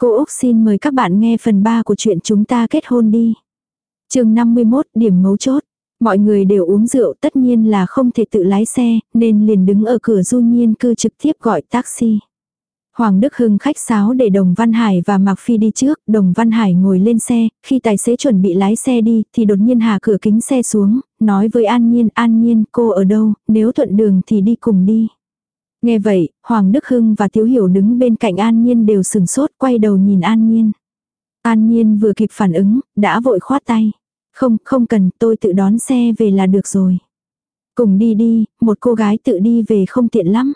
Cô Úc xin mời các bạn nghe phần 3 của chuyện chúng ta kết hôn đi. chương 51 điểm mấu chốt. Mọi người đều uống rượu tất nhiên là không thể tự lái xe, nên liền đứng ở cửa du nhiên cư trực tiếp gọi taxi. Hoàng Đức Hưng khách sáo để Đồng Văn Hải và Mạc Phi đi trước, Đồng Văn Hải ngồi lên xe, khi tài xế chuẩn bị lái xe đi thì đột nhiên hạ cửa kính xe xuống, nói với An Nhiên, An Nhiên cô ở đâu, nếu thuận đường thì đi cùng đi. Nghe vậy, Hoàng Đức Hưng và Tiếu Hiểu đứng bên cạnh An Nhiên đều sừng sốt quay đầu nhìn An Nhiên. An Nhiên vừa kịp phản ứng, đã vội khoát tay. Không, không cần, tôi tự đón xe về là được rồi. Cùng đi đi, một cô gái tự đi về không tiện lắm.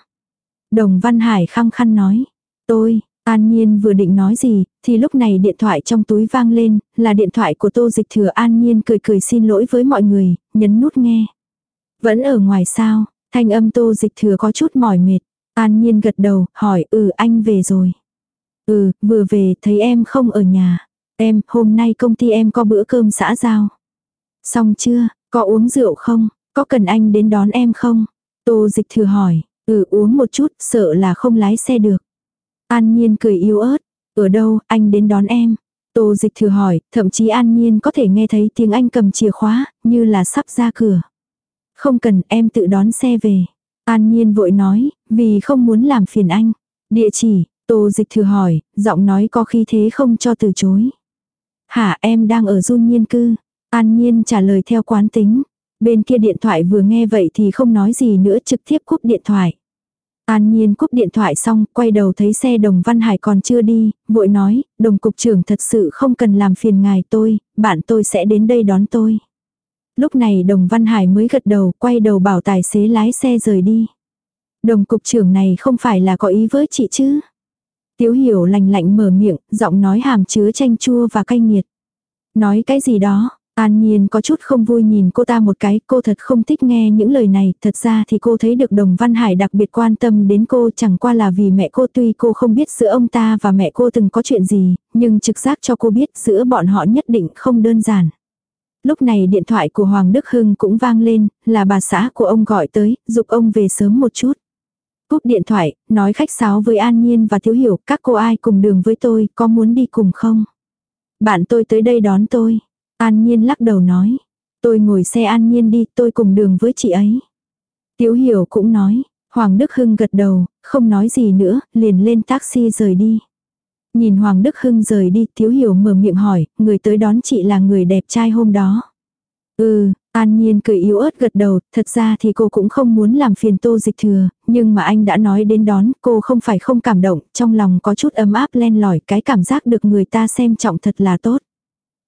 Đồng Văn Hải khăng khăn nói. Tôi, An Nhiên vừa định nói gì, thì lúc này điện thoại trong túi vang lên, là điện thoại của Tô Dịch Thừa An Nhiên cười cười xin lỗi với mọi người, nhấn nút nghe. Vẫn ở ngoài sao, thanh âm Tô Dịch Thừa có chút mỏi mệt. An Nhiên gật đầu, hỏi, ừ anh về rồi. Ừ, vừa về, thấy em không ở nhà. Em, hôm nay công ty em có bữa cơm xã giao. Xong chưa, có uống rượu không, có cần anh đến đón em không? Tô Dịch Thừa hỏi, ừ uống một chút, sợ là không lái xe được. An Nhiên cười yếu ớt. Ở đâu, anh đến đón em. Tô dịch thừa hỏi, thậm chí An Nhiên có thể nghe thấy tiếng anh cầm chìa khóa, như là sắp ra cửa. Không cần, em tự đón xe về. An Nhiên vội nói, vì không muốn làm phiền anh. Địa chỉ, Tô dịch thử hỏi, giọng nói có khi thế không cho từ chối. Hả em đang ở du nhiên cư. An Nhiên trả lời theo quán tính. Bên kia điện thoại vừa nghe vậy thì không nói gì nữa trực tiếp cúp điện thoại. An Nhiên cúp điện thoại xong, quay đầu thấy xe đồng Văn Hải còn chưa đi, vội nói, đồng cục trưởng thật sự không cần làm phiền ngài tôi, bạn tôi sẽ đến đây đón tôi. Lúc này đồng Văn Hải mới gật đầu, quay đầu bảo tài xế lái xe rời đi. Đồng cục trưởng này không phải là có ý với chị chứ? Tiếu hiểu lành lạnh mở miệng, giọng nói hàm chứa chanh chua và cay nghiệt. Nói cái gì đó, An Nhiên có chút không vui nhìn cô ta một cái, cô thật không thích nghe những lời này, thật ra thì cô thấy được Đồng Văn Hải đặc biệt quan tâm đến cô chẳng qua là vì mẹ cô tuy cô không biết giữa ông ta và mẹ cô từng có chuyện gì, nhưng trực giác cho cô biết giữa bọn họ nhất định không đơn giản. Lúc này điện thoại của Hoàng Đức Hưng cũng vang lên, là bà xã của ông gọi tới, dục ông về sớm một chút. Cúp điện thoại, nói khách sáo với An Nhiên và Thiếu Hiểu, các cô ai cùng đường với tôi, có muốn đi cùng không? Bạn tôi tới đây đón tôi. An Nhiên lắc đầu nói. Tôi ngồi xe An Nhiên đi, tôi cùng đường với chị ấy. Tiếu Hiểu cũng nói. Hoàng Đức Hưng gật đầu, không nói gì nữa, liền lên taxi rời đi. Nhìn Hoàng Đức Hưng rời đi, thiếu Hiểu mở miệng hỏi, người tới đón chị là người đẹp trai hôm đó. Ừ, An Nhiên cười yếu ớt gật đầu, thật ra thì cô cũng không muốn làm phiền tô dịch thừa, nhưng mà anh đã nói đến đón, cô không phải không cảm động, trong lòng có chút ấm áp len lỏi, cái cảm giác được người ta xem trọng thật là tốt.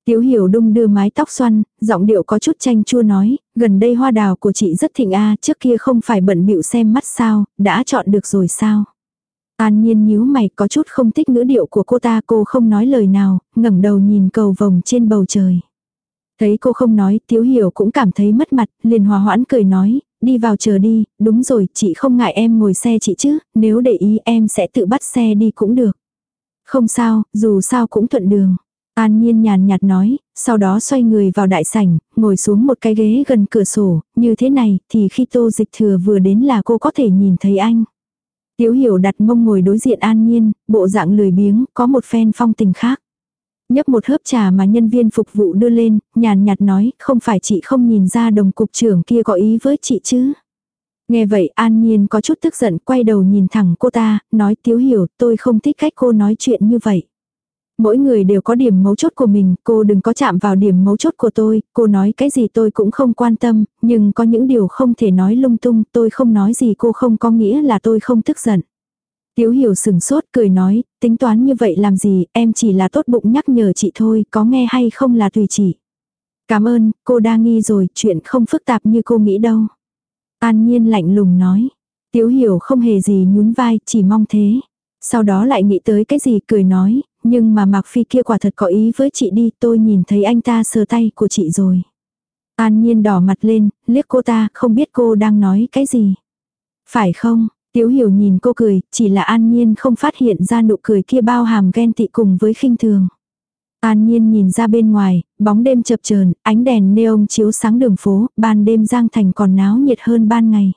Tiểu hiểu đung đưa mái tóc xoăn, giọng điệu có chút chanh chua nói, gần đây hoa đào của chị rất thịnh a trước kia không phải bận bịu xem mắt sao, đã chọn được rồi sao. An nhiên nhíu mày có chút không thích ngữ điệu của cô ta cô không nói lời nào, ngẩng đầu nhìn cầu vồng trên bầu trời. Thấy cô không nói, Tiếu Hiểu cũng cảm thấy mất mặt, liền hòa hoãn cười nói, đi vào chờ đi, đúng rồi, chị không ngại em ngồi xe chị chứ, nếu để ý em sẽ tự bắt xe đi cũng được. Không sao, dù sao cũng thuận đường. An Nhiên nhàn nhạt nói, sau đó xoay người vào đại sảnh, ngồi xuống một cái ghế gần cửa sổ, như thế này thì khi tô dịch thừa vừa đến là cô có thể nhìn thấy anh. Tiếu hiểu đặt mông ngồi đối diện An Nhiên, bộ dạng lười biếng, có một phen phong tình khác. Nhấp một hớp trà mà nhân viên phục vụ đưa lên, nhàn nhạt nói, không phải chị không nhìn ra đồng cục trưởng kia có ý với chị chứ. Nghe vậy An Nhiên có chút tức giận quay đầu nhìn thẳng cô ta, nói tiếu hiểu tôi không thích cách cô nói chuyện như vậy. Mỗi người đều có điểm mấu chốt của mình, cô đừng có chạm vào điểm mấu chốt của tôi, cô nói cái gì tôi cũng không quan tâm, nhưng có những điều không thể nói lung tung, tôi không nói gì cô không có nghĩa là tôi không tức giận. Tiếu hiểu sừng sốt cười nói, tính toán như vậy làm gì, em chỉ là tốt bụng nhắc nhở chị thôi, có nghe hay không là tùy chị. Cảm ơn, cô đa nghi rồi, chuyện không phức tạp như cô nghĩ đâu. An nhiên lạnh lùng nói. Tiếu hiểu không hề gì nhún vai, chỉ mong thế. Sau đó lại nghĩ tới cái gì cười nói, nhưng mà Mạc Phi kia quả thật có ý với chị đi, tôi nhìn thấy anh ta sờ tay của chị rồi. An nhiên đỏ mặt lên, liếc cô ta, không biết cô đang nói cái gì. Phải không? Tiếu hiểu nhìn cô cười, chỉ là an nhiên không phát hiện ra nụ cười kia bao hàm ghen tị cùng với khinh thường. An nhiên nhìn ra bên ngoài, bóng đêm chập chờn ánh đèn neon chiếu sáng đường phố, ban đêm Giang Thành còn náo nhiệt hơn ban ngày.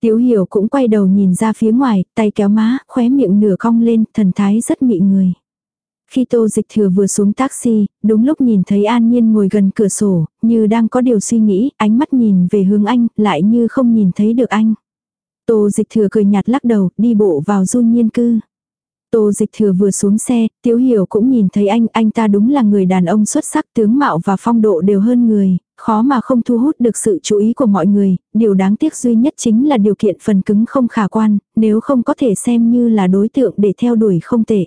Tiếu hiểu cũng quay đầu nhìn ra phía ngoài, tay kéo má, khóe miệng nửa cong lên, thần thái rất mị người. Khi tô dịch thừa vừa xuống taxi, đúng lúc nhìn thấy An Nhiên ngồi gần cửa sổ, như đang có điều suy nghĩ, ánh mắt nhìn về hướng anh, lại như không nhìn thấy được anh. Tô dịch thừa cười nhạt lắc đầu, đi bộ vào du nhiên cư. Tô dịch thừa vừa xuống xe, Tiếu Hiểu cũng nhìn thấy anh, anh ta đúng là người đàn ông xuất sắc tướng mạo và phong độ đều hơn người, khó mà không thu hút được sự chú ý của mọi người, điều đáng tiếc duy nhất chính là điều kiện phần cứng không khả quan, nếu không có thể xem như là đối tượng để theo đuổi không tệ.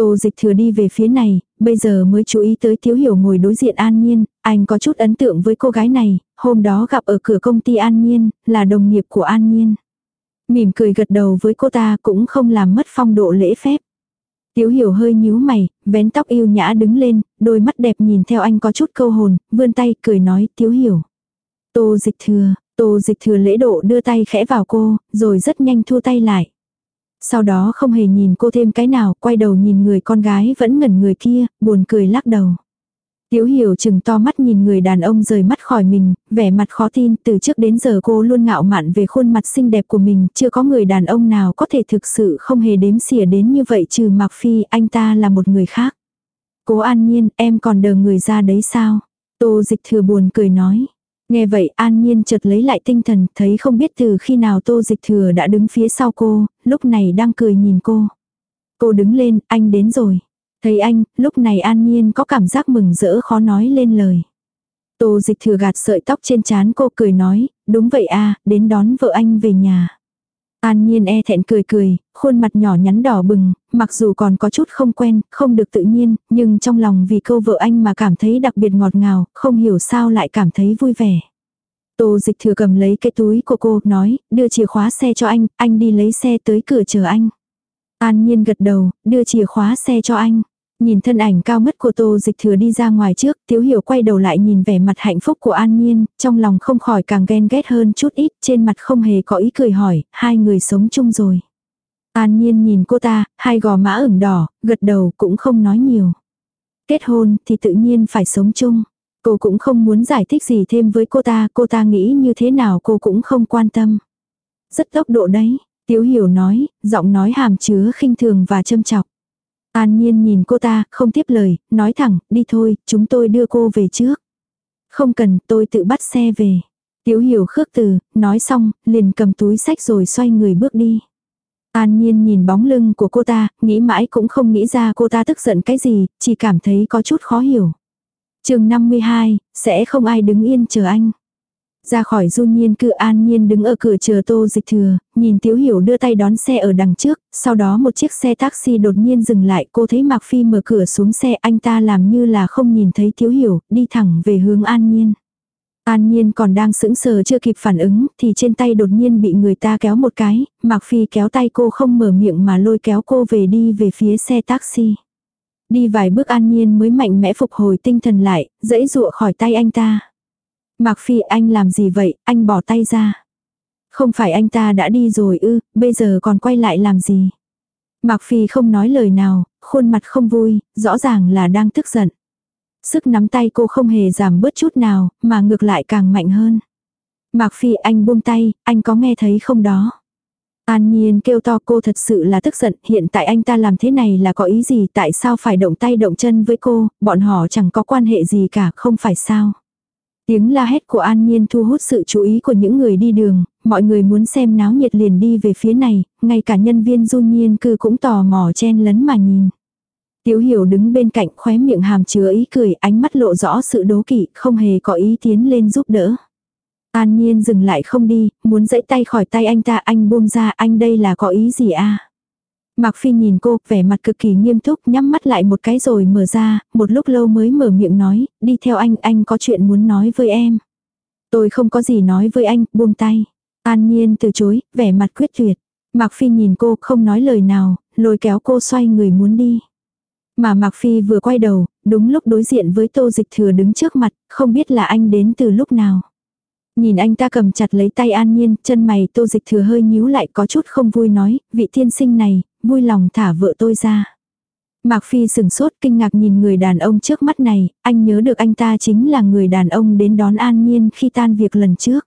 Tô dịch thừa đi về phía này, bây giờ mới chú ý tới thiếu Hiểu ngồi đối diện An Nhiên, anh có chút ấn tượng với cô gái này, hôm đó gặp ở cửa công ty An Nhiên, là đồng nghiệp của An Nhiên. Mỉm cười gật đầu với cô ta cũng không làm mất phong độ lễ phép. Tiếu hiểu hơi nhíu mày, vén tóc yêu nhã đứng lên, đôi mắt đẹp nhìn theo anh có chút câu hồn, vươn tay cười nói tiếu hiểu. Tô dịch thừa, tô dịch thừa lễ độ đưa tay khẽ vào cô, rồi rất nhanh thua tay lại. Sau đó không hề nhìn cô thêm cái nào, quay đầu nhìn người con gái vẫn ngẩn người kia, buồn cười lắc đầu. Tiếu hiểu chừng to mắt nhìn người đàn ông rời mắt khỏi mình, vẻ mặt khó tin, từ trước đến giờ cô luôn ngạo mạn về khuôn mặt xinh đẹp của mình, chưa có người đàn ông nào có thể thực sự không hề đếm xỉa đến như vậy trừ Mạc Phi, anh ta là một người khác. Cố an nhiên, em còn đờ người ra đấy sao? Tô dịch thừa buồn cười nói. Nghe vậy an nhiên chợt lấy lại tinh thần, thấy không biết từ khi nào tô dịch thừa đã đứng phía sau cô, lúc này đang cười nhìn cô. Cô đứng lên, anh đến rồi. Thấy anh, lúc này an nhiên có cảm giác mừng rỡ khó nói lên lời. Tô dịch thừa gạt sợi tóc trên trán cô cười nói, đúng vậy à, đến đón vợ anh về nhà. An nhiên e thẹn cười cười, khuôn mặt nhỏ nhắn đỏ bừng, mặc dù còn có chút không quen, không được tự nhiên, nhưng trong lòng vì câu vợ anh mà cảm thấy đặc biệt ngọt ngào, không hiểu sao lại cảm thấy vui vẻ. Tô dịch thừa cầm lấy cái túi của cô, nói, đưa chìa khóa xe cho anh, anh đi lấy xe tới cửa chờ anh. An nhiên gật đầu, đưa chìa khóa xe cho anh. Nhìn thân ảnh cao ngất của tô dịch thừa đi ra ngoài trước, tiếu hiểu quay đầu lại nhìn vẻ mặt hạnh phúc của an nhiên, trong lòng không khỏi càng ghen ghét hơn chút ít, trên mặt không hề có ý cười hỏi, hai người sống chung rồi. An nhiên nhìn cô ta, hai gò má ửng đỏ, gật đầu cũng không nói nhiều. Kết hôn thì tự nhiên phải sống chung. Cô cũng không muốn giải thích gì thêm với cô ta, cô ta nghĩ như thế nào cô cũng không quan tâm. Rất tốc độ đấy, Tiếu Hiểu nói, giọng nói hàm chứa khinh thường và châm chọc. An Nhiên nhìn cô ta, không tiếp lời, nói thẳng, đi thôi, chúng tôi đưa cô về trước. Không cần, tôi tự bắt xe về. Tiếu hiểu khước từ, nói xong, liền cầm túi sách rồi xoay người bước đi. An Nhiên nhìn bóng lưng của cô ta, nghĩ mãi cũng không nghĩ ra cô ta tức giận cái gì, chỉ cảm thấy có chút khó hiểu. chương 52, sẽ không ai đứng yên chờ anh. Ra khỏi du nhiên cư an nhiên đứng ở cửa chờ tô dịch thừa, nhìn Tiếu Hiểu đưa tay đón xe ở đằng trước, sau đó một chiếc xe taxi đột nhiên dừng lại, cô thấy Mạc Phi mở cửa xuống xe anh ta làm như là không nhìn thấy Tiếu Hiểu, đi thẳng về hướng an nhiên. An Nhiên còn đang sững sờ chưa kịp phản ứng, thì trên tay đột nhiên bị người ta kéo một cái, Mạc Phi kéo tay cô không mở miệng mà lôi kéo cô về đi về phía xe taxi. Đi vài bước An Nhiên mới mạnh mẽ phục hồi tinh thần lại, dẫy dụa khỏi tay anh ta. Mạc Phi anh làm gì vậy, anh bỏ tay ra. Không phải anh ta đã đi rồi ư, bây giờ còn quay lại làm gì. Mạc Phi không nói lời nào, khuôn mặt không vui, rõ ràng là đang tức giận. Sức nắm tay cô không hề giảm bớt chút nào, mà ngược lại càng mạnh hơn. Mạc Phi anh buông tay, anh có nghe thấy không đó. An Nhiên kêu to cô thật sự là tức giận, hiện tại anh ta làm thế này là có ý gì, tại sao phải động tay động chân với cô, bọn họ chẳng có quan hệ gì cả, không phải sao. Tiếng la hét của An Nhiên thu hút sự chú ý của những người đi đường, mọi người muốn xem náo nhiệt liền đi về phía này, ngay cả nhân viên du nhiên cư cũng tò mò chen lấn mà nhìn. Tiểu hiểu đứng bên cạnh khóe miệng hàm chứa ý cười, ánh mắt lộ rõ sự đố kỵ, không hề có ý tiến lên giúp đỡ. An Nhiên dừng lại không đi, muốn dãy tay khỏi tay anh ta, anh buông ra, anh đây là có ý gì a? Mạc Phi nhìn cô, vẻ mặt cực kỳ nghiêm túc, nhắm mắt lại một cái rồi mở ra, một lúc lâu mới mở miệng nói, đi theo anh, anh có chuyện muốn nói với em. Tôi không có gì nói với anh, buông tay. An Nhiên từ chối, vẻ mặt quyết tuyệt. Mạc Phi nhìn cô, không nói lời nào, lôi kéo cô xoay người muốn đi. Mà Mạc Phi vừa quay đầu, đúng lúc đối diện với tô dịch thừa đứng trước mặt, không biết là anh đến từ lúc nào. Nhìn anh ta cầm chặt lấy tay an nhiên, chân mày tô dịch thừa hơi nhíu lại có chút không vui nói, vị tiên sinh này, vui lòng thả vợ tôi ra. Mạc Phi sừng sốt kinh ngạc nhìn người đàn ông trước mắt này, anh nhớ được anh ta chính là người đàn ông đến đón An Nhiên khi tan việc lần trước.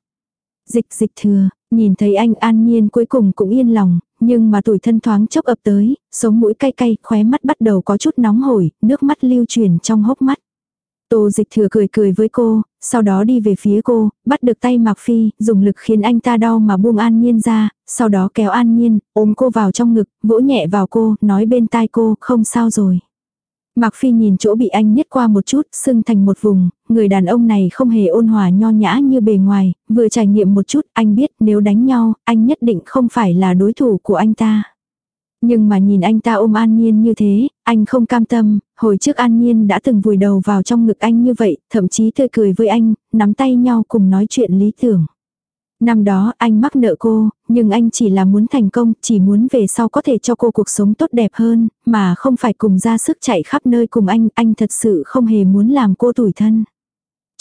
Dịch dịch thừa, nhìn thấy anh An Nhiên cuối cùng cũng yên lòng, nhưng mà tuổi thân thoáng chốc ập tới, sống mũi cay cay, khóe mắt bắt đầu có chút nóng hổi, nước mắt lưu truyền trong hốc mắt. Tô dịch thừa cười cười với cô, sau đó đi về phía cô, bắt được tay Mạc Phi, dùng lực khiến anh ta đau mà buông An Nhiên ra, sau đó kéo An Nhiên, ôm cô vào trong ngực, vỗ nhẹ vào cô, nói bên tai cô, không sao rồi. Mạc Phi nhìn chỗ bị anh nhét qua một chút, sưng thành một vùng, người đàn ông này không hề ôn hòa nho nhã như bề ngoài, vừa trải nghiệm một chút, anh biết nếu đánh nhau, anh nhất định không phải là đối thủ của anh ta. Nhưng mà nhìn anh ta ôm An Nhiên như thế, anh không cam tâm, hồi trước An Nhiên đã từng vùi đầu vào trong ngực anh như vậy, thậm chí tươi cười với anh, nắm tay nhau cùng nói chuyện lý tưởng. Năm đó anh mắc nợ cô, nhưng anh chỉ là muốn thành công, chỉ muốn về sau có thể cho cô cuộc sống tốt đẹp hơn, mà không phải cùng ra sức chạy khắp nơi cùng anh, anh thật sự không hề muốn làm cô tủi thân.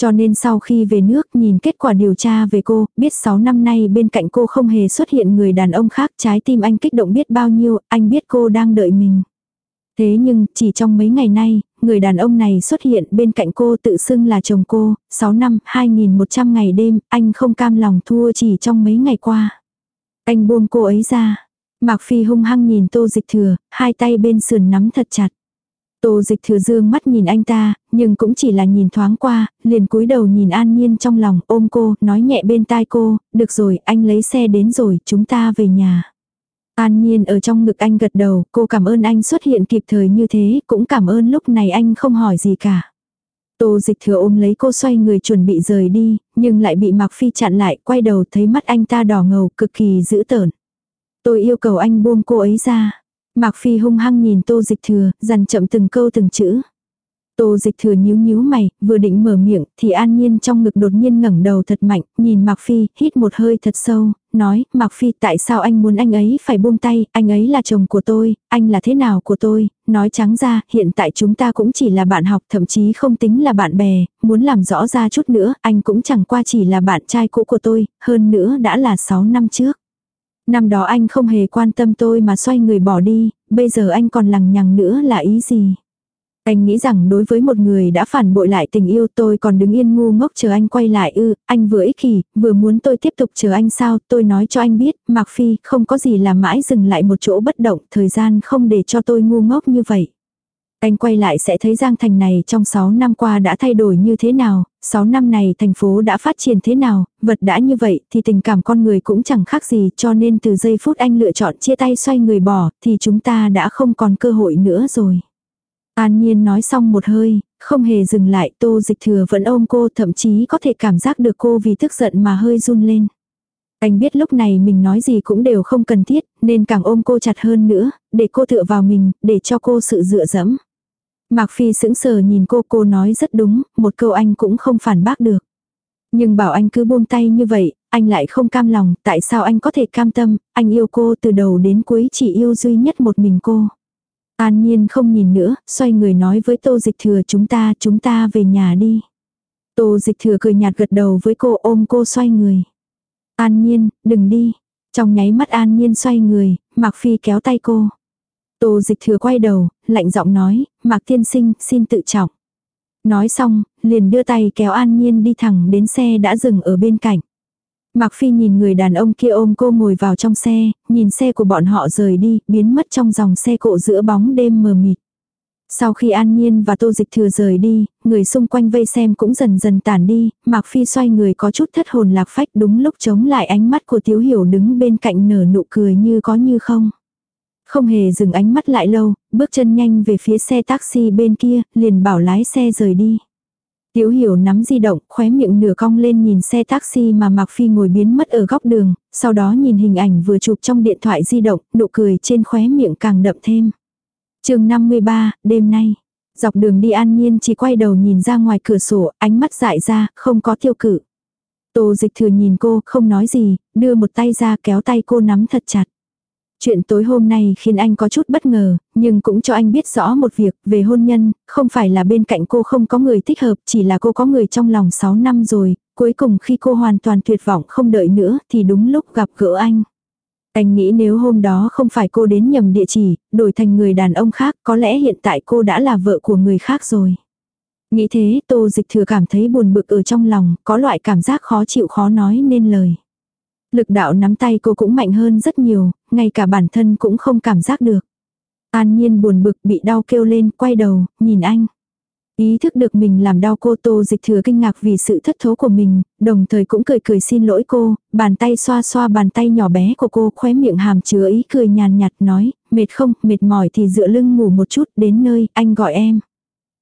Cho nên sau khi về nước nhìn kết quả điều tra về cô, biết 6 năm nay bên cạnh cô không hề xuất hiện người đàn ông khác trái tim anh kích động biết bao nhiêu, anh biết cô đang đợi mình. Thế nhưng, chỉ trong mấy ngày nay, người đàn ông này xuất hiện bên cạnh cô tự xưng là chồng cô, 6 năm, 2100 ngày đêm, anh không cam lòng thua chỉ trong mấy ngày qua. Anh buông cô ấy ra. Mạc Phi hung hăng nhìn tô dịch thừa, hai tay bên sườn nắm thật chặt. Tô dịch thừa dương mắt nhìn anh ta, nhưng cũng chỉ là nhìn thoáng qua, liền cúi đầu nhìn an nhiên trong lòng ôm cô, nói nhẹ bên tai cô, được rồi, anh lấy xe đến rồi, chúng ta về nhà. An nhiên ở trong ngực anh gật đầu, cô cảm ơn anh xuất hiện kịp thời như thế, cũng cảm ơn lúc này anh không hỏi gì cả. Tô dịch thừa ôm lấy cô xoay người chuẩn bị rời đi, nhưng lại bị Mạc Phi chặn lại, quay đầu thấy mắt anh ta đỏ ngầu, cực kỳ dữ tợn. Tôi yêu cầu anh buông cô ấy ra. Mạc Phi hung hăng nhìn tô dịch thừa, dằn chậm từng câu từng chữ. Tô dịch thừa nhíu nhíu mày, vừa định mở miệng, thì an nhiên trong ngực đột nhiên ngẩng đầu thật mạnh, nhìn Mạc Phi, hít một hơi thật sâu, nói, Mạc Phi tại sao anh muốn anh ấy phải buông tay, anh ấy là chồng của tôi, anh là thế nào của tôi, nói trắng ra, hiện tại chúng ta cũng chỉ là bạn học, thậm chí không tính là bạn bè, muốn làm rõ ra chút nữa, anh cũng chẳng qua chỉ là bạn trai cũ của tôi, hơn nữa đã là 6 năm trước. Năm đó anh không hề quan tâm tôi mà xoay người bỏ đi, bây giờ anh còn lằng nhằng nữa là ý gì? Anh nghĩ rằng đối với một người đã phản bội lại tình yêu tôi còn đứng yên ngu ngốc chờ anh quay lại ư, anh vừa ích kỷ, vừa muốn tôi tiếp tục chờ anh sao, tôi nói cho anh biết, Mạc Phi, không có gì là mãi dừng lại một chỗ bất động, thời gian không để cho tôi ngu ngốc như vậy. Anh quay lại sẽ thấy Giang Thành này trong 6 năm qua đã thay đổi như thế nào, 6 năm này thành phố đã phát triển thế nào, vật đã như vậy thì tình cảm con người cũng chẳng khác gì cho nên từ giây phút anh lựa chọn chia tay xoay người bỏ thì chúng ta đã không còn cơ hội nữa rồi. An Nhiên nói xong một hơi, không hề dừng lại tô dịch thừa vẫn ôm cô thậm chí có thể cảm giác được cô vì tức giận mà hơi run lên. Anh biết lúc này mình nói gì cũng đều không cần thiết, nên càng ôm cô chặt hơn nữa, để cô tựa vào mình, để cho cô sự dựa dẫm. Mạc Phi sững sờ nhìn cô, cô nói rất đúng, một câu anh cũng không phản bác được. Nhưng bảo anh cứ buông tay như vậy, anh lại không cam lòng, tại sao anh có thể cam tâm, anh yêu cô từ đầu đến cuối chỉ yêu duy nhất một mình cô. An Nhiên không nhìn nữa, xoay người nói với Tô Dịch Thừa chúng ta, chúng ta về nhà đi. Tô Dịch Thừa cười nhạt gật đầu với cô ôm cô xoay người. An Nhiên, đừng đi. Trong nháy mắt An Nhiên xoay người, Mạc Phi kéo tay cô. Tô Dịch Thừa quay đầu, lạnh giọng nói, Mạc Tiên Sinh, xin tự trọng. Nói xong, liền đưa tay kéo An Nhiên đi thẳng đến xe đã dừng ở bên cạnh. Mạc Phi nhìn người đàn ông kia ôm cô ngồi vào trong xe, nhìn xe của bọn họ rời đi, biến mất trong dòng xe cộ giữa bóng đêm mờ mịt. Sau khi An Nhiên và Tô Dịch Thừa rời đi, người xung quanh vây xem cũng dần dần tản đi, Mạc Phi xoay người có chút thất hồn lạc phách đúng lúc chống lại ánh mắt của Tiếu Hiểu đứng bên cạnh nở nụ cười như có như không. Không hề dừng ánh mắt lại lâu, bước chân nhanh về phía xe taxi bên kia, liền bảo lái xe rời đi. Tiểu hiểu nắm di động, khóe miệng nửa cong lên nhìn xe taxi mà Mạc Phi ngồi biến mất ở góc đường, sau đó nhìn hình ảnh vừa chụp trong điện thoại di động, nụ cười trên khóe miệng càng đậm thêm. chương 53, đêm nay. Dọc đường đi an nhiên chỉ quay đầu nhìn ra ngoài cửa sổ, ánh mắt dại ra, không có tiêu cự. Tô dịch thừa nhìn cô, không nói gì, đưa một tay ra kéo tay cô nắm thật chặt. Chuyện tối hôm nay khiến anh có chút bất ngờ, nhưng cũng cho anh biết rõ một việc về hôn nhân, không phải là bên cạnh cô không có người thích hợp, chỉ là cô có người trong lòng 6 năm rồi, cuối cùng khi cô hoàn toàn tuyệt vọng không đợi nữa thì đúng lúc gặp gỡ anh. Anh nghĩ nếu hôm đó không phải cô đến nhầm địa chỉ, đổi thành người đàn ông khác, có lẽ hiện tại cô đã là vợ của người khác rồi. Nghĩ thế, Tô Dịch Thừa cảm thấy buồn bực ở trong lòng, có loại cảm giác khó chịu khó nói nên lời. Lực đạo nắm tay cô cũng mạnh hơn rất nhiều, ngay cả bản thân cũng không cảm giác được. An nhiên buồn bực bị đau kêu lên, quay đầu, nhìn anh. Ý thức được mình làm đau cô tô dịch thừa kinh ngạc vì sự thất thố của mình, đồng thời cũng cười cười xin lỗi cô, bàn tay xoa xoa bàn tay nhỏ bé của cô khóe miệng hàm chứa ý cười nhàn nhạt nói, mệt không, mệt mỏi thì dựa lưng ngủ một chút, đến nơi, anh gọi em.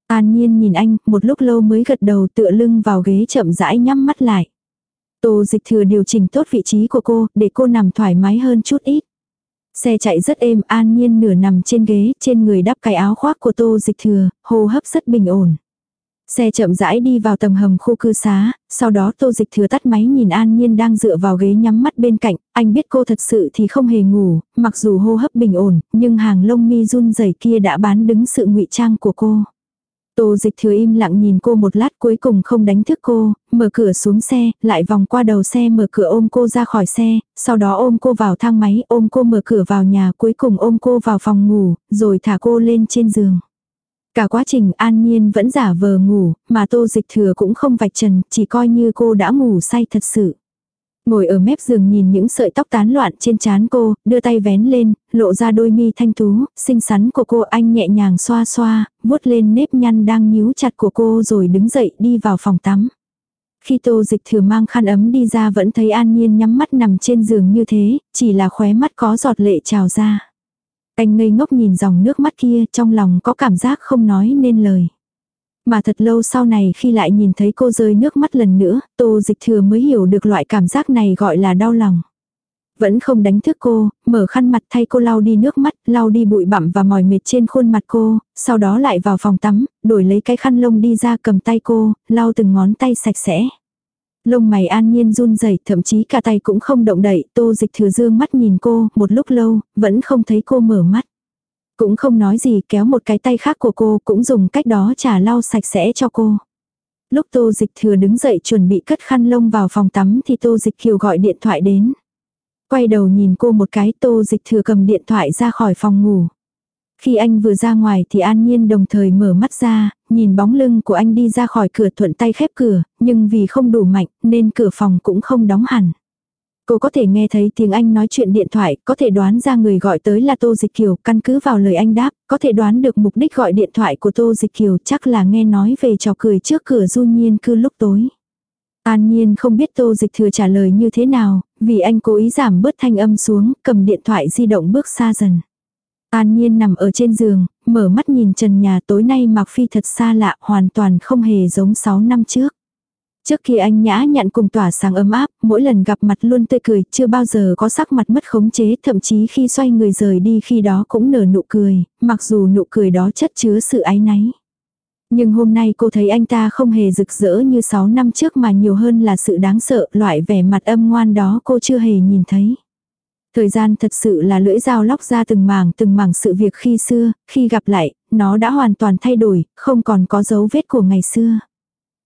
An nhiên nhìn anh, một lúc lâu mới gật đầu tựa lưng vào ghế chậm rãi nhắm mắt lại. Tô dịch thừa điều chỉnh tốt vị trí của cô, để cô nằm thoải mái hơn chút ít. Xe chạy rất êm, an nhiên nửa nằm trên ghế, trên người đắp cái áo khoác của tô dịch thừa, hô hấp rất bình ổn. Xe chậm rãi đi vào tầng hầm khu cư xá, sau đó tô dịch thừa tắt máy nhìn An Nhiên đang dựa vào ghế nhắm mắt bên cạnh, anh biết cô thật sự thì không hề ngủ, mặc dù hô hấp bình ổn, nhưng hàng lông mi run rẩy kia đã bán đứng sự ngụy trang của cô. Tô dịch thừa im lặng nhìn cô một lát cuối cùng không đánh thức cô, mở cửa xuống xe, lại vòng qua đầu xe mở cửa ôm cô ra khỏi xe, sau đó ôm cô vào thang máy, ôm cô mở cửa vào nhà, cuối cùng ôm cô vào phòng ngủ, rồi thả cô lên trên giường. Cả quá trình an nhiên vẫn giả vờ ngủ, mà tô dịch thừa cũng không vạch trần, chỉ coi như cô đã ngủ say thật sự. Ngồi ở mép giường nhìn những sợi tóc tán loạn trên trán cô, đưa tay vén lên, lộ ra đôi mi thanh tú, xinh xắn của cô anh nhẹ nhàng xoa xoa, vuốt lên nếp nhăn đang nhíu chặt của cô rồi đứng dậy đi vào phòng tắm. Khi tô dịch thừa mang khăn ấm đi ra vẫn thấy an nhiên nhắm mắt nằm trên giường như thế, chỉ là khóe mắt có giọt lệ trào ra. Anh ngây ngốc nhìn dòng nước mắt kia trong lòng có cảm giác không nói nên lời. Mà thật lâu sau này khi lại nhìn thấy cô rơi nước mắt lần nữa, tô dịch thừa mới hiểu được loại cảm giác này gọi là đau lòng. Vẫn không đánh thức cô, mở khăn mặt thay cô lau đi nước mắt, lau đi bụi bặm và mỏi mệt trên khuôn mặt cô, sau đó lại vào phòng tắm, đổi lấy cái khăn lông đi ra cầm tay cô, lau từng ngón tay sạch sẽ. Lông mày an nhiên run rẩy thậm chí cả tay cũng không động đậy, tô dịch thừa dương mắt nhìn cô, một lúc lâu, vẫn không thấy cô mở mắt. Cũng không nói gì kéo một cái tay khác của cô cũng dùng cách đó trả lau sạch sẽ cho cô. Lúc tô dịch thừa đứng dậy chuẩn bị cất khăn lông vào phòng tắm thì tô dịch kiều gọi điện thoại đến. Quay đầu nhìn cô một cái tô dịch thừa cầm điện thoại ra khỏi phòng ngủ. Khi anh vừa ra ngoài thì an nhiên đồng thời mở mắt ra, nhìn bóng lưng của anh đi ra khỏi cửa thuận tay khép cửa, nhưng vì không đủ mạnh nên cửa phòng cũng không đóng hẳn. Cô có thể nghe thấy tiếng anh nói chuyện điện thoại, có thể đoán ra người gọi tới là Tô Dịch Kiều, căn cứ vào lời anh đáp, có thể đoán được mục đích gọi điện thoại của Tô Dịch Kiều chắc là nghe nói về trò cười trước cửa du nhiên cư lúc tối. An Nhiên không biết Tô Dịch Thừa trả lời như thế nào, vì anh cố ý giảm bớt thanh âm xuống, cầm điện thoại di động bước xa dần. An Nhiên nằm ở trên giường, mở mắt nhìn trần nhà tối nay Mạc Phi thật xa lạ, hoàn toàn không hề giống 6 năm trước. Trước khi anh nhã nhặn cùng tỏa sáng ấm áp, mỗi lần gặp mặt luôn tươi cười, chưa bao giờ có sắc mặt mất khống chế, thậm chí khi xoay người rời đi khi đó cũng nở nụ cười, mặc dù nụ cười đó chất chứa sự áy náy. Nhưng hôm nay cô thấy anh ta không hề rực rỡ như 6 năm trước mà nhiều hơn là sự đáng sợ, loại vẻ mặt âm ngoan đó cô chưa hề nhìn thấy. Thời gian thật sự là lưỡi dao lóc ra từng mảng từng mảng sự việc khi xưa, khi gặp lại, nó đã hoàn toàn thay đổi, không còn có dấu vết của ngày xưa.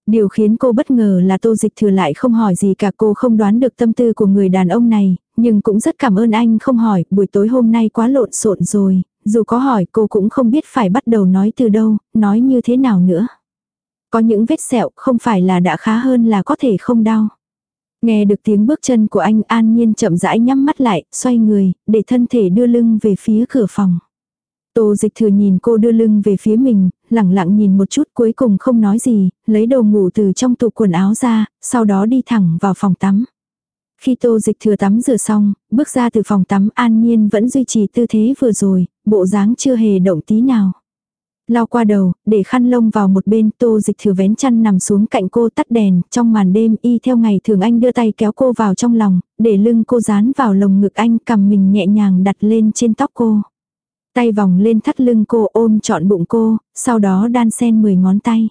Điều khiến cô bất ngờ là tô dịch thừa lại không hỏi gì cả cô không đoán được tâm tư của người đàn ông này, nhưng cũng rất cảm ơn anh không hỏi, buổi tối hôm nay quá lộn xộn rồi, dù có hỏi cô cũng không biết phải bắt đầu nói từ đâu, nói như thế nào nữa. Có những vết sẹo không phải là đã khá hơn là có thể không đau. Nghe được tiếng bước chân của anh an nhiên chậm rãi nhắm mắt lại, xoay người, để thân thể đưa lưng về phía cửa phòng. Tô dịch thừa nhìn cô đưa lưng về phía mình, lẳng lặng nhìn một chút cuối cùng không nói gì, lấy đồ ngủ từ trong tủ quần áo ra, sau đó đi thẳng vào phòng tắm. Khi tô dịch thừa tắm rửa xong, bước ra từ phòng tắm an nhiên vẫn duy trì tư thế vừa rồi, bộ dáng chưa hề động tí nào. Lao qua đầu, để khăn lông vào một bên tô dịch thừa vén chăn nằm xuống cạnh cô tắt đèn, trong màn đêm y theo ngày thường anh đưa tay kéo cô vào trong lòng, để lưng cô dán vào lồng ngực anh cầm mình nhẹ nhàng đặt lên trên tóc cô. Tay vòng lên thắt lưng cô ôm trọn bụng cô, sau đó đan sen 10 ngón tay.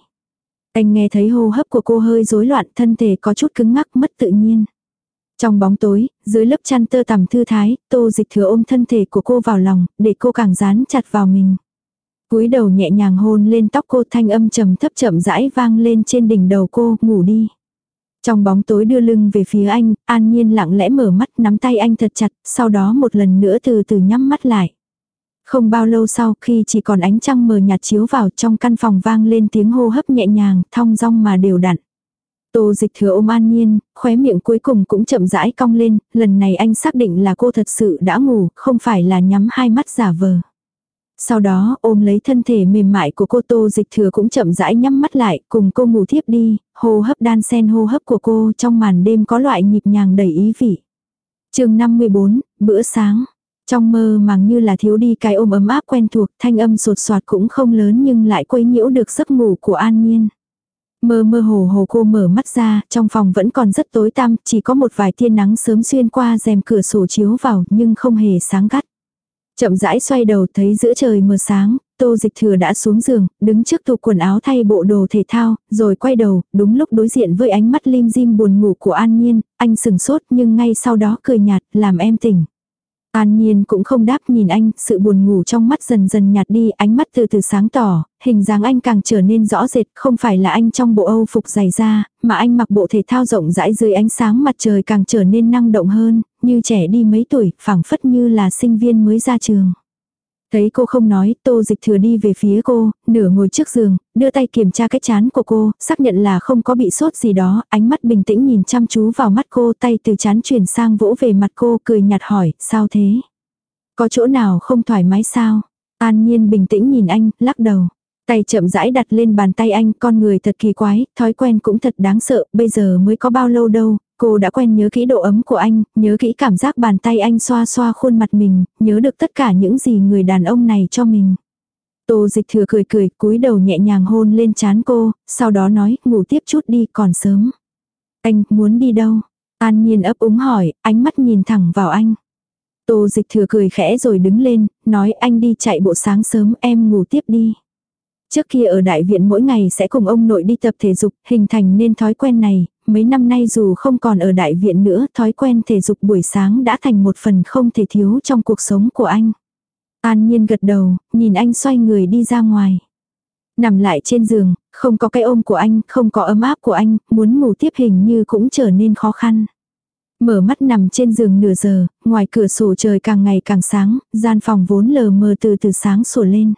Anh nghe thấy hô hấp của cô hơi rối loạn, thân thể có chút cứng ngắc mất tự nhiên. Trong bóng tối, dưới lớp chăn tơ tằm thư thái, tô dịch thừa ôm thân thể của cô vào lòng, để cô càng dán chặt vào mình. cúi đầu nhẹ nhàng hôn lên tóc cô thanh âm trầm thấp chậm rãi vang lên trên đỉnh đầu cô, ngủ đi. Trong bóng tối đưa lưng về phía anh, an nhiên lặng lẽ mở mắt nắm tay anh thật chặt, sau đó một lần nữa từ từ nhắm mắt lại. Không bao lâu sau khi chỉ còn ánh trăng mờ nhạt chiếu vào trong căn phòng vang lên tiếng hô hấp nhẹ nhàng, thong dong mà đều đặn. Tô dịch thừa ôm an nhiên, khóe miệng cuối cùng cũng chậm rãi cong lên, lần này anh xác định là cô thật sự đã ngủ, không phải là nhắm hai mắt giả vờ. Sau đó ôm lấy thân thể mềm mại của cô tô dịch thừa cũng chậm rãi nhắm mắt lại, cùng cô ngủ thiếp đi, hô hấp đan sen hô hấp của cô trong màn đêm có loại nhịp nhàng đầy ý vị. chương 54, bữa sáng. Trong mơ màng như là thiếu đi cái ôm ấm áp quen thuộc, thanh âm sột soạt cũng không lớn nhưng lại quấy nhiễu được giấc ngủ của An Nhiên. Mơ mơ hồ hồ cô mở mắt ra, trong phòng vẫn còn rất tối tăm, chỉ có một vài tia nắng sớm xuyên qua rèm cửa sổ chiếu vào nhưng không hề sáng gắt. Chậm rãi xoay đầu thấy giữa trời mờ sáng, tô dịch thừa đã xuống giường, đứng trước tủ quần áo thay bộ đồ thể thao, rồi quay đầu, đúng lúc đối diện với ánh mắt lim dim buồn ngủ của An Nhiên, anh sừng sốt nhưng ngay sau đó cười nhạt, làm em tỉnh. An Nhiên cũng không đáp nhìn anh, sự buồn ngủ trong mắt dần dần nhạt đi, ánh mắt từ từ sáng tỏ, hình dáng anh càng trở nên rõ rệt, không phải là anh trong bộ Âu phục dày da, mà anh mặc bộ thể thao rộng rãi dưới ánh sáng mặt trời càng trở nên năng động hơn, như trẻ đi mấy tuổi, phảng phất như là sinh viên mới ra trường. Thấy cô không nói, tô dịch thừa đi về phía cô, nửa ngồi trước giường, đưa tay kiểm tra cái chán của cô, xác nhận là không có bị sốt gì đó, ánh mắt bình tĩnh nhìn chăm chú vào mắt cô, tay từ chán chuyển sang vỗ về mặt cô, cười nhạt hỏi, sao thế? Có chỗ nào không thoải mái sao? An nhiên bình tĩnh nhìn anh, lắc đầu. Tay chậm rãi đặt lên bàn tay anh, con người thật kỳ quái, thói quen cũng thật đáng sợ, bây giờ mới có bao lâu đâu, Cô đã quen nhớ kỹ độ ấm của anh, nhớ kỹ cảm giác bàn tay anh xoa xoa khuôn mặt mình, nhớ được tất cả những gì người đàn ông này cho mình. Tô dịch thừa cười cười, cúi đầu nhẹ nhàng hôn lên chán cô, sau đó nói, ngủ tiếp chút đi, còn sớm. Anh, muốn đi đâu? An nhiên ấp úng hỏi, ánh mắt nhìn thẳng vào anh. Tô dịch thừa cười khẽ rồi đứng lên, nói anh đi chạy bộ sáng sớm, em ngủ tiếp đi. Trước kia ở đại viện mỗi ngày sẽ cùng ông nội đi tập thể dục, hình thành nên thói quen này, mấy năm nay dù không còn ở đại viện nữa, thói quen thể dục buổi sáng đã thành một phần không thể thiếu trong cuộc sống của anh. An nhiên gật đầu, nhìn anh xoay người đi ra ngoài. Nằm lại trên giường, không có cái ôm của anh, không có ấm áp của anh, muốn ngủ tiếp hình như cũng trở nên khó khăn. Mở mắt nằm trên giường nửa giờ, ngoài cửa sổ trời càng ngày càng sáng, gian phòng vốn lờ mờ từ từ sáng sủa lên.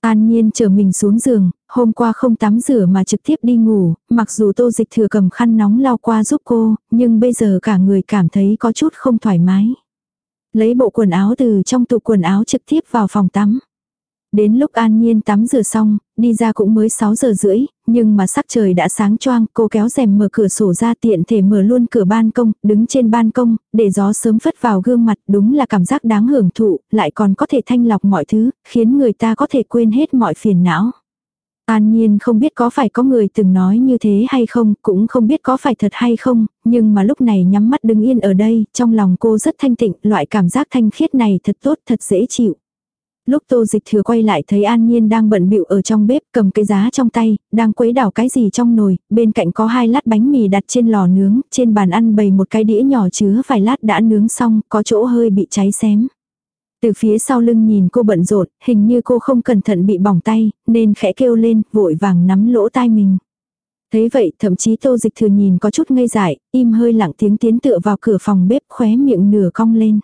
An Nhiên chờ mình xuống giường, hôm qua không tắm rửa mà trực tiếp đi ngủ, mặc dù tô dịch thừa cầm khăn nóng lau qua giúp cô, nhưng bây giờ cả người cảm thấy có chút không thoải mái. Lấy bộ quần áo từ trong tủ quần áo trực tiếp vào phòng tắm. Đến lúc An Nhiên tắm rửa xong, đi ra cũng mới 6 giờ rưỡi, nhưng mà sắc trời đã sáng choang, cô kéo rèm mở cửa sổ ra tiện thể mở luôn cửa ban công, đứng trên ban công, để gió sớm phất vào gương mặt, đúng là cảm giác đáng hưởng thụ, lại còn có thể thanh lọc mọi thứ, khiến người ta có thể quên hết mọi phiền não. An Nhiên không biết có phải có người từng nói như thế hay không, cũng không biết có phải thật hay không, nhưng mà lúc này nhắm mắt đứng yên ở đây, trong lòng cô rất thanh tịnh, loại cảm giác thanh khiết này thật tốt, thật dễ chịu. Lúc tô dịch thừa quay lại thấy An Nhiên đang bận bịu ở trong bếp cầm cái giá trong tay, đang quấy đảo cái gì trong nồi, bên cạnh có hai lát bánh mì đặt trên lò nướng, trên bàn ăn bày một cái đĩa nhỏ chứa vài lát đã nướng xong, có chỗ hơi bị cháy xém. Từ phía sau lưng nhìn cô bận rộn, hình như cô không cẩn thận bị bỏng tay, nên khẽ kêu lên, vội vàng nắm lỗ tai mình. Thấy vậy, thậm chí tô dịch thừa nhìn có chút ngây dại, im hơi lặng tiếng tiến tựa vào cửa phòng bếp khóe miệng nửa cong lên.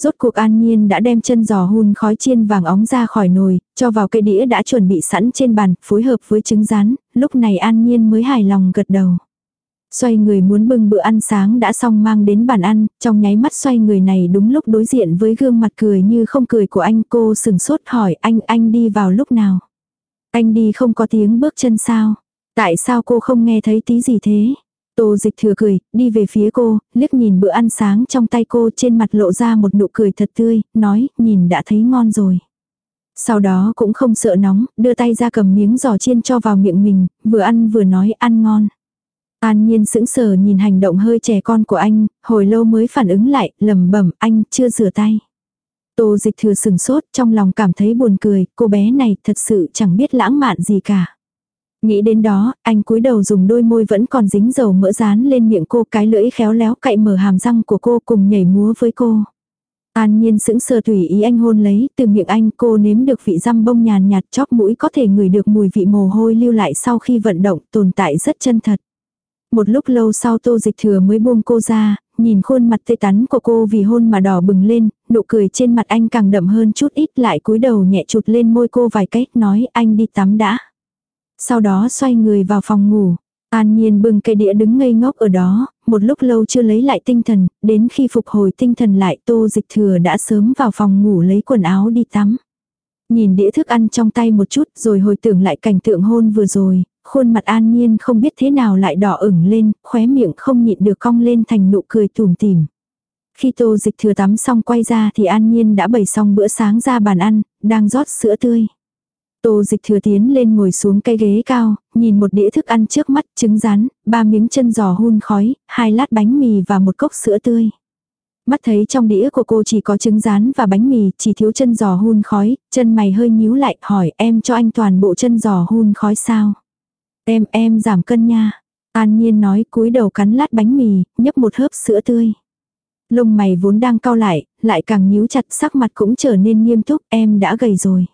Rốt cuộc an nhiên đã đem chân giò hun khói chiên vàng óng ra khỏi nồi, cho vào cây đĩa đã chuẩn bị sẵn trên bàn, phối hợp với trứng rán, lúc này an nhiên mới hài lòng gật đầu. Xoay người muốn bưng bữa ăn sáng đã xong mang đến bàn ăn, trong nháy mắt xoay người này đúng lúc đối diện với gương mặt cười như không cười của anh cô sừng sốt hỏi anh anh đi vào lúc nào. Anh đi không có tiếng bước chân sao. Tại sao cô không nghe thấy tí gì thế? Tô dịch thừa cười, đi về phía cô, liếc nhìn bữa ăn sáng trong tay cô trên mặt lộ ra một nụ cười thật tươi, nói, nhìn đã thấy ngon rồi. Sau đó cũng không sợ nóng, đưa tay ra cầm miếng giò chiên cho vào miệng mình, vừa ăn vừa nói ăn ngon. An nhiên sững sờ nhìn hành động hơi trẻ con của anh, hồi lâu mới phản ứng lại, lẩm bẩm anh chưa rửa tay. Tô dịch thừa sừng sốt trong lòng cảm thấy buồn cười, cô bé này thật sự chẳng biết lãng mạn gì cả. Nghĩ đến đó, anh cúi đầu dùng đôi môi vẫn còn dính dầu mỡ dán lên miệng cô cái lưỡi khéo léo cậy mở hàm răng của cô cùng nhảy múa với cô. An nhiên sững sờ tùy ý anh hôn lấy, từ miệng anh cô nếm được vị răm bông nhàn nhạt chóp mũi có thể ngửi được mùi vị mồ hôi lưu lại sau khi vận động tồn tại rất chân thật. Một lúc lâu sau tô dịch thừa mới buông cô ra, nhìn khuôn mặt tê tắn của cô vì hôn mà đỏ bừng lên, nụ cười trên mặt anh càng đậm hơn chút ít lại cúi đầu nhẹ chụt lên môi cô vài cách nói anh đi tắm đã. Sau đó xoay người vào phòng ngủ. An Nhiên bưng cây đĩa đứng ngây ngốc ở đó, một lúc lâu chưa lấy lại tinh thần, đến khi phục hồi tinh thần lại tô dịch thừa đã sớm vào phòng ngủ lấy quần áo đi tắm. Nhìn đĩa thức ăn trong tay một chút rồi hồi tưởng lại cảnh tượng hôn vừa rồi, khuôn mặt An Nhiên không biết thế nào lại đỏ ửng lên, khóe miệng không nhịn được cong lên thành nụ cười tủm tỉm. Khi tô dịch thừa tắm xong quay ra thì An Nhiên đã bày xong bữa sáng ra bàn ăn, đang rót sữa tươi. Tô dịch thừa tiến lên ngồi xuống cây ghế cao, nhìn một đĩa thức ăn trước mắt, trứng rán, ba miếng chân giò hun khói, hai lát bánh mì và một cốc sữa tươi. Mắt thấy trong đĩa của cô chỉ có trứng rán và bánh mì, chỉ thiếu chân giò hun khói, chân mày hơi nhíu lại, hỏi em cho anh toàn bộ chân giò hun khói sao? Em, em giảm cân nha. An Nhiên nói cúi đầu cắn lát bánh mì, nhấp một hớp sữa tươi. Lông mày vốn đang cau lại, lại càng nhíu chặt sắc mặt cũng trở nên nghiêm túc, em đã gầy rồi.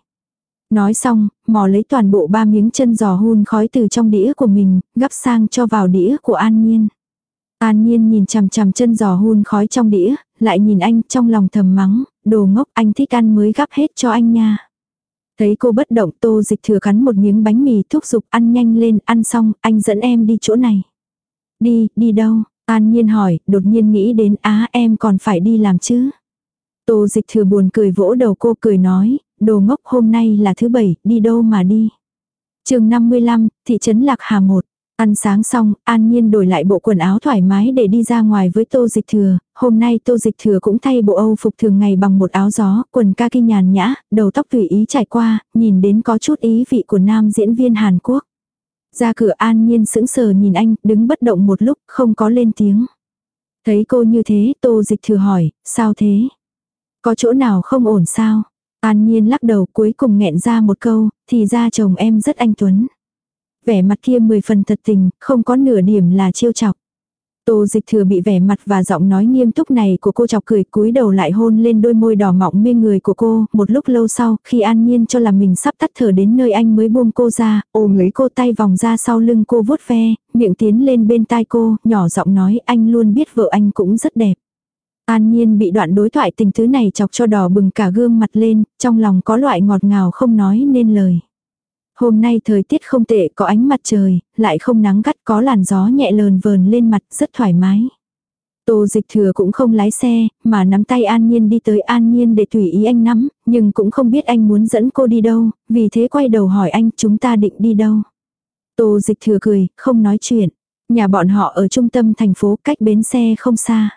Nói xong, mò lấy toàn bộ ba miếng chân giò hun khói từ trong đĩa của mình, gắp sang cho vào đĩa của An Nhiên. An Nhiên nhìn chằm chằm chân giò hun khói trong đĩa, lại nhìn anh trong lòng thầm mắng, đồ ngốc anh thích ăn mới gắp hết cho anh nha. Thấy cô bất động tô dịch thừa cắn một miếng bánh mì thúc giục ăn nhanh lên, ăn xong, anh dẫn em đi chỗ này. Đi, đi đâu? An Nhiên hỏi, đột nhiên nghĩ đến á em còn phải đi làm chứ. Tô dịch thừa buồn cười vỗ đầu cô cười nói, đồ ngốc hôm nay là thứ bảy, đi đâu mà đi. chương 55, thị trấn Lạc Hà 1. Ăn sáng xong, An Nhiên đổi lại bộ quần áo thoải mái để đi ra ngoài với Tô Dịch Thừa. Hôm nay Tô Dịch Thừa cũng thay bộ Âu phục thường ngày bằng một áo gió, quần kaki nhàn nhã, đầu tóc tùy ý trải qua, nhìn đến có chút ý vị của nam diễn viên Hàn Quốc. Ra cửa An Nhiên sững sờ nhìn anh, đứng bất động một lúc, không có lên tiếng. Thấy cô như thế, Tô Dịch Thừa hỏi, sao thế? Có chỗ nào không ổn sao? An Nhiên lắc đầu cuối cùng nghẹn ra một câu, thì ra chồng em rất anh Tuấn. Vẻ mặt kia mười phần thật tình, không có nửa điểm là chiêu chọc. Tô dịch thừa bị vẻ mặt và giọng nói nghiêm túc này của cô chọc cười cúi đầu lại hôn lên đôi môi đỏ mọng mê người của cô, một lúc lâu sau, khi an nhiên cho là mình sắp tắt thở đến nơi anh mới buông cô ra, ôm lấy cô tay vòng ra sau lưng cô vuốt ve, miệng tiến lên bên tai cô, nhỏ giọng nói anh luôn biết vợ anh cũng rất đẹp. An nhiên bị đoạn đối thoại tình thứ này chọc cho đỏ bừng cả gương mặt lên, trong lòng có loại ngọt ngào không nói nên lời. Hôm nay thời tiết không tệ, có ánh mặt trời, lại không nắng gắt, có làn gió nhẹ lờn vờn lên mặt, rất thoải mái. Tô dịch thừa cũng không lái xe, mà nắm tay An Nhiên đi tới An Nhiên để tùy ý anh nắm, nhưng cũng không biết anh muốn dẫn cô đi đâu, vì thế quay đầu hỏi anh chúng ta định đi đâu. Tô dịch thừa cười, không nói chuyện. Nhà bọn họ ở trung tâm thành phố cách bến xe không xa.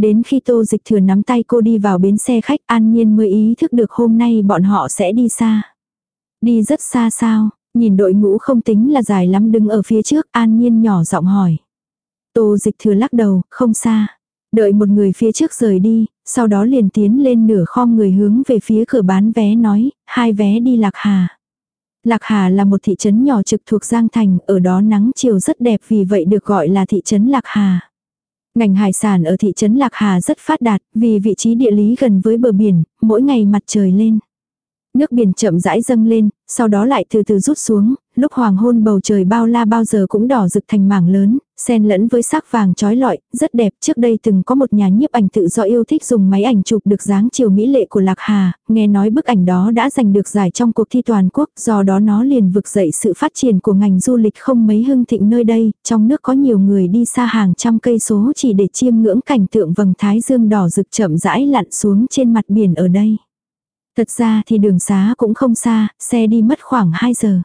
Đến khi tô dịch thừa nắm tay cô đi vào bến xe khách An Nhiên mới ý thức được hôm nay bọn họ sẽ đi xa. Đi rất xa sao, nhìn đội ngũ không tính là dài lắm đứng ở phía trước, an nhiên nhỏ giọng hỏi. Tô dịch thừa lắc đầu, không xa. Đợi một người phía trước rời đi, sau đó liền tiến lên nửa khom người hướng về phía cửa bán vé nói, hai vé đi Lạc Hà. Lạc Hà là một thị trấn nhỏ trực thuộc Giang Thành, ở đó nắng chiều rất đẹp vì vậy được gọi là thị trấn Lạc Hà. Ngành hải sản ở thị trấn Lạc Hà rất phát đạt, vì vị trí địa lý gần với bờ biển, mỗi ngày mặt trời lên. Nước biển chậm rãi dâng lên, sau đó lại từ từ rút xuống, lúc hoàng hôn bầu trời bao la bao giờ cũng đỏ rực thành mảng lớn, xen lẫn với sắc vàng trói lọi, rất đẹp. Trước đây từng có một nhà nhiếp ảnh tự do yêu thích dùng máy ảnh chụp được dáng chiều mỹ lệ của Lạc Hà, nghe nói bức ảnh đó đã giành được giải trong cuộc thi toàn quốc, do đó nó liền vực dậy sự phát triển của ngành du lịch không mấy hưng thịnh nơi đây, trong nước có nhiều người đi xa hàng trăm cây số chỉ để chiêm ngưỡng cảnh tượng vầng thái dương đỏ rực chậm rãi lặn xuống trên mặt biển ở đây. Thật ra thì đường xá cũng không xa, xe đi mất khoảng 2 giờ.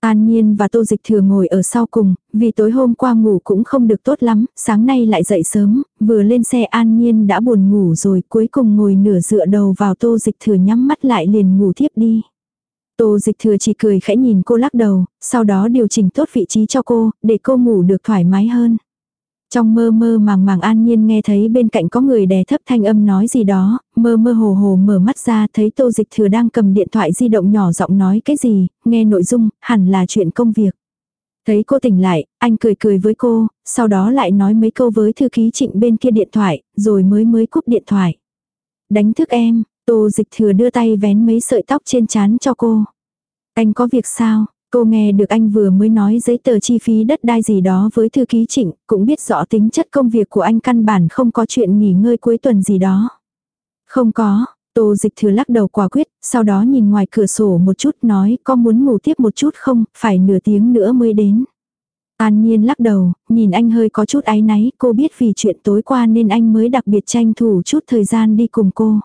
An Nhiên và Tô Dịch Thừa ngồi ở sau cùng, vì tối hôm qua ngủ cũng không được tốt lắm, sáng nay lại dậy sớm, vừa lên xe An Nhiên đã buồn ngủ rồi, cuối cùng ngồi nửa dựa đầu vào Tô Dịch Thừa nhắm mắt lại liền ngủ tiếp đi. Tô Dịch Thừa chỉ cười khẽ nhìn cô lắc đầu, sau đó điều chỉnh tốt vị trí cho cô, để cô ngủ được thoải mái hơn. Trong mơ mơ màng màng an nhiên nghe thấy bên cạnh có người đè thấp thanh âm nói gì đó, mơ mơ hồ hồ mở mắt ra thấy tô dịch thừa đang cầm điện thoại di động nhỏ giọng nói cái gì, nghe nội dung, hẳn là chuyện công việc. Thấy cô tỉnh lại, anh cười cười với cô, sau đó lại nói mấy câu với thư ký trịnh bên kia điện thoại, rồi mới mới cúp điện thoại. Đánh thức em, tô dịch thừa đưa tay vén mấy sợi tóc trên chán cho cô. Anh có việc sao? Cô nghe được anh vừa mới nói giấy tờ chi phí đất đai gì đó với thư ký trịnh, cũng biết rõ tính chất công việc của anh căn bản không có chuyện nghỉ ngơi cuối tuần gì đó. Không có, Tô dịch thừa lắc đầu quả quyết, sau đó nhìn ngoài cửa sổ một chút nói có muốn ngủ tiếp một chút không, phải nửa tiếng nữa mới đến. An Nhiên lắc đầu, nhìn anh hơi có chút áy náy, cô biết vì chuyện tối qua nên anh mới đặc biệt tranh thủ chút thời gian đi cùng cô.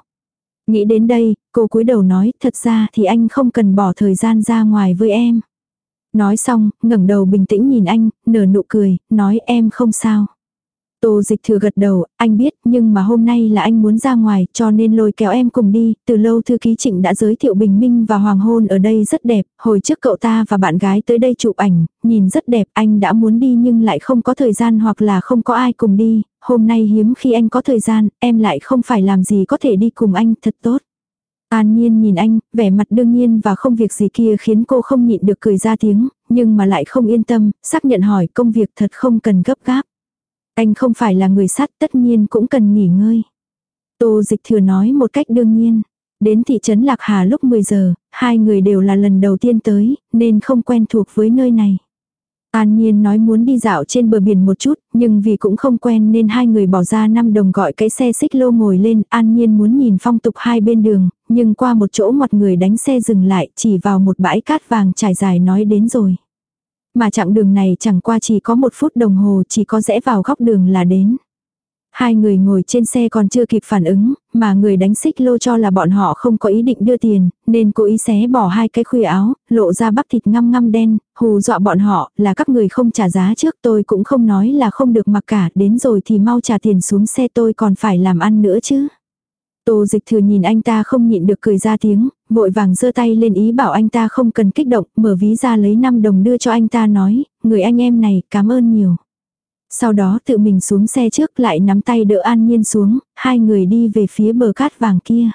Nghĩ đến đây, cô cúi đầu nói, thật ra thì anh không cần bỏ thời gian ra ngoài với em. Nói xong, ngẩng đầu bình tĩnh nhìn anh, nở nụ cười, nói em không sao. Tô dịch thừa gật đầu, anh biết, nhưng mà hôm nay là anh muốn ra ngoài, cho nên lôi kéo em cùng đi, từ lâu thư ký trịnh đã giới thiệu bình minh và hoàng hôn ở đây rất đẹp, hồi trước cậu ta và bạn gái tới đây chụp ảnh, nhìn rất đẹp, anh đã muốn đi nhưng lại không có thời gian hoặc là không có ai cùng đi, hôm nay hiếm khi anh có thời gian, em lại không phải làm gì có thể đi cùng anh, thật tốt. An Nhiên nhìn anh, vẻ mặt đương nhiên và không việc gì kia khiến cô không nhịn được cười ra tiếng, nhưng mà lại không yên tâm, xác nhận hỏi công việc thật không cần gấp gáp. Anh không phải là người sát tất nhiên cũng cần nghỉ ngơi. Tô dịch thừa nói một cách đương nhiên. Đến thị trấn Lạc Hà lúc 10 giờ, hai người đều là lần đầu tiên tới, nên không quen thuộc với nơi này. An Nhiên nói muốn đi dạo trên bờ biển một chút, nhưng vì cũng không quen nên hai người bỏ ra 5 đồng gọi cái xe xích lô ngồi lên. An Nhiên muốn nhìn phong tục hai bên đường, nhưng qua một chỗ một người đánh xe dừng lại chỉ vào một bãi cát vàng trải dài nói đến rồi. Mà chặng đường này chẳng qua chỉ có một phút đồng hồ chỉ có rẽ vào góc đường là đến. Hai người ngồi trên xe còn chưa kịp phản ứng, mà người đánh xích lô cho là bọn họ không có ý định đưa tiền, nên cố ý xé bỏ hai cái khuy áo, lộ ra bắp thịt ngăm ngăm đen, hù dọa bọn họ là các người không trả giá trước tôi cũng không nói là không được mặc cả, đến rồi thì mau trả tiền xuống xe tôi còn phải làm ăn nữa chứ. Tô dịch thừa nhìn anh ta không nhịn được cười ra tiếng, vội vàng giơ tay lên ý bảo anh ta không cần kích động, mở ví ra lấy 5 đồng đưa cho anh ta nói, người anh em này cảm ơn nhiều. Sau đó tự mình xuống xe trước lại nắm tay đỡ An Nhiên xuống, hai người đi về phía bờ cát vàng kia.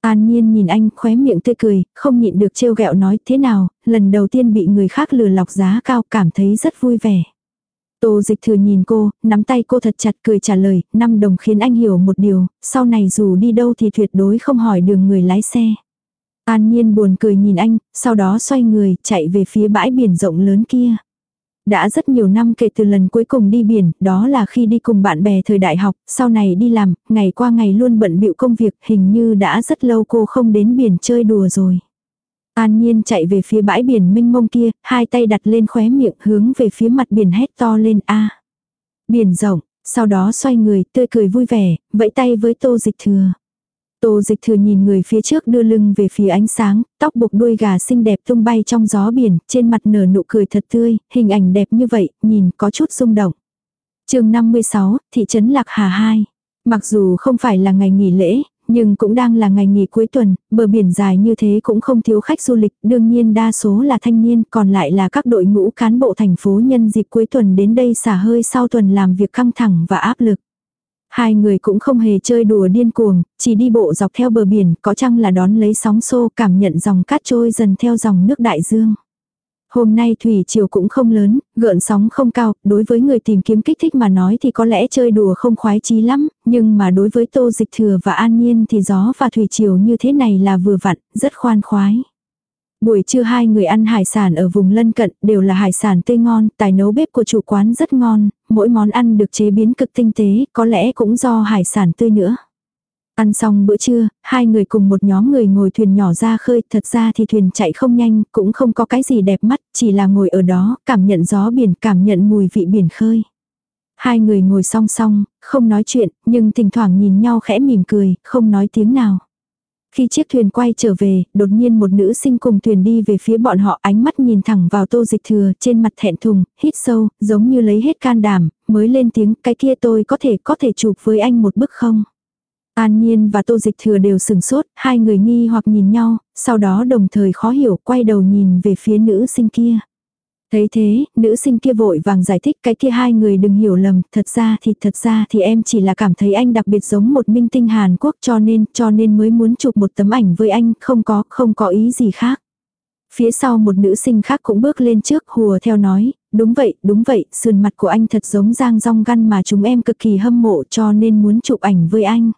An Nhiên nhìn anh khóe miệng tươi cười, không nhịn được trêu ghẹo nói thế nào, lần đầu tiên bị người khác lừa lọc giá cao cảm thấy rất vui vẻ. Tô dịch thừa nhìn cô, nắm tay cô thật chặt cười trả lời, năm đồng khiến anh hiểu một điều, sau này dù đi đâu thì tuyệt đối không hỏi đường người lái xe. An nhiên buồn cười nhìn anh, sau đó xoay người, chạy về phía bãi biển rộng lớn kia. Đã rất nhiều năm kể từ lần cuối cùng đi biển, đó là khi đi cùng bạn bè thời đại học, sau này đi làm, ngày qua ngày luôn bận bịu công việc, hình như đã rất lâu cô không đến biển chơi đùa rồi. An Nhiên chạy về phía bãi biển mênh mông kia, hai tay đặt lên khóe miệng hướng về phía mặt biển hét to lên a. Biển rộng, sau đó xoay người, tươi cười vui vẻ, vẫy tay với tô dịch thừa. Tô dịch thừa nhìn người phía trước đưa lưng về phía ánh sáng, tóc buộc đuôi gà xinh đẹp tung bay trong gió biển, trên mặt nở nụ cười thật tươi, hình ảnh đẹp như vậy, nhìn có chút rung động. chương 56, thị trấn Lạc Hà 2. Mặc dù không phải là ngày nghỉ lễ, nhưng cũng đang là ngày nghỉ cuối tuần, bờ biển dài như thế cũng không thiếu khách du lịch, đương nhiên đa số là thanh niên, còn lại là các đội ngũ cán bộ thành phố nhân dịp cuối tuần đến đây xả hơi sau tuần làm việc căng thẳng và áp lực. Hai người cũng không hề chơi đùa điên cuồng, chỉ đi bộ dọc theo bờ biển, có chăng là đón lấy sóng xô cảm nhận dòng cát trôi dần theo dòng nước đại dương. Hôm nay thủy chiều cũng không lớn, gợn sóng không cao, đối với người tìm kiếm kích thích mà nói thì có lẽ chơi đùa không khoái chí lắm, nhưng mà đối với tô dịch thừa và an nhiên thì gió và thủy chiều như thế này là vừa vặn, rất khoan khoái. Buổi trưa hai người ăn hải sản ở vùng lân cận đều là hải sản tươi ngon, tài nấu bếp của chủ quán rất ngon, mỗi món ăn được chế biến cực tinh tế, có lẽ cũng do hải sản tươi nữa. Ăn xong bữa trưa, hai người cùng một nhóm người ngồi thuyền nhỏ ra khơi, thật ra thì thuyền chạy không nhanh, cũng không có cái gì đẹp mắt, chỉ là ngồi ở đó, cảm nhận gió biển, cảm nhận mùi vị biển khơi. Hai người ngồi song song, không nói chuyện, nhưng thỉnh thoảng nhìn nhau khẽ mỉm cười, không nói tiếng nào. Khi chiếc thuyền quay trở về, đột nhiên một nữ sinh cùng thuyền đi về phía bọn họ ánh mắt nhìn thẳng vào tô dịch thừa trên mặt thẹn thùng, hít sâu, giống như lấy hết can đảm, mới lên tiếng cái kia tôi có thể có thể chụp với anh một bức không. An Nhiên và Tô Dịch Thừa đều sừng sốt, hai người nghi hoặc nhìn nhau, sau đó đồng thời khó hiểu quay đầu nhìn về phía nữ sinh kia. Thấy thế, nữ sinh kia vội vàng giải thích cái kia hai người đừng hiểu lầm, thật ra thì thật ra thì em chỉ là cảm thấy anh đặc biệt giống một minh tinh Hàn Quốc cho nên, cho nên mới muốn chụp một tấm ảnh với anh, không có, không có ý gì khác. Phía sau một nữ sinh khác cũng bước lên trước hùa theo nói, đúng vậy, đúng vậy, sườn mặt của anh thật giống giang rong găn mà chúng em cực kỳ hâm mộ cho nên muốn chụp ảnh với anh.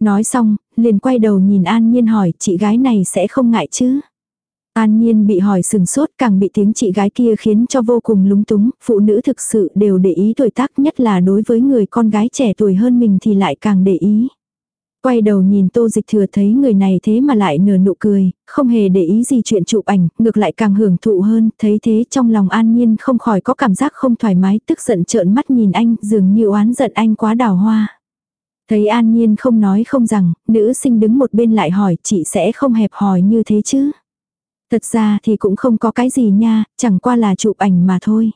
Nói xong, liền quay đầu nhìn An Nhiên hỏi chị gái này sẽ không ngại chứ. An Nhiên bị hỏi sừng sốt càng bị tiếng chị gái kia khiến cho vô cùng lúng túng, phụ nữ thực sự đều để ý tuổi tác nhất là đối với người con gái trẻ tuổi hơn mình thì lại càng để ý. Quay đầu nhìn tô dịch thừa thấy người này thế mà lại nở nụ cười, không hề để ý gì chuyện chụp ảnh, ngược lại càng hưởng thụ hơn, thấy thế trong lòng an nhiên không khỏi có cảm giác không thoải mái, tức giận trợn mắt nhìn anh, dường như oán giận anh quá đào hoa. Thấy an nhiên không nói không rằng, nữ sinh đứng một bên lại hỏi chị sẽ không hẹp hòi như thế chứ. Thật ra thì cũng không có cái gì nha, chẳng qua là chụp ảnh mà thôi.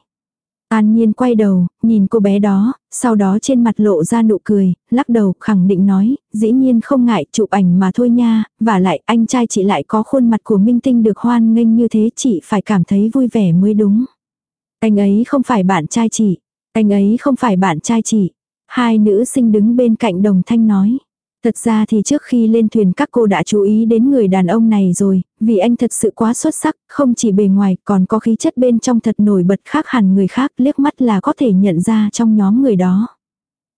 An Nhiên quay đầu, nhìn cô bé đó, sau đó trên mặt lộ ra nụ cười, lắc đầu khẳng định nói, dĩ nhiên không ngại chụp ảnh mà thôi nha, và lại anh trai chị lại có khuôn mặt của minh tinh được hoan nghênh như thế chị phải cảm thấy vui vẻ mới đúng. Anh ấy không phải bạn trai chị, anh ấy không phải bạn trai chị. Hai nữ sinh đứng bên cạnh đồng thanh nói. Thật ra thì trước khi lên thuyền các cô đã chú ý đến người đàn ông này rồi, vì anh thật sự quá xuất sắc, không chỉ bề ngoài còn có khí chất bên trong thật nổi bật khác hẳn người khác liếc mắt là có thể nhận ra trong nhóm người đó.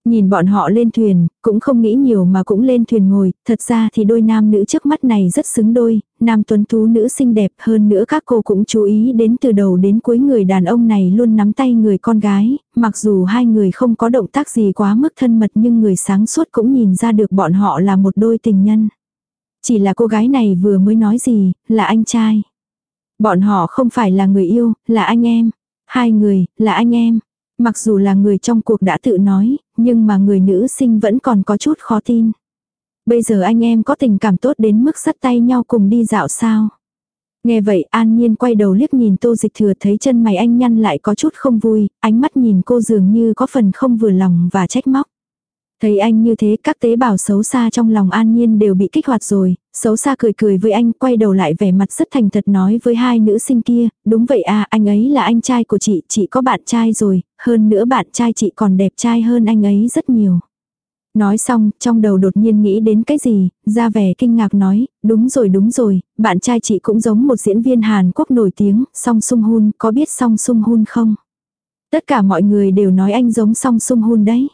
Nhìn bọn họ lên thuyền, cũng không nghĩ nhiều mà cũng lên thuyền ngồi, thật ra thì đôi nam nữ trước mắt này rất xứng đôi, nam tuấn tú nữ xinh đẹp hơn nữa các cô cũng chú ý đến từ đầu đến cuối người đàn ông này luôn nắm tay người con gái, mặc dù hai người không có động tác gì quá mức thân mật nhưng người sáng suốt cũng nhìn ra được bọn họ là một đôi tình nhân. Chỉ là cô gái này vừa mới nói gì, là anh trai. Bọn họ không phải là người yêu, là anh em. Hai người, là anh em. Mặc dù là người trong cuộc đã tự nói, nhưng mà người nữ sinh vẫn còn có chút khó tin. Bây giờ anh em có tình cảm tốt đến mức sắt tay nhau cùng đi dạo sao? Nghe vậy an nhiên quay đầu liếc nhìn tô dịch thừa thấy chân mày anh nhăn lại có chút không vui, ánh mắt nhìn cô dường như có phần không vừa lòng và trách móc. Thấy anh như thế các tế bào xấu xa trong lòng an nhiên đều bị kích hoạt rồi, xấu xa cười cười với anh quay đầu lại vẻ mặt rất thành thật nói với hai nữ sinh kia, đúng vậy à anh ấy là anh trai của chị, chị có bạn trai rồi, hơn nữa bạn trai chị còn đẹp trai hơn anh ấy rất nhiều. Nói xong, trong đầu đột nhiên nghĩ đến cái gì, ra vẻ kinh ngạc nói, đúng rồi đúng rồi, bạn trai chị cũng giống một diễn viên Hàn Quốc nổi tiếng, Song Sung Hun, có biết Song Sung Hun không? Tất cả mọi người đều nói anh giống Song Sung Hun đấy.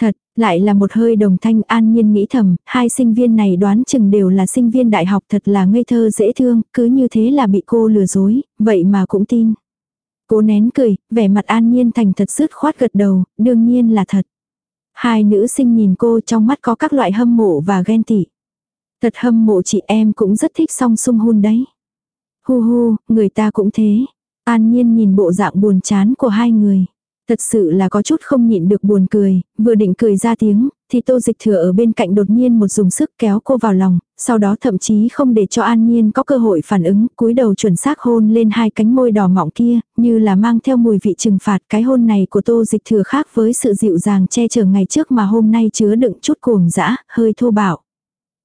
Thật, lại là một hơi đồng thanh an nhiên nghĩ thầm, hai sinh viên này đoán chừng đều là sinh viên đại học thật là ngây thơ dễ thương, cứ như thế là bị cô lừa dối, vậy mà cũng tin. Cô nén cười, vẻ mặt an nhiên thành thật sứt khoát gật đầu, đương nhiên là thật. Hai nữ sinh nhìn cô trong mắt có các loại hâm mộ và ghen tị. Thật hâm mộ chị em cũng rất thích song sung hun đấy. Hu hu, người ta cũng thế. An nhiên nhìn bộ dạng buồn chán của hai người. Thật sự là có chút không nhịn được buồn cười, vừa định cười ra tiếng, thì tô dịch thừa ở bên cạnh đột nhiên một dùng sức kéo cô vào lòng, sau đó thậm chí không để cho an nhiên có cơ hội phản ứng, cúi đầu chuẩn xác hôn lên hai cánh môi đỏ mọng kia, như là mang theo mùi vị trừng phạt cái hôn này của tô dịch thừa khác với sự dịu dàng che chở ngày trước mà hôm nay chứa đựng chút cuồng dã, hơi thô bạo.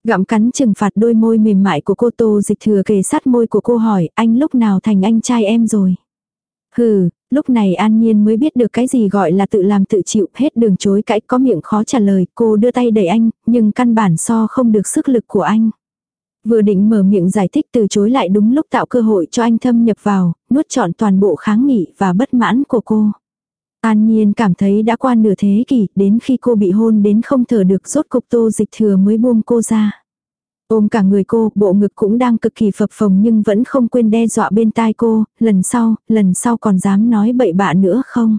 Gặm cắn trừng phạt đôi môi mềm mại của cô tô dịch thừa kề sát môi của cô hỏi anh lúc nào thành anh trai em rồi. Hừ, lúc này An Nhiên mới biết được cái gì gọi là tự làm tự chịu, hết đường chối cãi có miệng khó trả lời, cô đưa tay đẩy anh, nhưng căn bản so không được sức lực của anh. Vừa định mở miệng giải thích từ chối lại đúng lúc tạo cơ hội cho anh thâm nhập vào, nuốt trọn toàn bộ kháng nghị và bất mãn của cô. An Nhiên cảm thấy đã qua nửa thế kỷ, đến khi cô bị hôn đến không thở được rốt cục tô dịch thừa mới buông cô ra. Ôm cả người cô, bộ ngực cũng đang cực kỳ phập phồng nhưng vẫn không quên đe dọa bên tai cô, lần sau, lần sau còn dám nói bậy bạ nữa không?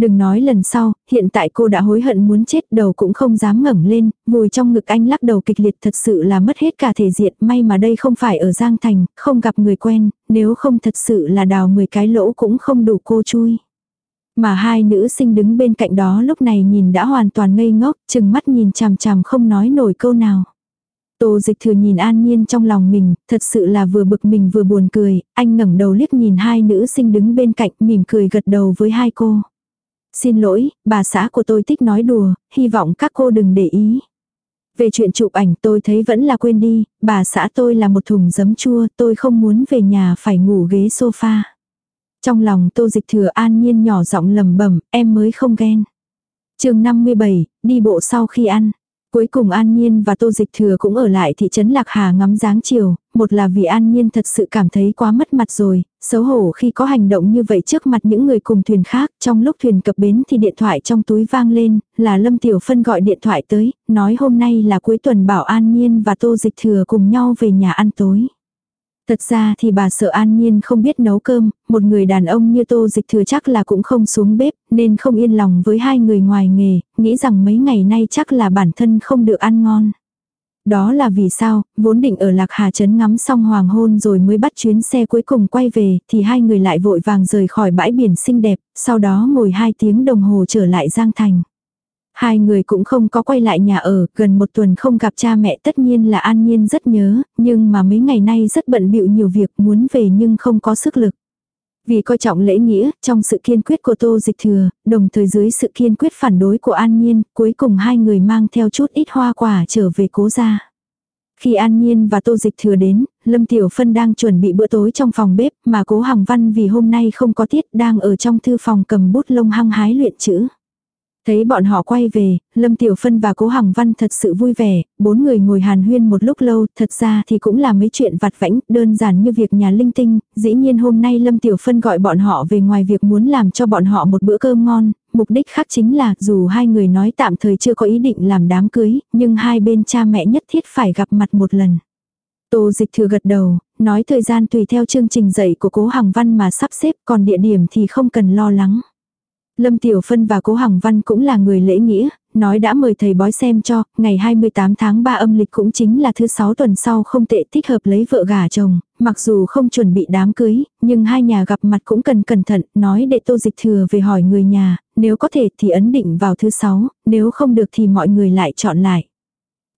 Đừng nói lần sau, hiện tại cô đã hối hận muốn chết đầu cũng không dám ngẩng lên, vùi trong ngực anh lắc đầu kịch liệt thật sự là mất hết cả thể diện, may mà đây không phải ở Giang Thành, không gặp người quen, nếu không thật sự là đào 10 cái lỗ cũng không đủ cô chui. Mà hai nữ sinh đứng bên cạnh đó lúc này nhìn đã hoàn toàn ngây ngốc, chừng mắt nhìn chằm chằm không nói nổi câu nào. Tô dịch thừa nhìn an nhiên trong lòng mình, thật sự là vừa bực mình vừa buồn cười, anh ngẩng đầu liếc nhìn hai nữ sinh đứng bên cạnh mỉm cười gật đầu với hai cô. Xin lỗi, bà xã của tôi thích nói đùa, hy vọng các cô đừng để ý. Về chuyện chụp ảnh tôi thấy vẫn là quên đi, bà xã tôi là một thùng giấm chua, tôi không muốn về nhà phải ngủ ghế sofa. Trong lòng tô dịch thừa an nhiên nhỏ giọng lầm bẩm em mới không ghen. chương 57, đi bộ sau khi ăn. Cuối cùng An Nhiên và Tô Dịch Thừa cũng ở lại thị trấn Lạc Hà ngắm dáng chiều, một là vì An Nhiên thật sự cảm thấy quá mất mặt rồi, xấu hổ khi có hành động như vậy trước mặt những người cùng thuyền khác, trong lúc thuyền cập bến thì điện thoại trong túi vang lên, là Lâm Tiểu Phân gọi điện thoại tới, nói hôm nay là cuối tuần bảo An Nhiên và Tô Dịch Thừa cùng nhau về nhà ăn tối. Thật ra thì bà sợ an nhiên không biết nấu cơm, một người đàn ông như tô dịch thừa chắc là cũng không xuống bếp, nên không yên lòng với hai người ngoài nghề, nghĩ rằng mấy ngày nay chắc là bản thân không được ăn ngon. Đó là vì sao, vốn định ở Lạc Hà Trấn ngắm xong hoàng hôn rồi mới bắt chuyến xe cuối cùng quay về, thì hai người lại vội vàng rời khỏi bãi biển xinh đẹp, sau đó ngồi hai tiếng đồng hồ trở lại Giang Thành. Hai người cũng không có quay lại nhà ở, gần một tuần không gặp cha mẹ tất nhiên là an nhiên rất nhớ, nhưng mà mấy ngày nay rất bận bịu nhiều việc muốn về nhưng không có sức lực. Vì coi trọng lễ nghĩa, trong sự kiên quyết của Tô Dịch Thừa, đồng thời dưới sự kiên quyết phản đối của An Nhiên, cuối cùng hai người mang theo chút ít hoa quả trở về cố gia. Khi An Nhiên và Tô Dịch Thừa đến, Lâm Tiểu Phân đang chuẩn bị bữa tối trong phòng bếp, mà Cố Hằng Văn vì hôm nay không có tiết đang ở trong thư phòng cầm bút lông hăng hái luyện chữ. Thấy bọn họ quay về, Lâm Tiểu Phân và Cố Hằng Văn thật sự vui vẻ, bốn người ngồi hàn huyên một lúc lâu, thật ra thì cũng là mấy chuyện vặt vãnh, đơn giản như việc nhà linh tinh, dĩ nhiên hôm nay Lâm Tiểu Phân gọi bọn họ về ngoài việc muốn làm cho bọn họ một bữa cơm ngon, mục đích khác chính là dù hai người nói tạm thời chưa có ý định làm đám cưới, nhưng hai bên cha mẹ nhất thiết phải gặp mặt một lần. Tô dịch thừa gật đầu, nói thời gian tùy theo chương trình dạy của cố Hằng Văn mà sắp xếp còn địa điểm thì không cần lo lắng. Lâm Tiểu Phân và Cố Hằng Văn cũng là người lễ nghĩa, nói đã mời thầy bói xem cho, ngày 28 tháng 3 âm lịch cũng chính là thứ 6 tuần sau không tệ thích hợp lấy vợ gả chồng, mặc dù không chuẩn bị đám cưới, nhưng hai nhà gặp mặt cũng cần cẩn thận, nói để tô dịch thừa về hỏi người nhà, nếu có thể thì ấn định vào thứ 6, nếu không được thì mọi người lại chọn lại.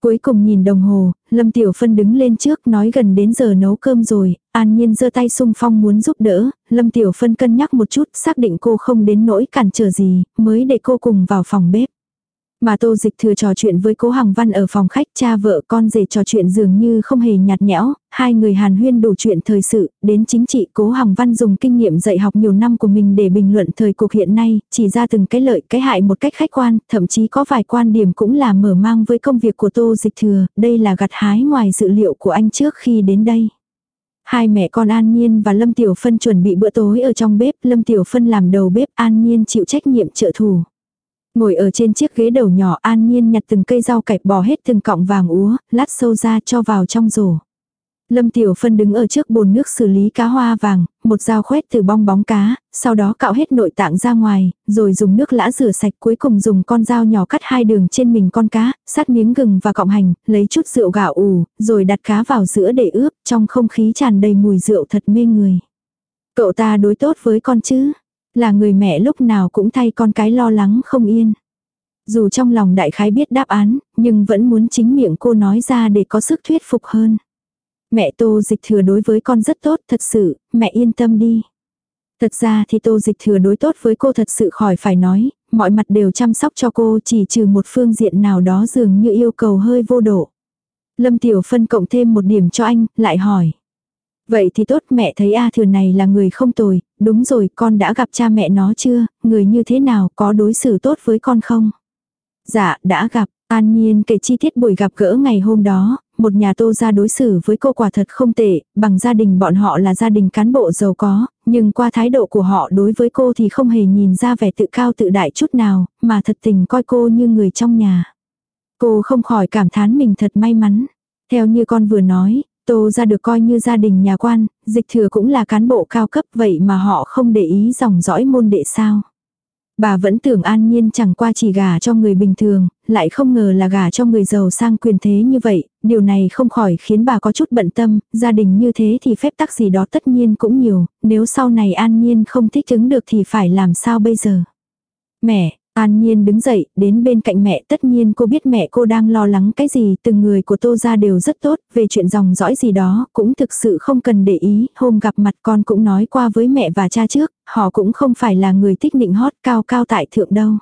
Cuối cùng nhìn đồng hồ, Lâm Tiểu Phân đứng lên trước nói gần đến giờ nấu cơm rồi, An Nhiên giơ tay sung phong muốn giúp đỡ, Lâm Tiểu Phân cân nhắc một chút, xác định cô không đến nỗi cản trở gì, mới để cô cùng vào phòng bếp. Mà tô dịch thừa trò chuyện với cố Hằng Văn ở phòng khách cha vợ con rể trò chuyện dường như không hề nhạt nhẽo, hai người hàn huyên đủ chuyện thời sự, đến chính trị cố Hằng Văn dùng kinh nghiệm dạy học nhiều năm của mình để bình luận thời cuộc hiện nay, chỉ ra từng cái lợi cái hại một cách khách quan, thậm chí có vài quan điểm cũng là mở mang với công việc của tô dịch thừa, đây là gặt hái ngoài dự liệu của anh trước khi đến đây. Hai mẹ con An Nhiên và Lâm Tiểu Phân chuẩn bị bữa tối ở trong bếp, Lâm Tiểu Phân làm đầu bếp, An Nhiên chịu trách nhiệm trợ thủ. Ngồi ở trên chiếc ghế đầu nhỏ an nhiên nhặt từng cây rau cải bỏ hết từng cọng vàng úa, lát sâu ra cho vào trong rổ. Lâm Tiểu Phân đứng ở trước bồn nước xử lý cá hoa vàng, một dao khoét từ bong bóng cá, sau đó cạo hết nội tạng ra ngoài, rồi dùng nước lã rửa sạch cuối cùng dùng con dao nhỏ cắt hai đường trên mình con cá, sát miếng gừng và cọng hành, lấy chút rượu gạo ủ, rồi đặt cá vào giữa để ướp, trong không khí tràn đầy mùi rượu thật mê người. Cậu ta đối tốt với con chứ? Là người mẹ lúc nào cũng thay con cái lo lắng không yên. Dù trong lòng đại khái biết đáp án, nhưng vẫn muốn chính miệng cô nói ra để có sức thuyết phục hơn. Mẹ tô dịch thừa đối với con rất tốt, thật sự, mẹ yên tâm đi. Thật ra thì tô dịch thừa đối tốt với cô thật sự khỏi phải nói, mọi mặt đều chăm sóc cho cô chỉ trừ một phương diện nào đó dường như yêu cầu hơi vô độ. Lâm Tiểu Phân cộng thêm một điểm cho anh, lại hỏi. Vậy thì tốt mẹ thấy A thừa này là người không tồi, đúng rồi con đã gặp cha mẹ nó chưa, người như thế nào có đối xử tốt với con không? Dạ, đã gặp, An Nhiên kể chi tiết buổi gặp gỡ ngày hôm đó, một nhà tô ra đối xử với cô quả thật không tệ, bằng gia đình bọn họ là gia đình cán bộ giàu có, nhưng qua thái độ của họ đối với cô thì không hề nhìn ra vẻ tự cao tự đại chút nào, mà thật tình coi cô như người trong nhà. Cô không khỏi cảm thán mình thật may mắn. Theo như con vừa nói, Tô ra được coi như gia đình nhà quan, dịch thừa cũng là cán bộ cao cấp vậy mà họ không để ý dòng dõi môn đệ sao. Bà vẫn tưởng an nhiên chẳng qua chỉ gả cho người bình thường, lại không ngờ là gả cho người giàu sang quyền thế như vậy, điều này không khỏi khiến bà có chút bận tâm, gia đình như thế thì phép tắc gì đó tất nhiên cũng nhiều, nếu sau này an nhiên không thích ứng được thì phải làm sao bây giờ. Mẹ, An Nhiên đứng dậy, đến bên cạnh mẹ tất nhiên cô biết mẹ cô đang lo lắng cái gì, từng người của tô ra đều rất tốt, về chuyện dòng dõi gì đó, cũng thực sự không cần để ý, hôm gặp mặt con cũng nói qua với mẹ và cha trước, họ cũng không phải là người thích nịnh hót cao cao tại thượng đâu.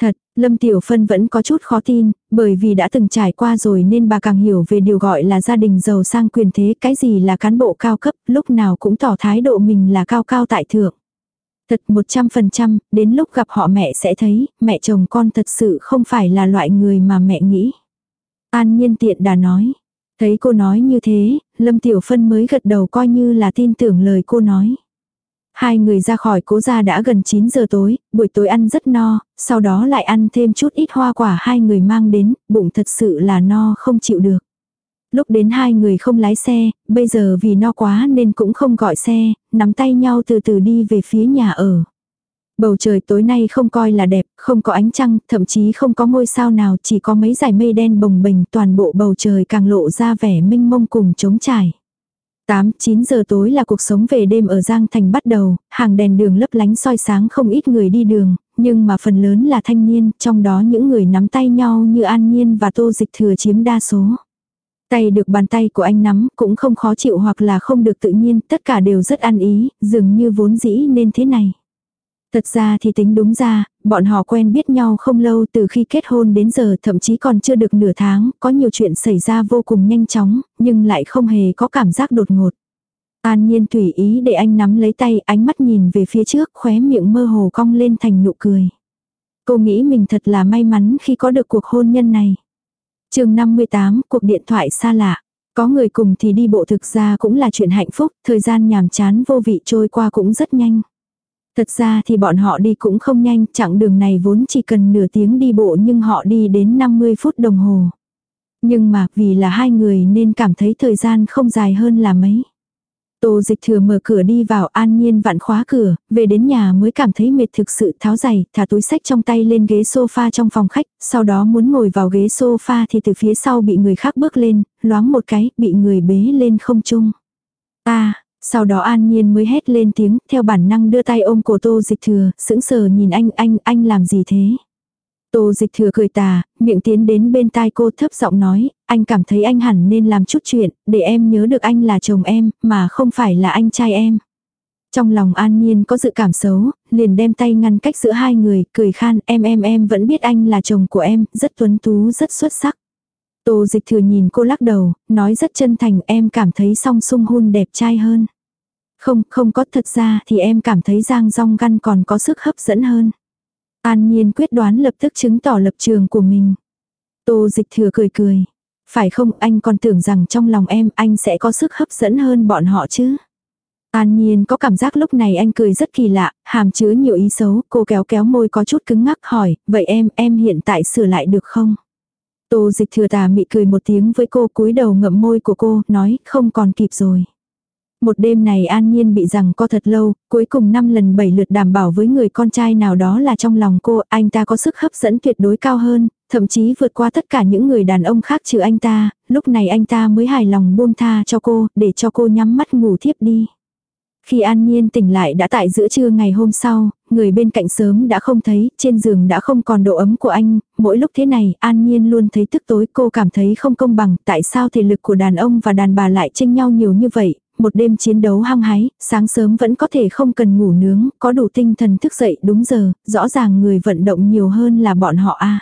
Thật, Lâm Tiểu Phân vẫn có chút khó tin, bởi vì đã từng trải qua rồi nên bà càng hiểu về điều gọi là gia đình giàu sang quyền thế, cái gì là cán bộ cao cấp, lúc nào cũng tỏ thái độ mình là cao cao tại thượng. Thật 100%, đến lúc gặp họ mẹ sẽ thấy, mẹ chồng con thật sự không phải là loại người mà mẹ nghĩ. An nhiên tiện đã nói. Thấy cô nói như thế, Lâm Tiểu Phân mới gật đầu coi như là tin tưởng lời cô nói. Hai người ra khỏi cố gia đã gần 9 giờ tối, buổi tối ăn rất no, sau đó lại ăn thêm chút ít hoa quả hai người mang đến, bụng thật sự là no không chịu được. Lúc đến hai người không lái xe, bây giờ vì no quá nên cũng không gọi xe, nắm tay nhau từ từ đi về phía nhà ở. Bầu trời tối nay không coi là đẹp, không có ánh trăng, thậm chí không có ngôi sao nào, chỉ có mấy dải mây đen bồng bềnh, toàn bộ bầu trời càng lộ ra vẻ minh mông cùng trống trải. 8-9 giờ tối là cuộc sống về đêm ở Giang Thành bắt đầu, hàng đèn đường lấp lánh soi sáng không ít người đi đường, nhưng mà phần lớn là thanh niên, trong đó những người nắm tay nhau như An Nhiên và Tô Dịch Thừa chiếm đa số. Tay được bàn tay của anh nắm cũng không khó chịu hoặc là không được tự nhiên, tất cả đều rất ăn ý, dường như vốn dĩ nên thế này. Thật ra thì tính đúng ra, bọn họ quen biết nhau không lâu từ khi kết hôn đến giờ thậm chí còn chưa được nửa tháng, có nhiều chuyện xảy ra vô cùng nhanh chóng, nhưng lại không hề có cảm giác đột ngột. An nhiên tùy ý để anh nắm lấy tay, ánh mắt nhìn về phía trước, khóe miệng mơ hồ cong lên thành nụ cười. Cô nghĩ mình thật là may mắn khi có được cuộc hôn nhân này chương 58, cuộc điện thoại xa lạ. Có người cùng thì đi bộ thực ra cũng là chuyện hạnh phúc, thời gian nhàm chán vô vị trôi qua cũng rất nhanh. Thật ra thì bọn họ đi cũng không nhanh, chặng đường này vốn chỉ cần nửa tiếng đi bộ nhưng họ đi đến 50 phút đồng hồ. Nhưng mà vì là hai người nên cảm thấy thời gian không dài hơn là mấy. Tô dịch thừa mở cửa đi vào an nhiên vặn khóa cửa, về đến nhà mới cảm thấy mệt thực sự tháo giày, thả túi sách trong tay lên ghế sofa trong phòng khách, sau đó muốn ngồi vào ghế sofa thì từ phía sau bị người khác bước lên, loáng một cái, bị người bế lên không chung. Ta, sau đó an nhiên mới hét lên tiếng, theo bản năng đưa tay ôm cổ tô dịch thừa, sững sờ nhìn anh, anh, anh làm gì thế? Tô dịch thừa cười tà, miệng tiến đến bên tai cô thấp giọng nói, anh cảm thấy anh hẳn nên làm chút chuyện, để em nhớ được anh là chồng em, mà không phải là anh trai em. Trong lòng an nhiên có dự cảm xấu, liền đem tay ngăn cách giữa hai người, cười khan, em em em vẫn biết anh là chồng của em, rất tuấn tú, rất xuất sắc. Tô dịch thừa nhìn cô lắc đầu, nói rất chân thành em cảm thấy song sung hun đẹp trai hơn. Không, không có thật ra thì em cảm thấy Giang Rong Găn còn có sức hấp dẫn hơn. An Nhiên quyết đoán lập tức chứng tỏ lập trường của mình. Tô dịch thừa cười cười. Phải không anh còn tưởng rằng trong lòng em anh sẽ có sức hấp dẫn hơn bọn họ chứ. An Nhiên có cảm giác lúc này anh cười rất kỳ lạ, hàm chứa nhiều ý xấu, cô kéo kéo môi có chút cứng ngắc hỏi, vậy em, em hiện tại sửa lại được không? Tô dịch thừa tà mị cười một tiếng với cô cúi đầu ngậm môi của cô, nói, không còn kịp rồi. Một đêm này an nhiên bị rằng co thật lâu, cuối cùng năm lần bảy lượt đảm bảo với người con trai nào đó là trong lòng cô, anh ta có sức hấp dẫn tuyệt đối cao hơn, thậm chí vượt qua tất cả những người đàn ông khác trừ anh ta, lúc này anh ta mới hài lòng buông tha cho cô, để cho cô nhắm mắt ngủ thiếp đi. Khi An Nhiên tỉnh lại đã tại giữa trưa ngày hôm sau, người bên cạnh sớm đã không thấy, trên giường đã không còn độ ấm của anh, mỗi lúc thế này An Nhiên luôn thấy tức tối cô cảm thấy không công bằng, tại sao thể lực của đàn ông và đàn bà lại tranh nhau nhiều như vậy, một đêm chiến đấu hăng hái, sáng sớm vẫn có thể không cần ngủ nướng, có đủ tinh thần thức dậy đúng giờ, rõ ràng người vận động nhiều hơn là bọn họ a.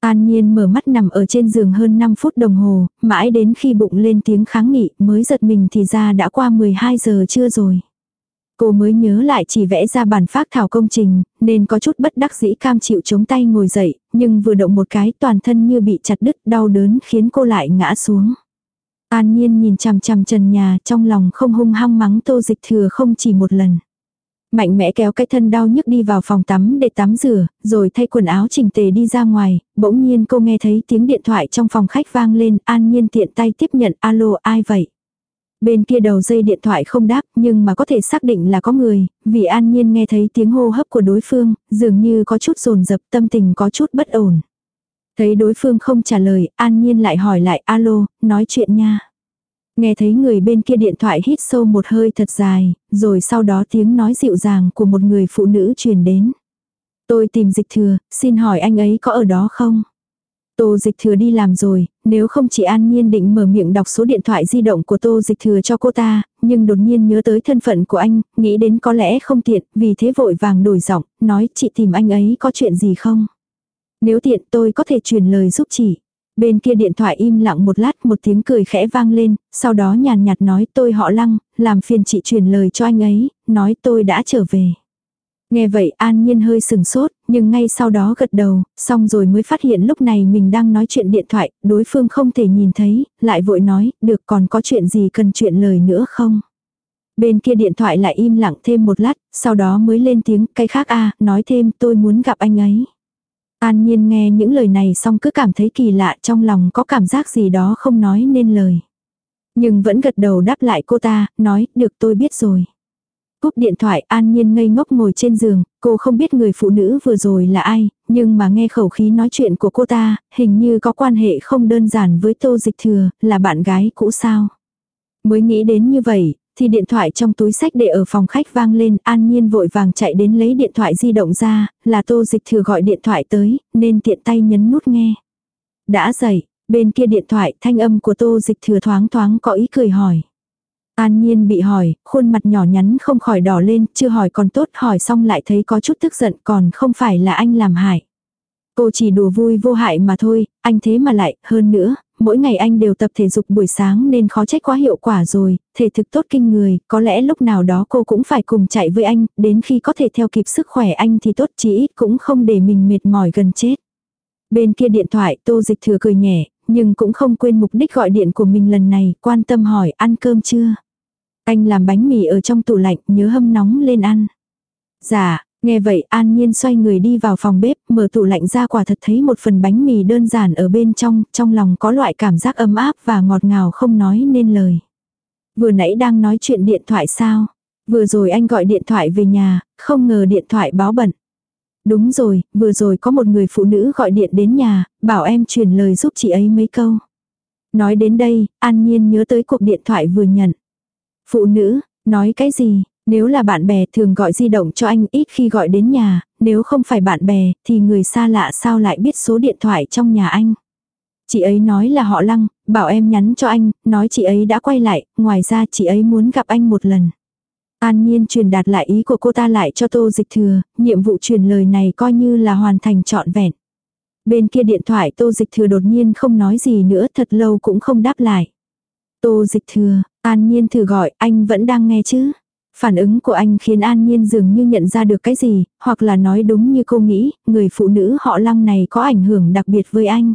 An Nhiên mở mắt nằm ở trên giường hơn 5 phút đồng hồ, mãi đến khi bụng lên tiếng kháng nghị mới giật mình thì ra đã qua 12 giờ trưa rồi. Cô mới nhớ lại chỉ vẽ ra bản phác thảo công trình, nên có chút bất đắc dĩ cam chịu chống tay ngồi dậy, nhưng vừa động một cái toàn thân như bị chặt đứt đau đớn khiến cô lại ngã xuống. An Nhiên nhìn chằm chằm trần nhà trong lòng không hung hăng mắng tô dịch thừa không chỉ một lần. Mạnh mẽ kéo cái thân đau nhức đi vào phòng tắm để tắm rửa, rồi thay quần áo chỉnh tề đi ra ngoài, bỗng nhiên cô nghe thấy tiếng điện thoại trong phòng khách vang lên, an nhiên tiện tay tiếp nhận, alo ai vậy? Bên kia đầu dây điện thoại không đáp nhưng mà có thể xác định là có người, vì an nhiên nghe thấy tiếng hô hấp của đối phương, dường như có chút rồn rập tâm tình có chút bất ổn. Thấy đối phương không trả lời, an nhiên lại hỏi lại alo, nói chuyện nha. Nghe thấy người bên kia điện thoại hít sâu một hơi thật dài, rồi sau đó tiếng nói dịu dàng của một người phụ nữ truyền đến. Tôi tìm dịch thừa, xin hỏi anh ấy có ở đó không? Tô dịch thừa đi làm rồi, nếu không chỉ an nhiên định mở miệng đọc số điện thoại di động của tô dịch thừa cho cô ta, nhưng đột nhiên nhớ tới thân phận của anh, nghĩ đến có lẽ không tiện, vì thế vội vàng đổi giọng, nói chị tìm anh ấy có chuyện gì không? Nếu tiện tôi có thể truyền lời giúp chị. Bên kia điện thoại im lặng một lát một tiếng cười khẽ vang lên, sau đó nhàn nhạt nói tôi họ lăng, làm phiền chị truyền lời cho anh ấy, nói tôi đã trở về. Nghe vậy an nhiên hơi sừng sốt, nhưng ngay sau đó gật đầu, xong rồi mới phát hiện lúc này mình đang nói chuyện điện thoại, đối phương không thể nhìn thấy, lại vội nói, được còn có chuyện gì cần chuyện lời nữa không? Bên kia điện thoại lại im lặng thêm một lát, sau đó mới lên tiếng, cái khác a nói thêm tôi muốn gặp anh ấy. An nhiên nghe những lời này xong cứ cảm thấy kỳ lạ trong lòng có cảm giác gì đó không nói nên lời. Nhưng vẫn gật đầu đáp lại cô ta, nói, được tôi biết rồi. Cúp điện thoại an nhiên ngây ngốc ngồi trên giường, cô không biết người phụ nữ vừa rồi là ai, nhưng mà nghe khẩu khí nói chuyện của cô ta, hình như có quan hệ không đơn giản với tô dịch thừa, là bạn gái cũ sao. Mới nghĩ đến như vậy, thì điện thoại trong túi sách để ở phòng khách vang lên, an nhiên vội vàng chạy đến lấy điện thoại di động ra, là tô dịch thừa gọi điện thoại tới, nên tiện tay nhấn nút nghe. Đã dậy, bên kia điện thoại thanh âm của tô dịch thừa thoáng thoáng có ý cười hỏi. An Nhiên bị hỏi, khuôn mặt nhỏ nhắn không khỏi đỏ lên, chưa hỏi còn tốt, hỏi xong lại thấy có chút tức giận còn không phải là anh làm hại. Cô chỉ đùa vui vô hại mà thôi, anh thế mà lại, hơn nữa, mỗi ngày anh đều tập thể dục buổi sáng nên khó trách quá hiệu quả rồi, thể thực tốt kinh người, có lẽ lúc nào đó cô cũng phải cùng chạy với anh, đến khi có thể theo kịp sức khỏe anh thì tốt chí ít cũng không để mình mệt mỏi gần chết. Bên kia điện thoại tô dịch thừa cười nhẹ, nhưng cũng không quên mục đích gọi điện của mình lần này, quan tâm hỏi ăn cơm chưa. Anh làm bánh mì ở trong tủ lạnh, nhớ hâm nóng lên ăn. Dạ, nghe vậy an nhiên xoay người đi vào phòng bếp, mở tủ lạnh ra quả thật thấy một phần bánh mì đơn giản ở bên trong, trong lòng có loại cảm giác ấm áp và ngọt ngào không nói nên lời. Vừa nãy đang nói chuyện điện thoại sao? Vừa rồi anh gọi điện thoại về nhà, không ngờ điện thoại báo bận. Đúng rồi, vừa rồi có một người phụ nữ gọi điện đến nhà, bảo em truyền lời giúp chị ấy mấy câu. Nói đến đây, an nhiên nhớ tới cuộc điện thoại vừa nhận. Phụ nữ, nói cái gì, nếu là bạn bè thường gọi di động cho anh ít khi gọi đến nhà, nếu không phải bạn bè thì người xa lạ sao lại biết số điện thoại trong nhà anh. Chị ấy nói là họ lăng, bảo em nhắn cho anh, nói chị ấy đã quay lại, ngoài ra chị ấy muốn gặp anh một lần. An Nhiên truyền đạt lại ý của cô ta lại cho Tô Dịch Thừa, nhiệm vụ truyền lời này coi như là hoàn thành trọn vẹn. Bên kia điện thoại Tô Dịch Thừa đột nhiên không nói gì nữa thật lâu cũng không đáp lại. Tô Dịch Thừa, An Nhiên thử gọi, anh vẫn đang nghe chứ? Phản ứng của anh khiến An Nhiên dường như nhận ra được cái gì, hoặc là nói đúng như cô nghĩ, người phụ nữ họ lăng này có ảnh hưởng đặc biệt với anh.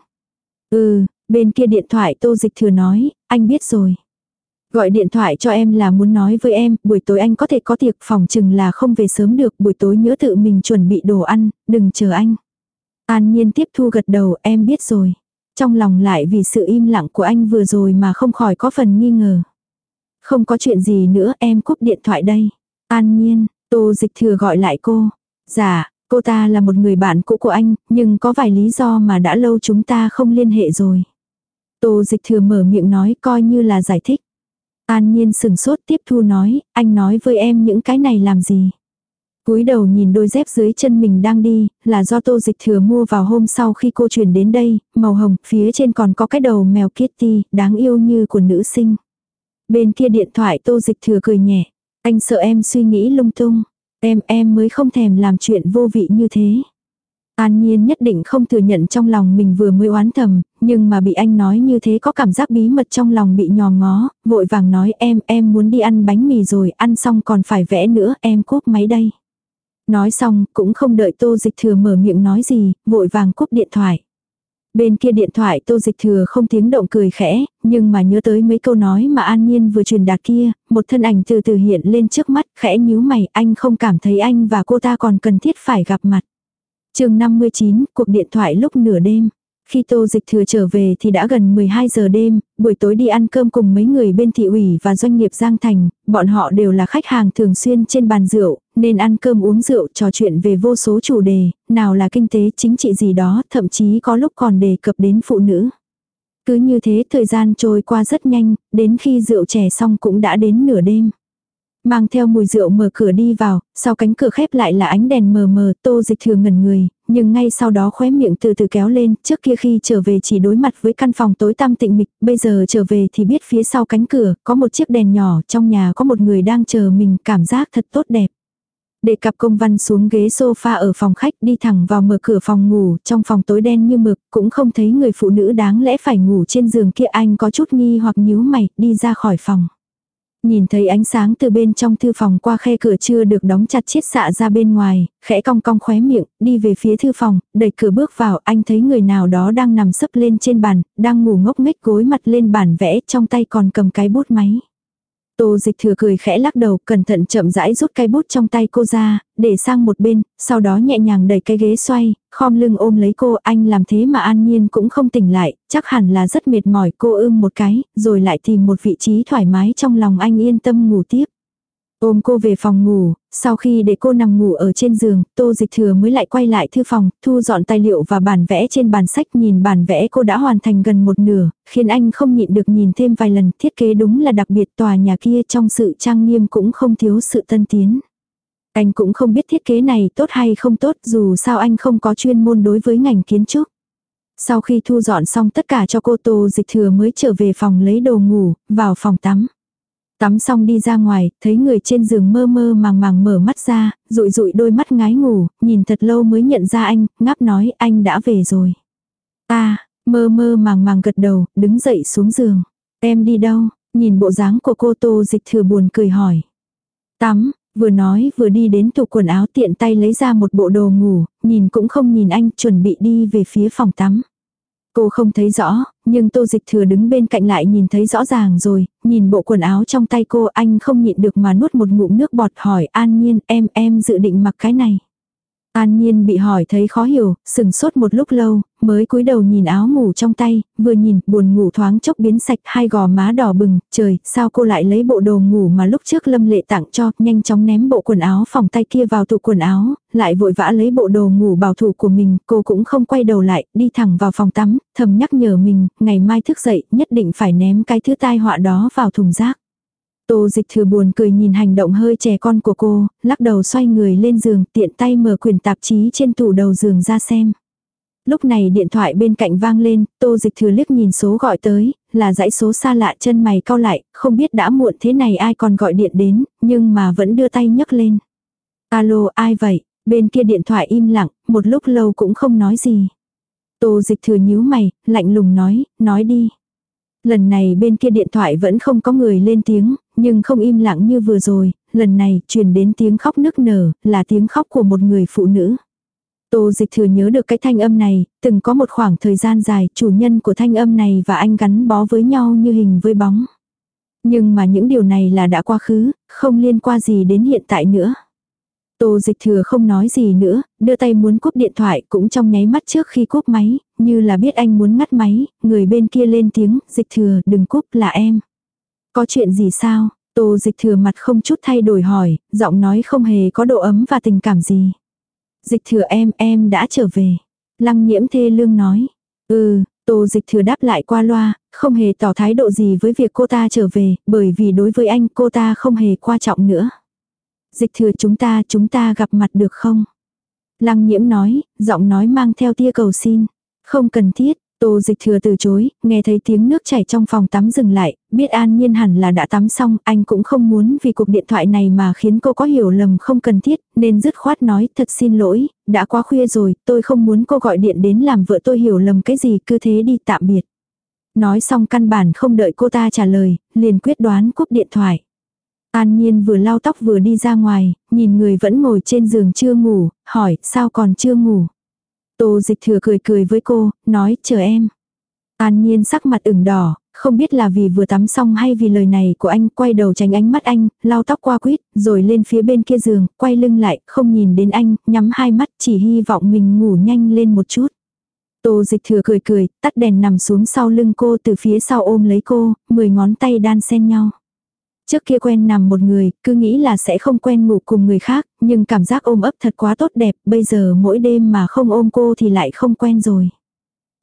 Ừ, bên kia điện thoại Tô Dịch Thừa nói, anh biết rồi. Gọi điện thoại cho em là muốn nói với em, buổi tối anh có thể có tiệc phòng chừng là không về sớm được, buổi tối nhớ tự mình chuẩn bị đồ ăn, đừng chờ anh. An Nhiên tiếp thu gật đầu, em biết rồi. Trong lòng lại vì sự im lặng của anh vừa rồi mà không khỏi có phần nghi ngờ. Không có chuyện gì nữa em cúp điện thoại đây. An nhiên, tô dịch thừa gọi lại cô. Dạ, cô ta là một người bạn cũ của anh, nhưng có vài lý do mà đã lâu chúng ta không liên hệ rồi. Tô dịch thừa mở miệng nói coi như là giải thích. An nhiên sừng sốt tiếp thu nói, anh nói với em những cái này làm gì cúi đầu nhìn đôi dép dưới chân mình đang đi, là do tô dịch thừa mua vào hôm sau khi cô chuyển đến đây, màu hồng, phía trên còn có cái đầu mèo Kitty, đáng yêu như của nữ sinh. Bên kia điện thoại tô dịch thừa cười nhẹ, anh sợ em suy nghĩ lung tung, em em mới không thèm làm chuyện vô vị như thế. An Nhiên nhất định không thừa nhận trong lòng mình vừa mới oán thầm, nhưng mà bị anh nói như thế có cảm giác bí mật trong lòng bị nhòm ngó, vội vàng nói em, em muốn đi ăn bánh mì rồi, ăn xong còn phải vẽ nữa, em cúp máy đây. Nói xong, cũng không đợi tô dịch thừa mở miệng nói gì, vội vàng cúp điện thoại. Bên kia điện thoại tô dịch thừa không tiếng động cười khẽ, nhưng mà nhớ tới mấy câu nói mà an nhiên vừa truyền đạt kia, một thân ảnh từ từ hiện lên trước mắt, khẽ nhíu mày, anh không cảm thấy anh và cô ta còn cần thiết phải gặp mặt. chương 59, cuộc điện thoại lúc nửa đêm. Khi Tô Dịch Thừa trở về thì đã gần 12 giờ đêm, buổi tối đi ăn cơm cùng mấy người bên thị ủy và doanh nghiệp Giang Thành, bọn họ đều là khách hàng thường xuyên trên bàn rượu, nên ăn cơm uống rượu trò chuyện về vô số chủ đề, nào là kinh tế chính trị gì đó, thậm chí có lúc còn đề cập đến phụ nữ. Cứ như thế thời gian trôi qua rất nhanh, đến khi rượu chè xong cũng đã đến nửa đêm. Mang theo mùi rượu mở cửa đi vào, sau cánh cửa khép lại là ánh đèn mờ mờ, tô dịch thường ngẩn người, nhưng ngay sau đó khóe miệng từ từ kéo lên, trước kia khi trở về chỉ đối mặt với căn phòng tối tăm tịnh mịch, bây giờ trở về thì biết phía sau cánh cửa, có một chiếc đèn nhỏ, trong nhà có một người đang chờ mình, cảm giác thật tốt đẹp. Để cặp công văn xuống ghế sofa ở phòng khách đi thẳng vào mở cửa phòng ngủ, trong phòng tối đen như mực, cũng không thấy người phụ nữ đáng lẽ phải ngủ trên giường kia anh có chút nghi hoặc nhíu mày, đi ra khỏi phòng. Nhìn thấy ánh sáng từ bên trong thư phòng qua khe cửa chưa được đóng chặt chiết xạ ra bên ngoài, khẽ cong cong khóe miệng, đi về phía thư phòng, đẩy cửa bước vào, anh thấy người nào đó đang nằm sấp lên trên bàn, đang ngủ ngốc nghếch gối mặt lên bàn vẽ, trong tay còn cầm cái bút máy. Tô dịch thừa cười khẽ lắc đầu, cẩn thận chậm rãi rút cây bút trong tay cô ra, để sang một bên, sau đó nhẹ nhàng đẩy cái ghế xoay, khom lưng ôm lấy cô, anh làm thế mà an nhiên cũng không tỉnh lại, chắc hẳn là rất mệt mỏi, cô ưm một cái, rồi lại tìm một vị trí thoải mái trong lòng anh yên tâm ngủ tiếp. Ôm cô về phòng ngủ, sau khi để cô nằm ngủ ở trên giường, tô dịch thừa mới lại quay lại thư phòng, thu dọn tài liệu và bản vẽ trên bàn sách nhìn bản vẽ cô đã hoàn thành gần một nửa, khiến anh không nhịn được nhìn thêm vài lần, thiết kế đúng là đặc biệt tòa nhà kia trong sự trang nghiêm cũng không thiếu sự tân tiến. Anh cũng không biết thiết kế này tốt hay không tốt dù sao anh không có chuyên môn đối với ngành kiến trúc. Sau khi thu dọn xong tất cả cho cô tô dịch thừa mới trở về phòng lấy đồ ngủ, vào phòng tắm. Tắm xong đi ra ngoài, thấy người trên giường mơ mơ màng màng mở mắt ra, rụi rụi đôi mắt ngái ngủ, nhìn thật lâu mới nhận ra anh, ngáp nói anh đã về rồi. Ta, mơ mơ màng màng gật đầu, đứng dậy xuống giường. Em đi đâu? Nhìn bộ dáng của cô tô dịch thừa buồn cười hỏi. Tắm, vừa nói vừa đi đến tủ quần áo tiện tay lấy ra một bộ đồ ngủ, nhìn cũng không nhìn anh chuẩn bị đi về phía phòng tắm. Cô không thấy rõ, nhưng tô dịch thừa đứng bên cạnh lại nhìn thấy rõ ràng rồi, nhìn bộ quần áo trong tay cô anh không nhịn được mà nuốt một ngụm nước bọt hỏi an nhiên em em dự định mặc cái này. An Nhiên bị hỏi thấy khó hiểu, sừng sốt một lúc lâu, mới cúi đầu nhìn áo ngủ trong tay, vừa nhìn, buồn ngủ thoáng chốc biến sạch, hai gò má đỏ bừng, trời, sao cô lại lấy bộ đồ ngủ mà lúc trước Lâm Lệ tặng cho, nhanh chóng ném bộ quần áo phòng tay kia vào tủ quần áo, lại vội vã lấy bộ đồ ngủ bảo thủ của mình, cô cũng không quay đầu lại, đi thẳng vào phòng tắm, thầm nhắc nhở mình, ngày mai thức dậy, nhất định phải ném cái thứ tai họa đó vào thùng rác. Tô dịch thừa buồn cười nhìn hành động hơi trẻ con của cô, lắc đầu xoay người lên giường tiện tay mở quyển tạp chí trên tủ đầu giường ra xem. Lúc này điện thoại bên cạnh vang lên, tô dịch thừa liếc nhìn số gọi tới, là dãy số xa lạ chân mày cau lại, không biết đã muộn thế này ai còn gọi điện đến, nhưng mà vẫn đưa tay nhấc lên. Alo ai vậy? Bên kia điện thoại im lặng, một lúc lâu cũng không nói gì. Tô dịch thừa nhíu mày, lạnh lùng nói, nói đi. Lần này bên kia điện thoại vẫn không có người lên tiếng, nhưng không im lặng như vừa rồi, lần này truyền đến tiếng khóc nức nở, là tiếng khóc của một người phụ nữ. Tô dịch thừa nhớ được cái thanh âm này, từng có một khoảng thời gian dài chủ nhân của thanh âm này và anh gắn bó với nhau như hình với bóng. Nhưng mà những điều này là đã quá khứ, không liên quan gì đến hiện tại nữa. Tô dịch thừa không nói gì nữa, đưa tay muốn cúp điện thoại cũng trong nháy mắt trước khi cúp máy, như là biết anh muốn ngắt máy, người bên kia lên tiếng, dịch thừa đừng cúp là em. Có chuyện gì sao? Tô dịch thừa mặt không chút thay đổi hỏi, giọng nói không hề có độ ấm và tình cảm gì. Dịch thừa em, em đã trở về. Lăng nhiễm thê lương nói. Ừ, tô dịch thừa đáp lại qua loa, không hề tỏ thái độ gì với việc cô ta trở về, bởi vì đối với anh cô ta không hề quan trọng nữa. Dịch thừa chúng ta, chúng ta gặp mặt được không? Lăng nhiễm nói, giọng nói mang theo tia cầu xin. Không cần thiết, Tô dịch thừa từ chối, nghe thấy tiếng nước chảy trong phòng tắm dừng lại, biết an nhiên hẳn là đã tắm xong, anh cũng không muốn vì cuộc điện thoại này mà khiến cô có hiểu lầm không cần thiết, nên dứt khoát nói thật xin lỗi, đã quá khuya rồi, tôi không muốn cô gọi điện đến làm vợ tôi hiểu lầm cái gì, cứ thế đi tạm biệt. Nói xong căn bản không đợi cô ta trả lời, liền quyết đoán cúp điện thoại. An Nhiên vừa lau tóc vừa đi ra ngoài, nhìn người vẫn ngồi trên giường chưa ngủ, hỏi sao còn chưa ngủ. Tô dịch thừa cười cười với cô, nói chờ em. An nhiên sắc mặt ửng đỏ, không biết là vì vừa tắm xong hay vì lời này của anh quay đầu tránh ánh mắt anh, lau tóc qua quýt, rồi lên phía bên kia giường, quay lưng lại, không nhìn đến anh, nhắm hai mắt chỉ hy vọng mình ngủ nhanh lên một chút. Tô dịch thừa cười cười, tắt đèn nằm xuống sau lưng cô từ phía sau ôm lấy cô, mười ngón tay đan xen nhau. Trước kia quen nằm một người, cứ nghĩ là sẽ không quen ngủ cùng người khác, nhưng cảm giác ôm ấp thật quá tốt đẹp, bây giờ mỗi đêm mà không ôm cô thì lại không quen rồi.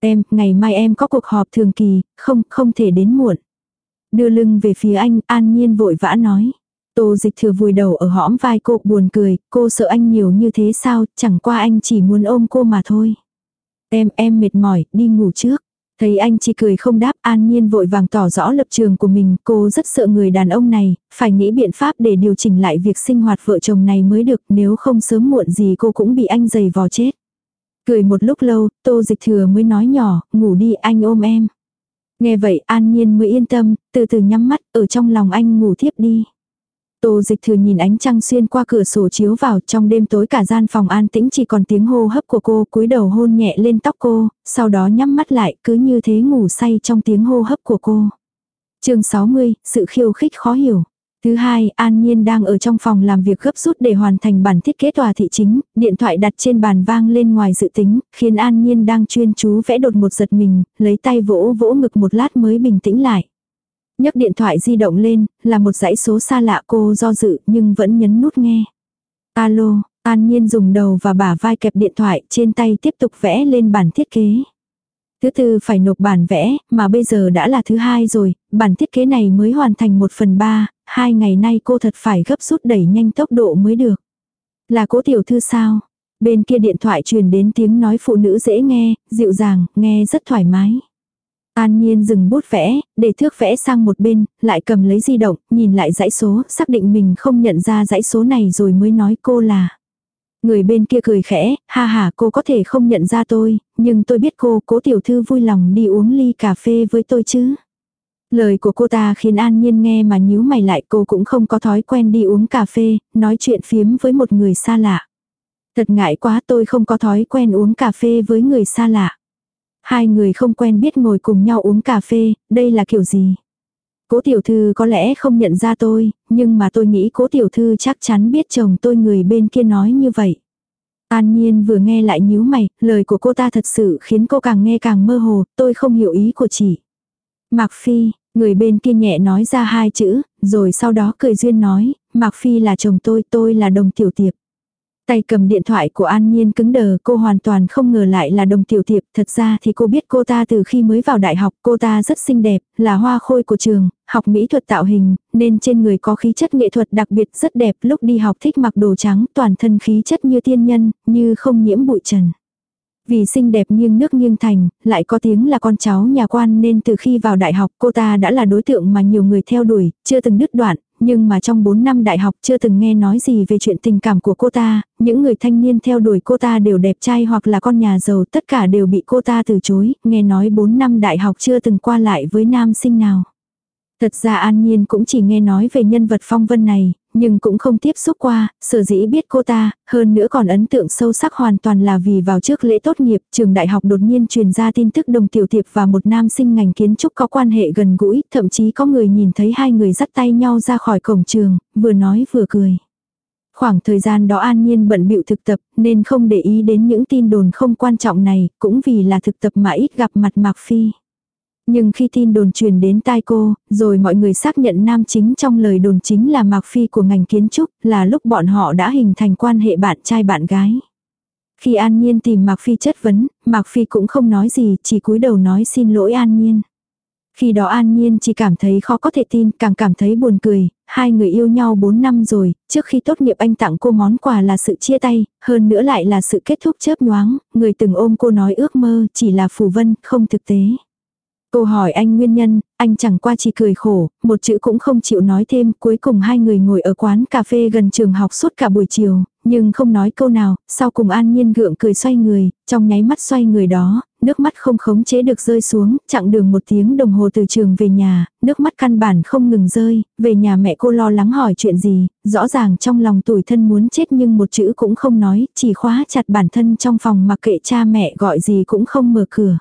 Em, ngày mai em có cuộc họp thường kỳ, không, không thể đến muộn. Đưa lưng về phía anh, an nhiên vội vã nói. Tô dịch thừa vùi đầu ở hõm vai cô buồn cười, cô sợ anh nhiều như thế sao, chẳng qua anh chỉ muốn ôm cô mà thôi. Em, em mệt mỏi, đi ngủ trước. Thấy anh chỉ cười không đáp an nhiên vội vàng tỏ rõ lập trường của mình, cô rất sợ người đàn ông này, phải nghĩ biện pháp để điều chỉnh lại việc sinh hoạt vợ chồng này mới được, nếu không sớm muộn gì cô cũng bị anh giày vò chết. Cười một lúc lâu, tô dịch thừa mới nói nhỏ, ngủ đi anh ôm em. Nghe vậy an nhiên mới yên tâm, từ từ nhắm mắt, ở trong lòng anh ngủ thiếp đi. Tô dịch thừa nhìn ánh trăng xuyên qua cửa sổ chiếu vào trong đêm tối cả gian phòng an tĩnh chỉ còn tiếng hô hấp của cô cúi đầu hôn nhẹ lên tóc cô, sau đó nhắm mắt lại cứ như thế ngủ say trong tiếng hô hấp của cô. chương 60, sự khiêu khích khó hiểu. Thứ hai, An Nhiên đang ở trong phòng làm việc gấp rút để hoàn thành bản thiết kế tòa thị chính, điện thoại đặt trên bàn vang lên ngoài dự tính, khiến An Nhiên đang chuyên chú vẽ đột một giật mình, lấy tay vỗ vỗ ngực một lát mới bình tĩnh lại nhấc điện thoại di động lên, là một dãy số xa lạ cô do dự nhưng vẫn nhấn nút nghe. Alo, An Nhiên dùng đầu và bả vai kẹp điện thoại trên tay tiếp tục vẽ lên bản thiết kế. Thứ tư phải nộp bản vẽ, mà bây giờ đã là thứ hai rồi, bản thiết kế này mới hoàn thành một phần ba, hai ngày nay cô thật phải gấp rút đẩy nhanh tốc độ mới được. Là cố tiểu thư sao? Bên kia điện thoại truyền đến tiếng nói phụ nữ dễ nghe, dịu dàng, nghe rất thoải mái. An Nhiên dừng bút vẽ, để thước vẽ sang một bên, lại cầm lấy di động, nhìn lại dãy số, xác định mình không nhận ra dãy số này rồi mới nói cô là. Người bên kia cười khẽ, ha ha cô có thể không nhận ra tôi, nhưng tôi biết cô, cố tiểu thư vui lòng đi uống ly cà phê với tôi chứ. Lời của cô ta khiến An Nhiên nghe mà nhíu mày lại cô cũng không có thói quen đi uống cà phê, nói chuyện phiếm với một người xa lạ. Thật ngại quá tôi không có thói quen uống cà phê với người xa lạ. Hai người không quen biết ngồi cùng nhau uống cà phê, đây là kiểu gì? Cố tiểu thư có lẽ không nhận ra tôi, nhưng mà tôi nghĩ cố tiểu thư chắc chắn biết chồng tôi người bên kia nói như vậy. An Nhiên vừa nghe lại nhíu mày, lời của cô ta thật sự khiến cô càng nghe càng mơ hồ, tôi không hiểu ý của chị. Mạc Phi, người bên kia nhẹ nói ra hai chữ, rồi sau đó cười duyên nói, Mạc Phi là chồng tôi, tôi là đồng tiểu tiệp. Tay cầm điện thoại của An Nhiên cứng đờ, cô hoàn toàn không ngờ lại là đồng tiểu tiệp, thật ra thì cô biết cô ta từ khi mới vào đại học, cô ta rất xinh đẹp, là hoa khôi của trường, học mỹ thuật tạo hình, nên trên người có khí chất nghệ thuật đặc biệt rất đẹp, lúc đi học thích mặc đồ trắng, toàn thân khí chất như tiên nhân, như không nhiễm bụi trần. Vì xinh đẹp nghiêng nước nghiêng thành, lại có tiếng là con cháu nhà quan nên từ khi vào đại học cô ta đã là đối tượng mà nhiều người theo đuổi, chưa từng đứt đoạn, nhưng mà trong 4 năm đại học chưa từng nghe nói gì về chuyện tình cảm của cô ta, những người thanh niên theo đuổi cô ta đều đẹp trai hoặc là con nhà giàu tất cả đều bị cô ta từ chối, nghe nói 4 năm đại học chưa từng qua lại với nam sinh nào. Thật ra An Nhiên cũng chỉ nghe nói về nhân vật phong vân này, nhưng cũng không tiếp xúc qua, sở dĩ biết cô ta, hơn nữa còn ấn tượng sâu sắc hoàn toàn là vì vào trước lễ tốt nghiệp, trường đại học đột nhiên truyền ra tin tức đồng tiểu tiệp và một nam sinh ngành kiến trúc có quan hệ gần gũi, thậm chí có người nhìn thấy hai người dắt tay nhau ra khỏi cổng trường, vừa nói vừa cười. Khoảng thời gian đó An Nhiên bận bịu thực tập, nên không để ý đến những tin đồn không quan trọng này, cũng vì là thực tập mà ít gặp mặt Mạc Phi. Nhưng khi tin đồn truyền đến tai cô, rồi mọi người xác nhận nam chính trong lời đồn chính là Mạc Phi của ngành kiến trúc, là lúc bọn họ đã hình thành quan hệ bạn trai bạn gái. Khi An Nhiên tìm Mạc Phi chất vấn, Mạc Phi cũng không nói gì, chỉ cúi đầu nói xin lỗi An Nhiên. Khi đó An Nhiên chỉ cảm thấy khó có thể tin, càng cảm thấy buồn cười, hai người yêu nhau 4 năm rồi, trước khi tốt nghiệp anh tặng cô món quà là sự chia tay, hơn nữa lại là sự kết thúc chớp nhoáng, người từng ôm cô nói ước mơ chỉ là phù vân, không thực tế. Cô hỏi anh nguyên nhân, anh chẳng qua chỉ cười khổ, một chữ cũng không chịu nói thêm, cuối cùng hai người ngồi ở quán cà phê gần trường học suốt cả buổi chiều, nhưng không nói câu nào, sau cùng an nhiên gượng cười xoay người, trong nháy mắt xoay người đó, nước mắt không khống chế được rơi xuống, chặng đường một tiếng đồng hồ từ trường về nhà, nước mắt căn bản không ngừng rơi, về nhà mẹ cô lo lắng hỏi chuyện gì, rõ ràng trong lòng tủi thân muốn chết nhưng một chữ cũng không nói, chỉ khóa chặt bản thân trong phòng mặc kệ cha mẹ gọi gì cũng không mở cửa.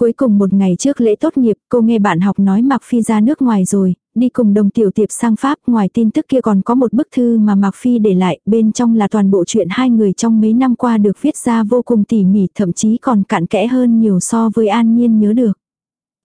Cuối cùng một ngày trước lễ tốt nghiệp, cô nghe bạn học nói Mạc Phi ra nước ngoài rồi, đi cùng đồng tiểu tiệp sang Pháp. Ngoài tin tức kia còn có một bức thư mà Mạc Phi để lại, bên trong là toàn bộ chuyện hai người trong mấy năm qua được viết ra vô cùng tỉ mỉ, thậm chí còn cạn kẽ hơn nhiều so với An Nhiên nhớ được.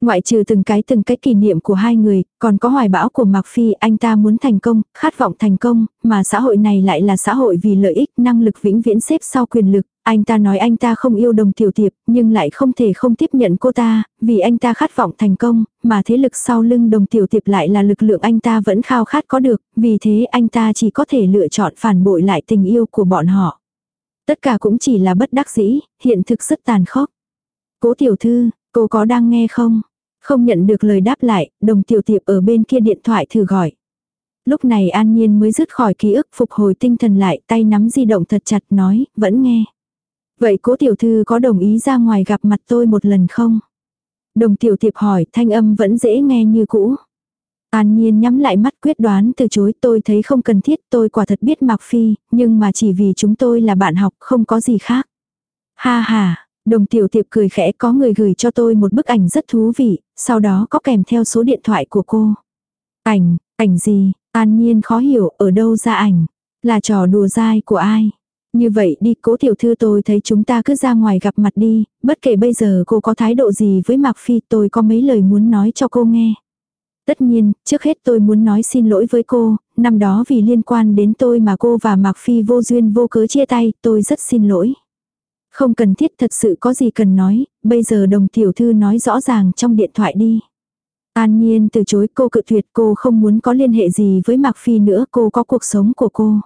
Ngoại trừ từng cái từng cái kỷ niệm của hai người, còn có hoài bão của Mạc Phi, anh ta muốn thành công, khát vọng thành công, mà xã hội này lại là xã hội vì lợi ích, năng lực vĩnh viễn xếp sau quyền lực, anh ta nói anh ta không yêu đồng tiểu tiệp, nhưng lại không thể không tiếp nhận cô ta, vì anh ta khát vọng thành công, mà thế lực sau lưng đồng tiểu tiệp lại là lực lượng anh ta vẫn khao khát có được, vì thế anh ta chỉ có thể lựa chọn phản bội lại tình yêu của bọn họ. Tất cả cũng chỉ là bất đắc dĩ, hiện thực rất tàn khốc. Cố tiểu thư, cô có đang nghe không? Không nhận được lời đáp lại, đồng tiểu tiệp ở bên kia điện thoại thử gọi. Lúc này an nhiên mới dứt khỏi ký ức phục hồi tinh thần lại tay nắm di động thật chặt nói, vẫn nghe. Vậy cố tiểu thư có đồng ý ra ngoài gặp mặt tôi một lần không? Đồng tiểu thiệp hỏi thanh âm vẫn dễ nghe như cũ. An nhiên nhắm lại mắt quyết đoán từ chối tôi thấy không cần thiết tôi quả thật biết Mạc Phi, nhưng mà chỉ vì chúng tôi là bạn học không có gì khác. Ha ha, đồng tiểu tiệp cười khẽ có người gửi cho tôi một bức ảnh rất thú vị, sau đó có kèm theo số điện thoại của cô. Ảnh, ảnh gì, An nhiên khó hiểu ở đâu ra ảnh. Là trò đùa dai của ai. Như vậy đi cố tiểu thư tôi thấy chúng ta cứ ra ngoài gặp mặt đi, bất kể bây giờ cô có thái độ gì với Mạc Phi tôi có mấy lời muốn nói cho cô nghe. Tất nhiên, trước hết tôi muốn nói xin lỗi với cô, năm đó vì liên quan đến tôi mà cô và Mạc Phi vô duyên vô cớ chia tay, tôi rất xin lỗi. Không cần thiết thật sự có gì cần nói, bây giờ đồng tiểu thư nói rõ ràng trong điện thoại đi. An Nhiên từ chối cô cự tuyệt cô không muốn có liên hệ gì với Mạc Phi nữa cô có cuộc sống của cô.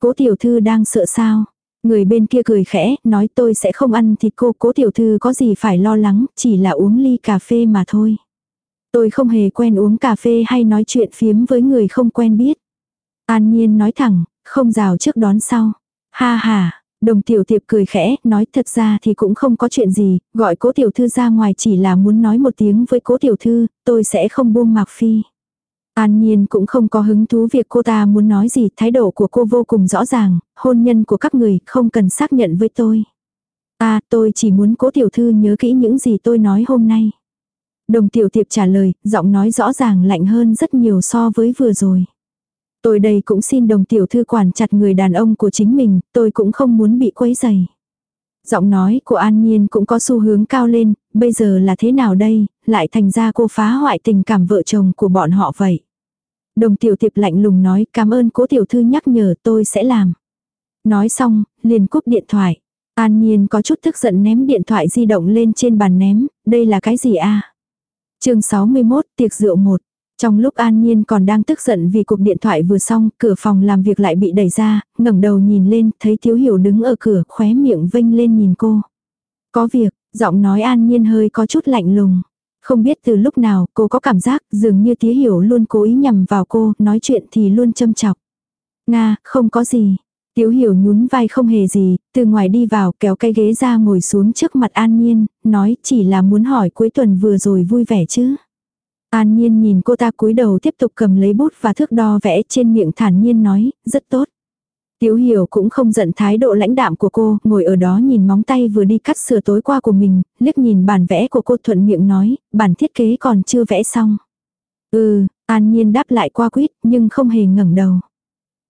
Cố tiểu thư đang sợ sao? Người bên kia cười khẽ, nói tôi sẽ không ăn thịt cô, cố tiểu thư có gì phải lo lắng, chỉ là uống ly cà phê mà thôi. Tôi không hề quen uống cà phê hay nói chuyện phiếm với người không quen biết. An nhiên nói thẳng, không rào trước đón sau. Ha ha, đồng tiểu tiệp cười khẽ, nói thật ra thì cũng không có chuyện gì, gọi cố tiểu thư ra ngoài chỉ là muốn nói một tiếng với cố tiểu thư, tôi sẽ không buông mạc phi. An Nhiên cũng không có hứng thú việc cô ta muốn nói gì, thái độ của cô vô cùng rõ ràng, hôn nhân của các người không cần xác nhận với tôi. À, tôi chỉ muốn cố tiểu thư nhớ kỹ những gì tôi nói hôm nay. Đồng tiểu tiệp trả lời, giọng nói rõ ràng lạnh hơn rất nhiều so với vừa rồi. Tôi đây cũng xin đồng tiểu thư quản chặt người đàn ông của chính mình, tôi cũng không muốn bị quấy dày. Giọng nói của An Nhiên cũng có xu hướng cao lên, bây giờ là thế nào đây, lại thành ra cô phá hoại tình cảm vợ chồng của bọn họ vậy. Đồng tiểu tiệp lạnh lùng nói cảm ơn cố tiểu thư nhắc nhở tôi sẽ làm. Nói xong, liền cúp điện thoại. An Nhiên có chút tức giận ném điện thoại di động lên trên bàn ném, đây là cái gì a à? chương 61, tiệc rượu một Trong lúc An Nhiên còn đang tức giận vì cuộc điện thoại vừa xong, cửa phòng làm việc lại bị đẩy ra, ngẩng đầu nhìn lên, thấy Thiếu Hiểu đứng ở cửa, khóe miệng vênh lên nhìn cô. Có việc, giọng nói An Nhiên hơi có chút lạnh lùng. Không biết từ lúc nào cô có cảm giác dường như tía hiểu luôn cố ý nhằm vào cô, nói chuyện thì luôn châm chọc. Nga, không có gì. Tiếu hiểu nhún vai không hề gì, từ ngoài đi vào kéo cái ghế ra ngồi xuống trước mặt An Nhiên, nói chỉ là muốn hỏi cuối tuần vừa rồi vui vẻ chứ. An Nhiên nhìn cô ta cúi đầu tiếp tục cầm lấy bút và thước đo vẽ trên miệng thản nhiên nói, rất tốt. Tiểu hiểu cũng không giận thái độ lãnh đạm của cô, ngồi ở đó nhìn móng tay vừa đi cắt sửa tối qua của mình, liếc nhìn bản vẽ của cô thuận miệng nói, bản thiết kế còn chưa vẽ xong. Ừ, an nhiên đáp lại qua quýt, nhưng không hề ngẩng đầu.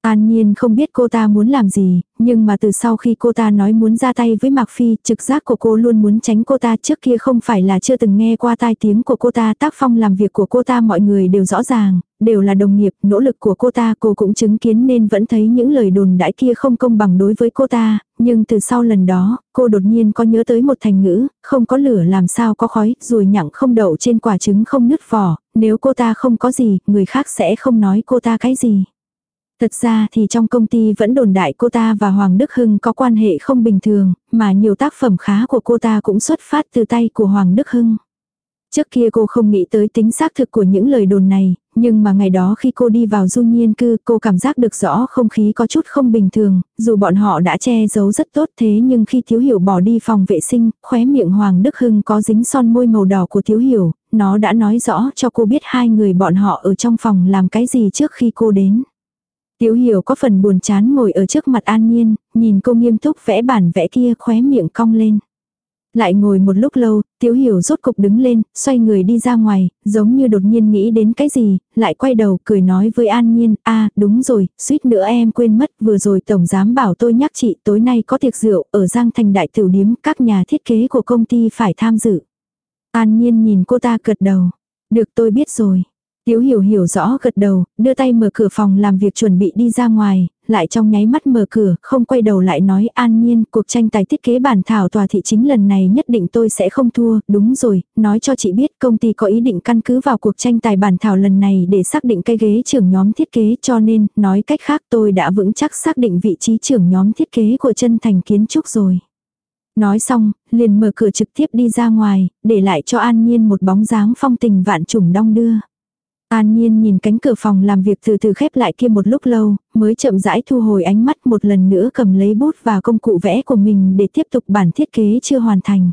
An Nhiên không biết cô ta muốn làm gì, nhưng mà từ sau khi cô ta nói muốn ra tay với Mạc Phi, trực giác của cô luôn muốn tránh cô ta trước kia không phải là chưa từng nghe qua tai tiếng của cô ta tác phong làm việc của cô ta mọi người đều rõ ràng, đều là đồng nghiệp, nỗ lực của cô ta cô cũng chứng kiến nên vẫn thấy những lời đồn đãi kia không công bằng đối với cô ta, nhưng từ sau lần đó, cô đột nhiên có nhớ tới một thành ngữ, không có lửa làm sao có khói, rồi nhặng không đậu trên quả trứng không nứt vỏ, nếu cô ta không có gì, người khác sẽ không nói cô ta cái gì. Thật ra thì trong công ty vẫn đồn đại cô ta và Hoàng Đức Hưng có quan hệ không bình thường, mà nhiều tác phẩm khá của cô ta cũng xuất phát từ tay của Hoàng Đức Hưng. Trước kia cô không nghĩ tới tính xác thực của những lời đồn này, nhưng mà ngày đó khi cô đi vào du nhiên cư cô cảm giác được rõ không khí có chút không bình thường, dù bọn họ đã che giấu rất tốt thế nhưng khi Thiếu Hiểu bỏ đi phòng vệ sinh, khóe miệng Hoàng Đức Hưng có dính son môi màu đỏ của Thiếu Hiểu, nó đã nói rõ cho cô biết hai người bọn họ ở trong phòng làm cái gì trước khi cô đến. Tiểu hiểu có phần buồn chán ngồi ở trước mặt an nhiên, nhìn cô nghiêm túc vẽ bản vẽ kia khóe miệng cong lên. Lại ngồi một lúc lâu, Tiểu Hiểu rốt cục đứng lên, xoay người đi ra ngoài, giống như đột nhiên nghĩ đến cái gì, lại quay đầu cười nói với An Nhiên, a đúng rồi, suýt nữa em quên mất, vừa rồi Tổng Giám bảo tôi nhắc chị tối nay có tiệc rượu ở Giang Thành Đại Tiểu Điếm, các nhà thiết kế của công ty phải tham dự. An Nhiên nhìn cô ta cật đầu. Được tôi biết rồi. Tiếu hiểu hiểu rõ gật đầu, đưa tay mở cửa phòng làm việc chuẩn bị đi ra ngoài, lại trong nháy mắt mở cửa, không quay đầu lại nói an nhiên, cuộc tranh tài thiết kế bản thảo tòa thị chính lần này nhất định tôi sẽ không thua, đúng rồi, nói cho chị biết công ty có ý định căn cứ vào cuộc tranh tài bản thảo lần này để xác định cái ghế trưởng nhóm thiết kế cho nên, nói cách khác tôi đã vững chắc xác định vị trí trưởng nhóm thiết kế của chân thành kiến trúc rồi. Nói xong, liền mở cửa trực tiếp đi ra ngoài, để lại cho an nhiên một bóng dáng phong tình vạn trùng đong đưa. An Nhiên nhìn cánh cửa phòng làm việc từ từ khép lại kia một lúc lâu, mới chậm rãi thu hồi ánh mắt một lần nữa cầm lấy bút và công cụ vẽ của mình để tiếp tục bản thiết kế chưa hoàn thành.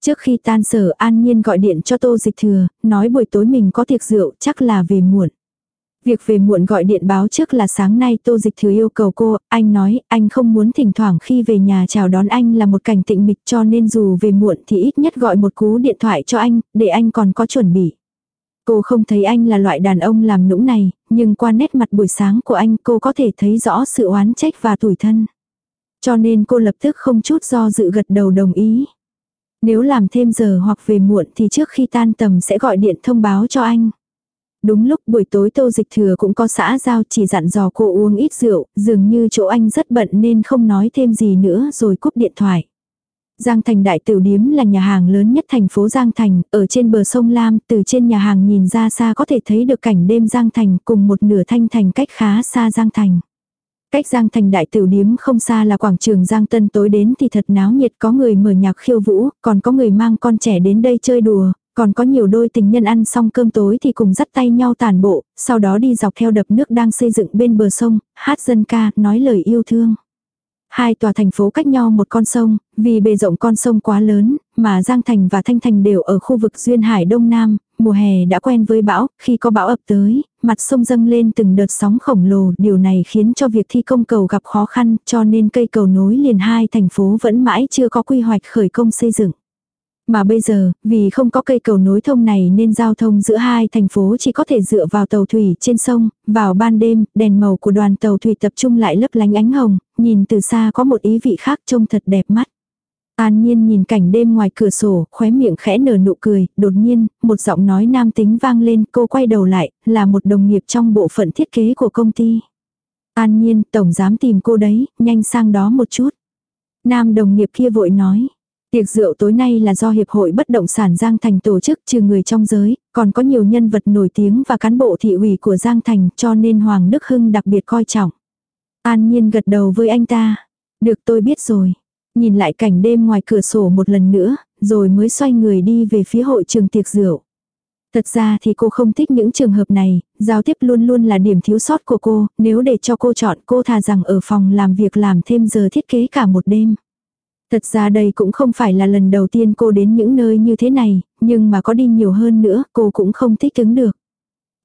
Trước khi tan sở An Nhiên gọi điện cho Tô Dịch Thừa, nói buổi tối mình có tiệc rượu chắc là về muộn. Việc về muộn gọi điện báo trước là sáng nay Tô Dịch Thừa yêu cầu cô, anh nói anh không muốn thỉnh thoảng khi về nhà chào đón anh là một cảnh tịnh mịch cho nên dù về muộn thì ít nhất gọi một cú điện thoại cho anh, để anh còn có chuẩn bị. Cô không thấy anh là loại đàn ông làm nũng này, nhưng qua nét mặt buổi sáng của anh cô có thể thấy rõ sự oán trách và tủi thân. Cho nên cô lập tức không chút do dự gật đầu đồng ý. Nếu làm thêm giờ hoặc về muộn thì trước khi tan tầm sẽ gọi điện thông báo cho anh. Đúng lúc buổi tối tô dịch thừa cũng có xã giao chỉ dặn dò cô uống ít rượu, dường như chỗ anh rất bận nên không nói thêm gì nữa rồi cúp điện thoại. Giang Thành Đại Tiểu Điếm là nhà hàng lớn nhất thành phố Giang Thành, ở trên bờ sông Lam, từ trên nhà hàng nhìn ra xa có thể thấy được cảnh đêm Giang Thành cùng một nửa thanh thành cách khá xa Giang Thành. Cách Giang Thành Đại Tiểu Điếm không xa là quảng trường Giang Tân tối đến thì thật náo nhiệt có người mở nhạc khiêu vũ, còn có người mang con trẻ đến đây chơi đùa, còn có nhiều đôi tình nhân ăn xong cơm tối thì cùng dắt tay nhau tàn bộ, sau đó đi dọc theo đập nước đang xây dựng bên bờ sông, hát dân ca, nói lời yêu thương. Hai tòa thành phố cách nhau một con sông, vì bề rộng con sông quá lớn, mà Giang Thành và Thanh Thành đều ở khu vực Duyên Hải Đông Nam, mùa hè đã quen với bão, khi có bão ập tới, mặt sông dâng lên từng đợt sóng khổng lồ, điều này khiến cho việc thi công cầu gặp khó khăn, cho nên cây cầu nối liền hai thành phố vẫn mãi chưa có quy hoạch khởi công xây dựng. Mà bây giờ, vì không có cây cầu nối thông này nên giao thông giữa hai thành phố chỉ có thể dựa vào tàu thủy trên sông, vào ban đêm, đèn màu của đoàn tàu thủy tập trung lại lấp lánh ánh hồng, nhìn từ xa có một ý vị khác trông thật đẹp mắt. An nhiên nhìn cảnh đêm ngoài cửa sổ, khóe miệng khẽ nở nụ cười, đột nhiên, một giọng nói nam tính vang lên, cô quay đầu lại, là một đồng nghiệp trong bộ phận thiết kế của công ty. An nhiên, tổng dám tìm cô đấy, nhanh sang đó một chút. Nam đồng nghiệp kia vội nói, Tiệc rượu tối nay là do Hiệp hội Bất động sản Giang Thành tổ chức trừ người trong giới, còn có nhiều nhân vật nổi tiếng và cán bộ thị ủy của Giang Thành cho nên Hoàng Đức Hưng đặc biệt coi trọng. An Nhiên gật đầu với anh ta. Được tôi biết rồi. Nhìn lại cảnh đêm ngoài cửa sổ một lần nữa, rồi mới xoay người đi về phía hội trường tiệc rượu. Thật ra thì cô không thích những trường hợp này, giao tiếp luôn luôn là điểm thiếu sót của cô, nếu để cho cô chọn cô thà rằng ở phòng làm việc làm thêm giờ thiết kế cả một đêm. Thật ra đây cũng không phải là lần đầu tiên cô đến những nơi như thế này, nhưng mà có đi nhiều hơn nữa cô cũng không thích ứng được.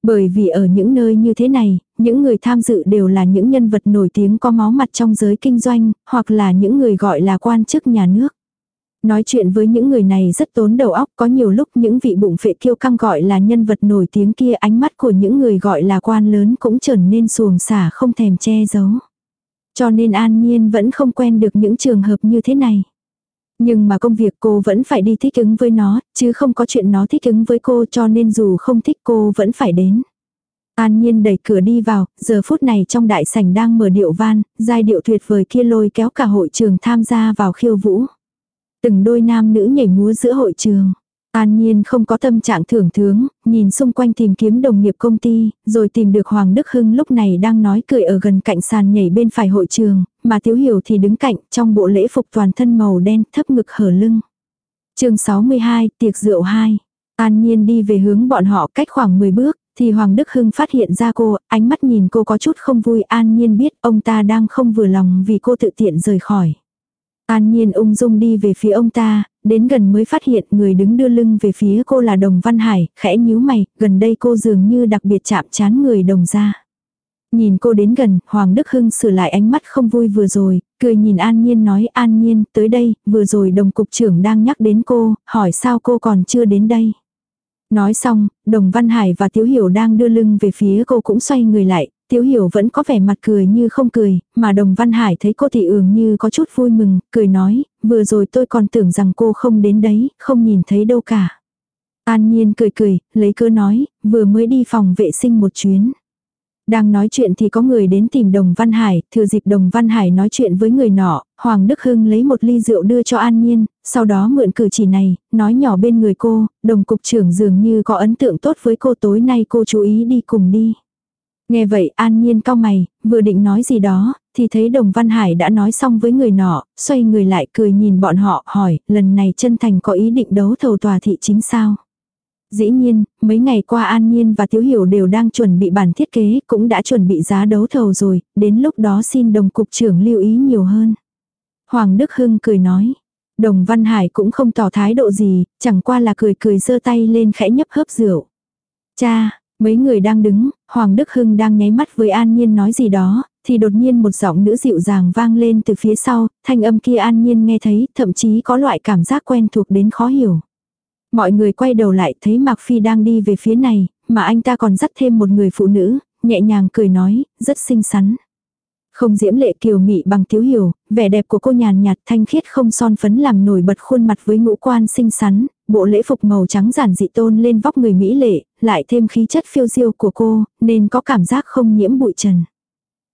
Bởi vì ở những nơi như thế này, những người tham dự đều là những nhân vật nổi tiếng có máu mặt trong giới kinh doanh, hoặc là những người gọi là quan chức nhà nước. Nói chuyện với những người này rất tốn đầu óc, có nhiều lúc những vị bụng phệ kiêu căng gọi là nhân vật nổi tiếng kia ánh mắt của những người gọi là quan lớn cũng trở nên xuồng xả không thèm che giấu. Cho nên an nhiên vẫn không quen được những trường hợp như thế này. Nhưng mà công việc cô vẫn phải đi thích ứng với nó, chứ không có chuyện nó thích ứng với cô cho nên dù không thích cô vẫn phải đến. An Nhiên đẩy cửa đi vào, giờ phút này trong đại sảnh đang mở điệu van, giai điệu tuyệt vời kia lôi kéo cả hội trường tham gia vào khiêu vũ. Từng đôi nam nữ nhảy múa giữa hội trường. An Nhiên không có tâm trạng thưởng thướng, nhìn xung quanh tìm kiếm đồng nghiệp công ty, rồi tìm được Hoàng Đức Hưng lúc này đang nói cười ở gần cạnh sàn nhảy bên phải hội trường, mà Tiếu Hiểu thì đứng cạnh trong bộ lễ phục toàn thân màu đen thấp ngực hở lưng. chương 62, tiệc rượu 2. An Nhiên đi về hướng bọn họ cách khoảng 10 bước, thì Hoàng Đức Hưng phát hiện ra cô, ánh mắt nhìn cô có chút không vui An Nhiên biết ông ta đang không vừa lòng vì cô tự tiện rời khỏi. An Nhiên ung dung đi về phía ông ta, đến gần mới phát hiện người đứng đưa lưng về phía cô là Đồng Văn Hải, khẽ nhíu mày, gần đây cô dường như đặc biệt chạm chán người đồng ra. Nhìn cô đến gần, Hoàng Đức Hưng sửa lại ánh mắt không vui vừa rồi, cười nhìn An Nhiên nói An Nhiên, tới đây, vừa rồi đồng cục trưởng đang nhắc đến cô, hỏi sao cô còn chưa đến đây. Nói xong, Đồng Văn Hải và Tiếu Hiểu đang đưa lưng về phía cô cũng xoay người lại, Tiếu Hiểu vẫn có vẻ mặt cười như không cười, mà Đồng Văn Hải thấy cô thì ường như có chút vui mừng, cười nói, vừa rồi tôi còn tưởng rằng cô không đến đấy, không nhìn thấy đâu cả. An Nhiên cười cười, lấy cớ nói, vừa mới đi phòng vệ sinh một chuyến. Đang nói chuyện thì có người đến tìm Đồng Văn Hải, thừa dịp Đồng Văn Hải nói chuyện với người nọ, Hoàng Đức Hưng lấy một ly rượu đưa cho An Nhiên, sau đó mượn cử chỉ này, nói nhỏ bên người cô, đồng cục trưởng dường như có ấn tượng tốt với cô tối nay cô chú ý đi cùng đi. Nghe vậy An Nhiên cao mày, vừa định nói gì đó, thì thấy Đồng Văn Hải đã nói xong với người nọ, xoay người lại cười nhìn bọn họ, hỏi, lần này chân thành có ý định đấu thầu tòa thị chính sao? Dĩ nhiên, mấy ngày qua An Nhiên và Tiếu Hiểu đều đang chuẩn bị bản thiết kế, cũng đã chuẩn bị giá đấu thầu rồi, đến lúc đó xin đồng cục trưởng lưu ý nhiều hơn. Hoàng Đức Hưng cười nói. Đồng Văn Hải cũng không tỏ thái độ gì, chẳng qua là cười cười giơ tay lên khẽ nhấp hớp rượu. Cha, mấy người đang đứng, Hoàng Đức Hưng đang nháy mắt với An Nhiên nói gì đó, thì đột nhiên một giọng nữ dịu dàng vang lên từ phía sau, thanh âm kia An Nhiên nghe thấy, thậm chí có loại cảm giác quen thuộc đến khó hiểu. Mọi người quay đầu lại thấy Mạc Phi đang đi về phía này, mà anh ta còn dắt thêm một người phụ nữ, nhẹ nhàng cười nói, rất xinh xắn. Không diễm lệ kiều mị bằng thiếu hiểu, vẻ đẹp của cô nhàn nhạt thanh khiết không son phấn làm nổi bật khuôn mặt với ngũ quan xinh xắn, bộ lễ phục màu trắng giản dị tôn lên vóc người mỹ lệ, lại thêm khí chất phiêu diêu của cô, nên có cảm giác không nhiễm bụi trần.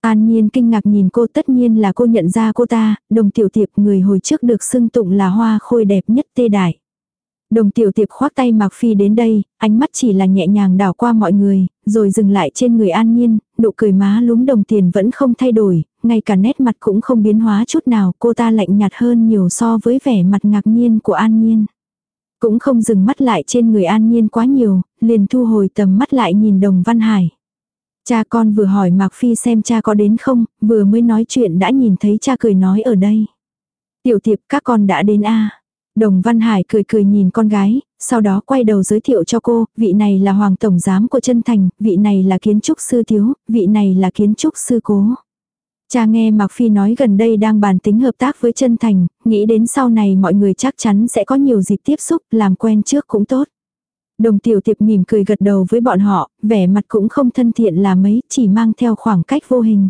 An Nhiên kinh ngạc nhìn cô tất nhiên là cô nhận ra cô ta, đồng tiểu tiệp người hồi trước được xưng tụng là hoa khôi đẹp nhất tê đại. Đồng tiểu tiệp khoác tay Mạc Phi đến đây, ánh mắt chỉ là nhẹ nhàng đảo qua mọi người, rồi dừng lại trên người an nhiên, nụ cười má lúm đồng tiền vẫn không thay đổi, ngay cả nét mặt cũng không biến hóa chút nào, cô ta lạnh nhạt hơn nhiều so với vẻ mặt ngạc nhiên của an nhiên. Cũng không dừng mắt lại trên người an nhiên quá nhiều, liền thu hồi tầm mắt lại nhìn đồng văn hải. Cha con vừa hỏi Mạc Phi xem cha có đến không, vừa mới nói chuyện đã nhìn thấy cha cười nói ở đây. Tiểu tiệp các con đã đến a Đồng Văn Hải cười cười nhìn con gái, sau đó quay đầu giới thiệu cho cô, vị này là Hoàng Tổng Giám của chân Thành, vị này là kiến trúc sư thiếu, vị này là kiến trúc sư cố. Cha nghe Mạc Phi nói gần đây đang bàn tính hợp tác với chân Thành, nghĩ đến sau này mọi người chắc chắn sẽ có nhiều dịp tiếp xúc, làm quen trước cũng tốt. Đồng tiểu tiệp mỉm cười gật đầu với bọn họ, vẻ mặt cũng không thân thiện là mấy, chỉ mang theo khoảng cách vô hình.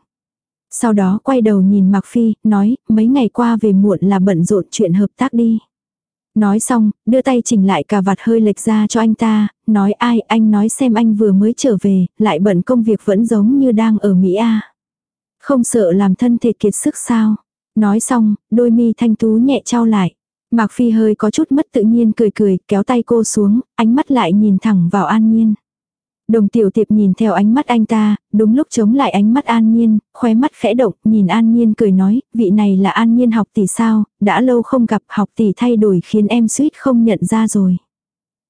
Sau đó quay đầu nhìn Mạc Phi, nói, mấy ngày qua về muộn là bận rộn chuyện hợp tác đi. Nói xong, đưa tay chỉnh lại cà vạt hơi lệch ra cho anh ta, nói ai anh nói xem anh vừa mới trở về, lại bận công việc vẫn giống như đang ở Mỹ A. Không sợ làm thân thể kiệt sức sao. Nói xong, đôi mi thanh tú nhẹ trao lại. Mạc Phi hơi có chút mất tự nhiên cười cười, kéo tay cô xuống, ánh mắt lại nhìn thẳng vào an nhiên. Đồng tiểu tiệp nhìn theo ánh mắt anh ta, đúng lúc chống lại ánh mắt an nhiên, khóe mắt khẽ động, nhìn an nhiên cười nói, vị này là an nhiên học tỷ sao, đã lâu không gặp học tỷ thay đổi khiến em suýt không nhận ra rồi.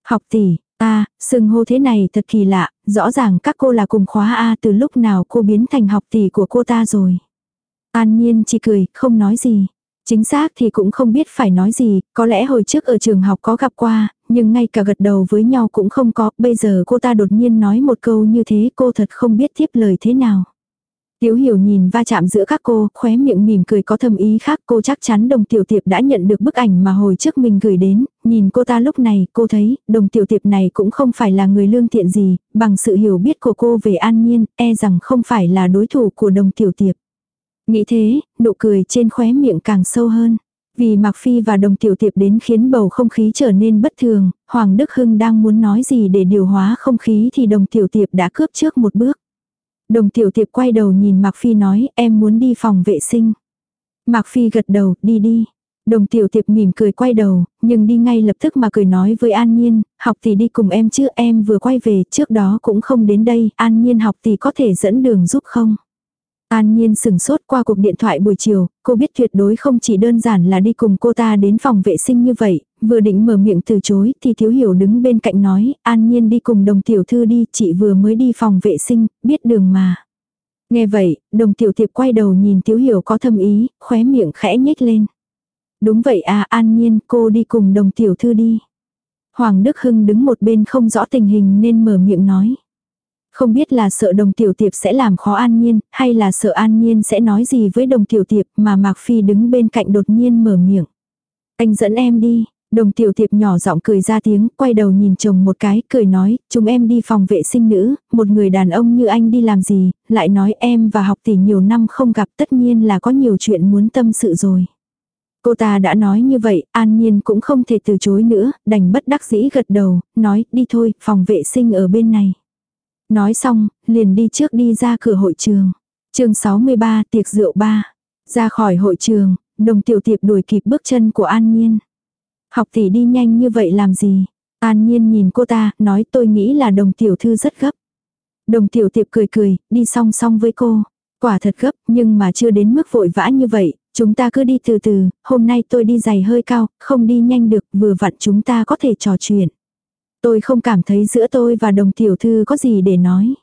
Học tỷ, À, ta, sừng hô thế này thật kỳ lạ, rõ ràng các cô là cùng khóa A từ lúc nào cô biến thành học tỷ của cô ta rồi. An nhiên chỉ cười, không nói gì. Chính xác thì cũng không biết phải nói gì, có lẽ hồi trước ở trường học có gặp qua, nhưng ngay cả gật đầu với nhau cũng không có, bây giờ cô ta đột nhiên nói một câu như thế cô thật không biết tiếp lời thế nào. Tiểu hiểu nhìn va chạm giữa các cô, khóe miệng mỉm cười có thầm ý khác cô chắc chắn đồng tiểu tiệp đã nhận được bức ảnh mà hồi trước mình gửi đến, nhìn cô ta lúc này cô thấy đồng tiểu tiệp này cũng không phải là người lương thiện gì, bằng sự hiểu biết của cô về an nhiên, e rằng không phải là đối thủ của đồng tiểu tiệp. Nghĩ thế, nụ cười trên khóe miệng càng sâu hơn. Vì Mạc Phi và đồng tiểu tiệp đến khiến bầu không khí trở nên bất thường, Hoàng Đức Hưng đang muốn nói gì để điều hóa không khí thì đồng tiểu tiệp đã cướp trước một bước. Đồng tiểu tiệp quay đầu nhìn Mạc Phi nói em muốn đi phòng vệ sinh. Mạc Phi gật đầu, đi đi. Đồng tiểu tiệp mỉm cười quay đầu, nhưng đi ngay lập tức mà cười nói với An Nhiên, học tỷ đi cùng em chứ em vừa quay về, trước đó cũng không đến đây, An Nhiên học tỷ có thể dẫn đường giúp không? An Nhiên sừng sốt qua cuộc điện thoại buổi chiều, cô biết tuyệt đối không chỉ đơn giản là đi cùng cô ta đến phòng vệ sinh như vậy, vừa định mở miệng từ chối thì thiếu hiểu đứng bên cạnh nói, An Nhiên đi cùng đồng tiểu thư đi, chị vừa mới đi phòng vệ sinh, biết đường mà. Nghe vậy, đồng tiểu tiệp quay đầu nhìn thiếu hiểu có thâm ý, khóe miệng khẽ nhếch lên. Đúng vậy à An Nhiên, cô đi cùng đồng tiểu thư đi. Hoàng Đức Hưng đứng một bên không rõ tình hình nên mở miệng nói. Không biết là sợ đồng tiểu tiệp sẽ làm khó an nhiên, hay là sợ an nhiên sẽ nói gì với đồng tiểu tiệp mà Mạc Phi đứng bên cạnh đột nhiên mở miệng. Anh dẫn em đi, đồng tiểu tiệp nhỏ giọng cười ra tiếng, quay đầu nhìn chồng một cái, cười nói, chúng em đi phòng vệ sinh nữ, một người đàn ông như anh đi làm gì, lại nói em và học tỷ nhiều năm không gặp tất nhiên là có nhiều chuyện muốn tâm sự rồi. Cô ta đã nói như vậy, an nhiên cũng không thể từ chối nữa, đành bất đắc dĩ gật đầu, nói, đi thôi, phòng vệ sinh ở bên này. Nói xong, liền đi trước đi ra cửa hội trường. chương 63 tiệc rượu ba. Ra khỏi hội trường, đồng tiểu tiệp đuổi kịp bước chân của An Nhiên. Học tỷ đi nhanh như vậy làm gì? An Nhiên nhìn cô ta, nói tôi nghĩ là đồng tiểu thư rất gấp. Đồng tiểu tiệp cười cười, đi song song với cô. Quả thật gấp, nhưng mà chưa đến mức vội vã như vậy, chúng ta cứ đi từ từ, hôm nay tôi đi giày hơi cao, không đi nhanh được, vừa vặn chúng ta có thể trò chuyện. Tôi không cảm thấy giữa tôi và đồng tiểu thư có gì để nói.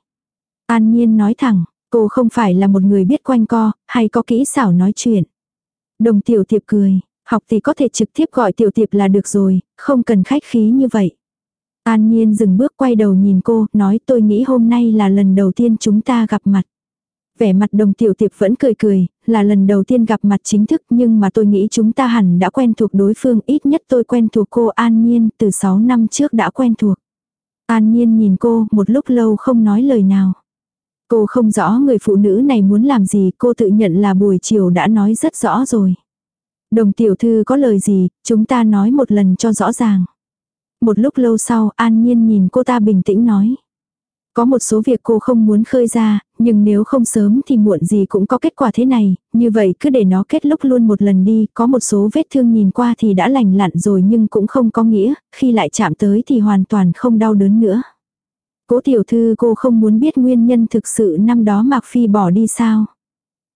An Nhiên nói thẳng, cô không phải là một người biết quanh co, hay có kỹ xảo nói chuyện. Đồng tiểu tiệp cười, học thì có thể trực tiếp gọi tiểu tiệp là được rồi, không cần khách khí như vậy. An Nhiên dừng bước quay đầu nhìn cô, nói tôi nghĩ hôm nay là lần đầu tiên chúng ta gặp mặt. Vẻ mặt đồng tiểu tiệp vẫn cười cười, là lần đầu tiên gặp mặt chính thức nhưng mà tôi nghĩ chúng ta hẳn đã quen thuộc đối phương ít nhất tôi quen thuộc cô An Nhiên từ 6 năm trước đã quen thuộc. An Nhiên nhìn cô một lúc lâu không nói lời nào. Cô không rõ người phụ nữ này muốn làm gì cô tự nhận là buổi chiều đã nói rất rõ rồi. Đồng tiểu thư có lời gì, chúng ta nói một lần cho rõ ràng. Một lúc lâu sau, An Nhiên nhìn cô ta bình tĩnh nói. Có một số việc cô không muốn khơi ra, nhưng nếu không sớm thì muộn gì cũng có kết quả thế này, như vậy cứ để nó kết lúc luôn một lần đi, có một số vết thương nhìn qua thì đã lành lặn rồi nhưng cũng không có nghĩa, khi lại chạm tới thì hoàn toàn không đau đớn nữa. Cố tiểu thư cô không muốn biết nguyên nhân thực sự năm đó Mạc Phi bỏ đi sao.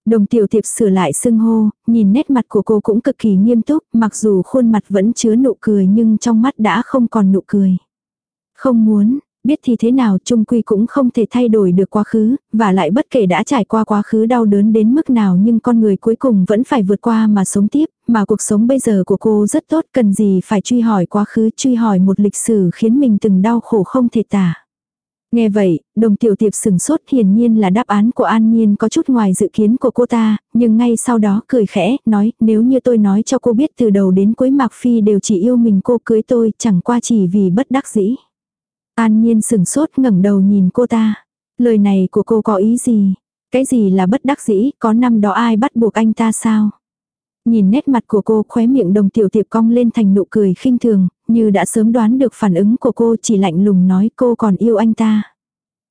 Đồng tiểu tiệp sửa lại sưng hô, nhìn nét mặt của cô cũng cực kỳ nghiêm túc, mặc dù khuôn mặt vẫn chứa nụ cười nhưng trong mắt đã không còn nụ cười. Không muốn, biết thì thế nào trung quy cũng không thể thay đổi được quá khứ, và lại bất kể đã trải qua quá khứ đau đớn đến mức nào nhưng con người cuối cùng vẫn phải vượt qua mà sống tiếp, mà cuộc sống bây giờ của cô rất tốt cần gì phải truy hỏi quá khứ truy hỏi một lịch sử khiến mình từng đau khổ không thể tả. Nghe vậy, đồng tiểu tiệp sừng sốt hiển nhiên là đáp án của An Nhiên có chút ngoài dự kiến của cô ta, nhưng ngay sau đó cười khẽ, nói nếu như tôi nói cho cô biết từ đầu đến cuối Mạc Phi đều chỉ yêu mình cô cưới tôi chẳng qua chỉ vì bất đắc dĩ. An Nhiên sừng sốt ngẩng đầu nhìn cô ta. Lời này của cô có ý gì? Cái gì là bất đắc dĩ, có năm đó ai bắt buộc anh ta sao? Nhìn nét mặt của cô khóe miệng đồng tiểu tiệp cong lên thành nụ cười khinh thường, như đã sớm đoán được phản ứng của cô chỉ lạnh lùng nói cô còn yêu anh ta.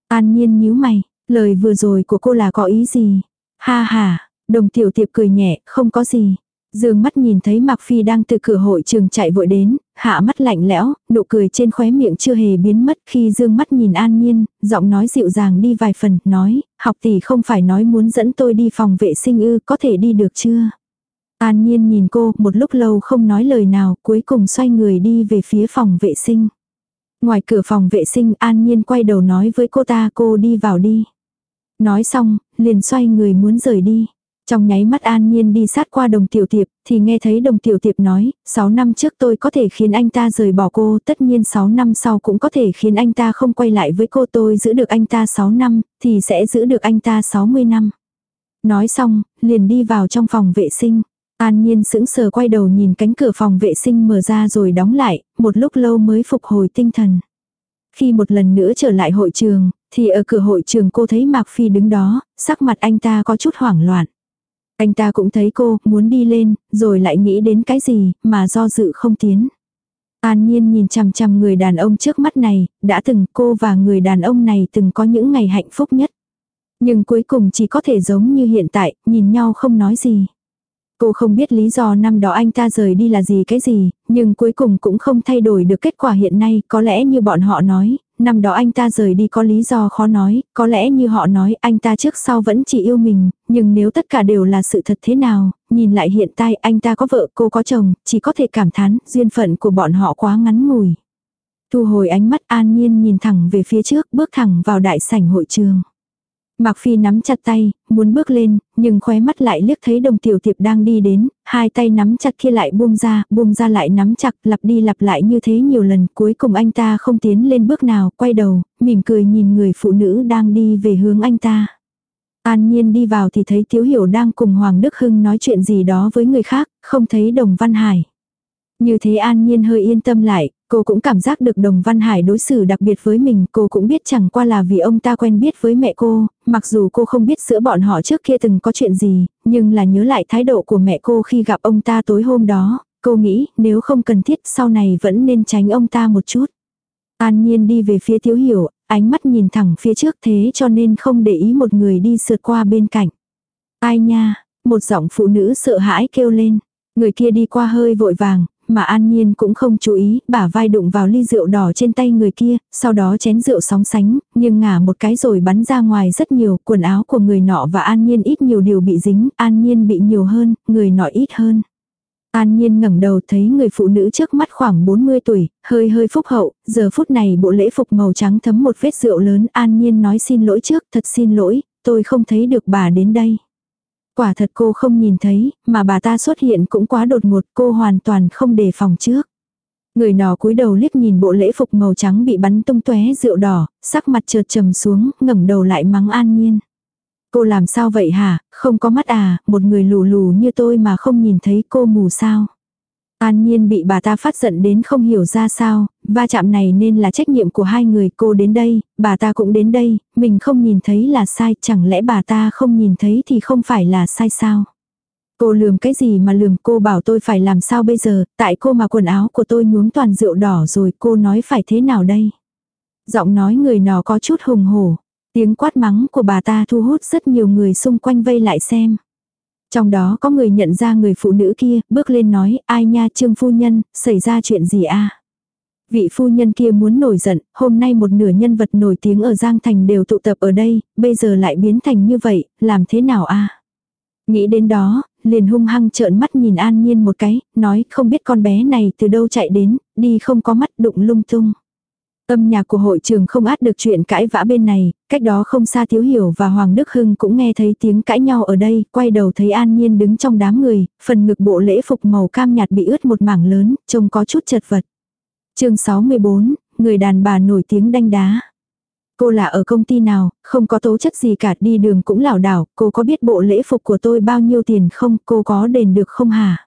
An nhiên nhíu mày, lời vừa rồi của cô là có ý gì? Ha ha, đồng tiểu tiệp cười nhẹ, không có gì. Dương mắt nhìn thấy Mạc Phi đang từ cửa hội trường chạy vội đến, hạ mắt lạnh lẽo, nụ cười trên khóe miệng chưa hề biến mất khi dương mắt nhìn an nhiên, giọng nói dịu dàng đi vài phần, nói, học tỷ không phải nói muốn dẫn tôi đi phòng vệ sinh ư, có thể đi được chưa? An Nhiên nhìn cô một lúc lâu không nói lời nào, cuối cùng xoay người đi về phía phòng vệ sinh. Ngoài cửa phòng vệ sinh An Nhiên quay đầu nói với cô ta cô đi vào đi. Nói xong, liền xoay người muốn rời đi. Trong nháy mắt An Nhiên đi sát qua đồng tiểu tiệp, thì nghe thấy đồng tiểu tiệp nói, 6 năm trước tôi có thể khiến anh ta rời bỏ cô, tất nhiên 6 năm sau cũng có thể khiến anh ta không quay lại với cô tôi giữ được anh ta 6 năm, thì sẽ giữ được anh ta 60 năm. Nói xong, liền đi vào trong phòng vệ sinh. An Nhiên sững sờ quay đầu nhìn cánh cửa phòng vệ sinh mở ra rồi đóng lại, một lúc lâu mới phục hồi tinh thần. Khi một lần nữa trở lại hội trường, thì ở cửa hội trường cô thấy Mạc Phi đứng đó, sắc mặt anh ta có chút hoảng loạn. Anh ta cũng thấy cô, muốn đi lên, rồi lại nghĩ đến cái gì, mà do dự không tiến. An Nhiên nhìn chằm chằm người đàn ông trước mắt này, đã từng cô và người đàn ông này từng có những ngày hạnh phúc nhất. Nhưng cuối cùng chỉ có thể giống như hiện tại, nhìn nhau không nói gì. Cô không biết lý do năm đó anh ta rời đi là gì cái gì, nhưng cuối cùng cũng không thay đổi được kết quả hiện nay, có lẽ như bọn họ nói, năm đó anh ta rời đi có lý do khó nói, có lẽ như họ nói anh ta trước sau vẫn chỉ yêu mình, nhưng nếu tất cả đều là sự thật thế nào, nhìn lại hiện tại anh ta có vợ cô có chồng, chỉ có thể cảm thán duyên phận của bọn họ quá ngắn ngủi. Thu hồi ánh mắt an nhiên nhìn thẳng về phía trước bước thẳng vào đại sảnh hội trường. Mạc Phi nắm chặt tay, muốn bước lên, nhưng khóe mắt lại liếc thấy đồng tiểu tiệp đang đi đến, hai tay nắm chặt kia lại buông ra, buông ra lại nắm chặt, lặp đi lặp lại như thế nhiều lần, cuối cùng anh ta không tiến lên bước nào, quay đầu, mỉm cười nhìn người phụ nữ đang đi về hướng anh ta. An Nhiên đi vào thì thấy Tiếu Hiểu đang cùng Hoàng Đức Hưng nói chuyện gì đó với người khác, không thấy Đồng Văn Hải. Như thế An Nhiên hơi yên tâm lại, cô cũng cảm giác được Đồng Văn Hải đối xử đặc biệt với mình, cô cũng biết chẳng qua là vì ông ta quen biết với mẹ cô, mặc dù cô không biết giữa bọn họ trước kia từng có chuyện gì, nhưng là nhớ lại thái độ của mẹ cô khi gặp ông ta tối hôm đó, cô nghĩ nếu không cần thiết sau này vẫn nên tránh ông ta một chút. An Nhiên đi về phía Tiếu Hiểu, ánh mắt nhìn thẳng phía trước thế cho nên không để ý một người đi sượt qua bên cạnh. Ai nha, một giọng phụ nữ sợ hãi kêu lên. Người kia đi qua hơi vội vàng, mà an nhiên cũng không chú ý, bả vai đụng vào ly rượu đỏ trên tay người kia, sau đó chén rượu sóng sánh, nhưng ngả một cái rồi bắn ra ngoài rất nhiều, quần áo của người nọ và an nhiên ít nhiều điều bị dính, an nhiên bị nhiều hơn, người nọ ít hơn. An Nhiên ngẩng đầu thấy người phụ nữ trước mắt khoảng 40 tuổi, hơi hơi phúc hậu, giờ phút này bộ lễ phục màu trắng thấm một vết rượu lớn. An Nhiên nói xin lỗi trước, thật xin lỗi, tôi không thấy được bà đến đây. Quả thật cô không nhìn thấy, mà bà ta xuất hiện cũng quá đột ngột cô hoàn toàn không đề phòng trước. Người nọ cúi đầu liếc nhìn bộ lễ phục màu trắng bị bắn tung tóe rượu đỏ, sắc mặt chợt trầm xuống, ngẩng đầu lại mắng an nhiên. Cô làm sao vậy hả, không có mắt à, một người lù lù như tôi mà không nhìn thấy cô mù sao. An Nhiên bị bà ta phát giận đến không hiểu ra sao, va chạm này nên là trách nhiệm của hai người cô đến đây, bà ta cũng đến đây, mình không nhìn thấy là sai, chẳng lẽ bà ta không nhìn thấy thì không phải là sai sao? Cô lườm cái gì mà lườm cô bảo tôi phải làm sao bây giờ, tại cô mà quần áo của tôi nhuốm toàn rượu đỏ rồi cô nói phải thế nào đây? Giọng nói người nó có chút hùng hổ, tiếng quát mắng của bà ta thu hút rất nhiều người xung quanh vây lại xem. Trong đó có người nhận ra người phụ nữ kia, bước lên nói, ai nha trương phu nhân, xảy ra chuyện gì a Vị phu nhân kia muốn nổi giận, hôm nay một nửa nhân vật nổi tiếng ở Giang Thành đều tụ tập ở đây, bây giờ lại biến thành như vậy, làm thế nào a Nghĩ đến đó, liền hung hăng trợn mắt nhìn An Nhiên một cái, nói không biết con bé này từ đâu chạy đến, đi không có mắt đụng lung tung. Âm nhạc của hội trường không át được chuyện cãi vã bên này, cách đó không xa Thiếu Hiểu và Hoàng Đức Hưng cũng nghe thấy tiếng cãi nhau ở đây, quay đầu thấy An Nhiên đứng trong đám người, phần ngực bộ lễ phục màu cam nhạt bị ướt một mảng lớn, trông có chút chật vật chương 64, người đàn bà nổi tiếng đanh đá. Cô là ở công ty nào, không có tố chất gì cả đi đường cũng lảo đảo, cô có biết bộ lễ phục của tôi bao nhiêu tiền không, cô có đền được không hả?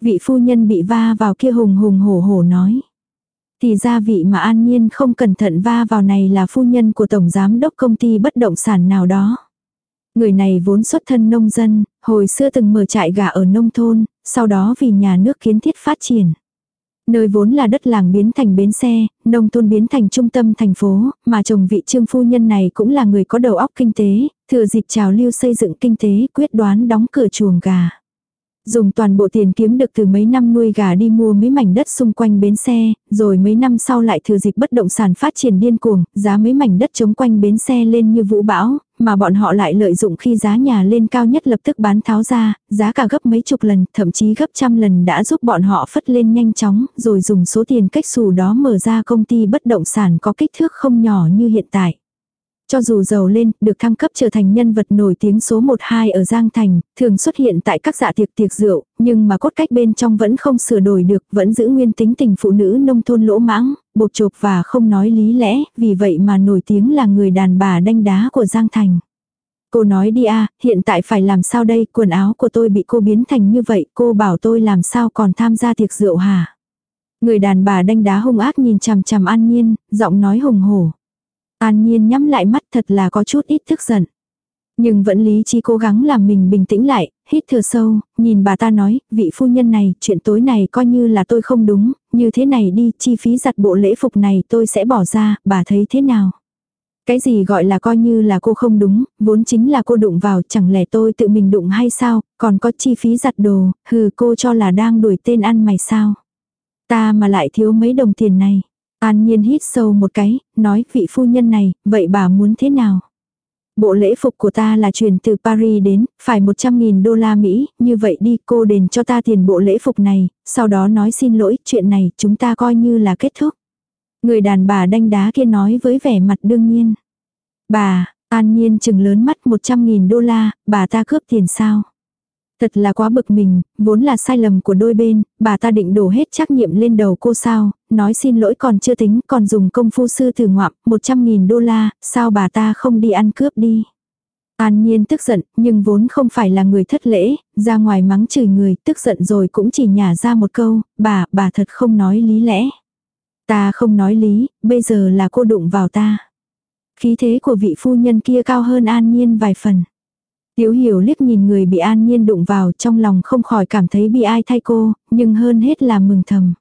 Vị phu nhân bị va vào kia hùng hùng hổ hổ nói. Thì ra vị mà an nhiên không cẩn thận va vào này là phu nhân của tổng giám đốc công ty bất động sản nào đó. Người này vốn xuất thân nông dân, hồi xưa từng mở trại gà ở nông thôn, sau đó vì nhà nước kiến thiết phát triển. Nơi vốn là đất làng biến thành bến xe, nông thôn biến thành trung tâm thành phố, mà chồng vị trương phu nhân này cũng là người có đầu óc kinh tế, thừa dịp trào lưu xây dựng kinh tế quyết đoán đóng cửa chuồng gà. Dùng toàn bộ tiền kiếm được từ mấy năm nuôi gà đi mua mấy mảnh đất xung quanh bến xe, rồi mấy năm sau lại thừa dịp bất động sản phát triển điên cuồng, giá mấy mảnh đất chống quanh bến xe lên như vũ bão, mà bọn họ lại lợi dụng khi giá nhà lên cao nhất lập tức bán tháo ra, giá cả gấp mấy chục lần, thậm chí gấp trăm lần đã giúp bọn họ phất lên nhanh chóng, rồi dùng số tiền cách xù đó mở ra công ty bất động sản có kích thước không nhỏ như hiện tại. Cho dù giàu lên, được thăng cấp trở thành nhân vật nổi tiếng số 1-2 ở Giang Thành, thường xuất hiện tại các dạ tiệc tiệc rượu, nhưng mà cốt cách bên trong vẫn không sửa đổi được, vẫn giữ nguyên tính tình phụ nữ nông thôn lỗ mãng, bột chộp và không nói lý lẽ, vì vậy mà nổi tiếng là người đàn bà đanh đá của Giang Thành. Cô nói đi a hiện tại phải làm sao đây, quần áo của tôi bị cô biến thành như vậy, cô bảo tôi làm sao còn tham gia tiệc rượu hả? Người đàn bà đanh đá hung ác nhìn chằm chằm an nhiên, giọng nói hùng hổ. An nhiên nhắm lại mắt thật là có chút ít tức giận. Nhưng vẫn lý trí cố gắng làm mình bình tĩnh lại, hít thở sâu, nhìn bà ta nói, vị phu nhân này, chuyện tối này coi như là tôi không đúng, như thế này đi, chi phí giặt bộ lễ phục này tôi sẽ bỏ ra, bà thấy thế nào? Cái gì gọi là coi như là cô không đúng, vốn chính là cô đụng vào, chẳng lẽ tôi tự mình đụng hay sao, còn có chi phí giặt đồ, hừ cô cho là đang đuổi tên ăn mày sao? Ta mà lại thiếu mấy đồng tiền này. An Nhiên hít sâu một cái, nói vị phu nhân này, vậy bà muốn thế nào? Bộ lễ phục của ta là chuyển từ Paris đến, phải 100.000 đô la Mỹ, như vậy đi cô đền cho ta tiền bộ lễ phục này, sau đó nói xin lỗi, chuyện này chúng ta coi như là kết thúc. Người đàn bà đanh đá kia nói với vẻ mặt đương nhiên. Bà, an nhiên chừng lớn mắt 100.000 đô la, bà ta cướp tiền sao? Thật là quá bực mình, vốn là sai lầm của đôi bên, bà ta định đổ hết trách nhiệm lên đầu cô sao, nói xin lỗi còn chưa tính, còn dùng công phu sư thử ngoạm, 100.000 đô la, sao bà ta không đi ăn cướp đi. An Nhiên tức giận, nhưng vốn không phải là người thất lễ, ra ngoài mắng chửi người, tức giận rồi cũng chỉ nhả ra một câu, bà, bà thật không nói lý lẽ. Ta không nói lý, bây giờ là cô đụng vào ta. Khí thế của vị phu nhân kia cao hơn An Nhiên vài phần. Tiếu hiểu liếc nhìn người bị an nhiên đụng vào trong lòng không khỏi cảm thấy bị ai thay cô, nhưng hơn hết là mừng thầm.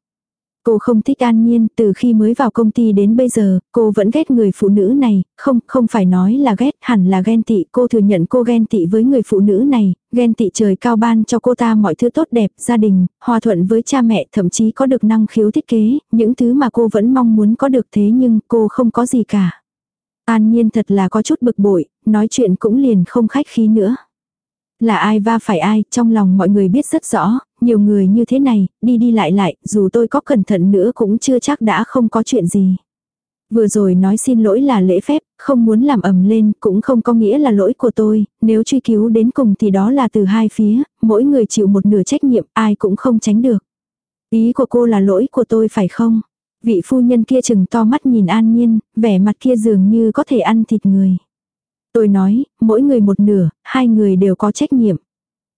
Cô không thích an nhiên, từ khi mới vào công ty đến bây giờ, cô vẫn ghét người phụ nữ này, không, không phải nói là ghét, hẳn là ghen tị, cô thừa nhận cô ghen tị với người phụ nữ này, ghen tị trời cao ban cho cô ta mọi thứ tốt đẹp, gia đình, hòa thuận với cha mẹ, thậm chí có được năng khiếu thiết kế, những thứ mà cô vẫn mong muốn có được thế nhưng cô không có gì cả. An nhiên thật là có chút bực bội, nói chuyện cũng liền không khách khí nữa. Là ai va phải ai, trong lòng mọi người biết rất rõ, nhiều người như thế này, đi đi lại lại, dù tôi có cẩn thận nữa cũng chưa chắc đã không có chuyện gì. Vừa rồi nói xin lỗi là lễ phép, không muốn làm ầm lên, cũng không có nghĩa là lỗi của tôi, nếu truy cứu đến cùng thì đó là từ hai phía, mỗi người chịu một nửa trách nhiệm, ai cũng không tránh được. Ý của cô là lỗi của tôi phải không? Vị phu nhân kia chừng to mắt nhìn an nhiên, vẻ mặt kia dường như có thể ăn thịt người. Tôi nói, mỗi người một nửa, hai người đều có trách nhiệm.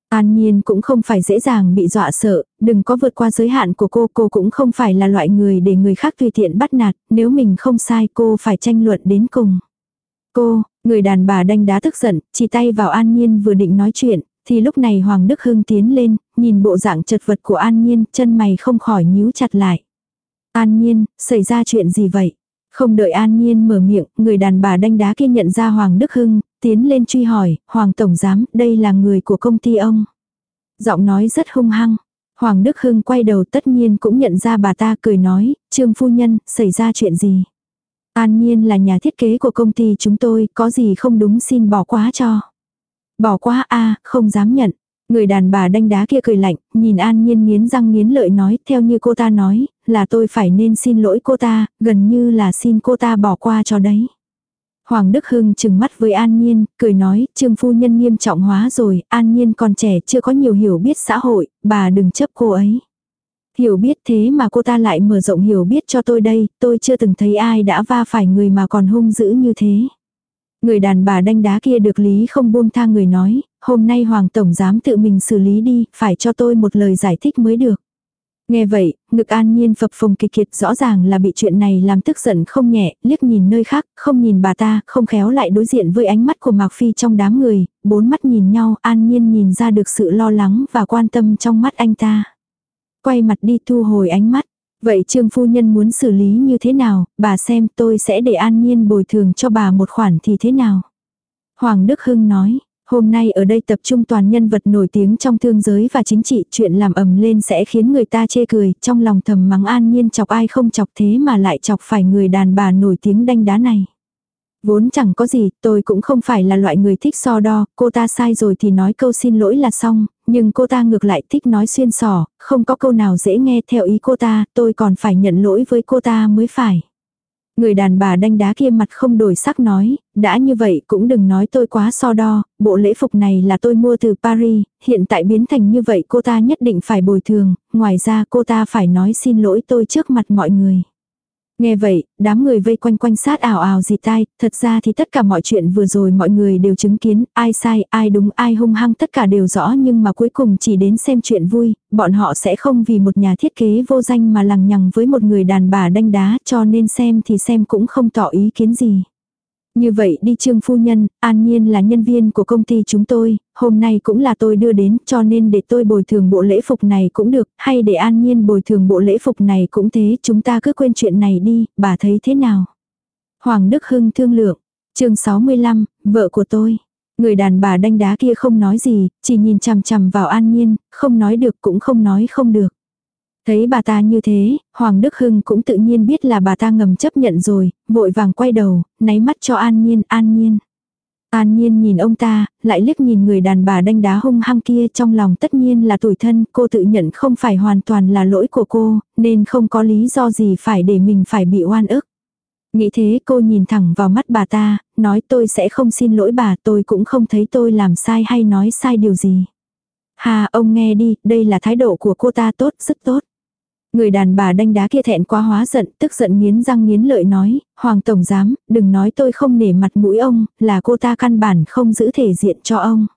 An Nhiên cũng không phải dễ dàng bị dọa sợ, đừng có vượt qua giới hạn của cô, cô cũng không phải là loại người để người khác tùy tiện bắt nạt, nếu mình không sai cô phải tranh luận đến cùng. Cô, người đàn bà đanh đá tức giận, chỉ tay vào An Nhiên vừa định nói chuyện, thì lúc này Hoàng Đức Hưng tiến lên, nhìn bộ dạng chật vật của An Nhiên, chân mày không khỏi nhíu chặt lại. An Nhiên, xảy ra chuyện gì vậy? Không đợi An Nhiên mở miệng, người đàn bà đanh đá kia nhận ra Hoàng Đức Hưng, tiến lên truy hỏi, Hoàng Tổng Giám, đây là người của công ty ông. Giọng nói rất hung hăng. Hoàng Đức Hưng quay đầu tất nhiên cũng nhận ra bà ta cười nói, Trương Phu Nhân, xảy ra chuyện gì? An Nhiên là nhà thiết kế của công ty chúng tôi, có gì không đúng xin bỏ quá cho. Bỏ qua a không dám nhận. Người đàn bà đanh đá kia cười lạnh, nhìn An Nhiên nghiến răng nghiến lợi nói, theo như cô ta nói, là tôi phải nên xin lỗi cô ta, gần như là xin cô ta bỏ qua cho đấy. Hoàng Đức Hưng chừng mắt với An Nhiên, cười nói, trương phu nhân nghiêm trọng hóa rồi, An Nhiên còn trẻ chưa có nhiều hiểu biết xã hội, bà đừng chấp cô ấy. Hiểu biết thế mà cô ta lại mở rộng hiểu biết cho tôi đây, tôi chưa từng thấy ai đã va phải người mà còn hung dữ như thế. Người đàn bà đanh đá kia được lý không buông tha người nói, hôm nay Hoàng Tổng dám tự mình xử lý đi, phải cho tôi một lời giải thích mới được. Nghe vậy, ngực an nhiên phập phồng kịch kiệt rõ ràng là bị chuyện này làm tức giận không nhẹ, liếc nhìn nơi khác, không nhìn bà ta, không khéo lại đối diện với ánh mắt của Mạc Phi trong đám người, bốn mắt nhìn nhau, an nhiên nhìn ra được sự lo lắng và quan tâm trong mắt anh ta. Quay mặt đi thu hồi ánh mắt, vậy trương phu nhân muốn xử lý như thế nào, bà xem tôi sẽ để an nhiên bồi thường cho bà một khoản thì thế nào. Hoàng Đức Hưng nói, Hôm nay ở đây tập trung toàn nhân vật nổi tiếng trong thương giới và chính trị, chuyện làm ầm lên sẽ khiến người ta chê cười, trong lòng thầm mắng an nhiên chọc ai không chọc thế mà lại chọc phải người đàn bà nổi tiếng đanh đá này. Vốn chẳng có gì, tôi cũng không phải là loại người thích so đo, cô ta sai rồi thì nói câu xin lỗi là xong, nhưng cô ta ngược lại thích nói xuyên sỏ, không có câu nào dễ nghe theo ý cô ta, tôi còn phải nhận lỗi với cô ta mới phải. Người đàn bà đanh đá kia mặt không đổi sắc nói, đã như vậy cũng đừng nói tôi quá so đo, bộ lễ phục này là tôi mua từ Paris, hiện tại biến thành như vậy cô ta nhất định phải bồi thường, ngoài ra cô ta phải nói xin lỗi tôi trước mặt mọi người. Nghe vậy, đám người vây quanh quanh sát ảo ảo gì tai, thật ra thì tất cả mọi chuyện vừa rồi mọi người đều chứng kiến, ai sai, ai đúng, ai hung hăng tất cả đều rõ nhưng mà cuối cùng chỉ đến xem chuyện vui, bọn họ sẽ không vì một nhà thiết kế vô danh mà lằng nhằng với một người đàn bà đanh đá cho nên xem thì xem cũng không tỏ ý kiến gì. Như vậy đi trương phu nhân, an nhiên là nhân viên của công ty chúng tôi, hôm nay cũng là tôi đưa đến cho nên để tôi bồi thường bộ lễ phục này cũng được, hay để an nhiên bồi thường bộ lễ phục này cũng thế, chúng ta cứ quên chuyện này đi, bà thấy thế nào? Hoàng Đức Hưng thương lượng, chương 65, vợ của tôi. Người đàn bà đanh đá kia không nói gì, chỉ nhìn chằm chằm vào an nhiên, không nói được cũng không nói không được. Thấy bà ta như thế, Hoàng Đức Hưng cũng tự nhiên biết là bà ta ngầm chấp nhận rồi, vội vàng quay đầu, náy mắt cho An Nhiên, An Nhiên. An Nhiên nhìn ông ta, lại liếc nhìn người đàn bà đanh đá hung hăng kia trong lòng tất nhiên là tủi thân, cô tự nhận không phải hoàn toàn là lỗi của cô, nên không có lý do gì phải để mình phải bị oan ức. Nghĩ thế cô nhìn thẳng vào mắt bà ta, nói tôi sẽ không xin lỗi bà, tôi cũng không thấy tôi làm sai hay nói sai điều gì. Hà ông nghe đi, đây là thái độ của cô ta tốt, rất tốt. Người đàn bà đanh đá kia thẹn quá hóa giận, tức giận nghiến răng nghiến lợi nói, Hoàng Tổng Giám, đừng nói tôi không nể mặt mũi ông, là cô ta căn bản không giữ thể diện cho ông.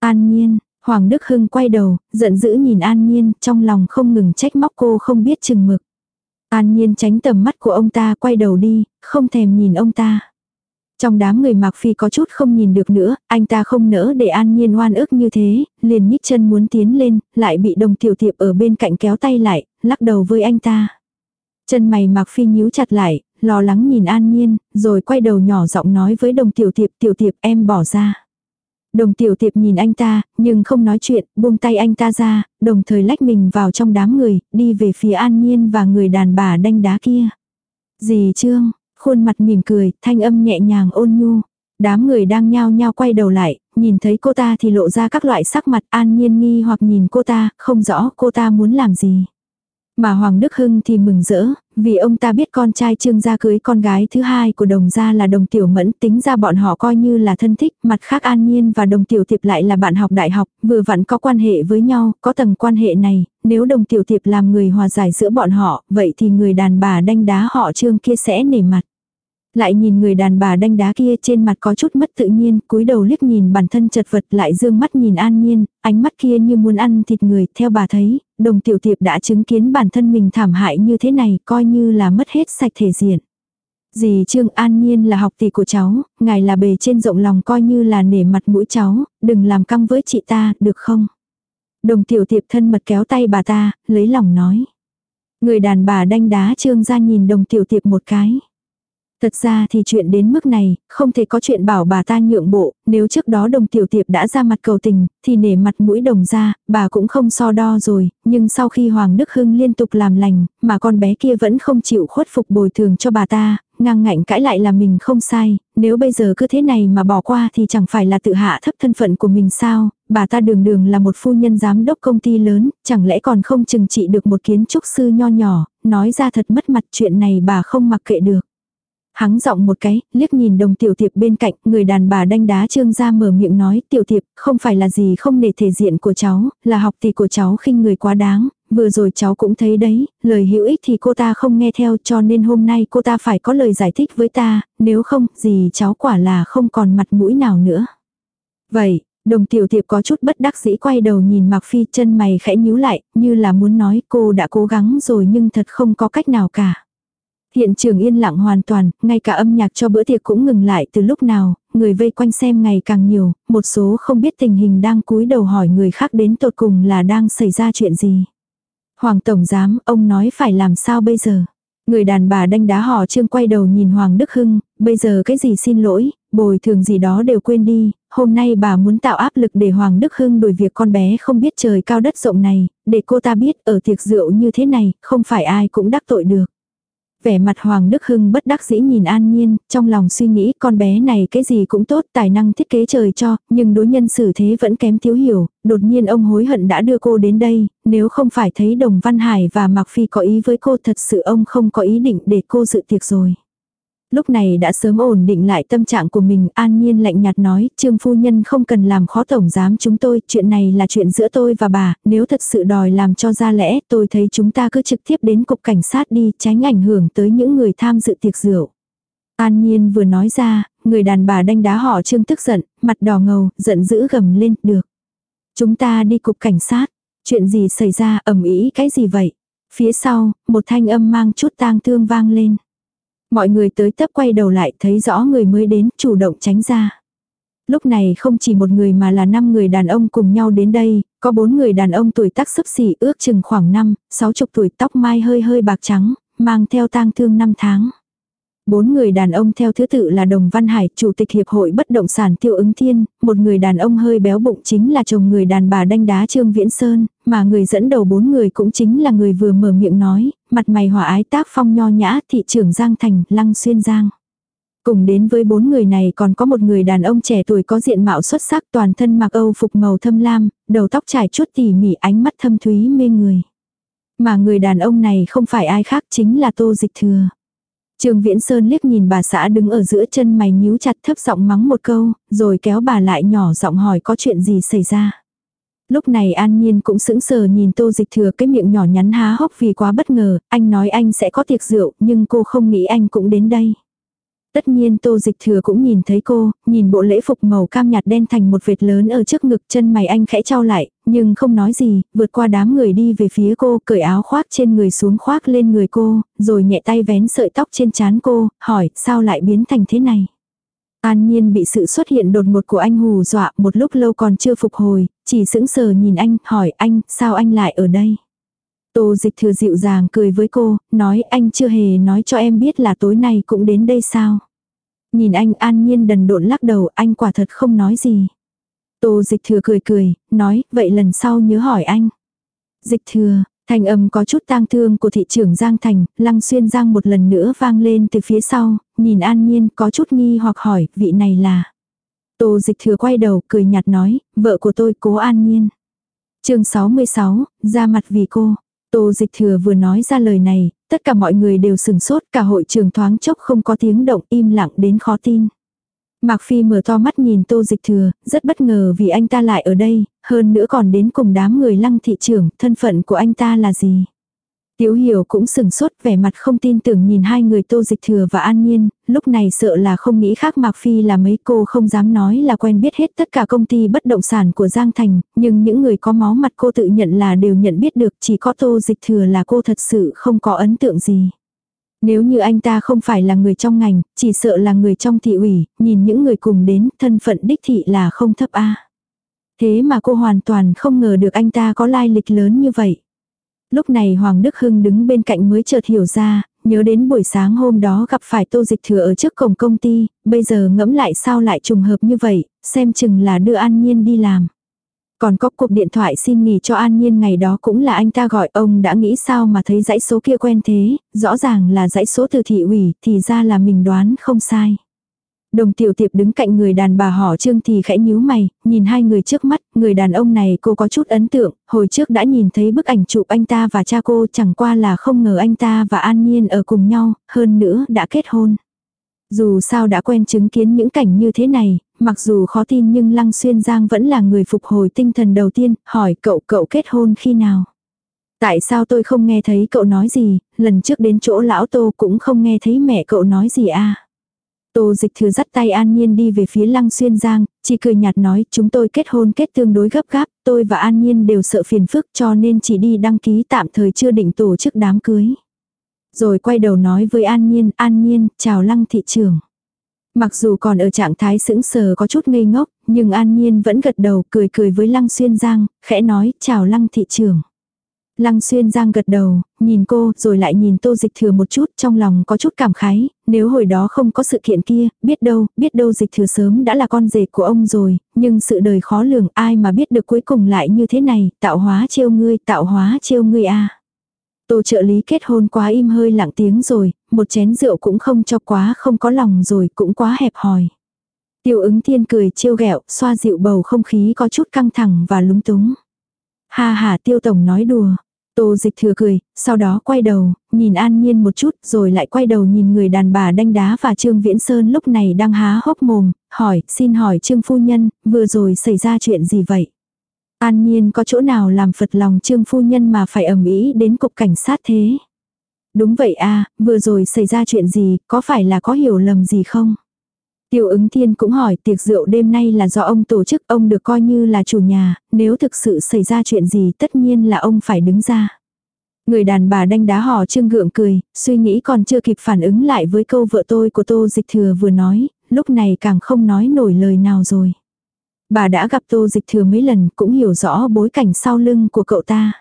An nhiên, Hoàng Đức Hưng quay đầu, giận dữ nhìn An nhiên, trong lòng không ngừng trách móc cô không biết chừng mực. An nhiên tránh tầm mắt của ông ta quay đầu đi, không thèm nhìn ông ta. Trong đám người Mạc Phi có chút không nhìn được nữa, anh ta không nỡ để an nhiên oan ức như thế, liền nhích chân muốn tiến lên, lại bị đồng tiểu tiệp ở bên cạnh kéo tay lại, lắc đầu với anh ta. Chân mày Mạc Phi nhíu chặt lại, lo lắng nhìn an nhiên, rồi quay đầu nhỏ giọng nói với đồng tiểu tiệp tiểu tiệp em bỏ ra. Đồng tiểu tiệp nhìn anh ta, nhưng không nói chuyện, buông tay anh ta ra, đồng thời lách mình vào trong đám người, đi về phía an nhiên và người đàn bà đanh đá kia. Dì Trương, khuôn mặt mỉm cười, thanh âm nhẹ nhàng ôn nhu. Đám người đang nhao nhao quay đầu lại, nhìn thấy cô ta thì lộ ra các loại sắc mặt an nhiên nghi hoặc nhìn cô ta, không rõ cô ta muốn làm gì. Mà Hoàng Đức Hưng thì mừng rỡ, vì ông ta biết con trai trương gia cưới con gái thứ hai của đồng gia là đồng tiểu mẫn tính ra bọn họ coi như là thân thích, mặt khác an nhiên và đồng tiểu tiệp lại là bạn học đại học, vừa vặn có quan hệ với nhau, có tầng quan hệ này, nếu đồng tiểu tiệp làm người hòa giải giữa bọn họ, vậy thì người đàn bà đanh đá họ trương kia sẽ nể mặt lại nhìn người đàn bà đanh đá kia trên mặt có chút mất tự nhiên, cúi đầu liếc nhìn bản thân chật vật lại dương mắt nhìn an nhiên, ánh mắt kia như muốn ăn thịt người, theo bà thấy, đồng tiểu tiệp đã chứng kiến bản thân mình thảm hại như thế này, coi như là mất hết sạch thể diện. Dì Trương An Nhiên là học tỷ của cháu, ngài là bề trên rộng lòng coi như là nể mặt mũi cháu, đừng làm căng với chị ta, được không? Đồng tiểu tiệp thân mật kéo tay bà ta, lấy lòng nói. Người đàn bà đanh đá Trương ra nhìn đồng tiểu tiệp một cái. Thật ra thì chuyện đến mức này, không thể có chuyện bảo bà ta nhượng bộ, nếu trước đó đồng tiểu tiệp đã ra mặt cầu tình, thì nể mặt mũi đồng ra, bà cũng không so đo rồi, nhưng sau khi Hoàng Đức Hưng liên tục làm lành, mà con bé kia vẫn không chịu khuất phục bồi thường cho bà ta, ngang ngạnh cãi lại là mình không sai, nếu bây giờ cứ thế này mà bỏ qua thì chẳng phải là tự hạ thấp thân phận của mình sao, bà ta đường đường là một phu nhân giám đốc công ty lớn, chẳng lẽ còn không chừng trị được một kiến trúc sư nho nhỏ, nói ra thật mất mặt chuyện này bà không mặc kệ được. Hắng giọng một cái, liếc nhìn đồng tiểu tiệp bên cạnh, người đàn bà đanh đá trương ra mở miệng nói, tiểu tiệp, không phải là gì không để thể diện của cháu, là học tỷ của cháu khinh người quá đáng, vừa rồi cháu cũng thấy đấy, lời hữu ích thì cô ta không nghe theo cho nên hôm nay cô ta phải có lời giải thích với ta, nếu không, gì cháu quả là không còn mặt mũi nào nữa. Vậy, đồng tiểu tiệp có chút bất đắc dĩ quay đầu nhìn Mạc Phi chân mày khẽ nhíu lại, như là muốn nói cô đã cố gắng rồi nhưng thật không có cách nào cả. Hiện trường yên lặng hoàn toàn, ngay cả âm nhạc cho bữa tiệc cũng ngừng lại từ lúc nào, người vây quanh xem ngày càng nhiều, một số không biết tình hình đang cúi đầu hỏi người khác đến tột cùng là đang xảy ra chuyện gì. Hoàng Tổng Giám, ông nói phải làm sao bây giờ? Người đàn bà đanh đá họ trương quay đầu nhìn Hoàng Đức Hưng, bây giờ cái gì xin lỗi, bồi thường gì đó đều quên đi, hôm nay bà muốn tạo áp lực để Hoàng Đức Hưng đuổi việc con bé không biết trời cao đất rộng này, để cô ta biết ở tiệc rượu như thế này, không phải ai cũng đắc tội được. Vẻ mặt Hoàng Đức Hưng bất đắc dĩ nhìn An Nhiên, trong lòng suy nghĩ con bé này cái gì cũng tốt, tài năng thiết kế trời cho, nhưng đối nhân xử thế vẫn kém thiếu hiểu, đột nhiên ông hối hận đã đưa cô đến đây, nếu không phải thấy Đồng Văn Hải và Mạc Phi có ý với cô thật sự ông không có ý định để cô dự tiệc rồi. Lúc này đã sớm ổn định lại tâm trạng của mình, an nhiên lạnh nhạt nói, trương phu nhân không cần làm khó tổng giám chúng tôi, chuyện này là chuyện giữa tôi và bà, nếu thật sự đòi làm cho ra lẽ, tôi thấy chúng ta cứ trực tiếp đến cục cảnh sát đi, tránh ảnh hưởng tới những người tham dự tiệc rượu. An nhiên vừa nói ra, người đàn bà đanh đá họ trương tức giận, mặt đỏ ngầu, giận dữ gầm lên, được. Chúng ta đi cục cảnh sát, chuyện gì xảy ra, ầm ý cái gì vậy? Phía sau, một thanh âm mang chút tang thương vang lên. Mọi người tới tấp quay đầu lại thấy rõ người mới đến, chủ động tránh ra. Lúc này không chỉ một người mà là năm người đàn ông cùng nhau đến đây, có bốn người đàn ông tuổi tác sấp xỉ ước chừng khoảng năm, sáu chục tuổi tóc mai hơi hơi bạc trắng, mang theo tang thương năm tháng. Bốn người đàn ông theo thứ tự là Đồng Văn Hải, Chủ tịch Hiệp hội Bất động sản Tiêu ứng Thiên, một người đàn ông hơi béo bụng chính là chồng người đàn bà đanh đá Trương Viễn Sơn, mà người dẫn đầu bốn người cũng chính là người vừa mở miệng nói, mặt mày hòa ái tác phong nho nhã thị trưởng Giang Thành, Lăng Xuyên Giang. Cùng đến với bốn người này còn có một người đàn ông trẻ tuổi có diện mạo xuất sắc toàn thân mặc âu phục màu thâm lam, đầu tóc trải chút tỉ mỉ ánh mắt thâm thúy mê người. Mà người đàn ông này không phải ai khác chính là Tô Dịch Thừa. Trương Viễn Sơn liếc nhìn bà xã đứng ở giữa chân mày nhíu chặt thấp giọng mắng một câu, rồi kéo bà lại nhỏ giọng hỏi có chuyện gì xảy ra. Lúc này An Nhiên cũng sững sờ nhìn tô dịch thừa cái miệng nhỏ nhắn há hốc vì quá bất ngờ, anh nói anh sẽ có tiệc rượu, nhưng cô không nghĩ anh cũng đến đây. Tất nhiên tô dịch thừa cũng nhìn thấy cô, nhìn bộ lễ phục màu cam nhạt đen thành một vệt lớn ở trước ngực chân mày anh khẽ trao lại, nhưng không nói gì, vượt qua đám người đi về phía cô, cởi áo khoác trên người xuống khoác lên người cô, rồi nhẹ tay vén sợi tóc trên trán cô, hỏi sao lại biến thành thế này. An nhiên bị sự xuất hiện đột ngột của anh hù dọa một lúc lâu còn chưa phục hồi, chỉ sững sờ nhìn anh, hỏi anh, sao anh lại ở đây? Tô dịch thừa dịu dàng cười với cô, nói anh chưa hề nói cho em biết là tối nay cũng đến đây sao. Nhìn anh an nhiên đần độn lắc đầu, anh quả thật không nói gì. Tô dịch thừa cười cười, nói, vậy lần sau nhớ hỏi anh. Dịch thừa, Thành âm có chút tang thương của thị trưởng Giang Thành, Lăng Xuyên Giang một lần nữa vang lên từ phía sau, nhìn An Nhiên có chút nghi hoặc hỏi, vị này là. Tô dịch thừa quay đầu cười nhạt nói, vợ của tôi cố An Nhiên. chương 66, ra mặt vì cô. Tô dịch thừa vừa nói ra lời này, tất cả mọi người đều sừng sốt, cả hội trường thoáng chốc không có tiếng động im lặng đến khó tin. Mạc Phi mở to mắt nhìn tô dịch thừa, rất bất ngờ vì anh ta lại ở đây, hơn nữa còn đến cùng đám người lăng thị trưởng, thân phận của anh ta là gì. Tiểu hiểu cũng sừng sốt vẻ mặt không tin tưởng nhìn hai người tô dịch thừa và an nhiên, lúc này sợ là không nghĩ khác Mạc Phi là mấy cô không dám nói là quen biết hết tất cả công ty bất động sản của Giang Thành, nhưng những người có máu mặt cô tự nhận là đều nhận biết được chỉ có tô dịch thừa là cô thật sự không có ấn tượng gì. Nếu như anh ta không phải là người trong ngành, chỉ sợ là người trong thị ủy, nhìn những người cùng đến, thân phận đích thị là không thấp a. Thế mà cô hoàn toàn không ngờ được anh ta có lai lịch lớn như vậy. Lúc này Hoàng Đức Hưng đứng bên cạnh mới chợt hiểu ra, nhớ đến buổi sáng hôm đó gặp phải tô dịch thừa ở trước cổng công ty, bây giờ ngẫm lại sao lại trùng hợp như vậy, xem chừng là đưa An Nhiên đi làm. Còn có cuộc điện thoại xin nghỉ cho An Nhiên ngày đó cũng là anh ta gọi ông đã nghĩ sao mà thấy dãy số kia quen thế, rõ ràng là dãy số từ thị ủy, thì ra là mình đoán không sai. Đồng tiểu tiệp đứng cạnh người đàn bà họ trương thì khẽ nhíu mày, nhìn hai người trước mắt, người đàn ông này cô có chút ấn tượng, hồi trước đã nhìn thấy bức ảnh chụp anh ta và cha cô chẳng qua là không ngờ anh ta và An Nhiên ở cùng nhau, hơn nữa đã kết hôn. Dù sao đã quen chứng kiến những cảnh như thế này, mặc dù khó tin nhưng Lăng Xuyên Giang vẫn là người phục hồi tinh thần đầu tiên, hỏi cậu cậu kết hôn khi nào. Tại sao tôi không nghe thấy cậu nói gì, lần trước đến chỗ lão tô cũng không nghe thấy mẹ cậu nói gì à. Tô dịch thừa dắt tay An Nhiên đi về phía Lăng Xuyên Giang, chỉ cười nhạt nói chúng tôi kết hôn kết tương đối gấp gáp, tôi và An Nhiên đều sợ phiền phức cho nên chỉ đi đăng ký tạm thời chưa định tổ chức đám cưới. Rồi quay đầu nói với An Nhiên, An Nhiên, chào Lăng thị trường. Mặc dù còn ở trạng thái sững sờ có chút ngây ngốc, nhưng An Nhiên vẫn gật đầu cười cười với Lăng Xuyên Giang, khẽ nói, chào Lăng thị trưởng. Lăng xuyên giang gật đầu, nhìn cô rồi lại nhìn tô dịch thừa một chút trong lòng có chút cảm khái, nếu hồi đó không có sự kiện kia, biết đâu, biết đâu dịch thừa sớm đã là con rể của ông rồi, nhưng sự đời khó lường ai mà biết được cuối cùng lại như thế này, tạo hóa trêu ngươi, tạo hóa trêu ngươi a. Tô trợ lý kết hôn quá im hơi lặng tiếng rồi, một chén rượu cũng không cho quá không có lòng rồi cũng quá hẹp hòi. Tiêu ứng thiên cười trêu ghẹo, xoa dịu bầu không khí có chút căng thẳng và lúng túng. Ha ha tiêu tổng nói đùa, Tô dịch thừa cười, sau đó quay đầu, nhìn an nhiên một chút, rồi lại quay đầu nhìn người đàn bà đanh đá và Trương Viễn Sơn lúc này đang há hốc mồm, hỏi, xin hỏi Trương Phu Nhân, vừa rồi xảy ra chuyện gì vậy? An nhiên có chỗ nào làm phật lòng Trương Phu Nhân mà phải ẩm ý đến cục cảnh sát thế? Đúng vậy a vừa rồi xảy ra chuyện gì, có phải là có hiểu lầm gì không? Tiêu ứng thiên cũng hỏi tiệc rượu đêm nay là do ông tổ chức, ông được coi như là chủ nhà, nếu thực sự xảy ra chuyện gì tất nhiên là ông phải đứng ra. Người đàn bà đanh đá hò trương gượng cười, suy nghĩ còn chưa kịp phản ứng lại với câu vợ tôi của tô dịch thừa vừa nói, lúc này càng không nói nổi lời nào rồi. Bà đã gặp tô dịch thừa mấy lần cũng hiểu rõ bối cảnh sau lưng của cậu ta.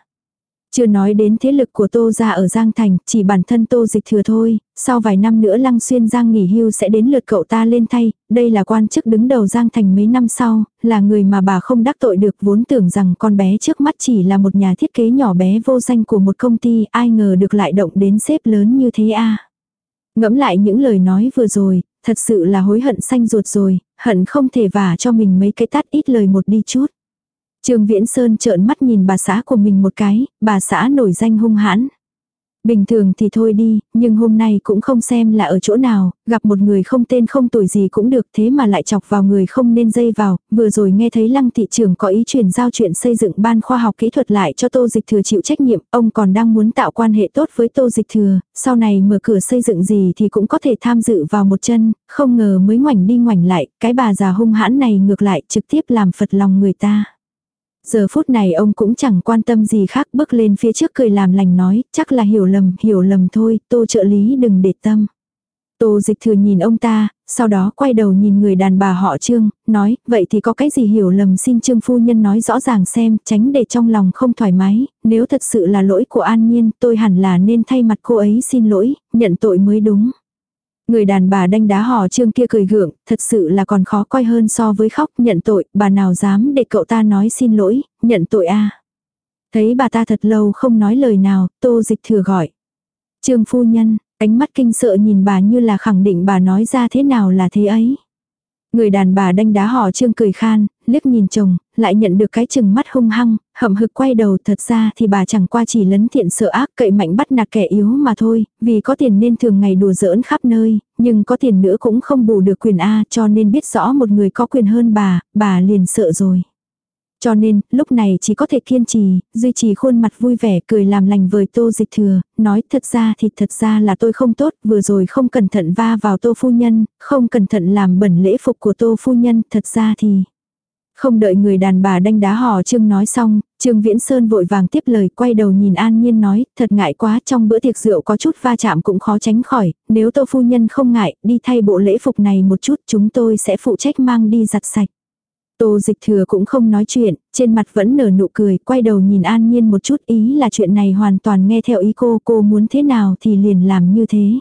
Chưa nói đến thế lực của Tô gia ở Giang Thành, chỉ bản thân Tô dịch thừa thôi, sau vài năm nữa Lăng Xuyên Giang nghỉ hưu sẽ đến lượt cậu ta lên thay, đây là quan chức đứng đầu Giang Thành mấy năm sau, là người mà bà không đắc tội được vốn tưởng rằng con bé trước mắt chỉ là một nhà thiết kế nhỏ bé vô danh của một công ty, ai ngờ được lại động đến xếp lớn như thế a Ngẫm lại những lời nói vừa rồi, thật sự là hối hận xanh ruột rồi, hận không thể vả cho mình mấy cái tát ít lời một đi chút. Trương Viễn Sơn trợn mắt nhìn bà xã của mình một cái, bà xã nổi danh hung hãn. Bình thường thì thôi đi, nhưng hôm nay cũng không xem là ở chỗ nào, gặp một người không tên không tuổi gì cũng được thế mà lại chọc vào người không nên dây vào, vừa rồi nghe thấy lăng thị trường có ý chuyển giao chuyện xây dựng ban khoa học kỹ thuật lại cho tô dịch thừa chịu trách nhiệm, ông còn đang muốn tạo quan hệ tốt với tô dịch thừa, sau này mở cửa xây dựng gì thì cũng có thể tham dự vào một chân, không ngờ mới ngoảnh đi ngoảnh lại, cái bà già hung hãn này ngược lại trực tiếp làm phật lòng người ta. Giờ phút này ông cũng chẳng quan tâm gì khác bước lên phía trước cười làm lành nói, chắc là hiểu lầm, hiểu lầm thôi, tô trợ lý đừng để tâm. Tô dịch thừa nhìn ông ta, sau đó quay đầu nhìn người đàn bà họ trương, nói, vậy thì có cái gì hiểu lầm xin trương phu nhân nói rõ ràng xem, tránh để trong lòng không thoải mái, nếu thật sự là lỗi của an nhiên, tôi hẳn là nên thay mặt cô ấy xin lỗi, nhận tội mới đúng. Người đàn bà đanh đá hò trương kia cười gượng, thật sự là còn khó coi hơn so với khóc nhận tội, bà nào dám để cậu ta nói xin lỗi, nhận tội a Thấy bà ta thật lâu không nói lời nào, tô dịch thừa gọi. Trương phu nhân, ánh mắt kinh sợ nhìn bà như là khẳng định bà nói ra thế nào là thế ấy. Người đàn bà đanh đá họ trương cười khan, liếc nhìn chồng, lại nhận được cái chừng mắt hung hăng, hậm hực quay đầu thật ra thì bà chẳng qua chỉ lấn thiện sợ ác cậy mạnh bắt nạt kẻ yếu mà thôi, vì có tiền nên thường ngày đùa giỡn khắp nơi, nhưng có tiền nữa cũng không bù được quyền A cho nên biết rõ một người có quyền hơn bà, bà liền sợ rồi. Cho nên, lúc này chỉ có thể kiên trì, duy trì khuôn mặt vui vẻ cười làm lành với tô dịch thừa, nói thật ra thì thật ra là tôi không tốt, vừa rồi không cẩn thận va vào tô phu nhân, không cẩn thận làm bẩn lễ phục của tô phu nhân, thật ra thì... Không đợi người đàn bà đanh đá hò Trương nói xong, Trương Viễn Sơn vội vàng tiếp lời quay đầu nhìn An Nhiên nói, thật ngại quá trong bữa tiệc rượu có chút va chạm cũng khó tránh khỏi, nếu tô phu nhân không ngại, đi thay bộ lễ phục này một chút chúng tôi sẽ phụ trách mang đi giặt sạch. Tô dịch thừa cũng không nói chuyện, trên mặt vẫn nở nụ cười, quay đầu nhìn An Nhiên một chút ý là chuyện này hoàn toàn nghe theo ý cô, cô muốn thế nào thì liền làm như thế.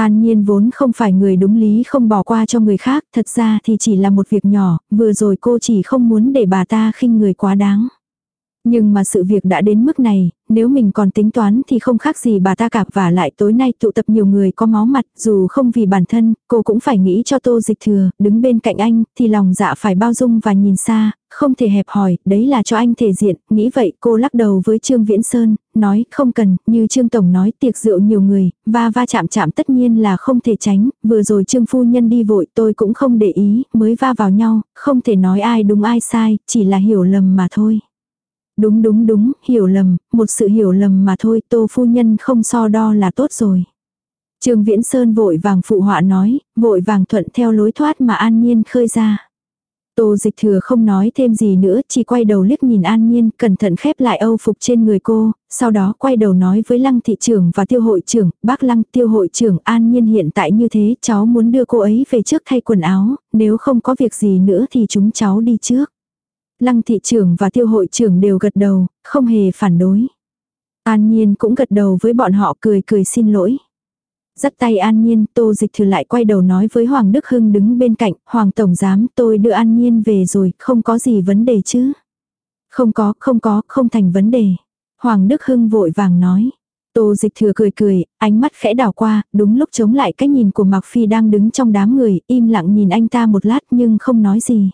An Nhiên vốn không phải người đúng lý không bỏ qua cho người khác, thật ra thì chỉ là một việc nhỏ, vừa rồi cô chỉ không muốn để bà ta khinh người quá đáng. Nhưng mà sự việc đã đến mức này, nếu mình còn tính toán thì không khác gì bà ta cạp và lại tối nay tụ tập nhiều người có máu mặt, dù không vì bản thân, cô cũng phải nghĩ cho tô dịch thừa, đứng bên cạnh anh, thì lòng dạ phải bao dung và nhìn xa, không thể hẹp hòi, đấy là cho anh thể diện, nghĩ vậy cô lắc đầu với Trương Viễn Sơn, nói không cần, như Trương Tổng nói tiệc rượu nhiều người, va va chạm chạm tất nhiên là không thể tránh, vừa rồi Trương Phu Nhân đi vội tôi cũng không để ý, mới va vào nhau, không thể nói ai đúng ai sai, chỉ là hiểu lầm mà thôi. Đúng đúng đúng, hiểu lầm, một sự hiểu lầm mà thôi, tô phu nhân không so đo là tốt rồi. Trương Viễn Sơn vội vàng phụ họa nói, vội vàng thuận theo lối thoát mà An Nhiên khơi ra. Tô dịch thừa không nói thêm gì nữa, chỉ quay đầu liếc nhìn An Nhiên, cẩn thận khép lại âu phục trên người cô, sau đó quay đầu nói với Lăng thị trưởng và tiêu hội trưởng, bác Lăng tiêu hội trưởng An Nhiên hiện tại như thế, cháu muốn đưa cô ấy về trước thay quần áo, nếu không có việc gì nữa thì chúng cháu đi trước. Lăng thị trưởng và tiêu hội trưởng đều gật đầu, không hề phản đối. An Nhiên cũng gật đầu với bọn họ cười cười xin lỗi. Dắt tay An Nhiên, Tô Dịch Thừa lại quay đầu nói với Hoàng Đức Hưng đứng bên cạnh, Hoàng Tổng Giám tôi đưa An Nhiên về rồi, không có gì vấn đề chứ. Không có, không có, không thành vấn đề. Hoàng Đức Hưng vội vàng nói. Tô Dịch Thừa cười cười, ánh mắt khẽ đảo qua, đúng lúc chống lại cái nhìn của Mạc Phi đang đứng trong đám người, im lặng nhìn anh ta một lát nhưng không nói gì.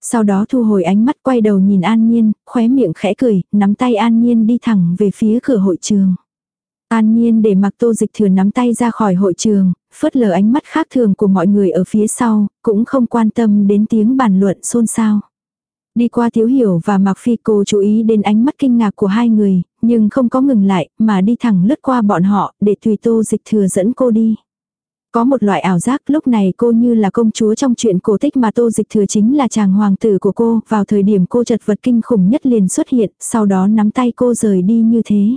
Sau đó thu hồi ánh mắt quay đầu nhìn An Nhiên, khóe miệng khẽ cười, nắm tay An Nhiên đi thẳng về phía cửa hội trường. An Nhiên để mặc tô dịch thừa nắm tay ra khỏi hội trường, phớt lờ ánh mắt khác thường của mọi người ở phía sau, cũng không quan tâm đến tiếng bàn luận xôn xao. Đi qua Thiếu Hiểu và Mạc Phi cô chú ý đến ánh mắt kinh ngạc của hai người, nhưng không có ngừng lại, mà đi thẳng lướt qua bọn họ, để tùy tô dịch thừa dẫn cô đi. Có một loại ảo giác lúc này cô như là công chúa trong chuyện cổ tích mà tô dịch thừa chính là chàng hoàng tử của cô, vào thời điểm cô chật vật kinh khủng nhất liền xuất hiện, sau đó nắm tay cô rời đi như thế.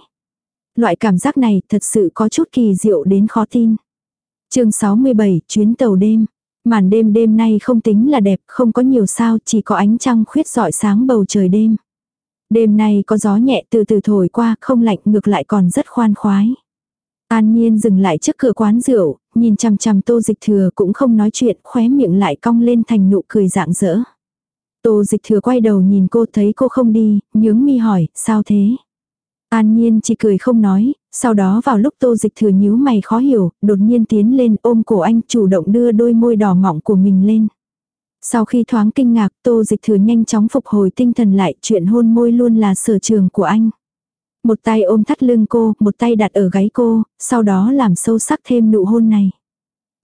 Loại cảm giác này thật sự có chút kỳ diệu đến khó tin. chương 67, chuyến tàu đêm. Màn đêm đêm nay không tính là đẹp, không có nhiều sao, chỉ có ánh trăng khuyết rọi sáng bầu trời đêm. Đêm nay có gió nhẹ từ từ thổi qua, không lạnh ngược lại còn rất khoan khoái. An Nhiên dừng lại trước cửa quán rượu, nhìn chằm chằm tô dịch thừa cũng không nói chuyện, khóe miệng lại cong lên thành nụ cười rạng rỡ. Tô dịch thừa quay đầu nhìn cô thấy cô không đi, nhướng mi hỏi, sao thế? An Nhiên chỉ cười không nói, sau đó vào lúc tô dịch thừa nhíu mày khó hiểu, đột nhiên tiến lên ôm cổ anh chủ động đưa đôi môi đỏ mọng của mình lên. Sau khi thoáng kinh ngạc, tô dịch thừa nhanh chóng phục hồi tinh thần lại, chuyện hôn môi luôn là sở trường của anh. Một tay ôm thắt lưng cô, một tay đặt ở gáy cô, sau đó làm sâu sắc thêm nụ hôn này.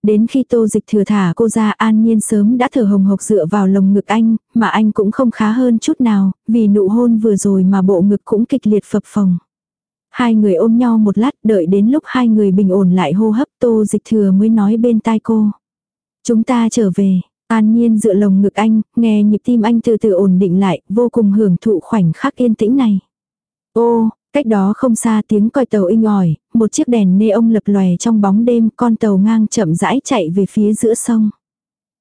Đến khi tô dịch thừa thả cô ra an nhiên sớm đã thở hồng hộc dựa vào lồng ngực anh, mà anh cũng không khá hơn chút nào, vì nụ hôn vừa rồi mà bộ ngực cũng kịch liệt phập phồng. Hai người ôm nhau một lát đợi đến lúc hai người bình ổn lại hô hấp tô dịch thừa mới nói bên tai cô. Chúng ta trở về, an nhiên dựa lồng ngực anh, nghe nhịp tim anh từ từ ổn định lại, vô cùng hưởng thụ khoảnh khắc yên tĩnh này. Ô, Cách đó không xa tiếng còi tàu inh ỏi, một chiếc đèn nê ông lập lòe trong bóng đêm, con tàu ngang chậm rãi chạy về phía giữa sông.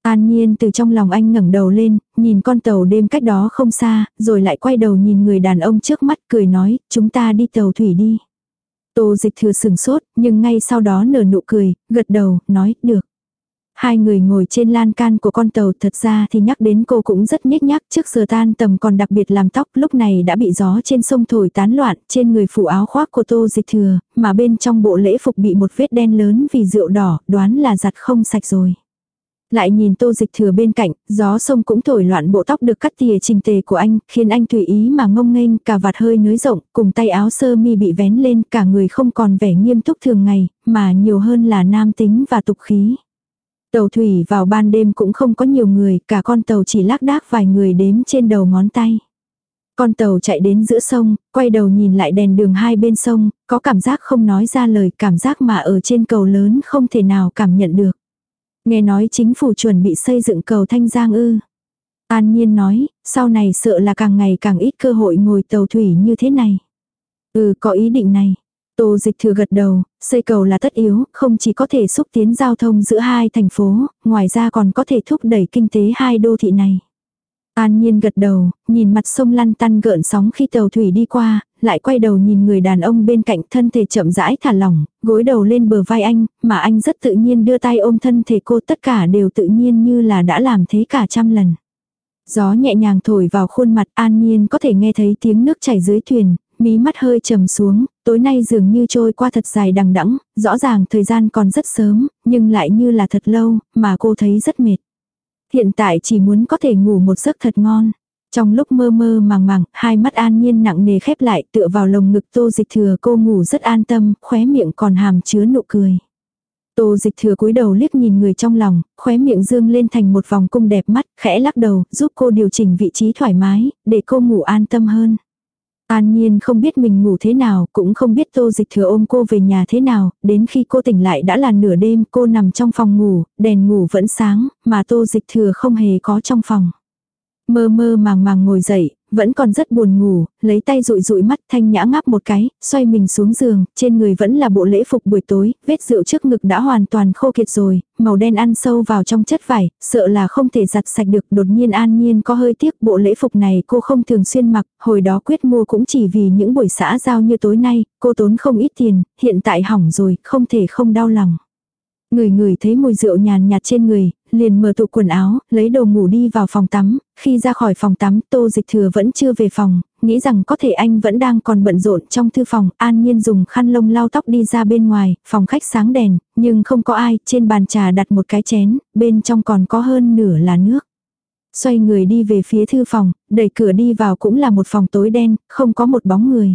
An nhiên từ trong lòng anh ngẩng đầu lên, nhìn con tàu đêm cách đó không xa, rồi lại quay đầu nhìn người đàn ông trước mắt cười nói, chúng ta đi tàu thủy đi. Tô dịch thừa sừng sốt, nhưng ngay sau đó nở nụ cười, gật đầu, nói, được. Hai người ngồi trên lan can của con tàu thật ra thì nhắc đến cô cũng rất nhếch nhác trước giờ tan tầm còn đặc biệt làm tóc lúc này đã bị gió trên sông thổi tán loạn trên người phủ áo khoác của tô dịch thừa mà bên trong bộ lễ phục bị một vết đen lớn vì rượu đỏ đoán là giặt không sạch rồi. Lại nhìn tô dịch thừa bên cạnh, gió sông cũng thổi loạn bộ tóc được cắt tỉa trình tề của anh, khiến anh tùy ý mà ngông nghênh, cả vạt hơi nới rộng, cùng tay áo sơ mi bị vén lên, cả người không còn vẻ nghiêm túc thường ngày, mà nhiều hơn là nam tính và tục khí. Tàu thủy vào ban đêm cũng không có nhiều người, cả con tàu chỉ lác đác vài người đếm trên đầu ngón tay. Con tàu chạy đến giữa sông, quay đầu nhìn lại đèn đường hai bên sông, có cảm giác không nói ra lời, cảm giác mà ở trên cầu lớn không thể nào cảm nhận được. Nghe nói chính phủ chuẩn bị xây dựng cầu Thanh Giang ư. An Nhiên nói, sau này sợ là càng ngày càng ít cơ hội ngồi tàu thủy như thế này. Ừ, có ý định này. Tô dịch thừa gật đầu, xây cầu là tất yếu, không chỉ có thể xúc tiến giao thông giữa hai thành phố, ngoài ra còn có thể thúc đẩy kinh tế hai đô thị này. An Nhiên gật đầu, nhìn mặt sông lăn tăn gợn sóng khi tàu thủy đi qua, lại quay đầu nhìn người đàn ông bên cạnh thân thể chậm rãi thả lỏng, gối đầu lên bờ vai anh, mà anh rất tự nhiên đưa tay ôm thân thể cô tất cả đều tự nhiên như là đã làm thế cả trăm lần. Gió nhẹ nhàng thổi vào khuôn mặt an nhiên có thể nghe thấy tiếng nước chảy dưới thuyền, mí mắt hơi trầm xuống, tối nay dường như trôi qua thật dài đằng đẵng, rõ ràng thời gian còn rất sớm, nhưng lại như là thật lâu, mà cô thấy rất mệt. Hiện tại chỉ muốn có thể ngủ một giấc thật ngon. Trong lúc mơ mơ màng màng, hai mắt an nhiên nặng nề khép lại tựa vào lồng ngực tô dịch thừa cô ngủ rất an tâm, khóe miệng còn hàm chứa nụ cười. Tô dịch thừa cúi đầu liếc nhìn người trong lòng, khóe miệng dương lên thành một vòng cung đẹp mắt, khẽ lắc đầu, giúp cô điều chỉnh vị trí thoải mái, để cô ngủ an tâm hơn. An Nhiên không biết mình ngủ thế nào, cũng không biết tô dịch thừa ôm cô về nhà thế nào, đến khi cô tỉnh lại đã là nửa đêm, cô nằm trong phòng ngủ, đèn ngủ vẫn sáng, mà tô dịch thừa không hề có trong phòng. Mơ mơ màng màng ngồi dậy, vẫn còn rất buồn ngủ, lấy tay rụi rụi mắt thanh nhã ngáp một cái, xoay mình xuống giường, trên người vẫn là bộ lễ phục buổi tối, vết rượu trước ngực đã hoàn toàn khô kiệt rồi, màu đen ăn sâu vào trong chất vải, sợ là không thể giặt sạch được, đột nhiên an nhiên có hơi tiếc bộ lễ phục này cô không thường xuyên mặc, hồi đó quyết mua cũng chỉ vì những buổi xã giao như tối nay, cô tốn không ít tiền, hiện tại hỏng rồi, không thể không đau lòng. Người người thấy mùi rượu nhàn nhạt trên người, liền mở tụ quần áo, lấy đồ ngủ đi vào phòng tắm, khi ra khỏi phòng tắm tô dịch thừa vẫn chưa về phòng, nghĩ rằng có thể anh vẫn đang còn bận rộn trong thư phòng, an nhiên dùng khăn lông lau tóc đi ra bên ngoài, phòng khách sáng đèn, nhưng không có ai, trên bàn trà đặt một cái chén, bên trong còn có hơn nửa là nước. Xoay người đi về phía thư phòng, đẩy cửa đi vào cũng là một phòng tối đen, không có một bóng người.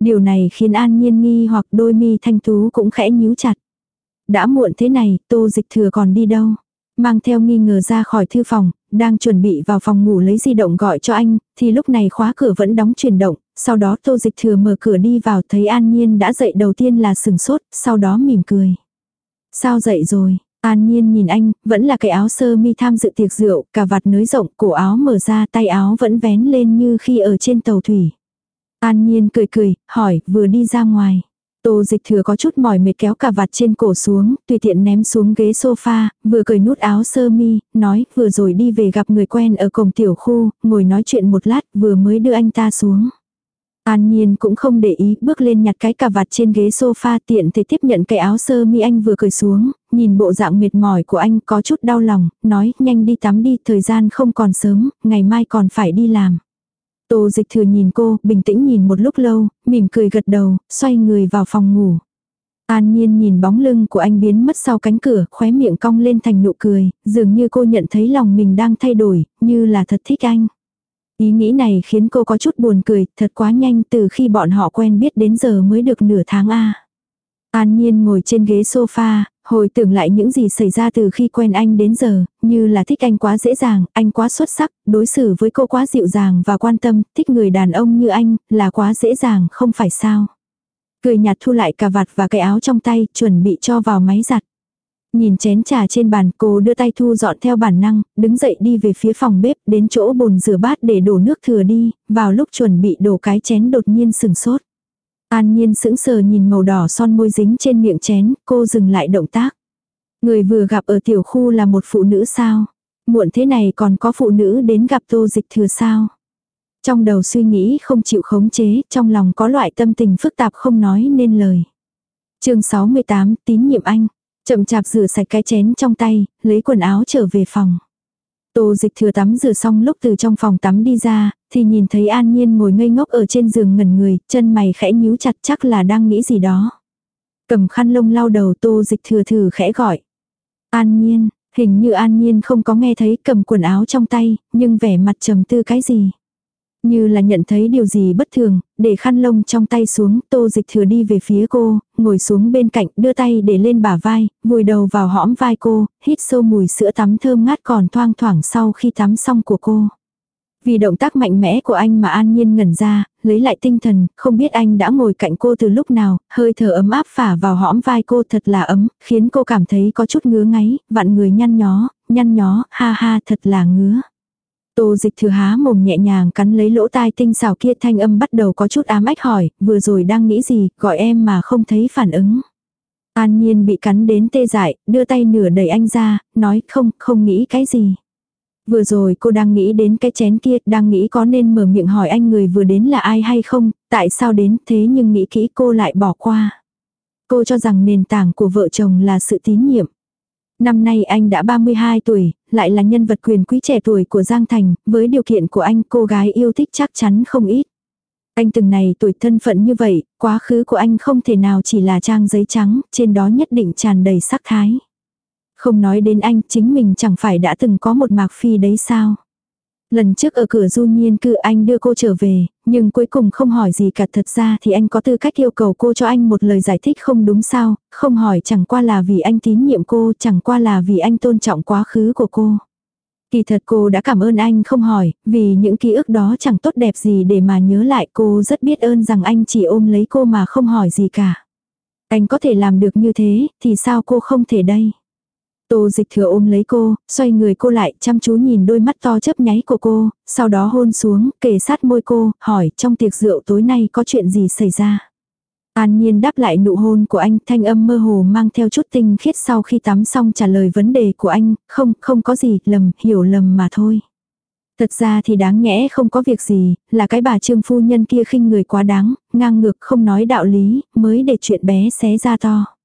Điều này khiến an nhiên nghi hoặc đôi mi thanh tú cũng khẽ nhíu chặt. Đã muộn thế này, tô dịch thừa còn đi đâu? Mang theo nghi ngờ ra khỏi thư phòng, đang chuẩn bị vào phòng ngủ lấy di động gọi cho anh, thì lúc này khóa cửa vẫn đóng chuyển động, sau đó tô dịch thừa mở cửa đi vào thấy An Nhiên đã dậy đầu tiên là sừng sốt, sau đó mỉm cười. Sao dậy rồi? An Nhiên nhìn anh, vẫn là cái áo sơ mi tham dự tiệc rượu, cà vạt nới rộng, cổ áo mở ra, tay áo vẫn vén lên như khi ở trên tàu thủy. An Nhiên cười cười, hỏi, vừa đi ra ngoài. Tô dịch thừa có chút mỏi mệt kéo cà vạt trên cổ xuống, tùy tiện ném xuống ghế sofa, vừa cởi nút áo sơ mi, nói vừa rồi đi về gặp người quen ở cổng tiểu khu, ngồi nói chuyện một lát vừa mới đưa anh ta xuống. An Nhiên cũng không để ý, bước lên nhặt cái cà vạt trên ghế sofa tiện thể tiếp nhận cái áo sơ mi anh vừa cởi xuống, nhìn bộ dạng mệt mỏi của anh có chút đau lòng, nói nhanh đi tắm đi, thời gian không còn sớm, ngày mai còn phải đi làm. Tô dịch thừa nhìn cô, bình tĩnh nhìn một lúc lâu, mỉm cười gật đầu, xoay người vào phòng ngủ. An nhiên nhìn bóng lưng của anh biến mất sau cánh cửa, khóe miệng cong lên thành nụ cười, dường như cô nhận thấy lòng mình đang thay đổi, như là thật thích anh. Ý nghĩ này khiến cô có chút buồn cười, thật quá nhanh từ khi bọn họ quen biết đến giờ mới được nửa tháng a. An Nhiên ngồi trên ghế sofa, hồi tưởng lại những gì xảy ra từ khi quen anh đến giờ, như là thích anh quá dễ dàng, anh quá xuất sắc, đối xử với cô quá dịu dàng và quan tâm, thích người đàn ông như anh, là quá dễ dàng, không phải sao. Cười nhạt thu lại cà vạt và cái áo trong tay, chuẩn bị cho vào máy giặt. Nhìn chén trà trên bàn cô đưa tay thu dọn theo bản năng, đứng dậy đi về phía phòng bếp đến chỗ bồn rửa bát để đổ nước thừa đi, vào lúc chuẩn bị đổ cái chén đột nhiên sừng sốt. An nhiên sững sờ nhìn màu đỏ son môi dính trên miệng chén, cô dừng lại động tác. Người vừa gặp ở tiểu khu là một phụ nữ sao? Muộn thế này còn có phụ nữ đến gặp tô dịch thừa sao? Trong đầu suy nghĩ không chịu khống chế, trong lòng có loại tâm tình phức tạp không nói nên lời. chương 68, tín nhiệm anh. Chậm chạp rửa sạch cái chén trong tay, lấy quần áo trở về phòng. Tô dịch thừa tắm rửa xong lúc từ trong phòng tắm đi ra, thì nhìn thấy An Nhiên ngồi ngây ngốc ở trên giường ngẩn người, chân mày khẽ nhíu chặt chắc là đang nghĩ gì đó. Cầm khăn lông lau đầu tô dịch thừa thử khẽ gọi. An Nhiên, hình như An Nhiên không có nghe thấy cầm quần áo trong tay, nhưng vẻ mặt trầm tư cái gì. Như là nhận thấy điều gì bất thường, để khăn lông trong tay xuống, tô dịch thừa đi về phía cô, ngồi xuống bên cạnh, đưa tay để lên bả vai, vùi đầu vào hõm vai cô, hít sâu mùi sữa tắm thơm ngát còn thoang thoảng sau khi tắm xong của cô. Vì động tác mạnh mẽ của anh mà An Nhiên ngẩn ra, lấy lại tinh thần, không biết anh đã ngồi cạnh cô từ lúc nào, hơi thở ấm áp phả vào hõm vai cô thật là ấm, khiến cô cảm thấy có chút ngứa ngáy, vặn người nhăn nhó, nhăn nhó, ha ha thật là ngứa. Tô dịch thừa há mồm nhẹ nhàng cắn lấy lỗ tai tinh xảo kia thanh âm bắt đầu có chút ám ách hỏi, vừa rồi đang nghĩ gì, gọi em mà không thấy phản ứng. An nhiên bị cắn đến tê dại, đưa tay nửa đẩy anh ra, nói không, không nghĩ cái gì. Vừa rồi cô đang nghĩ đến cái chén kia, đang nghĩ có nên mở miệng hỏi anh người vừa đến là ai hay không, tại sao đến thế nhưng nghĩ kỹ cô lại bỏ qua. Cô cho rằng nền tảng của vợ chồng là sự tín nhiệm. Năm nay anh đã 32 tuổi, lại là nhân vật quyền quý trẻ tuổi của Giang Thành, với điều kiện của anh cô gái yêu thích chắc chắn không ít. Anh từng này tuổi thân phận như vậy, quá khứ của anh không thể nào chỉ là trang giấy trắng, trên đó nhất định tràn đầy sắc thái. Không nói đến anh, chính mình chẳng phải đã từng có một mạc phi đấy sao. Lần trước ở cửa du nhiên cư anh đưa cô trở về, nhưng cuối cùng không hỏi gì cả thật ra thì anh có tư cách yêu cầu cô cho anh một lời giải thích không đúng sao, không hỏi chẳng qua là vì anh tín nhiệm cô, chẳng qua là vì anh tôn trọng quá khứ của cô. Kỳ thật cô đã cảm ơn anh không hỏi, vì những ký ức đó chẳng tốt đẹp gì để mà nhớ lại cô rất biết ơn rằng anh chỉ ôm lấy cô mà không hỏi gì cả. Anh có thể làm được như thế, thì sao cô không thể đây? Tô dịch thừa ôm lấy cô, xoay người cô lại, chăm chú nhìn đôi mắt to chớp nháy của cô, sau đó hôn xuống, kề sát môi cô, hỏi trong tiệc rượu tối nay có chuyện gì xảy ra. An nhiên đáp lại nụ hôn của anh, thanh âm mơ hồ mang theo chút tinh khiết sau khi tắm xong trả lời vấn đề của anh, không, không có gì, lầm, hiểu lầm mà thôi. Thật ra thì đáng nhẽ không có việc gì, là cái bà trương phu nhân kia khinh người quá đáng, ngang ngược không nói đạo lý, mới để chuyện bé xé ra to.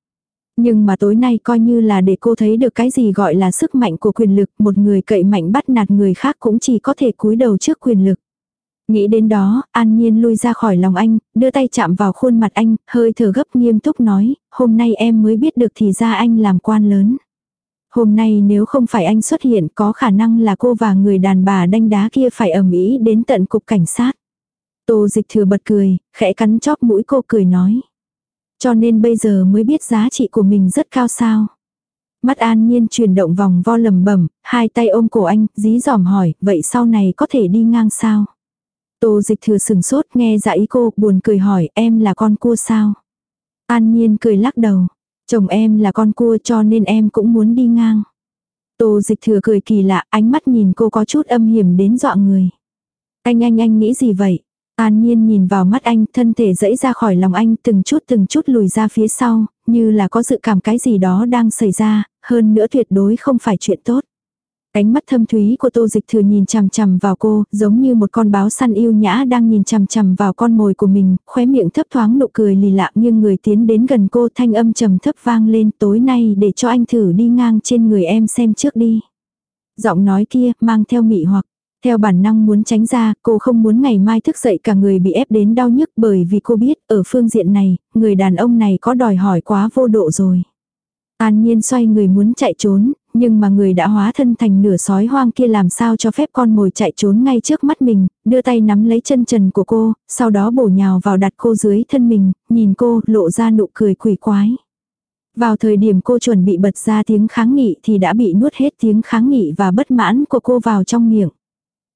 Nhưng mà tối nay coi như là để cô thấy được cái gì gọi là sức mạnh của quyền lực, một người cậy mạnh bắt nạt người khác cũng chỉ có thể cúi đầu trước quyền lực. Nghĩ đến đó, an nhiên lui ra khỏi lòng anh, đưa tay chạm vào khuôn mặt anh, hơi thở gấp nghiêm túc nói, hôm nay em mới biết được thì ra anh làm quan lớn. Hôm nay nếu không phải anh xuất hiện có khả năng là cô và người đàn bà đanh đá kia phải ẩm ý đến tận cục cảnh sát. Tô dịch thừa bật cười, khẽ cắn chóp mũi cô cười nói. Cho nên bây giờ mới biết giá trị của mình rất cao sao. Mắt an nhiên chuyển động vòng vo lầm bẩm hai tay ôm cổ anh, dí dỏm hỏi, vậy sau này có thể đi ngang sao? Tô dịch thừa sừng sốt nghe dạ ý cô, buồn cười hỏi, em là con cua sao? An nhiên cười lắc đầu, chồng em là con cua cho nên em cũng muốn đi ngang. Tô dịch thừa cười kỳ lạ, ánh mắt nhìn cô có chút âm hiểm đến dọa người. Anh anh anh nghĩ gì vậy? An nhiên nhìn vào mắt anh, thân thể dẫy ra khỏi lòng anh từng chút từng chút lùi ra phía sau, như là có dự cảm cái gì đó đang xảy ra, hơn nữa tuyệt đối không phải chuyện tốt. Cánh mắt thâm thúy của tô dịch thừa nhìn chằm chằm vào cô, giống như một con báo săn yêu nhã đang nhìn chằm chằm vào con mồi của mình, khóe miệng thấp thoáng nụ cười lì lạ nhưng người tiến đến gần cô thanh âm trầm thấp vang lên tối nay để cho anh thử đi ngang trên người em xem trước đi. Giọng nói kia mang theo mị hoặc, theo bản năng muốn tránh ra, cô không muốn ngày mai thức dậy cả người bị ép đến đau nhức bởi vì cô biết ở phương diện này, người đàn ông này có đòi hỏi quá vô độ rồi. An nhiên xoay người muốn chạy trốn, nhưng mà người đã hóa thân thành nửa sói hoang kia làm sao cho phép con mồi chạy trốn ngay trước mắt mình, đưa tay nắm lấy chân trần của cô, sau đó bổ nhào vào đặt cô dưới thân mình, nhìn cô lộ ra nụ cười quỷ quái. Vào thời điểm cô chuẩn bị bật ra tiếng kháng nghị thì đã bị nuốt hết tiếng kháng nghị và bất mãn của cô vào trong miệng.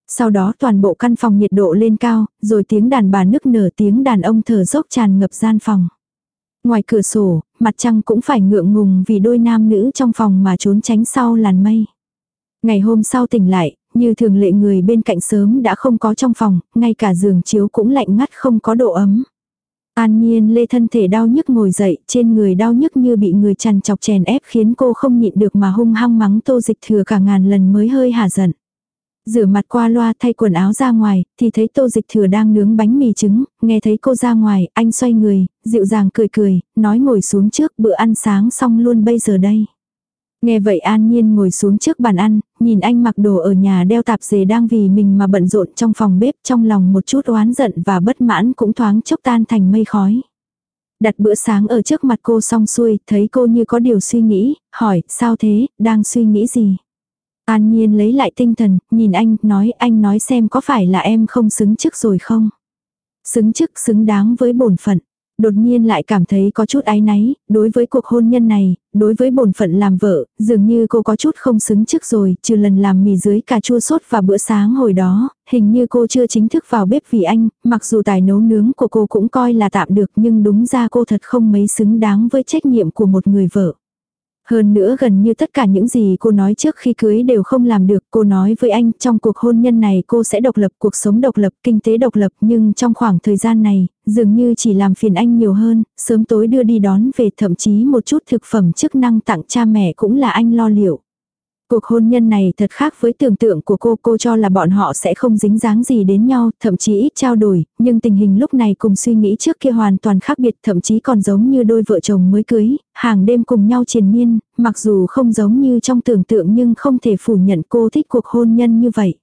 Sau đó toàn bộ căn phòng nhiệt độ lên cao, rồi tiếng đàn bà nức nở tiếng đàn ông thở dốc tràn ngập gian phòng. Ngoài cửa sổ, mặt trăng cũng phải ngượng ngùng vì đôi nam nữ trong phòng mà trốn tránh sau làn mây. Ngày hôm sau tỉnh lại, như thường lệ người bên cạnh sớm đã không có trong phòng, ngay cả giường chiếu cũng lạnh ngắt không có độ ấm. An nhiên lê thân thể đau nhức ngồi dậy, trên người đau nhức như bị người chằn chọc chèn ép khiến cô không nhịn được mà hung hăng mắng tô dịch thừa cả ngàn lần mới hơi hả giận. Rửa mặt qua loa thay quần áo ra ngoài, thì thấy tô dịch thừa đang nướng bánh mì trứng, nghe thấy cô ra ngoài, anh xoay người, dịu dàng cười cười, nói ngồi xuống trước bữa ăn sáng xong luôn bây giờ đây. Nghe vậy an nhiên ngồi xuống trước bàn ăn, nhìn anh mặc đồ ở nhà đeo tạp dề đang vì mình mà bận rộn trong phòng bếp trong lòng một chút oán giận và bất mãn cũng thoáng chốc tan thành mây khói. Đặt bữa sáng ở trước mặt cô xong xuôi, thấy cô như có điều suy nghĩ, hỏi, sao thế, đang suy nghĩ gì? An Nhiên lấy lại tinh thần, nhìn anh, nói anh nói xem có phải là em không xứng chức rồi không? Xứng chức xứng đáng với bổn phận. Đột nhiên lại cảm thấy có chút áy náy, đối với cuộc hôn nhân này, đối với bổn phận làm vợ, dường như cô có chút không xứng trước rồi, trừ lần làm mì dưới cà chua sốt và bữa sáng hồi đó, hình như cô chưa chính thức vào bếp vì anh, mặc dù tài nấu nướng của cô cũng coi là tạm được nhưng đúng ra cô thật không mấy xứng đáng với trách nhiệm của một người vợ. Hơn nữa gần như tất cả những gì cô nói trước khi cưới đều không làm được. Cô nói với anh trong cuộc hôn nhân này cô sẽ độc lập, cuộc sống độc lập, kinh tế độc lập. Nhưng trong khoảng thời gian này, dường như chỉ làm phiền anh nhiều hơn. Sớm tối đưa đi đón về thậm chí một chút thực phẩm chức năng tặng cha mẹ cũng là anh lo liệu. Cuộc hôn nhân này thật khác với tưởng tượng của cô, cô cho là bọn họ sẽ không dính dáng gì đến nhau, thậm chí ít trao đổi, nhưng tình hình lúc này cùng suy nghĩ trước kia hoàn toàn khác biệt, thậm chí còn giống như đôi vợ chồng mới cưới, hàng đêm cùng nhau triền miên, mặc dù không giống như trong tưởng tượng nhưng không thể phủ nhận cô thích cuộc hôn nhân như vậy.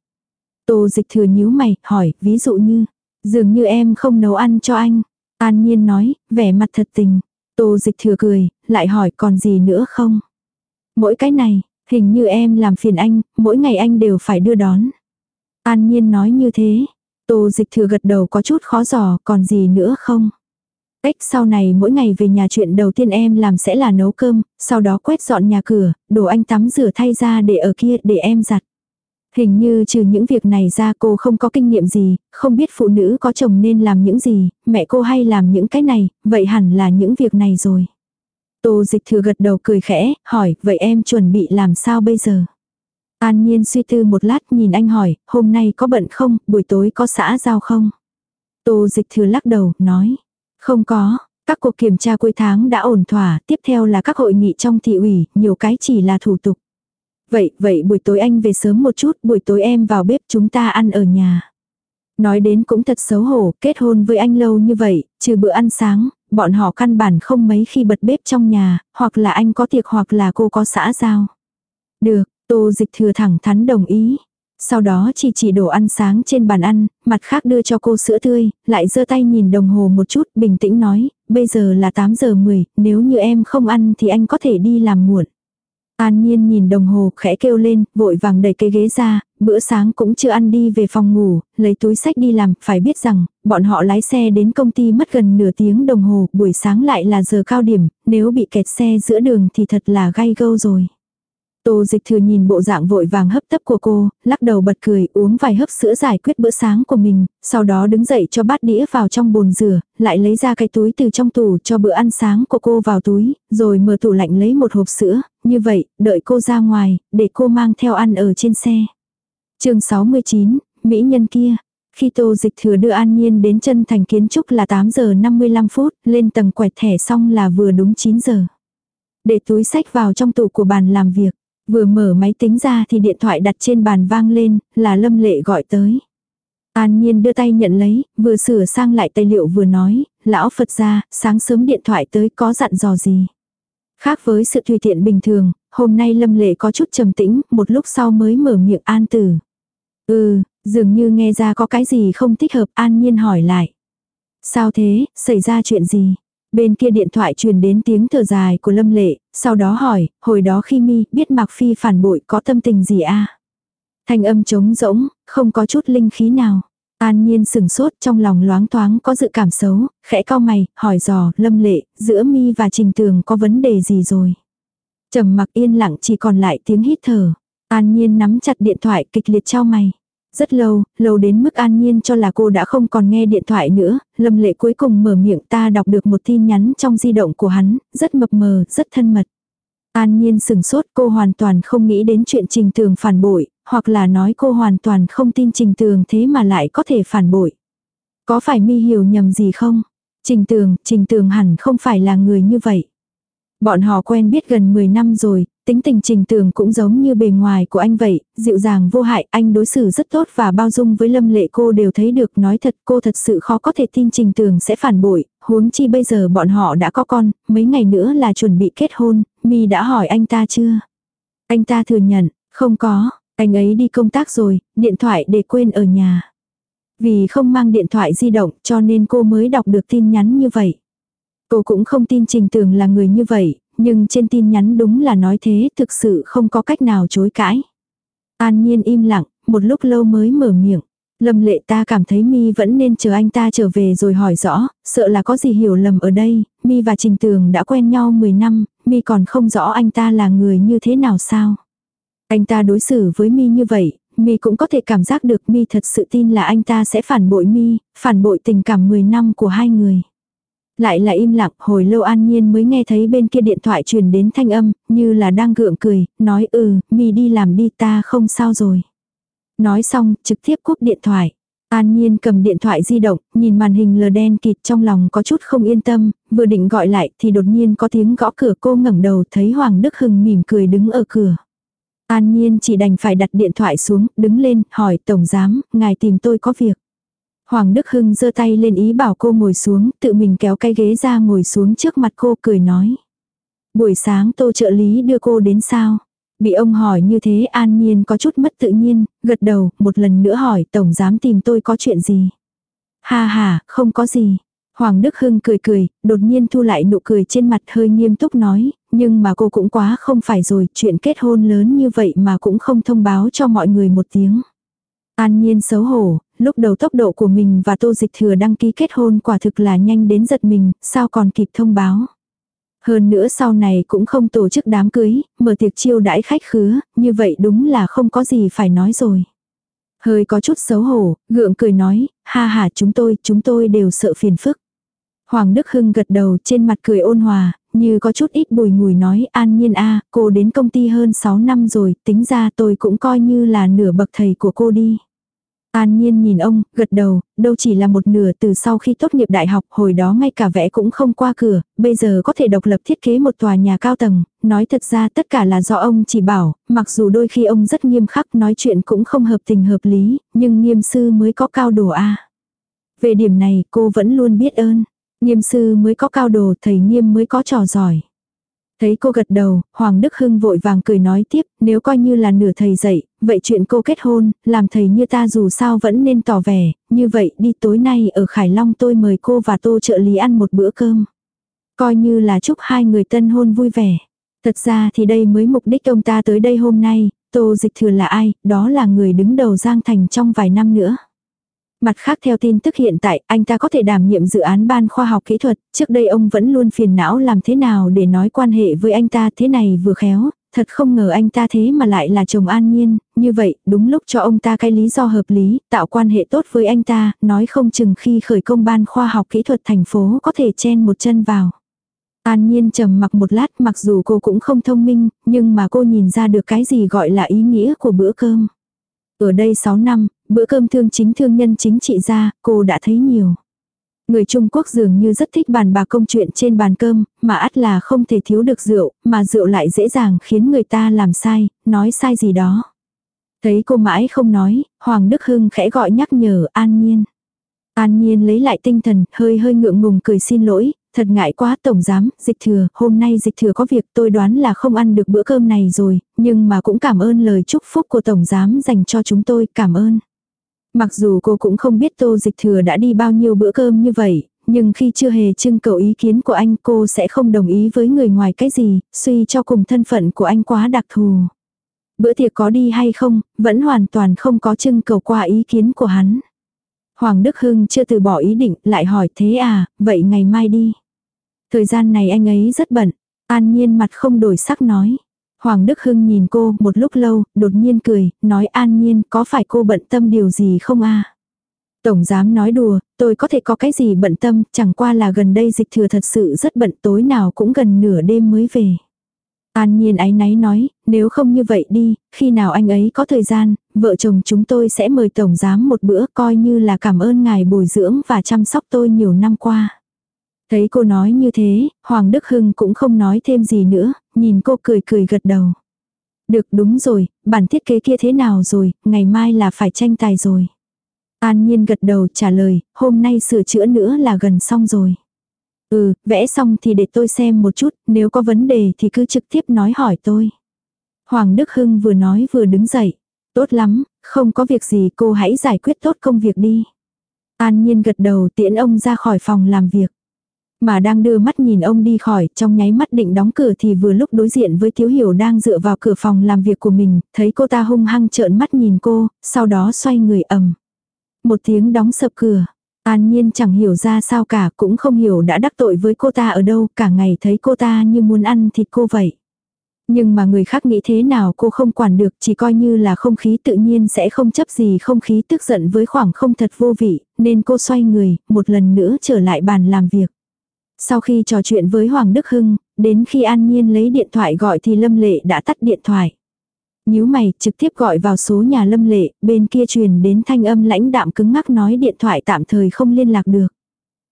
Tô dịch thừa nhíu mày, hỏi, ví dụ như, dường như em không nấu ăn cho anh. An nhiên nói, vẻ mặt thật tình. Tô dịch thừa cười, lại hỏi còn gì nữa không? Mỗi cái này, Hình như em làm phiền anh, mỗi ngày anh đều phải đưa đón. An nhiên nói như thế. Tô dịch thừa gật đầu có chút khó giò. còn gì nữa không? Cách sau này mỗi ngày về nhà chuyện đầu tiên em làm sẽ là nấu cơm, sau đó quét dọn nhà cửa, đồ anh tắm rửa thay ra để ở kia để em giặt. Hình như trừ những việc này ra cô không có kinh nghiệm gì, không biết phụ nữ có chồng nên làm những gì, mẹ cô hay làm những cái này, vậy hẳn là những việc này rồi. Tô dịch thừa gật đầu cười khẽ, hỏi, vậy em chuẩn bị làm sao bây giờ? An nhiên suy tư một lát nhìn anh hỏi, hôm nay có bận không, buổi tối có xã giao không? Tô dịch thừa lắc đầu, nói, không có, các cuộc kiểm tra cuối tháng đã ổn thỏa, tiếp theo là các hội nghị trong thị ủy, nhiều cái chỉ là thủ tục. Vậy, vậy buổi tối anh về sớm một chút, buổi tối em vào bếp chúng ta ăn ở nhà. Nói đến cũng thật xấu hổ, kết hôn với anh lâu như vậy, trừ bữa ăn sáng, bọn họ căn bản không mấy khi bật bếp trong nhà, hoặc là anh có tiệc hoặc là cô có xã giao. Được, tô dịch thừa thẳng thắn đồng ý. Sau đó chỉ chỉ đồ ăn sáng trên bàn ăn, mặt khác đưa cho cô sữa tươi, lại giơ tay nhìn đồng hồ một chút, bình tĩnh nói, bây giờ là 8 giờ 10, nếu như em không ăn thì anh có thể đi làm muộn. An Nhiên nhìn đồng hồ, khẽ kêu lên, vội vàng đẩy cái ghế ra, bữa sáng cũng chưa ăn đi về phòng ngủ, lấy túi sách đi làm, phải biết rằng, bọn họ lái xe đến công ty mất gần nửa tiếng đồng hồ, buổi sáng lại là giờ cao điểm, nếu bị kẹt xe giữa đường thì thật là gai gâu rồi. Tô dịch thừa nhìn bộ dạng vội vàng hấp tấp của cô, lắc đầu bật cười uống vài hớp sữa giải quyết bữa sáng của mình, sau đó đứng dậy cho bát đĩa vào trong bồn rửa, lại lấy ra cái túi từ trong tủ cho bữa ăn sáng của cô vào túi, rồi mở tủ lạnh lấy một hộp sữa, như vậy, đợi cô ra ngoài, để cô mang theo ăn ở trên xe. chương 69, Mỹ nhân kia. Khi tô dịch thừa đưa An Nhiên đến chân thành kiến trúc là 8 giờ 55 phút, lên tầng quẹt thẻ xong là vừa đúng 9 giờ. Để túi sách vào trong tủ của bàn làm việc. Vừa mở máy tính ra thì điện thoại đặt trên bàn vang lên, là Lâm Lệ gọi tới. An Nhiên đưa tay nhận lấy, vừa sửa sang lại tài liệu vừa nói, lão Phật ra, sáng sớm điện thoại tới có dặn dò gì. Khác với sự tùy tiện bình thường, hôm nay Lâm Lệ có chút trầm tĩnh, một lúc sau mới mở miệng An Tử. Ừ, dường như nghe ra có cái gì không thích hợp, An Nhiên hỏi lại. Sao thế, xảy ra chuyện gì? Bên kia điện thoại truyền đến tiếng thở dài của Lâm Lệ, sau đó hỏi, hồi đó khi mi biết Mạc Phi phản bội có tâm tình gì a à? Thanh âm trống rỗng, không có chút linh khí nào. An nhiên sừng sốt trong lòng loáng thoáng có dự cảm xấu, khẽ cau mày, hỏi dò, lâm lệ, giữa mi và trình tường có vấn đề gì rồi. trầm mặc yên lặng chỉ còn lại tiếng hít thở. An nhiên nắm chặt điện thoại kịch liệt trao mày. Rất lâu, lâu đến mức an nhiên cho là cô đã không còn nghe điện thoại nữa, lâm lệ cuối cùng mở miệng ta đọc được một tin nhắn trong di động của hắn, rất mập mờ, rất thân mật. An nhiên sừng sốt cô hoàn toàn không nghĩ đến chuyện trình tường phản bội, hoặc là nói cô hoàn toàn không tin trình tường thế mà lại có thể phản bội. Có phải mi hiểu nhầm gì không? Trình tường, trình tường hẳn không phải là người như vậy. Bọn họ quen biết gần 10 năm rồi, tính tình trình tường cũng giống như bề ngoài của anh vậy, dịu dàng vô hại, anh đối xử rất tốt và bao dung với lâm lệ cô đều thấy được nói thật cô thật sự khó có thể tin trình tường sẽ phản bội, huống chi bây giờ bọn họ đã có con, mấy ngày nữa là chuẩn bị kết hôn, mi đã hỏi anh ta chưa? Anh ta thừa nhận, không có, anh ấy đi công tác rồi, điện thoại để quên ở nhà. Vì không mang điện thoại di động cho nên cô mới đọc được tin nhắn như vậy. Cô cũng không tin Trình Tường là người như vậy, nhưng trên tin nhắn đúng là nói thế thực sự không có cách nào chối cãi. An Nhiên im lặng, một lúc lâu mới mở miệng. Lâm lệ ta cảm thấy mi vẫn nên chờ anh ta trở về rồi hỏi rõ, sợ là có gì hiểu lầm ở đây, mi và Trình Tường đã quen nhau 10 năm, mi còn không rõ anh ta là người như thế nào sao. Anh ta đối xử với mi như vậy, mi cũng có thể cảm giác được mi thật sự tin là anh ta sẽ phản bội mi, phản bội tình cảm 10 năm của hai người. Lại là im lặng, hồi lâu an nhiên mới nghe thấy bên kia điện thoại truyền đến thanh âm, như là đang gượng cười, nói ừ, mi đi làm đi ta không sao rồi. Nói xong, trực tiếp cúp điện thoại. An Nhiên cầm điện thoại di động, nhìn màn hình lờ đen kịt trong lòng có chút không yên tâm, vừa định gọi lại thì đột nhiên có tiếng gõ cửa cô ngẩng đầu thấy Hoàng Đức Hưng mỉm cười đứng ở cửa. An Nhiên chỉ đành phải đặt điện thoại xuống, đứng lên, hỏi Tổng Giám, ngài tìm tôi có việc. Hoàng Đức Hưng giơ tay lên ý bảo cô ngồi xuống, tự mình kéo cái ghế ra ngồi xuống trước mặt cô cười nói. Buổi sáng tô trợ lý đưa cô đến sao? Bị ông hỏi như thế an nhiên có chút mất tự nhiên, gật đầu, một lần nữa hỏi tổng giám tìm tôi có chuyện gì. Ha ha, không có gì. Hoàng Đức Hưng cười cười, đột nhiên thu lại nụ cười trên mặt hơi nghiêm túc nói, nhưng mà cô cũng quá không phải rồi, chuyện kết hôn lớn như vậy mà cũng không thông báo cho mọi người một tiếng. An nhiên xấu hổ, lúc đầu tốc độ của mình và tô dịch thừa đăng ký kết hôn quả thực là nhanh đến giật mình, sao còn kịp thông báo. Hơn nữa sau này cũng không tổ chức đám cưới, mở tiệc chiêu đãi khách khứa, như vậy đúng là không có gì phải nói rồi. Hơi có chút xấu hổ, gượng cười nói, ha ha chúng tôi, chúng tôi đều sợ phiền phức. Hoàng Đức Hưng gật đầu trên mặt cười ôn hòa, như có chút ít bùi ngùi nói an nhiên a cô đến công ty hơn 6 năm rồi, tính ra tôi cũng coi như là nửa bậc thầy của cô đi. An Nhiên nhìn ông, gật đầu, đâu chỉ là một nửa từ sau khi tốt nghiệp đại học, hồi đó ngay cả vẽ cũng không qua cửa, bây giờ có thể độc lập thiết kế một tòa nhà cao tầng, nói thật ra tất cả là do ông chỉ bảo, mặc dù đôi khi ông rất nghiêm khắc nói chuyện cũng không hợp tình hợp lý, nhưng nghiêm sư mới có cao đồ A. Về điểm này cô vẫn luôn biết ơn, nghiêm sư mới có cao đồ, thầy nghiêm mới có trò giỏi. Thấy cô gật đầu, Hoàng Đức Hưng vội vàng cười nói tiếp, nếu coi như là nửa thầy dạy, vậy chuyện cô kết hôn, làm thầy như ta dù sao vẫn nên tỏ vẻ, như vậy đi tối nay ở Khải Long tôi mời cô và tô trợ lý ăn một bữa cơm. Coi như là chúc hai người tân hôn vui vẻ. Thật ra thì đây mới mục đích ông ta tới đây hôm nay, tô dịch thừa là ai, đó là người đứng đầu Giang Thành trong vài năm nữa. Mặt khác theo tin tức hiện tại, anh ta có thể đảm nhiệm dự án ban khoa học kỹ thuật, trước đây ông vẫn luôn phiền não làm thế nào để nói quan hệ với anh ta thế này vừa khéo, thật không ngờ anh ta thế mà lại là chồng an nhiên, như vậy, đúng lúc cho ông ta cái lý do hợp lý, tạo quan hệ tốt với anh ta, nói không chừng khi khởi công ban khoa học kỹ thuật thành phố có thể chen một chân vào. An nhiên trầm mặc một lát mặc dù cô cũng không thông minh, nhưng mà cô nhìn ra được cái gì gọi là ý nghĩa của bữa cơm. Ở đây 6 năm, bữa cơm thương chính thương nhân chính trị ra, cô đã thấy nhiều. Người Trung Quốc dường như rất thích bàn bạc công chuyện trên bàn cơm, mà ắt là không thể thiếu được rượu, mà rượu lại dễ dàng khiến người ta làm sai, nói sai gì đó. Thấy cô mãi không nói, Hoàng Đức Hưng khẽ gọi nhắc nhở An Nhiên. An Nhiên lấy lại tinh thần, hơi hơi ngượng ngùng cười xin lỗi, thật ngại quá tổng giám, dịch thừa, hôm nay dịch thừa có việc tôi đoán là không ăn được bữa cơm này rồi, nhưng mà cũng cảm ơn lời chúc phúc của tổng giám dành cho chúng tôi, cảm ơn. Mặc dù cô cũng không biết tô dịch thừa đã đi bao nhiêu bữa cơm như vậy, nhưng khi chưa hề trưng cầu ý kiến của anh cô sẽ không đồng ý với người ngoài cái gì, suy cho cùng thân phận của anh quá đặc thù. Bữa tiệc có đi hay không, vẫn hoàn toàn không có trưng cầu qua ý kiến của hắn. Hoàng Đức Hưng chưa từ bỏ ý định, lại hỏi thế à, vậy ngày mai đi. Thời gian này anh ấy rất bận. An nhiên mặt không đổi sắc nói. Hoàng Đức Hưng nhìn cô một lúc lâu, đột nhiên cười, nói an nhiên có phải cô bận tâm điều gì không a Tổng giám nói đùa, tôi có thể có cái gì bận tâm, chẳng qua là gần đây dịch thừa thật sự rất bận tối nào cũng gần nửa đêm mới về. An nhiên ái náy nói, nếu không như vậy đi, khi nào anh ấy có thời gian, vợ chồng chúng tôi sẽ mời tổng giám một bữa coi như là cảm ơn ngài bồi dưỡng và chăm sóc tôi nhiều năm qua. Thấy cô nói như thế, Hoàng Đức Hưng cũng không nói thêm gì nữa, nhìn cô cười cười gật đầu. Được đúng rồi, bản thiết kế kia thế nào rồi, ngày mai là phải tranh tài rồi. An Nhiên gật đầu trả lời, hôm nay sửa chữa nữa là gần xong rồi. Ừ, vẽ xong thì để tôi xem một chút, nếu có vấn đề thì cứ trực tiếp nói hỏi tôi. Hoàng Đức Hưng vừa nói vừa đứng dậy. Tốt lắm, không có việc gì cô hãy giải quyết tốt công việc đi. An Nhiên gật đầu tiễn ông ra khỏi phòng làm việc. Mà đang đưa mắt nhìn ông đi khỏi, trong nháy mắt định đóng cửa thì vừa lúc đối diện với Thiếu Hiểu đang dựa vào cửa phòng làm việc của mình, thấy cô ta hung hăng trợn mắt nhìn cô, sau đó xoay người ầm. Một tiếng đóng sập cửa. An Nhiên chẳng hiểu ra sao cả, cũng không hiểu đã đắc tội với cô ta ở đâu, cả ngày thấy cô ta như muốn ăn thịt cô vậy. Nhưng mà người khác nghĩ thế nào cô không quản được, chỉ coi như là không khí tự nhiên sẽ không chấp gì không khí tức giận với khoảng không thật vô vị, nên cô xoay người, một lần nữa trở lại bàn làm việc. Sau khi trò chuyện với Hoàng Đức Hưng, đến khi An Nhiên lấy điện thoại gọi thì Lâm Lệ đã tắt điện thoại. nhíu mày, trực tiếp gọi vào số nhà Lâm Lệ, bên kia truyền đến thanh âm lãnh đạm cứng ngắc nói điện thoại tạm thời không liên lạc được.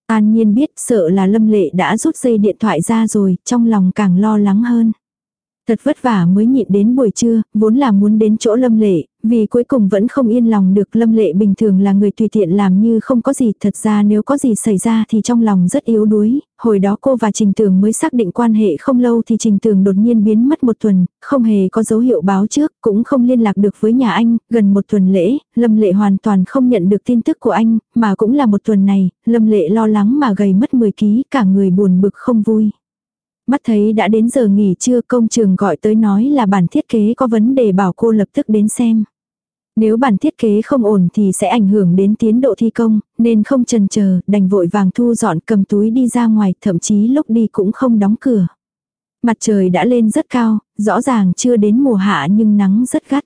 An Nhiên biết sợ là Lâm Lệ đã rút dây điện thoại ra rồi, trong lòng càng lo lắng hơn. Thật vất vả mới nhịn đến buổi trưa, vốn là muốn đến chỗ Lâm Lệ, vì cuối cùng vẫn không yên lòng được Lâm Lệ bình thường là người tùy tiện làm như không có gì, thật ra nếu có gì xảy ra thì trong lòng rất yếu đuối, hồi đó cô và Trình Tường mới xác định quan hệ không lâu thì Trình Tường đột nhiên biến mất một tuần, không hề có dấu hiệu báo trước, cũng không liên lạc được với nhà anh, gần một tuần lễ, Lâm Lệ hoàn toàn không nhận được tin tức của anh, mà cũng là một tuần này, Lâm Lệ lo lắng mà gầy mất 10 ký, cả người buồn bực không vui. Mắt thấy đã đến giờ nghỉ trưa công trường gọi tới nói là bản thiết kế có vấn đề bảo cô lập tức đến xem. Nếu bản thiết kế không ổn thì sẽ ảnh hưởng đến tiến độ thi công, nên không chần chờ, đành vội vàng thu dọn cầm túi đi ra ngoài, thậm chí lúc đi cũng không đóng cửa. Mặt trời đã lên rất cao, rõ ràng chưa đến mùa hạ nhưng nắng rất gắt.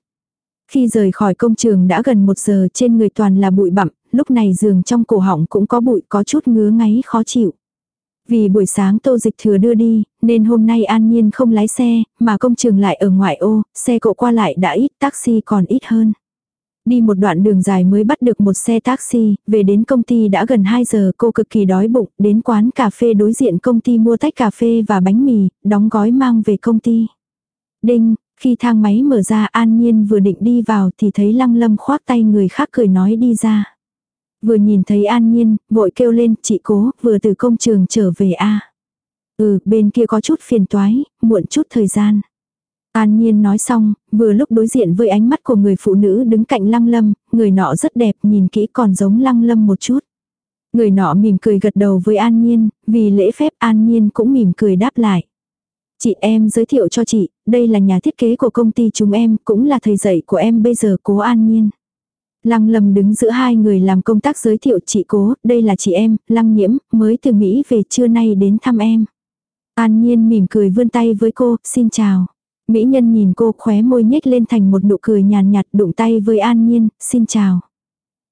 Khi rời khỏi công trường đã gần một giờ trên người toàn là bụi bặm, lúc này giường trong cổ họng cũng có bụi có chút ngứa ngáy khó chịu. Vì buổi sáng tô dịch thừa đưa đi, nên hôm nay an nhiên không lái xe, mà công trường lại ở ngoại ô, xe cộ qua lại đã ít, taxi còn ít hơn. Đi một đoạn đường dài mới bắt được một xe taxi, về đến công ty đã gần 2 giờ cô cực kỳ đói bụng, đến quán cà phê đối diện công ty mua tách cà phê và bánh mì, đóng gói mang về công ty. Đinh, khi thang máy mở ra an nhiên vừa định đi vào thì thấy lăng lâm khoác tay người khác cười nói đi ra. Vừa nhìn thấy an nhiên, vội kêu lên chị cố, vừa từ công trường trở về a Ừ, bên kia có chút phiền toái, muộn chút thời gian. An Nhiên nói xong, vừa lúc đối diện với ánh mắt của người phụ nữ đứng cạnh Lăng Lâm, người nọ rất đẹp, nhìn kỹ còn giống Lăng Lâm một chút. Người nọ mỉm cười gật đầu với An Nhiên, vì lễ phép An Nhiên cũng mỉm cười đáp lại. Chị em giới thiệu cho chị, đây là nhà thiết kế của công ty chúng em, cũng là thầy dạy của em bây giờ cố An Nhiên. Lăng Lâm đứng giữa hai người làm công tác giới thiệu chị cố, đây là chị em, Lăng Nhiễm, mới từ Mỹ về trưa nay đến thăm em. An Nhiên mỉm cười vươn tay với cô, xin chào. Mỹ nhân nhìn cô khóe môi nhếch lên thành một nụ cười nhàn nhạt đụng tay với An Nhiên, xin chào.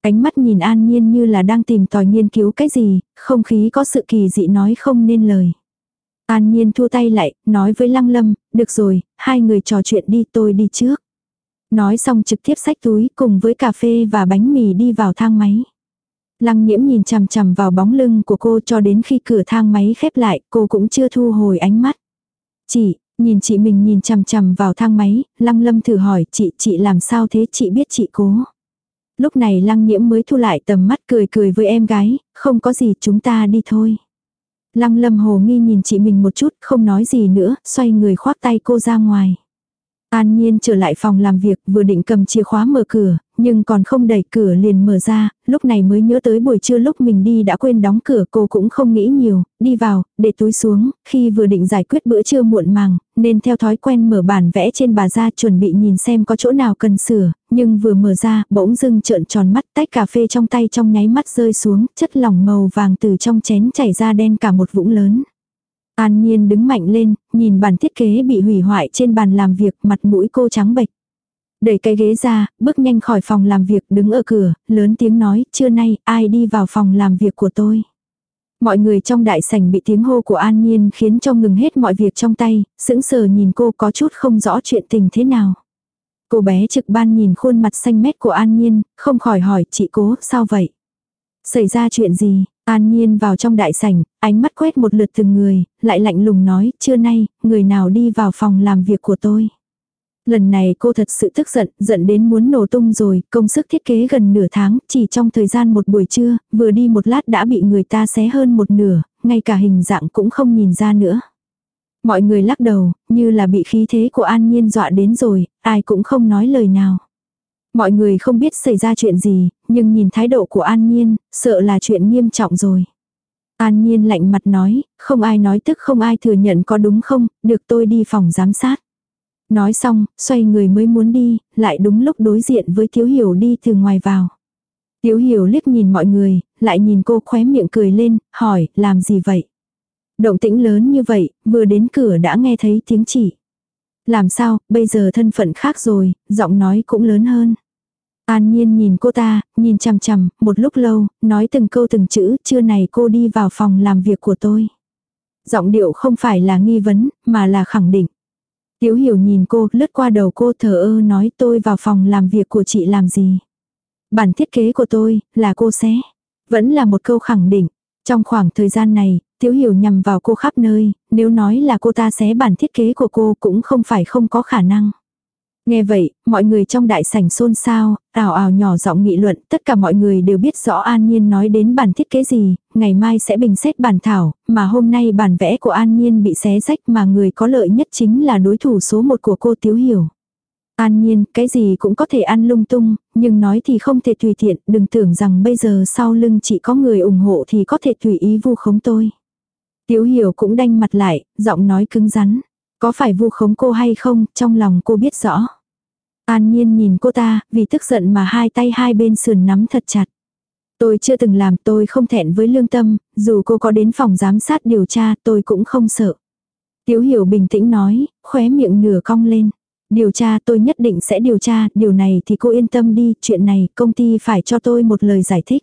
Ánh mắt nhìn An Nhiên như là đang tìm tòi nghiên cứu cái gì, không khí có sự kỳ dị nói không nên lời. An Nhiên thua tay lại, nói với Lăng Lâm, được rồi, hai người trò chuyện đi tôi đi trước. Nói xong trực tiếp xách túi cùng với cà phê và bánh mì đi vào thang máy. Lăng nhiễm nhìn chằm chằm vào bóng lưng của cô cho đến khi cửa thang máy khép lại, cô cũng chưa thu hồi ánh mắt. Chị, nhìn chị mình nhìn chằm chằm vào thang máy, lăng lâm thử hỏi chị, chị làm sao thế chị biết chị cố. Lúc này lăng nhiễm mới thu lại tầm mắt cười cười với em gái, không có gì chúng ta đi thôi. Lăng lâm hồ nghi nhìn chị mình một chút, không nói gì nữa, xoay người khoác tay cô ra ngoài. An Nhiên trở lại phòng làm việc vừa định cầm chìa khóa mở cửa, nhưng còn không đẩy cửa liền mở ra, lúc này mới nhớ tới buổi trưa lúc mình đi đã quên đóng cửa cô cũng không nghĩ nhiều, đi vào, để túi xuống, khi vừa định giải quyết bữa trưa muộn màng, nên theo thói quen mở bản vẽ trên bà ra chuẩn bị nhìn xem có chỗ nào cần sửa, nhưng vừa mở ra, bỗng dưng trợn tròn mắt tách cà phê trong tay trong nháy mắt rơi xuống, chất lỏng màu vàng từ trong chén chảy ra đen cả một vũng lớn. An Nhiên đứng mạnh lên, nhìn bản thiết kế bị hủy hoại trên bàn làm việc, mặt mũi cô trắng bệch. Đẩy cái ghế ra, bước nhanh khỏi phòng làm việc, đứng ở cửa, lớn tiếng nói, trưa nay, ai đi vào phòng làm việc của tôi. Mọi người trong đại sảnh bị tiếng hô của An Nhiên khiến cho ngừng hết mọi việc trong tay, sững sờ nhìn cô có chút không rõ chuyện tình thế nào. Cô bé trực ban nhìn khuôn mặt xanh mét của An Nhiên, không khỏi hỏi chị cố, sao vậy? Xảy ra chuyện gì? An Nhiên vào trong đại sảnh, ánh mắt quét một lượt từng người, lại lạnh lùng nói, trưa nay, người nào đi vào phòng làm việc của tôi. Lần này cô thật sự tức giận, giận đến muốn nổ tung rồi, công sức thiết kế gần nửa tháng, chỉ trong thời gian một buổi trưa, vừa đi một lát đã bị người ta xé hơn một nửa, ngay cả hình dạng cũng không nhìn ra nữa. Mọi người lắc đầu, như là bị khí thế của An Nhiên dọa đến rồi, ai cũng không nói lời nào. Mọi người không biết xảy ra chuyện gì, nhưng nhìn thái độ của An Nhiên, sợ là chuyện nghiêm trọng rồi. An Nhiên lạnh mặt nói, không ai nói tức không ai thừa nhận có đúng không, được tôi đi phòng giám sát. Nói xong, xoay người mới muốn đi, lại đúng lúc đối diện với Thiếu Hiểu đi từ ngoài vào. Tiếu hiểu liếc nhìn mọi người, lại nhìn cô khóe miệng cười lên, hỏi, làm gì vậy? Động tĩnh lớn như vậy, vừa đến cửa đã nghe thấy tiếng chỉ. Làm sao, bây giờ thân phận khác rồi, giọng nói cũng lớn hơn. An Nhiên nhìn cô ta, nhìn chằm chằm, một lúc lâu, nói từng câu từng chữ, trưa này cô đi vào phòng làm việc của tôi. Giọng điệu không phải là nghi vấn, mà là khẳng định. Tiếu hiểu nhìn cô, lướt qua đầu cô thờ ơ nói tôi vào phòng làm việc của chị làm gì. Bản thiết kế của tôi, là cô sẽ. Vẫn là một câu khẳng định. Trong khoảng thời gian này, Tiếu hiểu nhằm vào cô khắp nơi, nếu nói là cô ta xé bản thiết kế của cô cũng không phải không có khả năng. Nghe vậy, mọi người trong đại sảnh xôn xao, ảo ảo nhỏ giọng nghị luận, tất cả mọi người đều biết rõ An Nhiên nói đến bản thiết kế gì, ngày mai sẽ bình xét bản thảo, mà hôm nay bản vẽ của An Nhiên bị xé rách mà người có lợi nhất chính là đối thủ số một của cô Tiếu Hiểu. An Nhiên, cái gì cũng có thể ăn lung tung, nhưng nói thì không thể tùy tiện, đừng tưởng rằng bây giờ sau lưng chỉ có người ủng hộ thì có thể tùy ý vu khống tôi. Tiếu Hiểu cũng đanh mặt lại, giọng nói cứng rắn. Có phải vu khống cô hay không, trong lòng cô biết rõ. An nhiên nhìn cô ta, vì tức giận mà hai tay hai bên sườn nắm thật chặt. Tôi chưa từng làm tôi không thẹn với lương tâm, dù cô có đến phòng giám sát điều tra tôi cũng không sợ. Tiếu hiểu bình tĩnh nói, khóe miệng nửa cong lên. Điều tra tôi nhất định sẽ điều tra, điều này thì cô yên tâm đi, chuyện này công ty phải cho tôi một lời giải thích.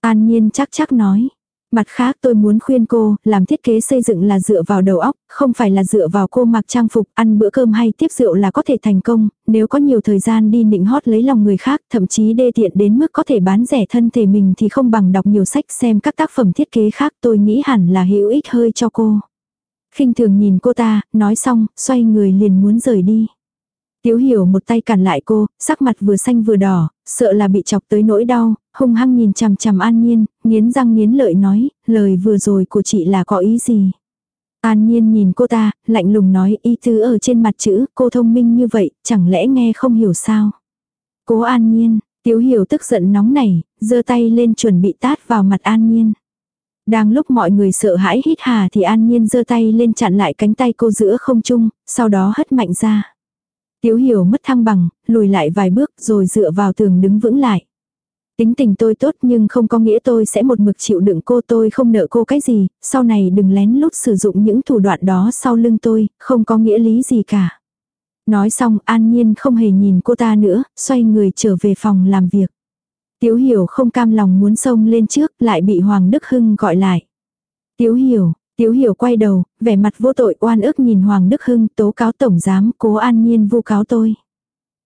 An nhiên chắc chắc nói, Mặt khác tôi muốn khuyên cô, làm thiết kế xây dựng là dựa vào đầu óc, không phải là dựa vào cô mặc trang phục, ăn bữa cơm hay tiếp rượu là có thể thành công, nếu có nhiều thời gian đi nịnh hót lấy lòng người khác, thậm chí đê tiện đến mức có thể bán rẻ thân thể mình thì không bằng đọc nhiều sách xem các tác phẩm thiết kế khác tôi nghĩ hẳn là hữu ích hơi cho cô. khinh thường nhìn cô ta, nói xong, xoay người liền muốn rời đi. Tiếu hiểu một tay cản lại cô, sắc mặt vừa xanh vừa đỏ, sợ là bị chọc tới nỗi đau, hung hăng nhìn chằm chằm an nhiên, nghiến răng nghiến lợi nói, lời vừa rồi của chị là có ý gì. An nhiên nhìn cô ta, lạnh lùng nói ý tứ ở trên mặt chữ, cô thông minh như vậy, chẳng lẽ nghe không hiểu sao. Cố an nhiên, tiếu hiểu tức giận nóng nảy, giơ tay lên chuẩn bị tát vào mặt an nhiên. Đang lúc mọi người sợ hãi hít hà thì an nhiên giơ tay lên chặn lại cánh tay cô giữa không trung, sau đó hất mạnh ra. Tiếu hiểu mất thăng bằng, lùi lại vài bước rồi dựa vào tường đứng vững lại. Tính tình tôi tốt nhưng không có nghĩa tôi sẽ một mực chịu đựng cô tôi không nợ cô cái gì, sau này đừng lén lút sử dụng những thủ đoạn đó sau lưng tôi, không có nghĩa lý gì cả. Nói xong an nhiên không hề nhìn cô ta nữa, xoay người trở về phòng làm việc. Tiếu hiểu không cam lòng muốn xông lên trước lại bị Hoàng Đức Hưng gọi lại. Tiếu hiểu, Tiếu hiểu quay đầu, vẻ mặt vô tội oan ức nhìn Hoàng Đức Hưng tố cáo tổng giám cố an nhiên vu cáo tôi.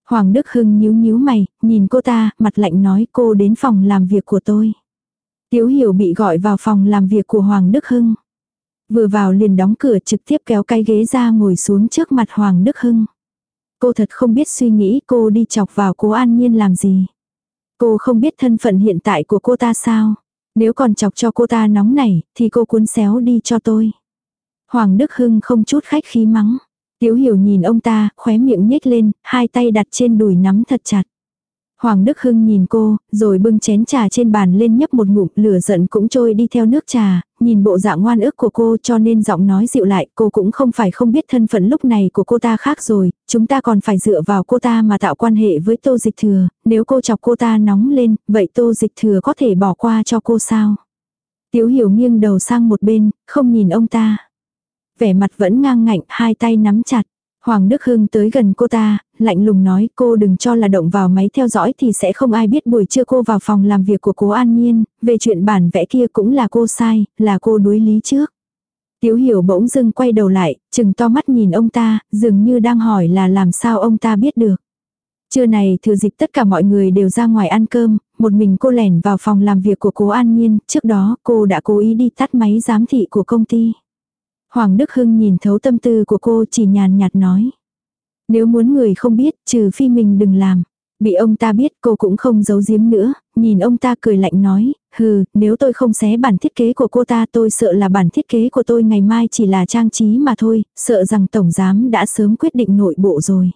Hoàng Đức Hưng nhíu nhíu mày, nhìn cô ta, mặt lạnh nói cô đến phòng làm việc của tôi. Tiếu hiểu bị gọi vào phòng làm việc của Hoàng Đức Hưng. Vừa vào liền đóng cửa trực tiếp kéo cái ghế ra ngồi xuống trước mặt Hoàng Đức Hưng. Cô thật không biết suy nghĩ cô đi chọc vào cố an nhiên làm gì. Cô không biết thân phận hiện tại của cô ta sao. Nếu còn chọc cho cô ta nóng này thì cô cuốn xéo đi cho tôi. Hoàng Đức Hưng không chút khách khí mắng. Tiếu hiểu nhìn ông ta, khóe miệng nhếch lên, hai tay đặt trên đùi nắm thật chặt. Hoàng Đức Hưng nhìn cô, rồi bưng chén trà trên bàn lên nhấp một ngụm, lửa giận cũng trôi đi theo nước trà, nhìn bộ dạng ngoan ức của cô cho nên giọng nói dịu lại, cô cũng không phải không biết thân phận lúc này của cô ta khác rồi, chúng ta còn phải dựa vào cô ta mà tạo quan hệ với Tô Dịch Thừa, nếu cô chọc cô ta nóng lên, vậy Tô Dịch Thừa có thể bỏ qua cho cô sao? Tiếu hiểu nghiêng đầu sang một bên, không nhìn ông ta. Vẻ mặt vẫn ngang ngạnh, hai tay nắm chặt. Hoàng Đức Hưng tới gần cô ta, lạnh lùng nói cô đừng cho là động vào máy theo dõi thì sẽ không ai biết buổi trưa cô vào phòng làm việc của cố An Nhiên, về chuyện bản vẽ kia cũng là cô sai, là cô đối lý trước. Tiếu hiểu bỗng dưng quay đầu lại, chừng to mắt nhìn ông ta, dường như đang hỏi là làm sao ông ta biết được. Trưa này thừa dịp tất cả mọi người đều ra ngoài ăn cơm, một mình cô lẻn vào phòng làm việc của cố An Nhiên, trước đó cô đã cố ý đi tắt máy giám thị của công ty. Hoàng Đức Hưng nhìn thấu tâm tư của cô chỉ nhàn nhạt nói. Nếu muốn người không biết, trừ phi mình đừng làm. Bị ông ta biết cô cũng không giấu giếm nữa, nhìn ông ta cười lạnh nói, hừ, nếu tôi không xé bản thiết kế của cô ta tôi sợ là bản thiết kế của tôi ngày mai chỉ là trang trí mà thôi, sợ rằng Tổng Giám đã sớm quyết định nội bộ rồi.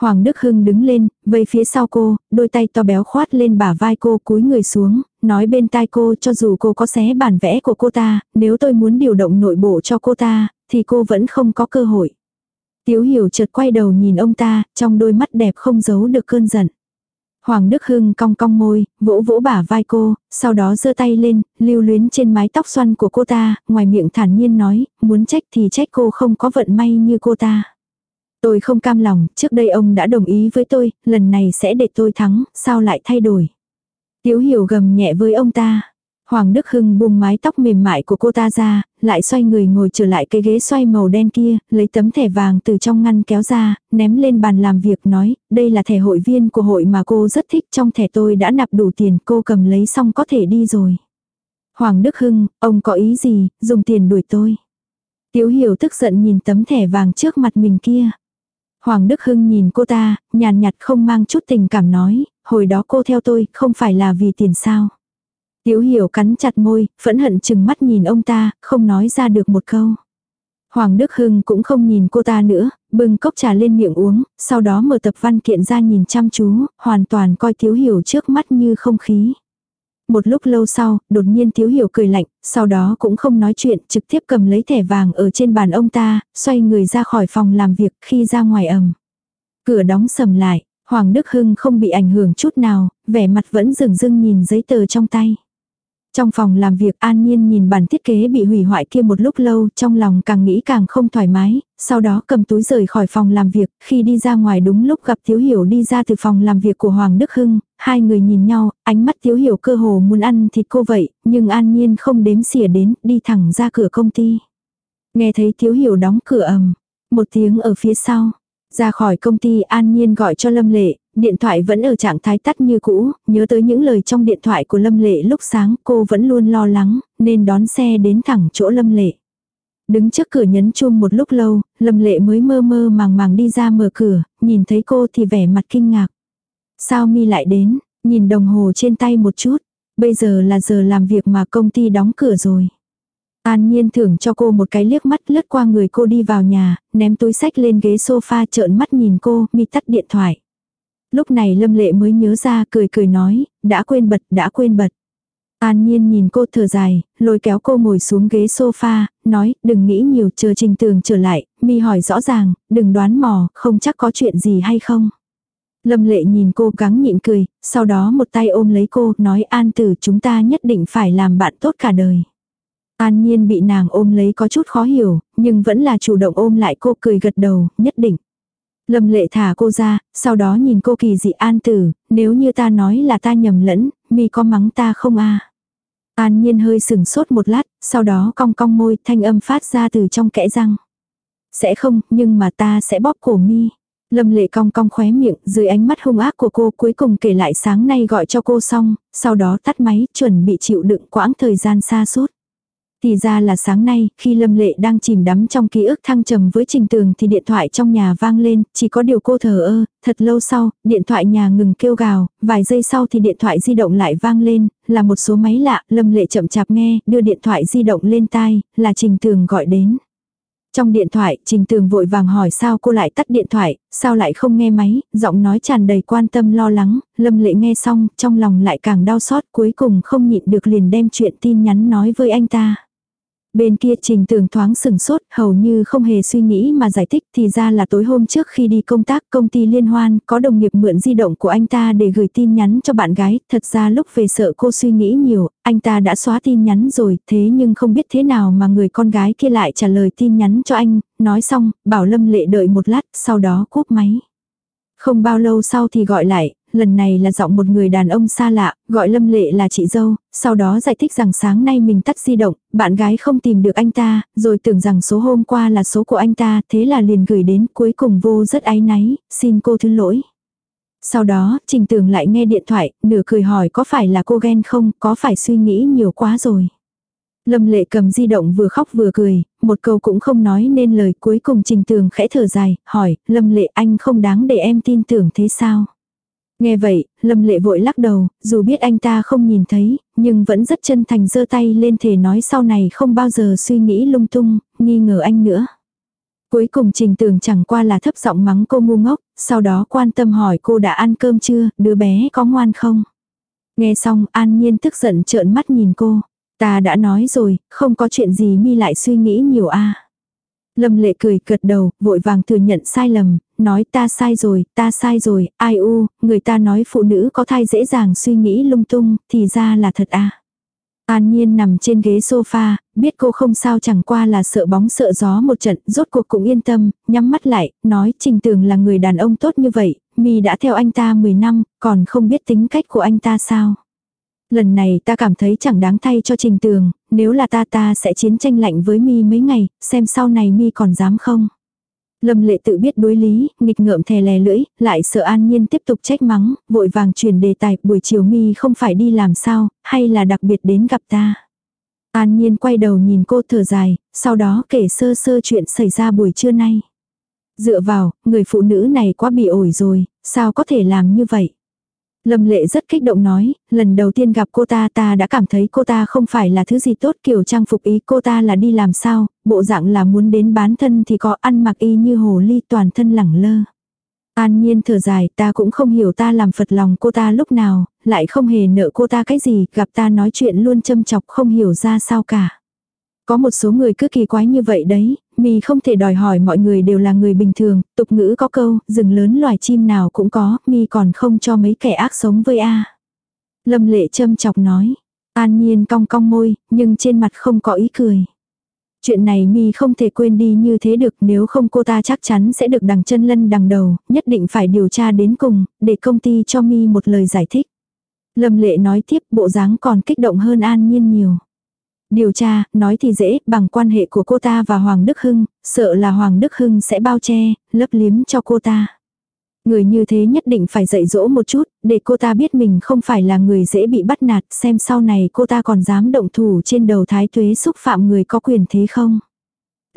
Hoàng Đức Hưng đứng lên, vây phía sau cô, đôi tay to béo khoát lên bả vai cô cúi người xuống, nói bên tai cô cho dù cô có xé bản vẽ của cô ta, nếu tôi muốn điều động nội bộ cho cô ta, thì cô vẫn không có cơ hội. Tiếu hiểu chợt quay đầu nhìn ông ta, trong đôi mắt đẹp không giấu được cơn giận. Hoàng Đức Hưng cong cong môi, vỗ vỗ bả vai cô, sau đó giơ tay lên, lưu luyến trên mái tóc xoăn của cô ta, ngoài miệng thản nhiên nói, muốn trách thì trách cô không có vận may như cô ta. Tôi không cam lòng, trước đây ông đã đồng ý với tôi, lần này sẽ để tôi thắng, sao lại thay đổi. Tiếu hiểu gầm nhẹ với ông ta. Hoàng Đức Hưng buông mái tóc mềm mại của cô ta ra, lại xoay người ngồi trở lại cái ghế xoay màu đen kia, lấy tấm thẻ vàng từ trong ngăn kéo ra, ném lên bàn làm việc nói, đây là thẻ hội viên của hội mà cô rất thích, trong thẻ tôi đã nạp đủ tiền, cô cầm lấy xong có thể đi rồi. Hoàng Đức Hưng, ông có ý gì, dùng tiền đuổi tôi. Tiếu hiểu tức giận nhìn tấm thẻ vàng trước mặt mình kia. Hoàng Đức Hưng nhìn cô ta, nhàn nhạt không mang chút tình cảm nói, hồi đó cô theo tôi, không phải là vì tiền sao. Tiếu hiểu cắn chặt môi, phẫn hận chừng mắt nhìn ông ta, không nói ra được một câu. Hoàng Đức Hưng cũng không nhìn cô ta nữa, bưng cốc trà lên miệng uống, sau đó mở tập văn kiện ra nhìn chăm chú, hoàn toàn coi thiếu Hiểu trước mắt như không khí. Một lúc lâu sau, đột nhiên thiếu Hiểu cười lạnh, sau đó cũng không nói chuyện, trực tiếp cầm lấy thẻ vàng ở trên bàn ông ta, xoay người ra khỏi phòng làm việc khi ra ngoài ầm. Cửa đóng sầm lại, Hoàng Đức Hưng không bị ảnh hưởng chút nào, vẻ mặt vẫn rừng rưng nhìn giấy tờ trong tay. Trong phòng làm việc An Nhiên nhìn bản thiết kế bị hủy hoại kia một lúc lâu, trong lòng càng nghĩ càng không thoải mái, sau đó cầm túi rời khỏi phòng làm việc, khi đi ra ngoài đúng lúc gặp Thiếu Hiểu đi ra từ phòng làm việc của Hoàng Đức Hưng, hai người nhìn nhau, ánh mắt Thiếu Hiểu cơ hồ muốn ăn thịt cô vậy, nhưng An Nhiên không đếm xỉa đến, đi thẳng ra cửa công ty. Nghe thấy Thiếu Hiểu đóng cửa ầm, một tiếng ở phía sau. Ra khỏi công ty An Nhiên gọi cho Lâm Lệ, Điện thoại vẫn ở trạng thái tắt như cũ, nhớ tới những lời trong điện thoại của Lâm Lệ lúc sáng cô vẫn luôn lo lắng, nên đón xe đến thẳng chỗ Lâm Lệ. Đứng trước cửa nhấn chuông một lúc lâu, Lâm Lệ mới mơ mơ màng màng đi ra mở cửa, nhìn thấy cô thì vẻ mặt kinh ngạc. Sao mi lại đến, nhìn đồng hồ trên tay một chút, bây giờ là giờ làm việc mà công ty đóng cửa rồi. An Nhiên thưởng cho cô một cái liếc mắt lướt qua người cô đi vào nhà, ném túi sách lên ghế sofa trợn mắt nhìn cô, mi tắt điện thoại. Lúc này Lâm Lệ mới nhớ ra cười cười nói, đã quên bật, đã quên bật. An Nhiên nhìn cô thở dài, lôi kéo cô ngồi xuống ghế sofa, nói, đừng nghĩ nhiều, chờ Trình Tường trở lại, mi hỏi rõ ràng, đừng đoán mò, không chắc có chuyện gì hay không. Lâm Lệ nhìn cô gắng nhịn cười, sau đó một tay ôm lấy cô, nói An Tử chúng ta nhất định phải làm bạn tốt cả đời. An Nhiên bị nàng ôm lấy có chút khó hiểu, nhưng vẫn là chủ động ôm lại cô cười gật đầu, nhất định. Lâm lệ thả cô ra, sau đó nhìn cô kỳ dị an tử, nếu như ta nói là ta nhầm lẫn, mi có mắng ta không a An nhiên hơi sừng sốt một lát, sau đó cong cong môi, thanh âm phát ra từ trong kẽ răng. Sẽ không, nhưng mà ta sẽ bóp cổ mi. Lâm lệ cong cong khóe miệng, dưới ánh mắt hung ác của cô cuối cùng kể lại sáng nay gọi cho cô xong, sau đó tắt máy, chuẩn bị chịu đựng quãng thời gian xa suốt. Thì ra là sáng nay, khi Lâm Lệ đang chìm đắm trong ký ức thăng trầm với Trình Tường thì điện thoại trong nhà vang lên, chỉ có điều cô thờ ơ, thật lâu sau, điện thoại nhà ngừng kêu gào, vài giây sau thì điện thoại di động lại vang lên, là một số máy lạ, Lâm Lệ chậm chạp nghe, đưa điện thoại di động lên tai, là Trình Tường gọi đến. Trong điện thoại, Trình Tường vội vàng hỏi sao cô lại tắt điện thoại, sao lại không nghe máy, giọng nói tràn đầy quan tâm lo lắng, Lâm Lệ nghe xong, trong lòng lại càng đau xót, cuối cùng không nhịn được liền đem chuyện tin nhắn nói với anh ta. Bên kia trình tường thoáng sừng sốt, hầu như không hề suy nghĩ mà giải thích thì ra là tối hôm trước khi đi công tác công ty liên hoan có đồng nghiệp mượn di động của anh ta để gửi tin nhắn cho bạn gái. Thật ra lúc về sợ cô suy nghĩ nhiều, anh ta đã xóa tin nhắn rồi, thế nhưng không biết thế nào mà người con gái kia lại trả lời tin nhắn cho anh, nói xong, bảo Lâm Lệ đợi một lát, sau đó cúp máy. Không bao lâu sau thì gọi lại, lần này là giọng một người đàn ông xa lạ, gọi Lâm Lệ là chị dâu, sau đó giải thích rằng sáng nay mình tắt di động, bạn gái không tìm được anh ta, rồi tưởng rằng số hôm qua là số của anh ta, thế là liền gửi đến, cuối cùng vô rất áy náy, xin cô thứ lỗi. Sau đó, Trình Tường lại nghe điện thoại, nửa cười hỏi có phải là cô ghen không, có phải suy nghĩ nhiều quá rồi. Lâm lệ cầm di động vừa khóc vừa cười, một câu cũng không nói nên lời cuối cùng Trình Tường khẽ thở dài, hỏi, Lâm lệ anh không đáng để em tin tưởng thế sao? Nghe vậy, Lâm Lệ vội lắc đầu, dù biết anh ta không nhìn thấy, nhưng vẫn rất chân thành giơ tay lên thể nói sau này không bao giờ suy nghĩ lung tung, nghi ngờ anh nữa. Cuối cùng Trình Tường chẳng qua là thấp giọng mắng cô ngu ngốc, sau đó quan tâm hỏi cô đã ăn cơm chưa, đứa bé có ngoan không? Nghe xong An Nhiên tức giận trợn mắt nhìn cô. Ta đã nói rồi, không có chuyện gì mi lại suy nghĩ nhiều a Lâm lệ cười cật đầu, vội vàng thừa nhận sai lầm, nói ta sai rồi, ta sai rồi, ai u, người ta nói phụ nữ có thai dễ dàng suy nghĩ lung tung, thì ra là thật à. An Nhiên nằm trên ghế sofa, biết cô không sao chẳng qua là sợ bóng sợ gió một trận, rốt cuộc cũng yên tâm, nhắm mắt lại, nói Trình Tường là người đàn ông tốt như vậy, mi đã theo anh ta 10 năm, còn không biết tính cách của anh ta sao. Lần này ta cảm thấy chẳng đáng thay cho Trình Tường, nếu là ta ta sẽ chiến tranh lạnh với mi mấy ngày, xem sau này mi còn dám không. Lâm lệ tự biết đối lý, nghịch ngợm thè lè lưỡi, lại sợ an nhiên tiếp tục trách mắng, vội vàng chuyển đề tài, buổi chiều mi không phải đi làm sao, hay là đặc biệt đến gặp ta. An nhiên quay đầu nhìn cô thở dài, sau đó kể sơ sơ chuyện xảy ra buổi trưa nay. Dựa vào, người phụ nữ này quá bị ổi rồi, sao có thể làm như vậy? Lâm lệ rất kích động nói, lần đầu tiên gặp cô ta ta đã cảm thấy cô ta không phải là thứ gì tốt kiểu trang phục ý cô ta là đi làm sao, bộ dạng là muốn đến bán thân thì có ăn mặc y như hồ ly toàn thân lẳng lơ. An nhiên thở dài ta cũng không hiểu ta làm phật lòng cô ta lúc nào, lại không hề nợ cô ta cái gì, gặp ta nói chuyện luôn châm chọc không hiểu ra sao cả. Có một số người cứ kỳ quái như vậy đấy, mì không thể đòi hỏi mọi người đều là người bình thường, tục ngữ có câu, rừng lớn loài chim nào cũng có, mi còn không cho mấy kẻ ác sống với a. Lâm lệ châm chọc nói, an nhiên cong cong môi, nhưng trên mặt không có ý cười. Chuyện này mi không thể quên đi như thế được nếu không cô ta chắc chắn sẽ được đằng chân lân đằng đầu, nhất định phải điều tra đến cùng, để công ty cho mi một lời giải thích. Lâm lệ nói tiếp bộ dáng còn kích động hơn an nhiên nhiều. Điều tra, nói thì dễ, bằng quan hệ của cô ta và Hoàng Đức Hưng, sợ là Hoàng Đức Hưng sẽ bao che, lấp liếm cho cô ta. Người như thế nhất định phải dạy dỗ một chút, để cô ta biết mình không phải là người dễ bị bắt nạt, xem sau này cô ta còn dám động thủ trên đầu thái tuế xúc phạm người có quyền thế không.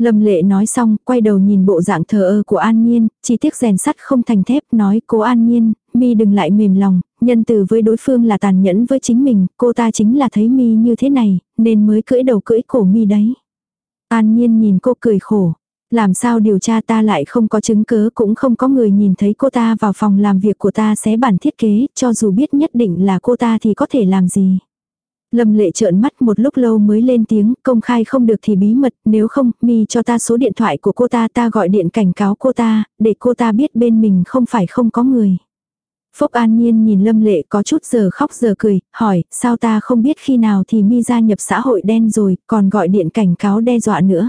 Lâm lệ nói xong, quay đầu nhìn bộ dạng thờ ơ của An Nhiên, chỉ tiếc rèn sắt không thành thép, nói cố An Nhiên, mi đừng lại mềm lòng, nhân từ với đối phương là tàn nhẫn với chính mình, cô ta chính là thấy mi như thế này, nên mới cưỡi đầu cưỡi cổ mi đấy. An Nhiên nhìn cô cười khổ, làm sao điều tra ta lại không có chứng cứ cũng không có người nhìn thấy cô ta vào phòng làm việc của ta xé bản thiết kế, cho dù biết nhất định là cô ta thì có thể làm gì. Lâm lệ trợn mắt một lúc lâu mới lên tiếng, công khai không được thì bí mật, nếu không, mi cho ta số điện thoại của cô ta ta gọi điện cảnh cáo cô ta, để cô ta biết bên mình không phải không có người. Phúc An Nhiên nhìn Lâm Lệ có chút giờ khóc giờ cười, hỏi, sao ta không biết khi nào thì mi gia nhập xã hội đen rồi, còn gọi điện cảnh cáo đe dọa nữa.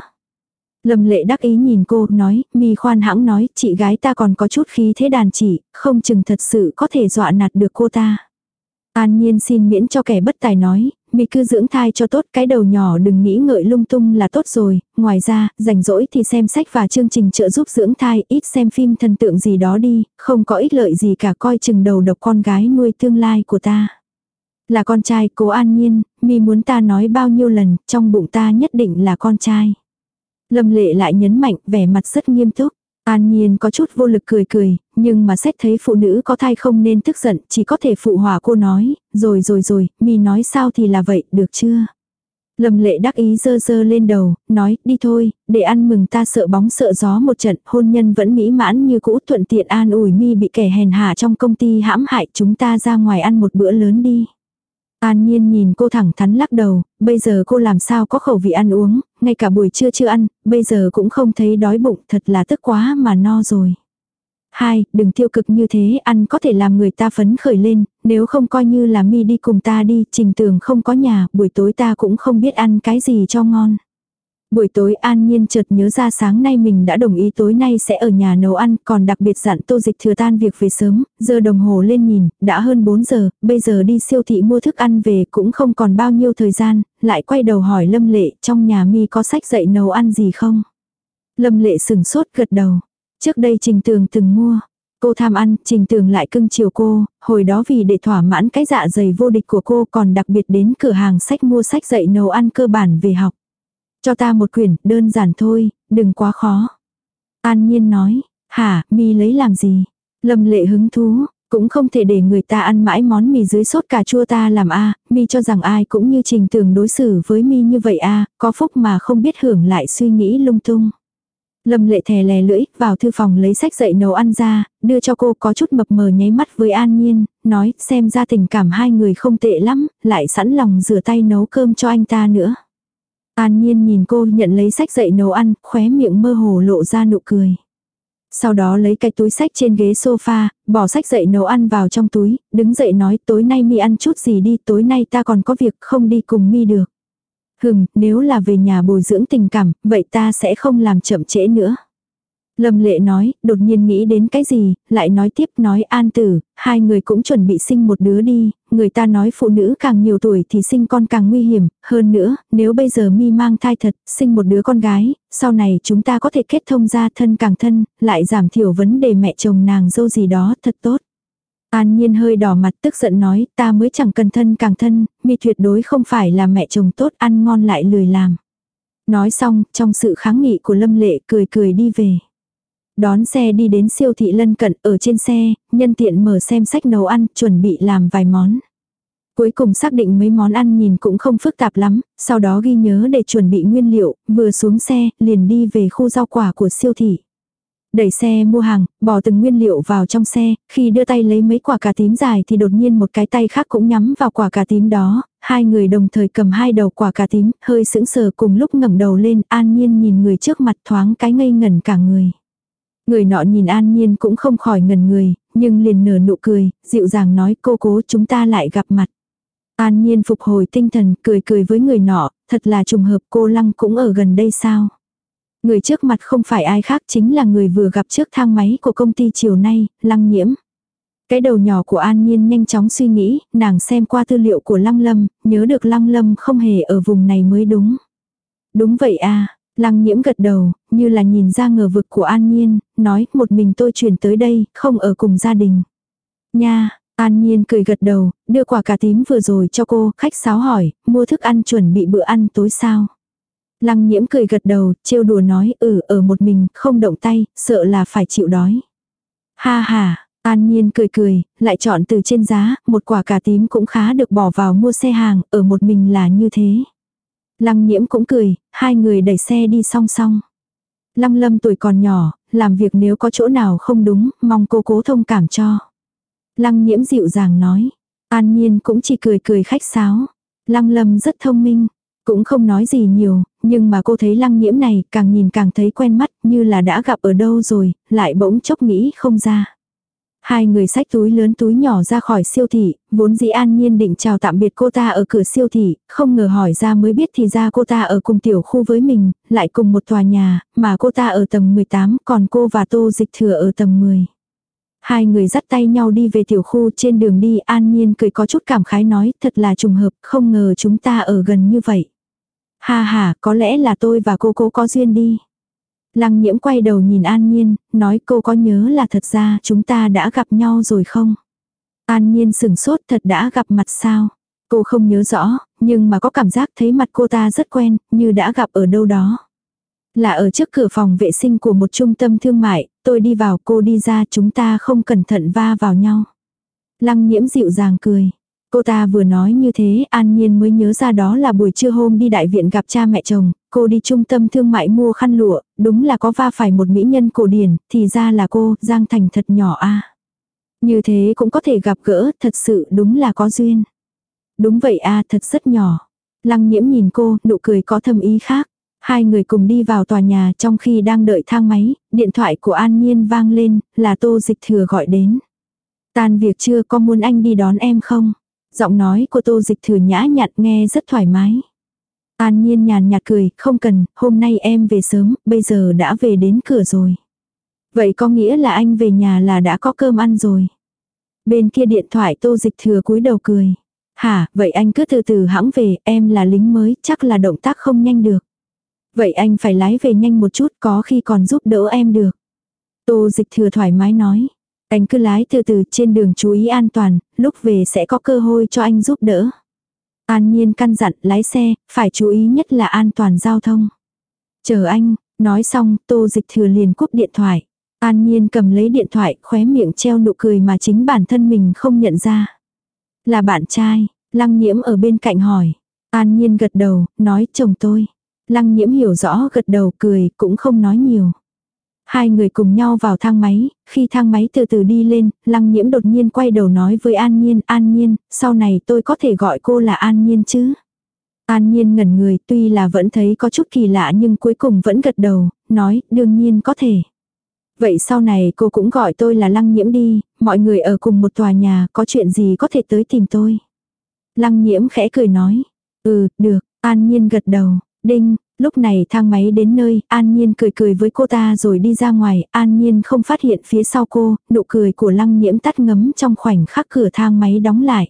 Lâm Lệ đắc ý nhìn cô, nói, mi khoan hãng nói, chị gái ta còn có chút khí thế đàn chỉ, không chừng thật sự có thể dọa nạt được cô ta. An nhiên xin miễn cho kẻ bất tài nói, mi cứ dưỡng thai cho tốt cái đầu nhỏ đừng nghĩ ngợi lung tung là tốt rồi, ngoài ra, rảnh rỗi thì xem sách và chương trình trợ giúp dưỡng thai, ít xem phim thần tượng gì đó đi, không có ích lợi gì cả coi chừng đầu độc con gái nuôi tương lai của ta. Là con trai cố an nhiên, mi muốn ta nói bao nhiêu lần, trong bụng ta nhất định là con trai. Lâm lệ lại nhấn mạnh, vẻ mặt rất nghiêm túc. An Nhiên có chút vô lực cười cười, nhưng mà xét thấy phụ nữ có thai không nên tức giận, chỉ có thể phụ hòa cô nói, rồi rồi rồi, mi nói sao thì là vậy, được chưa? Lâm lệ đắc ý dơ dơ lên đầu, nói, đi thôi, để ăn mừng ta sợ bóng sợ gió một trận, hôn nhân vẫn mỹ mãn như cũ thuận tiện an ủi mi bị kẻ hèn hạ trong công ty hãm hại chúng ta ra ngoài ăn một bữa lớn đi. An Nhiên nhìn cô thẳng thắn lắc đầu, bây giờ cô làm sao có khẩu vị ăn uống, ngay cả buổi trưa chưa ăn, bây giờ cũng không thấy đói bụng, thật là tức quá mà no rồi. Hai, đừng tiêu cực như thế, ăn có thể làm người ta phấn khởi lên, nếu không coi như là mi đi cùng ta đi, trình tường không có nhà, buổi tối ta cũng không biết ăn cái gì cho ngon. Buổi tối An Nhiên chợt nhớ ra sáng nay mình đã đồng ý tối nay sẽ ở nhà nấu ăn, còn đặc biệt dặn tô dịch thừa tan việc về sớm, giờ đồng hồ lên nhìn, đã hơn 4 giờ, bây giờ đi siêu thị mua thức ăn về cũng không còn bao nhiêu thời gian, lại quay đầu hỏi Lâm Lệ trong nhà mi có sách dạy nấu ăn gì không. Lâm Lệ sừng sốt gật đầu, trước đây Trình Tường từng mua. Cô tham ăn, Trình Tường lại cưng chiều cô, hồi đó vì để thỏa mãn cái dạ dày vô địch của cô còn đặc biệt đến cửa hàng sách mua sách dạy nấu ăn cơ bản về học. Cho ta một quyển, đơn giản thôi, đừng quá khó. An Nhiên nói, hả, mi lấy làm gì? Lâm lệ hứng thú, cũng không thể để người ta ăn mãi món mì dưới sốt cà chua ta làm a mi cho rằng ai cũng như trình tưởng đối xử với mi như vậy a có phúc mà không biết hưởng lại suy nghĩ lung tung. Lâm lệ thè lè lưỡi, vào thư phòng lấy sách dạy nấu ăn ra, đưa cho cô có chút mập mờ nháy mắt với An Nhiên, nói xem ra tình cảm hai người không tệ lắm, lại sẵn lòng rửa tay nấu cơm cho anh ta nữa. An Nhiên nhìn cô nhận lấy sách dạy nấu ăn, khóe miệng mơ hồ lộ ra nụ cười. Sau đó lấy cái túi sách trên ghế sofa, bỏ sách dậy nấu ăn vào trong túi, đứng dậy nói tối nay mi ăn chút gì đi, tối nay ta còn có việc không đi cùng mi được. Hừm, nếu là về nhà bồi dưỡng tình cảm, vậy ta sẽ không làm chậm trễ nữa. Lâm lệ nói, đột nhiên nghĩ đến cái gì, lại nói tiếp nói an tử, hai người cũng chuẩn bị sinh một đứa đi, người ta nói phụ nữ càng nhiều tuổi thì sinh con càng nguy hiểm, hơn nữa, nếu bây giờ mi mang thai thật, sinh một đứa con gái, sau này chúng ta có thể kết thông gia thân càng thân, lại giảm thiểu vấn đề mẹ chồng nàng dâu gì đó, thật tốt. An nhiên hơi đỏ mặt tức giận nói, ta mới chẳng cần thân càng thân, mi tuyệt đối không phải là mẹ chồng tốt ăn ngon lại lười làm. Nói xong, trong sự kháng nghị của Lâm Lệ cười cười đi về. Đón xe đi đến siêu thị lân cận ở trên xe, nhân tiện mở xem sách nấu ăn, chuẩn bị làm vài món. Cuối cùng xác định mấy món ăn nhìn cũng không phức tạp lắm, sau đó ghi nhớ để chuẩn bị nguyên liệu, vừa xuống xe, liền đi về khu rau quả của siêu thị. Đẩy xe mua hàng, bỏ từng nguyên liệu vào trong xe, khi đưa tay lấy mấy quả cà tím dài thì đột nhiên một cái tay khác cũng nhắm vào quả cà tím đó, hai người đồng thời cầm hai đầu quả cà tím, hơi sững sờ cùng lúc ngẩng đầu lên, an nhiên nhìn người trước mặt thoáng cái ngây ngẩn cả người. Người nọ nhìn an nhiên cũng không khỏi ngần người, nhưng liền nở nụ cười, dịu dàng nói cô cố chúng ta lại gặp mặt. An nhiên phục hồi tinh thần, cười cười với người nọ, thật là trùng hợp cô lăng cũng ở gần đây sao. Người trước mặt không phải ai khác chính là người vừa gặp trước thang máy của công ty chiều nay, lăng nhiễm. Cái đầu nhỏ của An Nhiên nhanh chóng suy nghĩ, nàng xem qua tư liệu của Lăng Lâm, nhớ được Lăng Lâm không hề ở vùng này mới đúng. Đúng vậy à, Lăng nhiễm gật đầu, như là nhìn ra ngờ vực của An Nhiên, nói một mình tôi chuyển tới đây, không ở cùng gia đình. Nha, An Nhiên cười gật đầu, đưa quả cà tím vừa rồi cho cô, khách sáo hỏi, mua thức ăn chuẩn bị bữa ăn tối sao. Lăng nhiễm cười gật đầu, trêu đùa nói, ừ, ở một mình, không động tay, sợ là phải chịu đói. Ha ha, An Nhiên cười cười, lại chọn từ trên giá, một quả cà tím cũng khá được bỏ vào mua xe hàng, ở một mình là như thế. Lăng nhiễm cũng cười, hai người đẩy xe đi song song. Lăng lâm tuổi còn nhỏ, làm việc nếu có chỗ nào không đúng, mong cô cố thông cảm cho. Lăng nhiễm dịu dàng nói. An nhiên cũng chỉ cười cười khách sáo. Lăng lâm rất thông minh, cũng không nói gì nhiều, nhưng mà cô thấy lăng nhiễm này càng nhìn càng thấy quen mắt như là đã gặp ở đâu rồi, lại bỗng chốc nghĩ không ra. Hai người xách túi lớn túi nhỏ ra khỏi siêu thị, vốn dĩ an nhiên định chào tạm biệt cô ta ở cửa siêu thị, không ngờ hỏi ra mới biết thì ra cô ta ở cùng tiểu khu với mình, lại cùng một tòa nhà, mà cô ta ở tầng 18, còn cô và tô dịch thừa ở tầng 10. Hai người dắt tay nhau đi về tiểu khu trên đường đi an nhiên cười có chút cảm khái nói thật là trùng hợp, không ngờ chúng ta ở gần như vậy. Ha ha, có lẽ là tôi và cô cố có duyên đi. Lăng nhiễm quay đầu nhìn An Nhiên, nói cô có nhớ là thật ra chúng ta đã gặp nhau rồi không? An Nhiên sừng sốt thật đã gặp mặt sao? Cô không nhớ rõ, nhưng mà có cảm giác thấy mặt cô ta rất quen, như đã gặp ở đâu đó. Là ở trước cửa phòng vệ sinh của một trung tâm thương mại, tôi đi vào cô đi ra chúng ta không cẩn thận va vào nhau. Lăng nhiễm dịu dàng cười. Cô ta vừa nói như thế, An Nhiên mới nhớ ra đó là buổi trưa hôm đi đại viện gặp cha mẹ chồng, cô đi trung tâm thương mại mua khăn lụa, đúng là có va phải một mỹ nhân cổ điển, thì ra là cô, Giang Thành thật nhỏ a. Như thế cũng có thể gặp gỡ, thật sự đúng là có duyên. Đúng vậy a, thật rất nhỏ. Lăng nhiễm nhìn cô, nụ cười có thâm ý khác. Hai người cùng đi vào tòa nhà trong khi đang đợi thang máy, điện thoại của An Nhiên vang lên, là tô dịch thừa gọi đến. Tan việc chưa có muốn anh đi đón em không? Giọng nói của tô dịch thừa nhã nhặn nghe rất thoải mái. An nhiên nhàn nhạt cười, không cần, hôm nay em về sớm, bây giờ đã về đến cửa rồi. Vậy có nghĩa là anh về nhà là đã có cơm ăn rồi. Bên kia điện thoại tô dịch thừa cúi đầu cười. Hả, vậy anh cứ từ từ hãng về, em là lính mới, chắc là động tác không nhanh được. Vậy anh phải lái về nhanh một chút, có khi còn giúp đỡ em được. Tô dịch thừa thoải mái nói. Anh cứ lái từ từ trên đường chú ý an toàn, lúc về sẽ có cơ hội cho anh giúp đỡ. An Nhiên căn dặn lái xe, phải chú ý nhất là an toàn giao thông. Chờ anh, nói xong, tô dịch thừa liền cúp điện thoại. An Nhiên cầm lấy điện thoại, khóe miệng treo nụ cười mà chính bản thân mình không nhận ra. Là bạn trai, Lăng Nhiễm ở bên cạnh hỏi. An Nhiên gật đầu, nói chồng tôi. Lăng Nhiễm hiểu rõ gật đầu cười, cũng không nói nhiều. Hai người cùng nhau vào thang máy, khi thang máy từ từ đi lên, lăng nhiễm đột nhiên quay đầu nói với An Nhiên, An Nhiên, sau này tôi có thể gọi cô là An Nhiên chứ? An nhiên ngẩn người tuy là vẫn thấy có chút kỳ lạ nhưng cuối cùng vẫn gật đầu, nói đương nhiên có thể. Vậy sau này cô cũng gọi tôi là lăng nhiễm đi, mọi người ở cùng một tòa nhà có chuyện gì có thể tới tìm tôi. Lăng nhiễm khẽ cười nói, ừ, được, an nhiên gật đầu, đinh, lúc này thang máy đến nơi, an nhiên cười cười với cô ta rồi đi ra ngoài, an nhiên không phát hiện phía sau cô, nụ cười của lăng nhiễm tắt ngấm trong khoảnh khắc cửa thang máy đóng lại.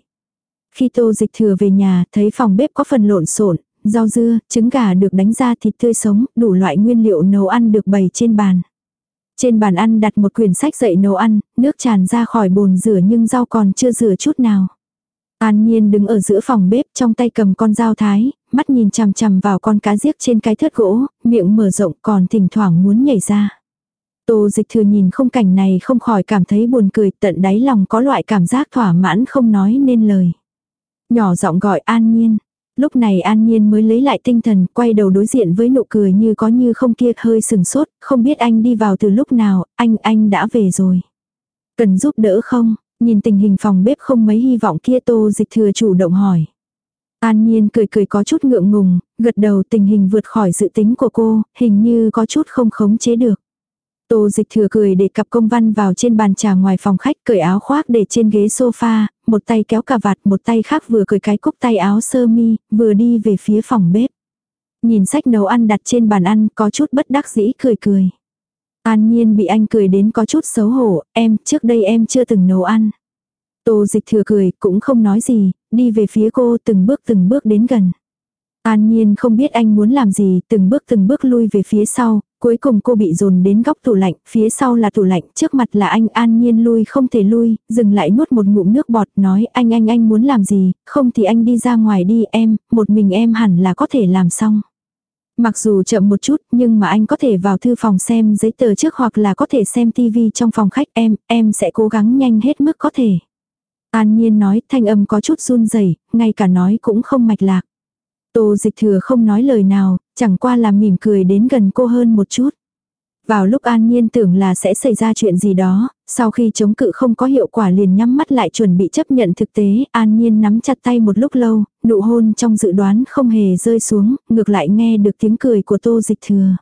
Khi tô dịch thừa về nhà, thấy phòng bếp có phần lộn xộn rau dưa, trứng gà được đánh ra thịt tươi sống, đủ loại nguyên liệu nấu ăn được bày trên bàn. Trên bàn ăn đặt một quyển sách dạy nấu ăn, nước tràn ra khỏi bồn rửa nhưng rau còn chưa rửa chút nào. An Nhiên đứng ở giữa phòng bếp trong tay cầm con dao thái, mắt nhìn chằm chằm vào con cá giếc trên cái thớt gỗ, miệng mở rộng còn thỉnh thoảng muốn nhảy ra. Tô dịch thừa nhìn không cảnh này không khỏi cảm thấy buồn cười tận đáy lòng có loại cảm giác thỏa mãn không nói nên lời. Nhỏ giọng gọi An Nhiên. Lúc này An Nhiên mới lấy lại tinh thần, quay đầu đối diện với nụ cười như có như không kia hơi sừng sốt, không biết anh đi vào từ lúc nào, anh, anh đã về rồi. Cần giúp đỡ không? Nhìn tình hình phòng bếp không mấy hy vọng kia tô dịch thừa chủ động hỏi. An Nhiên cười cười có chút ngượng ngùng, gật đầu tình hình vượt khỏi dự tính của cô, hình như có chút không khống chế được. Tô dịch thừa cười để cặp công văn vào trên bàn trà ngoài phòng khách cởi áo khoác để trên ghế sofa, một tay kéo cà vạt một tay khác vừa cởi cái cúc tay áo sơ mi, vừa đi về phía phòng bếp. Nhìn sách nấu ăn đặt trên bàn ăn có chút bất đắc dĩ cười cười. An nhiên bị anh cười đến có chút xấu hổ, em trước đây em chưa từng nấu ăn. Tô dịch thừa cười cũng không nói gì, đi về phía cô từng bước từng bước đến gần. An Nhiên không biết anh muốn làm gì, từng bước từng bước lui về phía sau, cuối cùng cô bị dồn đến góc tủ lạnh, phía sau là tủ lạnh, trước mặt là anh An Nhiên lui không thể lui, dừng lại nuốt một ngụm nước bọt, nói anh anh anh muốn làm gì, không thì anh đi ra ngoài đi em, một mình em hẳn là có thể làm xong. Mặc dù chậm một chút nhưng mà anh có thể vào thư phòng xem giấy tờ trước hoặc là có thể xem tivi trong phòng khách em, em sẽ cố gắng nhanh hết mức có thể. An Nhiên nói thanh âm có chút run rẩy ngay cả nói cũng không mạch lạc. Tô dịch thừa không nói lời nào, chẳng qua là mỉm cười đến gần cô hơn một chút. Vào lúc an nhiên tưởng là sẽ xảy ra chuyện gì đó, sau khi chống cự không có hiệu quả liền nhắm mắt lại chuẩn bị chấp nhận thực tế, an nhiên nắm chặt tay một lúc lâu, nụ hôn trong dự đoán không hề rơi xuống, ngược lại nghe được tiếng cười của tô dịch thừa.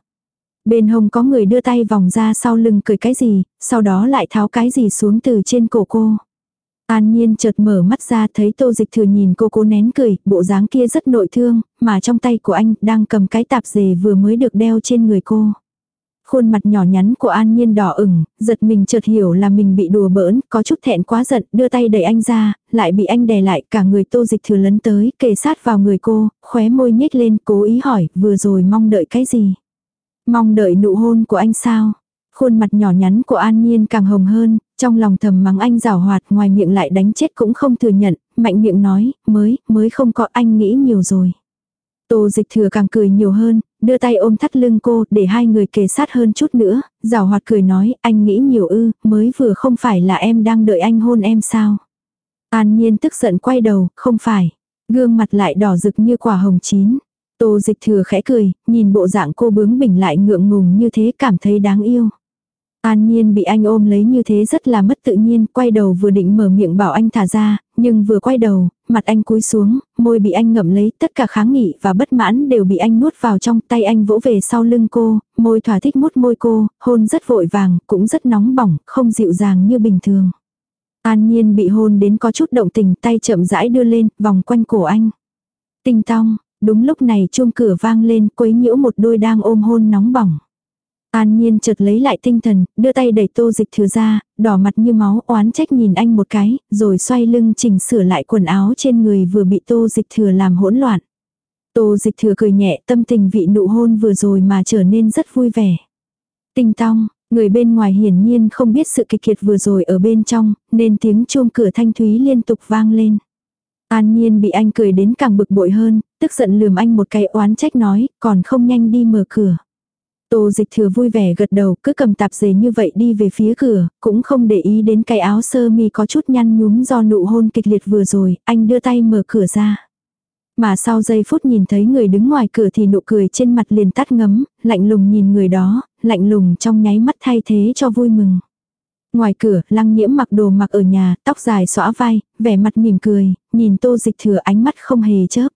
Bên hông có người đưa tay vòng ra sau lưng cười cái gì, sau đó lại tháo cái gì xuống từ trên cổ cô. An Nhiên chợt mở mắt ra thấy tô dịch thừa nhìn cô cố nén cười, bộ dáng kia rất nội thương, mà trong tay của anh đang cầm cái tạp dề vừa mới được đeo trên người cô. Khuôn mặt nhỏ nhắn của An Nhiên đỏ ửng, giật mình chợt hiểu là mình bị đùa bỡn, có chút thẹn quá giận, đưa tay đẩy anh ra, lại bị anh đè lại, cả người tô dịch thừa lấn tới, kề sát vào người cô, khóe môi nhếch lên, cố ý hỏi, vừa rồi mong đợi cái gì? Mong đợi nụ hôn của anh sao? Khuôn mặt nhỏ nhắn của An Nhiên càng hồng hơn, trong lòng thầm mắng anh rào hoạt ngoài miệng lại đánh chết cũng không thừa nhận, mạnh miệng nói, mới, mới không có anh nghĩ nhiều rồi. Tô dịch thừa càng cười nhiều hơn, đưa tay ôm thắt lưng cô để hai người kề sát hơn chút nữa, rào hoạt cười nói, anh nghĩ nhiều ư, mới vừa không phải là em đang đợi anh hôn em sao. An nhiên tức giận quay đầu, không phải. Gương mặt lại đỏ rực như quả hồng chín. Tô dịch thừa khẽ cười, nhìn bộ dạng cô bướng bỉnh lại ngượng ngùng như thế cảm thấy đáng yêu. An Nhiên bị anh ôm lấy như thế rất là mất tự nhiên, quay đầu vừa định mở miệng bảo anh thả ra, nhưng vừa quay đầu, mặt anh cúi xuống, môi bị anh ngậm lấy, tất cả kháng nghị và bất mãn đều bị anh nuốt vào trong tay anh vỗ về sau lưng cô, môi thỏa thích mút môi cô, hôn rất vội vàng, cũng rất nóng bỏng, không dịu dàng như bình thường. An Nhiên bị hôn đến có chút động tình, tay chậm rãi đưa lên, vòng quanh cổ anh. Tinh tong, đúng lúc này chuông cửa vang lên, quấy nhiễu một đôi đang ôm hôn nóng bỏng. An Nhiên chợt lấy lại tinh thần, đưa tay đẩy tô dịch thừa ra, đỏ mặt như máu oán trách nhìn anh một cái, rồi xoay lưng chỉnh sửa lại quần áo trên người vừa bị tô dịch thừa làm hỗn loạn. Tô dịch thừa cười nhẹ tâm tình vị nụ hôn vừa rồi mà trở nên rất vui vẻ. Tinh tong, người bên ngoài hiển nhiên không biết sự kịch kiệt vừa rồi ở bên trong, nên tiếng chuông cửa thanh thúy liên tục vang lên. An Nhiên bị anh cười đến càng bực bội hơn, tức giận lườm anh một cái oán trách nói, còn không nhanh đi mở cửa. Tô dịch thừa vui vẻ gật đầu, cứ cầm tạp dề như vậy đi về phía cửa, cũng không để ý đến cái áo sơ mi có chút nhăn nhúm do nụ hôn kịch liệt vừa rồi, anh đưa tay mở cửa ra. Mà sau giây phút nhìn thấy người đứng ngoài cửa thì nụ cười trên mặt liền tắt ngấm, lạnh lùng nhìn người đó, lạnh lùng trong nháy mắt thay thế cho vui mừng. Ngoài cửa, lăng nhiễm mặc đồ mặc ở nhà, tóc dài xõa vai, vẻ mặt mỉm cười, nhìn tô dịch thừa ánh mắt không hề chớp.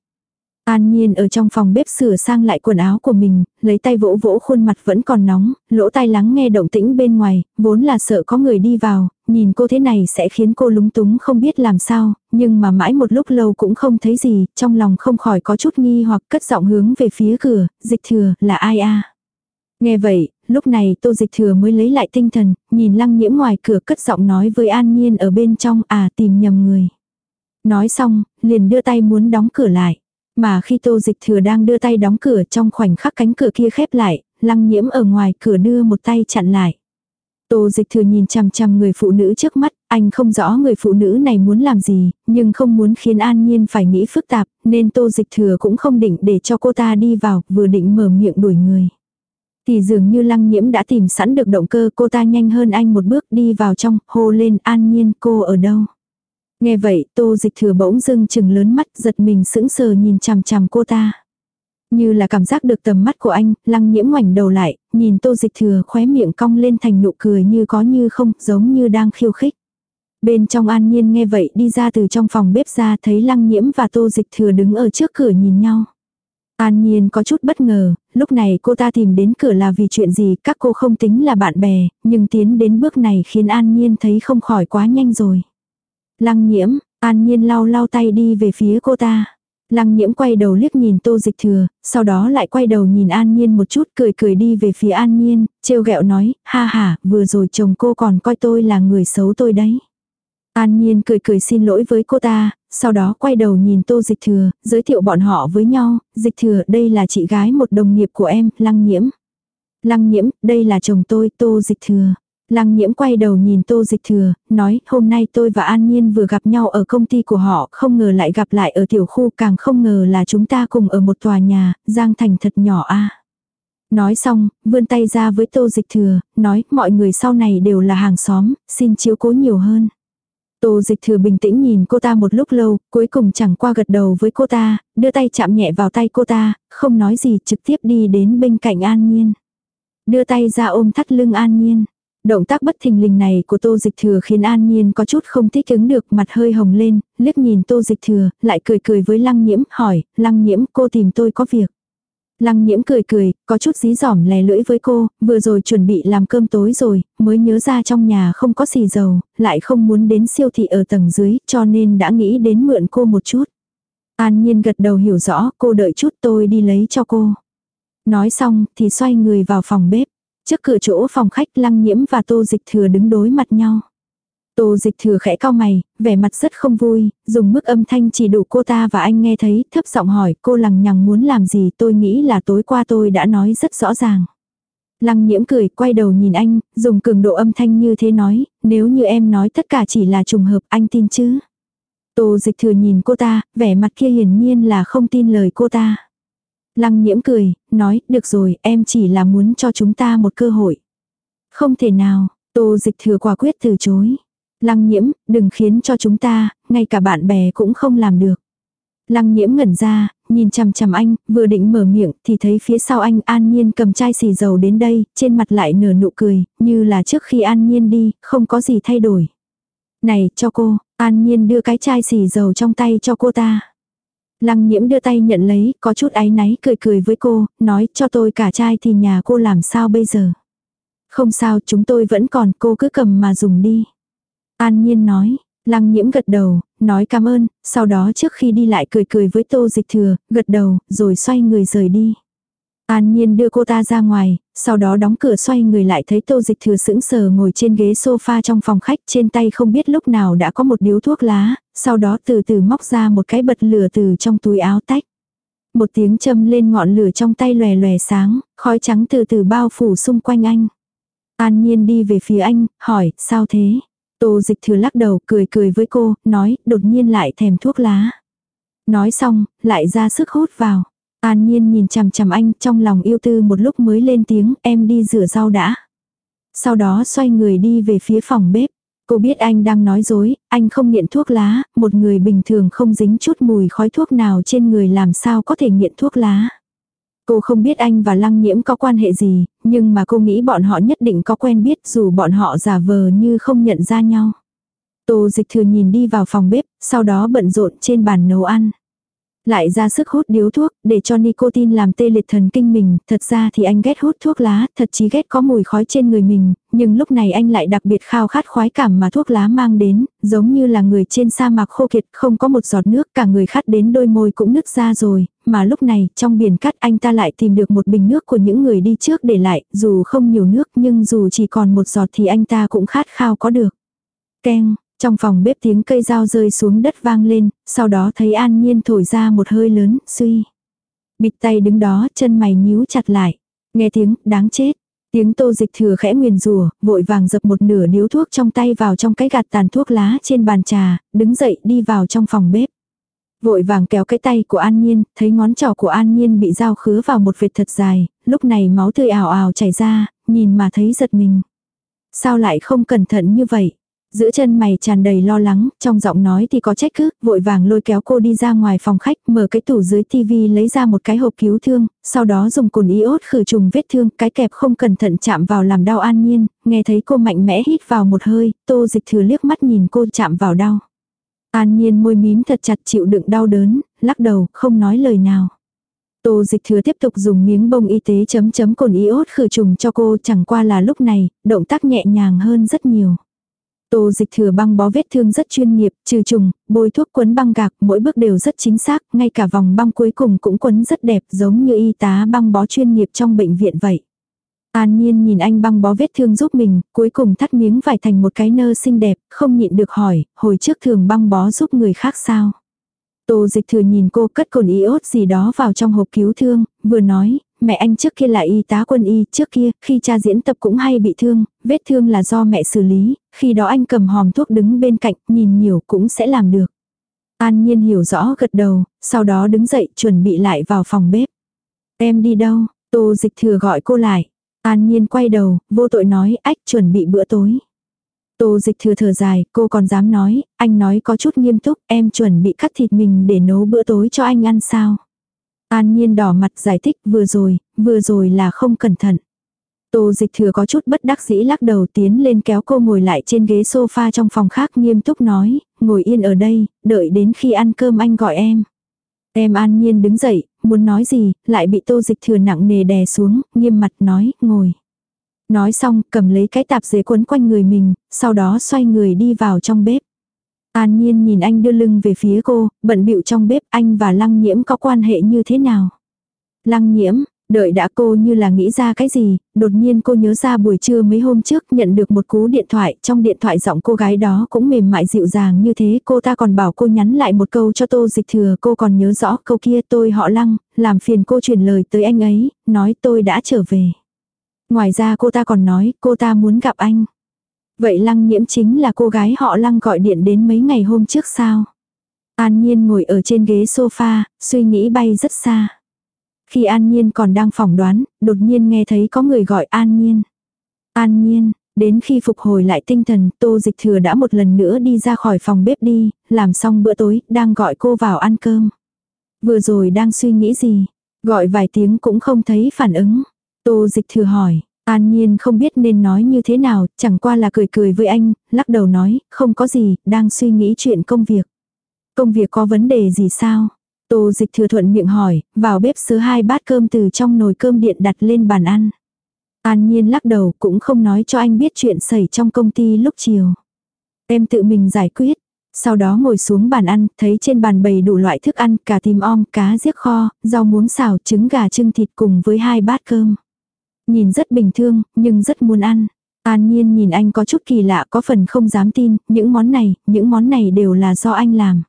An Nhiên ở trong phòng bếp sửa sang lại quần áo của mình, lấy tay vỗ vỗ khuôn mặt vẫn còn nóng, lỗ tai lắng nghe động tĩnh bên ngoài, vốn là sợ có người đi vào, nhìn cô thế này sẽ khiến cô lúng túng không biết làm sao, nhưng mà mãi một lúc lâu cũng không thấy gì, trong lòng không khỏi có chút nghi hoặc cất giọng hướng về phía cửa, dịch thừa, là ai a Nghe vậy, lúc này tô dịch thừa mới lấy lại tinh thần, nhìn lăng nhiễm ngoài cửa cất giọng nói với An Nhiên ở bên trong, à tìm nhầm người. Nói xong, liền đưa tay muốn đóng cửa lại. Mà khi tô dịch thừa đang đưa tay đóng cửa trong khoảnh khắc cánh cửa kia khép lại, lăng nhiễm ở ngoài cửa đưa một tay chặn lại. Tô dịch thừa nhìn chằm chằm người phụ nữ trước mắt, anh không rõ người phụ nữ này muốn làm gì, nhưng không muốn khiến An Nhiên phải nghĩ phức tạp, nên tô dịch thừa cũng không định để cho cô ta đi vào, vừa định mở miệng đuổi người. Thì dường như lăng nhiễm đã tìm sẵn được động cơ cô ta nhanh hơn anh một bước đi vào trong, hô lên An Nhiên cô ở đâu. Nghe vậy, tô dịch thừa bỗng dưng chừng lớn mắt giật mình sững sờ nhìn chằm chằm cô ta. Như là cảm giác được tầm mắt của anh, lăng nhiễm ngoảnh đầu lại, nhìn tô dịch thừa khóe miệng cong lên thành nụ cười như có như không, giống như đang khiêu khích. Bên trong an nhiên nghe vậy đi ra từ trong phòng bếp ra thấy lăng nhiễm và tô dịch thừa đứng ở trước cửa nhìn nhau. An Nhiên có chút bất ngờ, lúc này cô ta tìm đến cửa là vì chuyện gì, các cô không tính là bạn bè, nhưng tiến đến bước này khiến An Nhiên thấy không khỏi quá nhanh rồi. Lăng nhiễm, An Nhiên lau lau tay đi về phía cô ta. Lăng nhiễm quay đầu liếc nhìn tô dịch thừa, sau đó lại quay đầu nhìn An Nhiên một chút cười cười đi về phía An Nhiên, trêu ghẹo nói, ha ha, vừa rồi chồng cô còn coi tôi là người xấu tôi đấy. An Nhiên cười cười xin lỗi với cô ta, sau đó quay đầu nhìn tô dịch thừa, giới thiệu bọn họ với nhau, dịch thừa đây là chị gái một đồng nghiệp của em, lăng nhiễm. Lăng nhiễm, đây là chồng tôi, tô dịch thừa. Lăng nhiễm quay đầu nhìn tô dịch thừa, nói hôm nay tôi và An Nhiên vừa gặp nhau ở công ty của họ, không ngờ lại gặp lại ở tiểu khu càng không ngờ là chúng ta cùng ở một tòa nhà, Giang Thành thật nhỏ a Nói xong, vươn tay ra với tô dịch thừa, nói mọi người sau này đều là hàng xóm, xin chiếu cố nhiều hơn. Tô dịch thừa bình tĩnh nhìn cô ta một lúc lâu, cuối cùng chẳng qua gật đầu với cô ta, đưa tay chạm nhẹ vào tay cô ta, không nói gì trực tiếp đi đến bên cạnh An Nhiên. Đưa tay ra ôm thắt lưng An Nhiên. Động tác bất thình lình này của tô dịch thừa khiến An Nhiên có chút không thích ứng được mặt hơi hồng lên, liếc nhìn tô dịch thừa, lại cười cười với lăng nhiễm, hỏi, lăng nhiễm cô tìm tôi có việc. Lăng nhiễm cười cười, có chút dí dỏm lè lưỡi với cô, vừa rồi chuẩn bị làm cơm tối rồi, mới nhớ ra trong nhà không có xì dầu, lại không muốn đến siêu thị ở tầng dưới, cho nên đã nghĩ đến mượn cô một chút. An Nhiên gật đầu hiểu rõ, cô đợi chút tôi đi lấy cho cô. Nói xong thì xoay người vào phòng bếp. Trước cửa chỗ phòng khách lăng nhiễm và tô dịch thừa đứng đối mặt nhau. Tô dịch thừa khẽ cao mày, vẻ mặt rất không vui, dùng mức âm thanh chỉ đủ cô ta và anh nghe thấy, thấp giọng hỏi cô lằng nhằng muốn làm gì tôi nghĩ là tối qua tôi đã nói rất rõ ràng. Lăng nhiễm cười, quay đầu nhìn anh, dùng cường độ âm thanh như thế nói, nếu như em nói tất cả chỉ là trùng hợp anh tin chứ. Tô dịch thừa nhìn cô ta, vẻ mặt kia hiển nhiên là không tin lời cô ta. Lăng nhiễm cười, nói, được rồi, em chỉ là muốn cho chúng ta một cơ hội. Không thể nào, tô dịch thừa quả quyết từ chối. Lăng nhiễm, đừng khiến cho chúng ta, ngay cả bạn bè cũng không làm được. Lăng nhiễm ngẩn ra, nhìn chằm chằm anh, vừa định mở miệng thì thấy phía sau anh an nhiên cầm chai xì dầu đến đây, trên mặt lại nở nụ cười, như là trước khi an nhiên đi, không có gì thay đổi. Này, cho cô, an nhiên đưa cái chai xì dầu trong tay cho cô ta. Lăng nhiễm đưa tay nhận lấy, có chút áy náy cười cười với cô, nói cho tôi cả chai thì nhà cô làm sao bây giờ. Không sao, chúng tôi vẫn còn, cô cứ cầm mà dùng đi. An Nhiên nói, Lăng nhiễm gật đầu, nói cảm ơn, sau đó trước khi đi lại cười cười với tô dịch thừa, gật đầu, rồi xoay người rời đi. An Nhiên đưa cô ta ra ngoài, sau đó đóng cửa xoay người lại thấy tô dịch thừa sững sờ ngồi trên ghế sofa trong phòng khách trên tay không biết lúc nào đã có một điếu thuốc lá, sau đó từ từ móc ra một cái bật lửa từ trong túi áo tách. Một tiếng châm lên ngọn lửa trong tay lòe lòe sáng, khói trắng từ từ bao phủ xung quanh anh. An Nhiên đi về phía anh, hỏi, sao thế? Tô dịch thừa lắc đầu, cười cười với cô, nói, đột nhiên lại thèm thuốc lá. Nói xong, lại ra sức hút vào. An nhiên nhìn chằm chằm anh trong lòng yêu tư một lúc mới lên tiếng em đi rửa rau đã. Sau đó xoay người đi về phía phòng bếp. Cô biết anh đang nói dối, anh không nghiện thuốc lá, một người bình thường không dính chút mùi khói thuốc nào trên người làm sao có thể nghiện thuốc lá. Cô không biết anh và lăng nhiễm có quan hệ gì, nhưng mà cô nghĩ bọn họ nhất định có quen biết dù bọn họ giả vờ như không nhận ra nhau. Tô dịch thừa nhìn đi vào phòng bếp, sau đó bận rộn trên bàn nấu ăn. Lại ra sức hút điếu thuốc, để cho nicotine làm tê liệt thần kinh mình, thật ra thì anh ghét hút thuốc lá, thật chí ghét có mùi khói trên người mình, nhưng lúc này anh lại đặc biệt khao khát khoái cảm mà thuốc lá mang đến, giống như là người trên sa mạc khô kiệt, không có một giọt nước, cả người khát đến đôi môi cũng nứt ra rồi, mà lúc này, trong biển cát anh ta lại tìm được một bình nước của những người đi trước để lại, dù không nhiều nước nhưng dù chỉ còn một giọt thì anh ta cũng khát khao có được. Keng, trong phòng bếp tiếng cây dao rơi xuống đất vang lên, sau đó thấy an nhiên thổi ra một hơi lớn, suy. Bịt tay đứng đó, chân mày nhíu chặt lại. Nghe tiếng, đáng chết. Tiếng tô dịch thừa khẽ nguyền rùa, vội vàng dập một nửa điếu thuốc trong tay vào trong cái gạt tàn thuốc lá trên bàn trà, đứng dậy đi vào trong phòng bếp. Vội vàng kéo cái tay của An Nhiên, thấy ngón trỏ của An Nhiên bị dao khứa vào một vệt thật dài, lúc này máu tươi ảo ảo chảy ra, nhìn mà thấy giật mình. Sao lại không cẩn thận như vậy? Giữa chân mày tràn đầy lo lắng, trong giọng nói thì có trách cứ, vội vàng lôi kéo cô đi ra ngoài phòng khách, mở cái tủ dưới tivi lấy ra một cái hộp cứu thương, sau đó dùng cồn iốt khử trùng vết thương, cái kẹp không cẩn thận chạm vào làm đau an nhiên, nghe thấy cô mạnh mẽ hít vào một hơi, tô dịch thừa liếc mắt nhìn cô chạm vào đau. An nhiên môi mím thật chặt chịu đựng đau đớn, lắc đầu, không nói lời nào. Tô dịch thừa tiếp tục dùng miếng bông y tế chấm chấm cồn iốt khử trùng cho cô chẳng qua là lúc này, động tác nhẹ nhàng hơn rất nhiều. Tô dịch thừa băng bó vết thương rất chuyên nghiệp, trừ trùng, bôi thuốc quấn băng gạc, mỗi bước đều rất chính xác, ngay cả vòng băng cuối cùng cũng quấn rất đẹp giống như y tá băng bó chuyên nghiệp trong bệnh viện vậy. An nhiên nhìn anh băng bó vết thương giúp mình, cuối cùng thắt miếng vải thành một cái nơ xinh đẹp, không nhịn được hỏi, hồi trước thường băng bó giúp người khác sao. Tô dịch thừa nhìn cô cất cồn iốt gì đó vào trong hộp cứu thương, vừa nói, mẹ anh trước kia là y tá quân y, trước kia, khi cha diễn tập cũng hay bị thương, vết thương là do mẹ xử lý, khi đó anh cầm hòm thuốc đứng bên cạnh, nhìn nhiều cũng sẽ làm được. An Nhiên hiểu rõ gật đầu, sau đó đứng dậy chuẩn bị lại vào phòng bếp. Em đi đâu? Tô dịch thừa gọi cô lại. An Nhiên quay đầu, vô tội nói ách chuẩn bị bữa tối. Tô dịch thừa thở dài, cô còn dám nói, anh nói có chút nghiêm túc, em chuẩn bị cắt thịt mình để nấu bữa tối cho anh ăn sao. An nhiên đỏ mặt giải thích vừa rồi, vừa rồi là không cẩn thận. Tô dịch thừa có chút bất đắc dĩ lắc đầu tiến lên kéo cô ngồi lại trên ghế sofa trong phòng khác nghiêm túc nói, ngồi yên ở đây, đợi đến khi ăn cơm anh gọi em. Em an nhiên đứng dậy, muốn nói gì, lại bị tô dịch thừa nặng nề đè xuống, nghiêm mặt nói, ngồi. Nói xong, cầm lấy cái tạp dề quấn quanh người mình, sau đó xoay người đi vào trong bếp. An nhiên nhìn anh đưa lưng về phía cô, bận bịu trong bếp anh và lăng nhiễm có quan hệ như thế nào. Lăng nhiễm, đợi đã cô như là nghĩ ra cái gì, đột nhiên cô nhớ ra buổi trưa mấy hôm trước nhận được một cú điện thoại, trong điện thoại giọng cô gái đó cũng mềm mại dịu dàng như thế, cô ta còn bảo cô nhắn lại một câu cho tô dịch thừa, cô còn nhớ rõ câu kia tôi họ lăng, làm phiền cô truyền lời tới anh ấy, nói tôi đã trở về. Ngoài ra cô ta còn nói cô ta muốn gặp anh. Vậy lăng nhiễm chính là cô gái họ lăng gọi điện đến mấy ngày hôm trước sao? An Nhiên ngồi ở trên ghế sofa, suy nghĩ bay rất xa. Khi An Nhiên còn đang phỏng đoán, đột nhiên nghe thấy có người gọi An Nhiên. An Nhiên, đến khi phục hồi lại tinh thần, Tô Dịch Thừa đã một lần nữa đi ra khỏi phòng bếp đi, làm xong bữa tối, đang gọi cô vào ăn cơm. Vừa rồi đang suy nghĩ gì? Gọi vài tiếng cũng không thấy phản ứng. Tô Dịch Thừa hỏi, An Nhiên không biết nên nói như thế nào, chẳng qua là cười cười với anh, lắc đầu nói, không có gì, đang suy nghĩ chuyện công việc. Công việc có vấn đề gì sao? Tô dịch thừa thuận miệng hỏi, vào bếp sứ hai bát cơm từ trong nồi cơm điện đặt lên bàn ăn. An Nhiên lắc đầu cũng không nói cho anh biết chuyện xảy trong công ty lúc chiều. Em tự mình giải quyết. Sau đó ngồi xuống bàn ăn, thấy trên bàn bày đủ loại thức ăn, cả tim om, cá giết kho, rau muống xào, trứng gà trưng thịt cùng với hai bát cơm. Nhìn rất bình thường, nhưng rất muốn ăn. An Nhiên nhìn anh có chút kỳ lạ có phần không dám tin, những món này, những món này đều là do anh làm.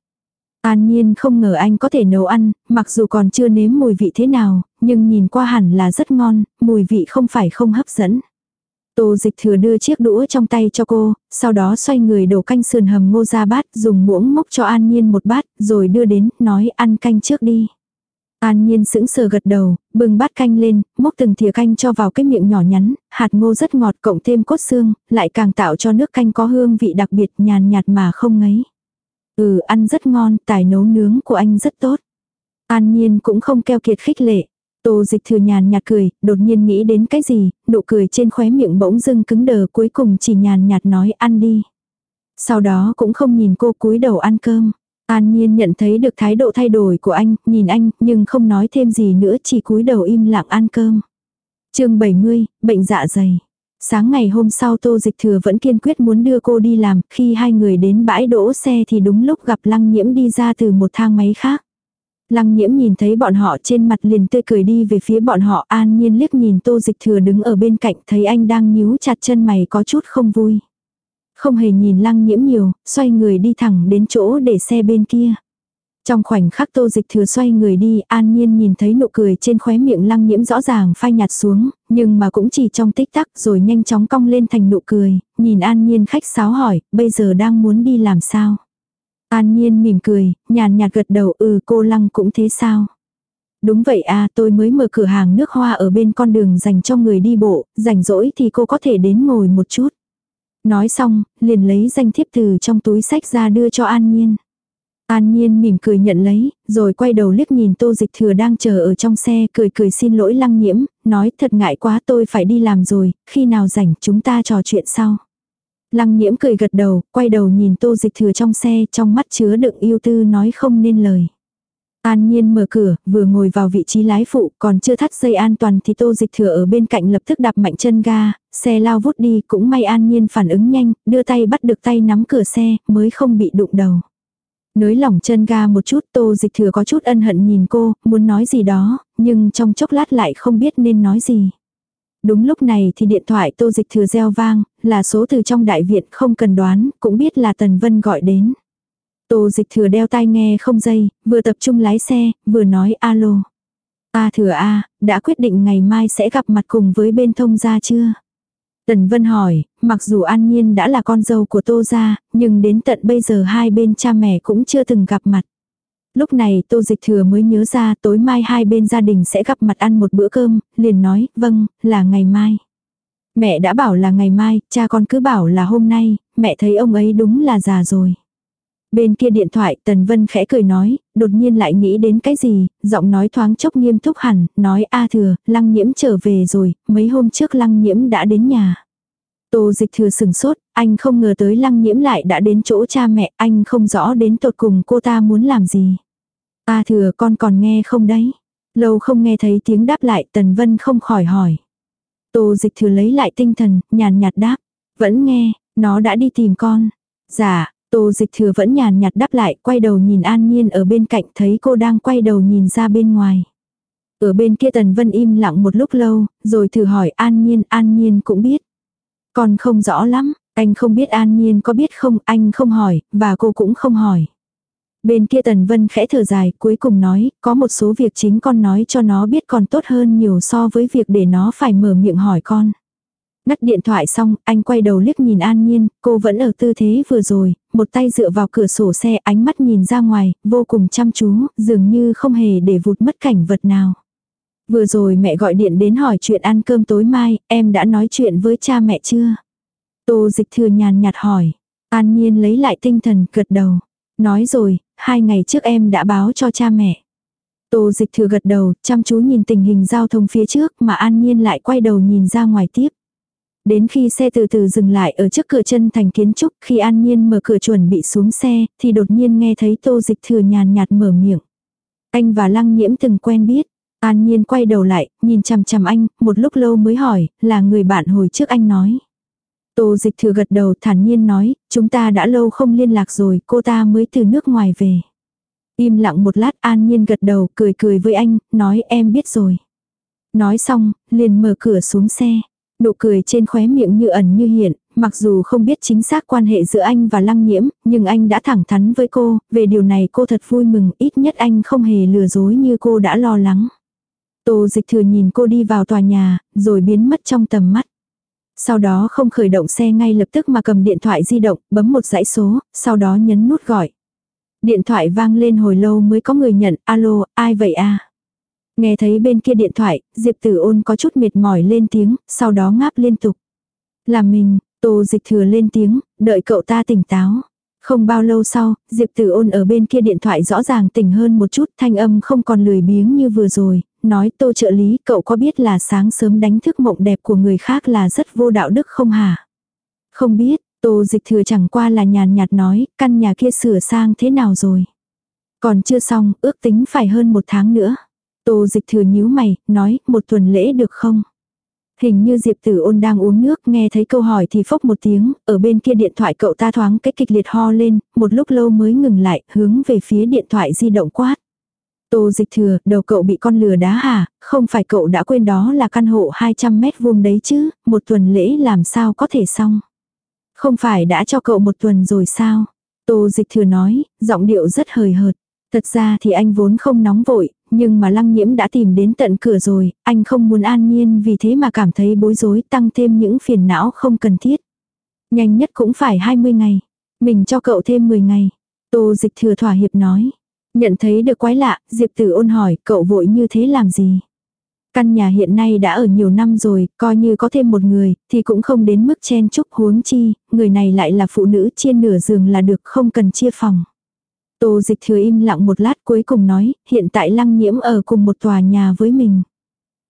An Nhiên không ngờ anh có thể nấu ăn, mặc dù còn chưa nếm mùi vị thế nào, nhưng nhìn qua hẳn là rất ngon, mùi vị không phải không hấp dẫn. Tô dịch thừa đưa chiếc đũa trong tay cho cô, sau đó xoay người đổ canh sườn hầm ngô ra bát, dùng muỗng mốc cho An Nhiên một bát, rồi đưa đến, nói ăn canh trước đi. An nhiên sững sờ gật đầu, bưng bát canh lên, múc từng thìa canh cho vào cái miệng nhỏ nhắn, hạt ngô rất ngọt cộng thêm cốt xương, lại càng tạo cho nước canh có hương vị đặc biệt nhàn nhạt mà không ngấy. Ừ ăn rất ngon, tài nấu nướng của anh rất tốt. An nhiên cũng không keo kiệt khích lệ. Tô dịch thừa nhàn nhạt cười, đột nhiên nghĩ đến cái gì, nụ cười trên khóe miệng bỗng dưng cứng đờ cuối cùng chỉ nhàn nhạt nói ăn đi. Sau đó cũng không nhìn cô cúi đầu ăn cơm. An Nhiên nhận thấy được thái độ thay đổi của anh, nhìn anh, nhưng không nói thêm gì nữa chỉ cúi đầu im lặng ăn cơm. chương 70, bệnh dạ dày. Sáng ngày hôm sau Tô Dịch Thừa vẫn kiên quyết muốn đưa cô đi làm, khi hai người đến bãi đỗ xe thì đúng lúc gặp Lăng Nhiễm đi ra từ một thang máy khác. Lăng Nhiễm nhìn thấy bọn họ trên mặt liền tươi cười đi về phía bọn họ an nhiên liếc nhìn Tô Dịch Thừa đứng ở bên cạnh thấy anh đang nhíu chặt chân mày có chút không vui. Không hề nhìn Lăng Nhiễm nhiều, xoay người đi thẳng đến chỗ để xe bên kia. Trong khoảnh khắc tô dịch thừa xoay người đi, an nhiên nhìn thấy nụ cười trên khóe miệng lăng nhiễm rõ ràng phai nhạt xuống, nhưng mà cũng chỉ trong tích tắc rồi nhanh chóng cong lên thành nụ cười, nhìn an nhiên khách sáo hỏi, bây giờ đang muốn đi làm sao? An nhiên mỉm cười, nhàn nhạt gật đầu ừ cô lăng cũng thế sao? Đúng vậy à tôi mới mở cửa hàng nước hoa ở bên con đường dành cho người đi bộ, rảnh rỗi thì cô có thể đến ngồi một chút. Nói xong, liền lấy danh thiếp từ trong túi sách ra đưa cho An Nhiên. An Nhiên mỉm cười nhận lấy, rồi quay đầu liếc nhìn tô dịch thừa đang chờ ở trong xe cười cười xin lỗi lăng nhiễm, nói thật ngại quá tôi phải đi làm rồi, khi nào rảnh chúng ta trò chuyện sau. Lăng nhiễm cười gật đầu, quay đầu nhìn tô dịch thừa trong xe trong mắt chứa đựng yêu tư nói không nên lời. An Nhiên mở cửa, vừa ngồi vào vị trí lái phụ, còn chưa thắt dây an toàn thì tô dịch thừa ở bên cạnh lập tức đạp mạnh chân ga, xe lao vút đi, cũng may An Nhiên phản ứng nhanh, đưa tay bắt được tay nắm cửa xe, mới không bị đụng đầu. Nới lỏng chân ga một chút tô dịch thừa có chút ân hận nhìn cô, muốn nói gì đó, nhưng trong chốc lát lại không biết nên nói gì. Đúng lúc này thì điện thoại tô dịch thừa reo vang, là số từ trong đại viện không cần đoán, cũng biết là Tần Vân gọi đến. Tô dịch thừa đeo tai nghe không dây, vừa tập trung lái xe, vừa nói alo. A thừa A, đã quyết định ngày mai sẽ gặp mặt cùng với bên thông gia chưa? Tần Vân hỏi, mặc dù An Nhiên đã là con dâu của Tô Gia, nhưng đến tận bây giờ hai bên cha mẹ cũng chưa từng gặp mặt. Lúc này Tô Dịch Thừa mới nhớ ra tối mai hai bên gia đình sẽ gặp mặt ăn một bữa cơm, liền nói, vâng, là ngày mai. Mẹ đã bảo là ngày mai, cha con cứ bảo là hôm nay, mẹ thấy ông ấy đúng là già rồi. Bên kia điện thoại Tần Vân khẽ cười nói, đột nhiên lại nghĩ đến cái gì, giọng nói thoáng chốc nghiêm túc hẳn, nói a thừa, lăng nhiễm trở về rồi, mấy hôm trước lăng nhiễm đã đến nhà. Tô dịch thừa sừng sốt, anh không ngờ tới lăng nhiễm lại đã đến chỗ cha mẹ, anh không rõ đến tột cùng cô ta muốn làm gì. A thừa con còn nghe không đấy? Lâu không nghe thấy tiếng đáp lại Tần Vân không khỏi hỏi. Tô dịch thừa lấy lại tinh thần, nhàn nhạt đáp. Vẫn nghe, nó đã đi tìm con. Dạ, Tô dịch thừa vẫn nhàn nhạt đáp lại, quay đầu nhìn An Nhiên ở bên cạnh thấy cô đang quay đầu nhìn ra bên ngoài. Ở bên kia Tần Vân im lặng một lúc lâu, rồi thử hỏi An Nhiên, An Nhiên cũng biết. Còn không rõ lắm, anh không biết An Nhiên có biết không, anh không hỏi, và cô cũng không hỏi. Bên kia Tần Vân khẽ thở dài, cuối cùng nói, có một số việc chính con nói cho nó biết còn tốt hơn nhiều so với việc để nó phải mở miệng hỏi con. Ngắt điện thoại xong, anh quay đầu liếc nhìn An Nhiên, cô vẫn ở tư thế vừa rồi, một tay dựa vào cửa sổ xe ánh mắt nhìn ra ngoài, vô cùng chăm chú, dường như không hề để vụt mất cảnh vật nào. Vừa rồi mẹ gọi điện đến hỏi chuyện ăn cơm tối mai, em đã nói chuyện với cha mẹ chưa? Tô dịch thừa nhàn nhạt hỏi. An Nhiên lấy lại tinh thần, gật đầu. Nói rồi, hai ngày trước em đã báo cho cha mẹ. Tô dịch thừa gật đầu, chăm chú nhìn tình hình giao thông phía trước mà An Nhiên lại quay đầu nhìn ra ngoài tiếp. Đến khi xe từ từ dừng lại ở trước cửa chân thành kiến trúc, khi An Nhiên mở cửa chuẩn bị xuống xe, thì đột nhiên nghe thấy tô dịch thừa nhàn nhạt mở miệng. Anh và Lăng Nhiễm từng quen biết. An Nhiên quay đầu lại, nhìn chằm chằm anh, một lúc lâu mới hỏi, là người bạn hồi trước anh nói. Tô dịch thừa gật đầu thản nhiên nói, chúng ta đã lâu không liên lạc rồi, cô ta mới từ nước ngoài về. Im lặng một lát An Nhiên gật đầu, cười cười với anh, nói em biết rồi. Nói xong, liền mở cửa xuống xe. Nụ cười trên khóe miệng như ẩn như hiện, mặc dù không biết chính xác quan hệ giữa anh và lăng nhiễm, nhưng anh đã thẳng thắn với cô, về điều này cô thật vui mừng, ít nhất anh không hề lừa dối như cô đã lo lắng. Tô dịch thừa nhìn cô đi vào tòa nhà, rồi biến mất trong tầm mắt. Sau đó không khởi động xe ngay lập tức mà cầm điện thoại di động, bấm một dãy số, sau đó nhấn nút gọi. Điện thoại vang lên hồi lâu mới có người nhận, alo, ai vậy a Nghe thấy bên kia điện thoại, Diệp Tử ôn có chút mệt mỏi lên tiếng, sau đó ngáp liên tục. Là mình, Tô Dịch Thừa lên tiếng, đợi cậu ta tỉnh táo. Không bao lâu sau, Diệp Tử ôn ở bên kia điện thoại rõ ràng tỉnh hơn một chút, thanh âm không còn lười biếng như vừa rồi, nói tô trợ lý cậu có biết là sáng sớm đánh thức mộng đẹp của người khác là rất vô đạo đức không hả? Không biết, tô dịch thừa chẳng qua là nhàn nhạt nói, căn nhà kia sửa sang thế nào rồi? Còn chưa xong, ước tính phải hơn một tháng nữa. Tô dịch thừa nhíu mày, nói, một tuần lễ được không? Hình như Diệp Tử ôn đang uống nước, nghe thấy câu hỏi thì phốc một tiếng, ở bên kia điện thoại cậu ta thoáng cái kịch liệt ho lên, một lúc lâu mới ngừng lại, hướng về phía điện thoại di động quát. Tô dịch thừa, đầu cậu bị con lừa đá hả, không phải cậu đã quên đó là căn hộ 200 mét vuông đấy chứ, một tuần lễ làm sao có thể xong. Không phải đã cho cậu một tuần rồi sao? Tô dịch thừa nói, giọng điệu rất hời hợt. Thật ra thì anh vốn không nóng vội, nhưng mà lăng nhiễm đã tìm đến tận cửa rồi, anh không muốn an nhiên vì thế mà cảm thấy bối rối tăng thêm những phiền não không cần thiết. Nhanh nhất cũng phải 20 ngày. Mình cho cậu thêm 10 ngày. Tô dịch thừa thỏa hiệp nói. Nhận thấy được quái lạ, Diệp Tử ôn hỏi cậu vội như thế làm gì. Căn nhà hiện nay đã ở nhiều năm rồi, coi như có thêm một người, thì cũng không đến mức chen chúc huống chi, người này lại là phụ nữ chia nửa giường là được không cần chia phòng. Tô dịch thừa im lặng một lát cuối cùng nói, hiện tại lăng nhiễm ở cùng một tòa nhà với mình.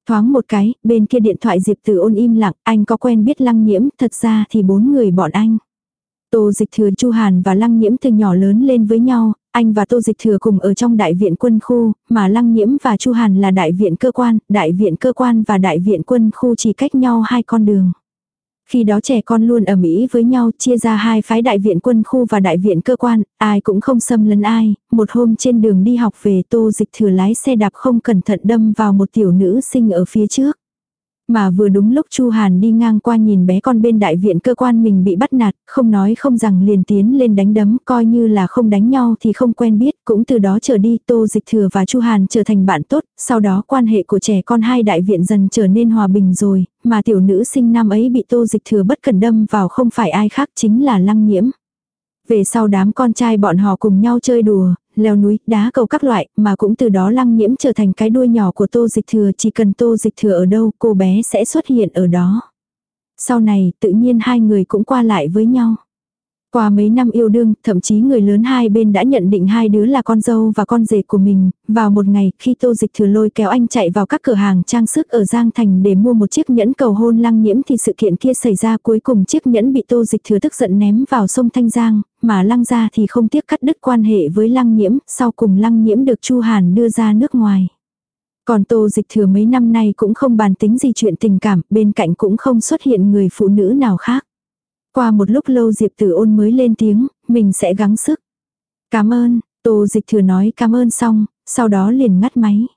Thoáng một cái, bên kia điện thoại Diệp Tử ôn im lặng, anh có quen biết lăng nhiễm, thật ra thì bốn người bọn anh. Tô Dịch Thừa Chu Hàn và Lăng Nhiễm từ nhỏ lớn lên với nhau, anh và Tô Dịch Thừa cùng ở trong đại viện quân khu, mà Lăng Nhiễm và Chu Hàn là đại viện cơ quan, đại viện cơ quan và đại viện quân khu chỉ cách nhau hai con đường. Khi đó trẻ con luôn ở Mỹ với nhau chia ra hai phái đại viện quân khu và đại viện cơ quan, ai cũng không xâm lấn ai, một hôm trên đường đi học về tô dịch thừa lái xe đạp không cẩn thận đâm vào một tiểu nữ sinh ở phía trước. Mà vừa đúng lúc Chu Hàn đi ngang qua nhìn bé con bên đại viện cơ quan mình bị bắt nạt, không nói không rằng liền tiến lên đánh đấm, coi như là không đánh nhau thì không quen biết, cũng từ đó trở đi Tô Dịch Thừa và Chu Hàn trở thành bạn tốt, sau đó quan hệ của trẻ con hai đại viện dần trở nên hòa bình rồi, mà tiểu nữ sinh năm ấy bị Tô Dịch Thừa bất cần đâm vào không phải ai khác chính là Lăng Nhiễm. Về sau đám con trai bọn họ cùng nhau chơi đùa, leo núi, đá cầu các loại, mà cũng từ đó lăng nhiễm trở thành cái đuôi nhỏ của tô dịch thừa, chỉ cần tô dịch thừa ở đâu, cô bé sẽ xuất hiện ở đó. Sau này, tự nhiên hai người cũng qua lại với nhau. Qua mấy năm yêu đương, thậm chí người lớn hai bên đã nhận định hai đứa là con dâu và con rể của mình. Vào một ngày, khi tô dịch thừa lôi kéo anh chạy vào các cửa hàng trang sức ở Giang Thành để mua một chiếc nhẫn cầu hôn lăng nhiễm thì sự kiện kia xảy ra cuối cùng chiếc nhẫn bị tô dịch thừa tức giận ném vào sông Thanh Giang, mà lăng ra thì không tiếc cắt đứt quan hệ với lăng nhiễm, sau cùng lăng nhiễm được Chu Hàn đưa ra nước ngoài. Còn tô dịch thừa mấy năm nay cũng không bàn tính gì chuyện tình cảm, bên cạnh cũng không xuất hiện người phụ nữ nào khác. Qua một lúc lâu Diệp Tử ôn mới lên tiếng, mình sẽ gắng sức. Cảm ơn, Tô Dịch Thừa nói cảm ơn xong, sau đó liền ngắt máy.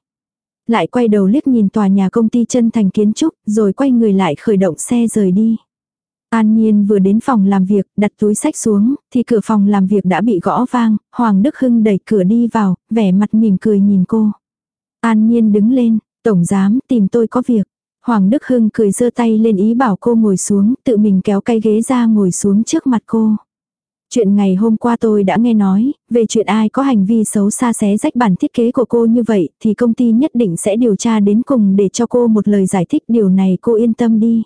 Lại quay đầu liếc nhìn tòa nhà công ty chân thành kiến trúc, rồi quay người lại khởi động xe rời đi. An Nhiên vừa đến phòng làm việc, đặt túi sách xuống, thì cửa phòng làm việc đã bị gõ vang, Hoàng Đức Hưng đẩy cửa đi vào, vẻ mặt mỉm cười nhìn cô. An Nhiên đứng lên, Tổng Giám tìm tôi có việc. Hoàng Đức Hưng cười giơ tay lên ý bảo cô ngồi xuống, tự mình kéo cái ghế ra ngồi xuống trước mặt cô. Chuyện ngày hôm qua tôi đã nghe nói, về chuyện ai có hành vi xấu xa xé rách bản thiết kế của cô như vậy thì công ty nhất định sẽ điều tra đến cùng để cho cô một lời giải thích điều này cô yên tâm đi.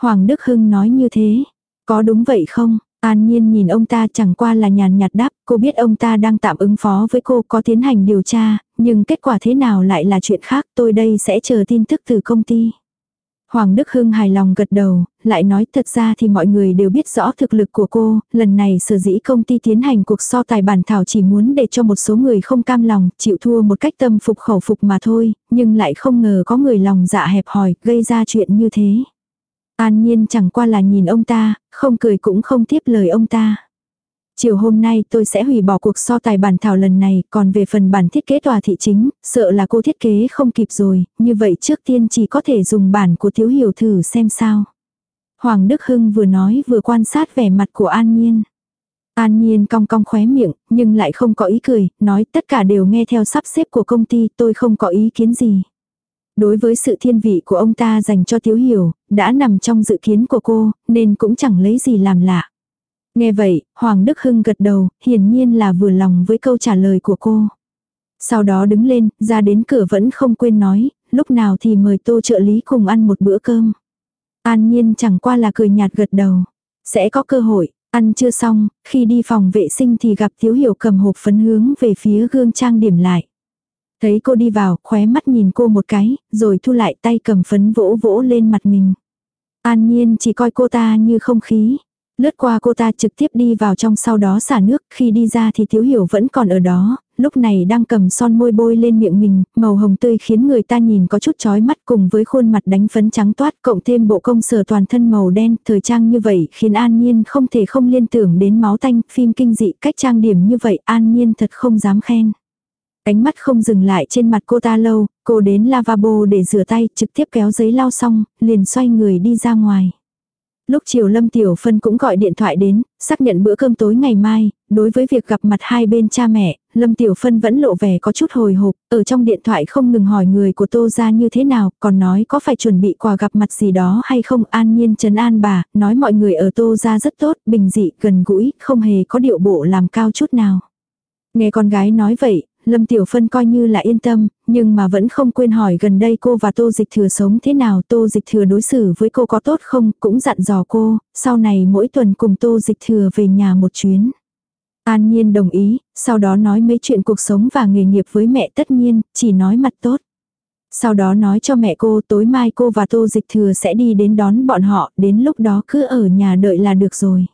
Hoàng Đức Hưng nói như thế. Có đúng vậy không? An Nhiên nhìn ông ta chẳng qua là nhàn nhạt đáp, cô biết ông ta đang tạm ứng phó với cô có tiến hành điều tra, nhưng kết quả thế nào lại là chuyện khác tôi đây sẽ chờ tin tức từ công ty. Hoàng Đức Hưng hài lòng gật đầu, lại nói thật ra thì mọi người đều biết rõ thực lực của cô, lần này sở dĩ công ty tiến hành cuộc so tài bản thảo chỉ muốn để cho một số người không cam lòng, chịu thua một cách tâm phục khẩu phục mà thôi, nhưng lại không ngờ có người lòng dạ hẹp hòi, gây ra chuyện như thế. An nhiên chẳng qua là nhìn ông ta, không cười cũng không tiếp lời ông ta. Chiều hôm nay tôi sẽ hủy bỏ cuộc so tài bản thảo lần này, còn về phần bản thiết kế tòa thị chính, sợ là cô thiết kế không kịp rồi, như vậy trước tiên chỉ có thể dùng bản của thiếu hiểu thử xem sao. Hoàng Đức Hưng vừa nói vừa quan sát vẻ mặt của An Nhiên. An Nhiên cong cong khóe miệng, nhưng lại không có ý cười, nói tất cả đều nghe theo sắp xếp của công ty, tôi không có ý kiến gì. Đối với sự thiên vị của ông ta dành cho Tiếu Hiểu, đã nằm trong dự kiến của cô, nên cũng chẳng lấy gì làm lạ. Nghe vậy, Hoàng Đức Hưng gật đầu, hiển nhiên là vừa lòng với câu trả lời của cô. Sau đó đứng lên, ra đến cửa vẫn không quên nói, lúc nào thì mời tô trợ lý cùng ăn một bữa cơm. An nhiên chẳng qua là cười nhạt gật đầu. Sẽ có cơ hội, ăn chưa xong, khi đi phòng vệ sinh thì gặp Tiếu Hiểu cầm hộp phấn hướng về phía gương trang điểm lại. Thấy cô đi vào, khóe mắt nhìn cô một cái, rồi thu lại tay cầm phấn vỗ vỗ lên mặt mình. An nhiên chỉ coi cô ta như không khí. Lướt qua cô ta trực tiếp đi vào trong sau đó xả nước, khi đi ra thì thiếu hiểu vẫn còn ở đó, lúc này đang cầm son môi bôi lên miệng mình, màu hồng tươi khiến người ta nhìn có chút chói mắt cùng với khuôn mặt đánh phấn trắng toát cộng thêm bộ công sở toàn thân màu đen, thời trang như vậy khiến An Nhiên không thể không liên tưởng đến máu tanh, phim kinh dị, cách trang điểm như vậy An Nhiên thật không dám khen. Ánh mắt không dừng lại trên mặt cô ta lâu, cô đến lavabo để rửa tay, trực tiếp kéo giấy lau xong, liền xoay người đi ra ngoài. Lúc chiều Lâm Tiểu Phân cũng gọi điện thoại đến, xác nhận bữa cơm tối ngày mai, đối với việc gặp mặt hai bên cha mẹ, Lâm Tiểu Phân vẫn lộ vẻ có chút hồi hộp, ở trong điện thoại không ngừng hỏi người của Tô ra như thế nào, còn nói có phải chuẩn bị quà gặp mặt gì đó hay không, an nhiên trấn an bà, nói mọi người ở Tô ra rất tốt, bình dị, gần gũi, không hề có điệu bộ làm cao chút nào. Nghe con gái nói vậy, Lâm Tiểu Phân coi như là yên tâm, nhưng mà vẫn không quên hỏi gần đây cô và Tô Dịch Thừa sống thế nào, Tô Dịch Thừa đối xử với cô có tốt không, cũng dặn dò cô, sau này mỗi tuần cùng Tô Dịch Thừa về nhà một chuyến. An Nhiên đồng ý, sau đó nói mấy chuyện cuộc sống và nghề nghiệp với mẹ tất nhiên, chỉ nói mặt tốt. Sau đó nói cho mẹ cô tối mai cô và Tô Dịch Thừa sẽ đi đến đón bọn họ, đến lúc đó cứ ở nhà đợi là được rồi.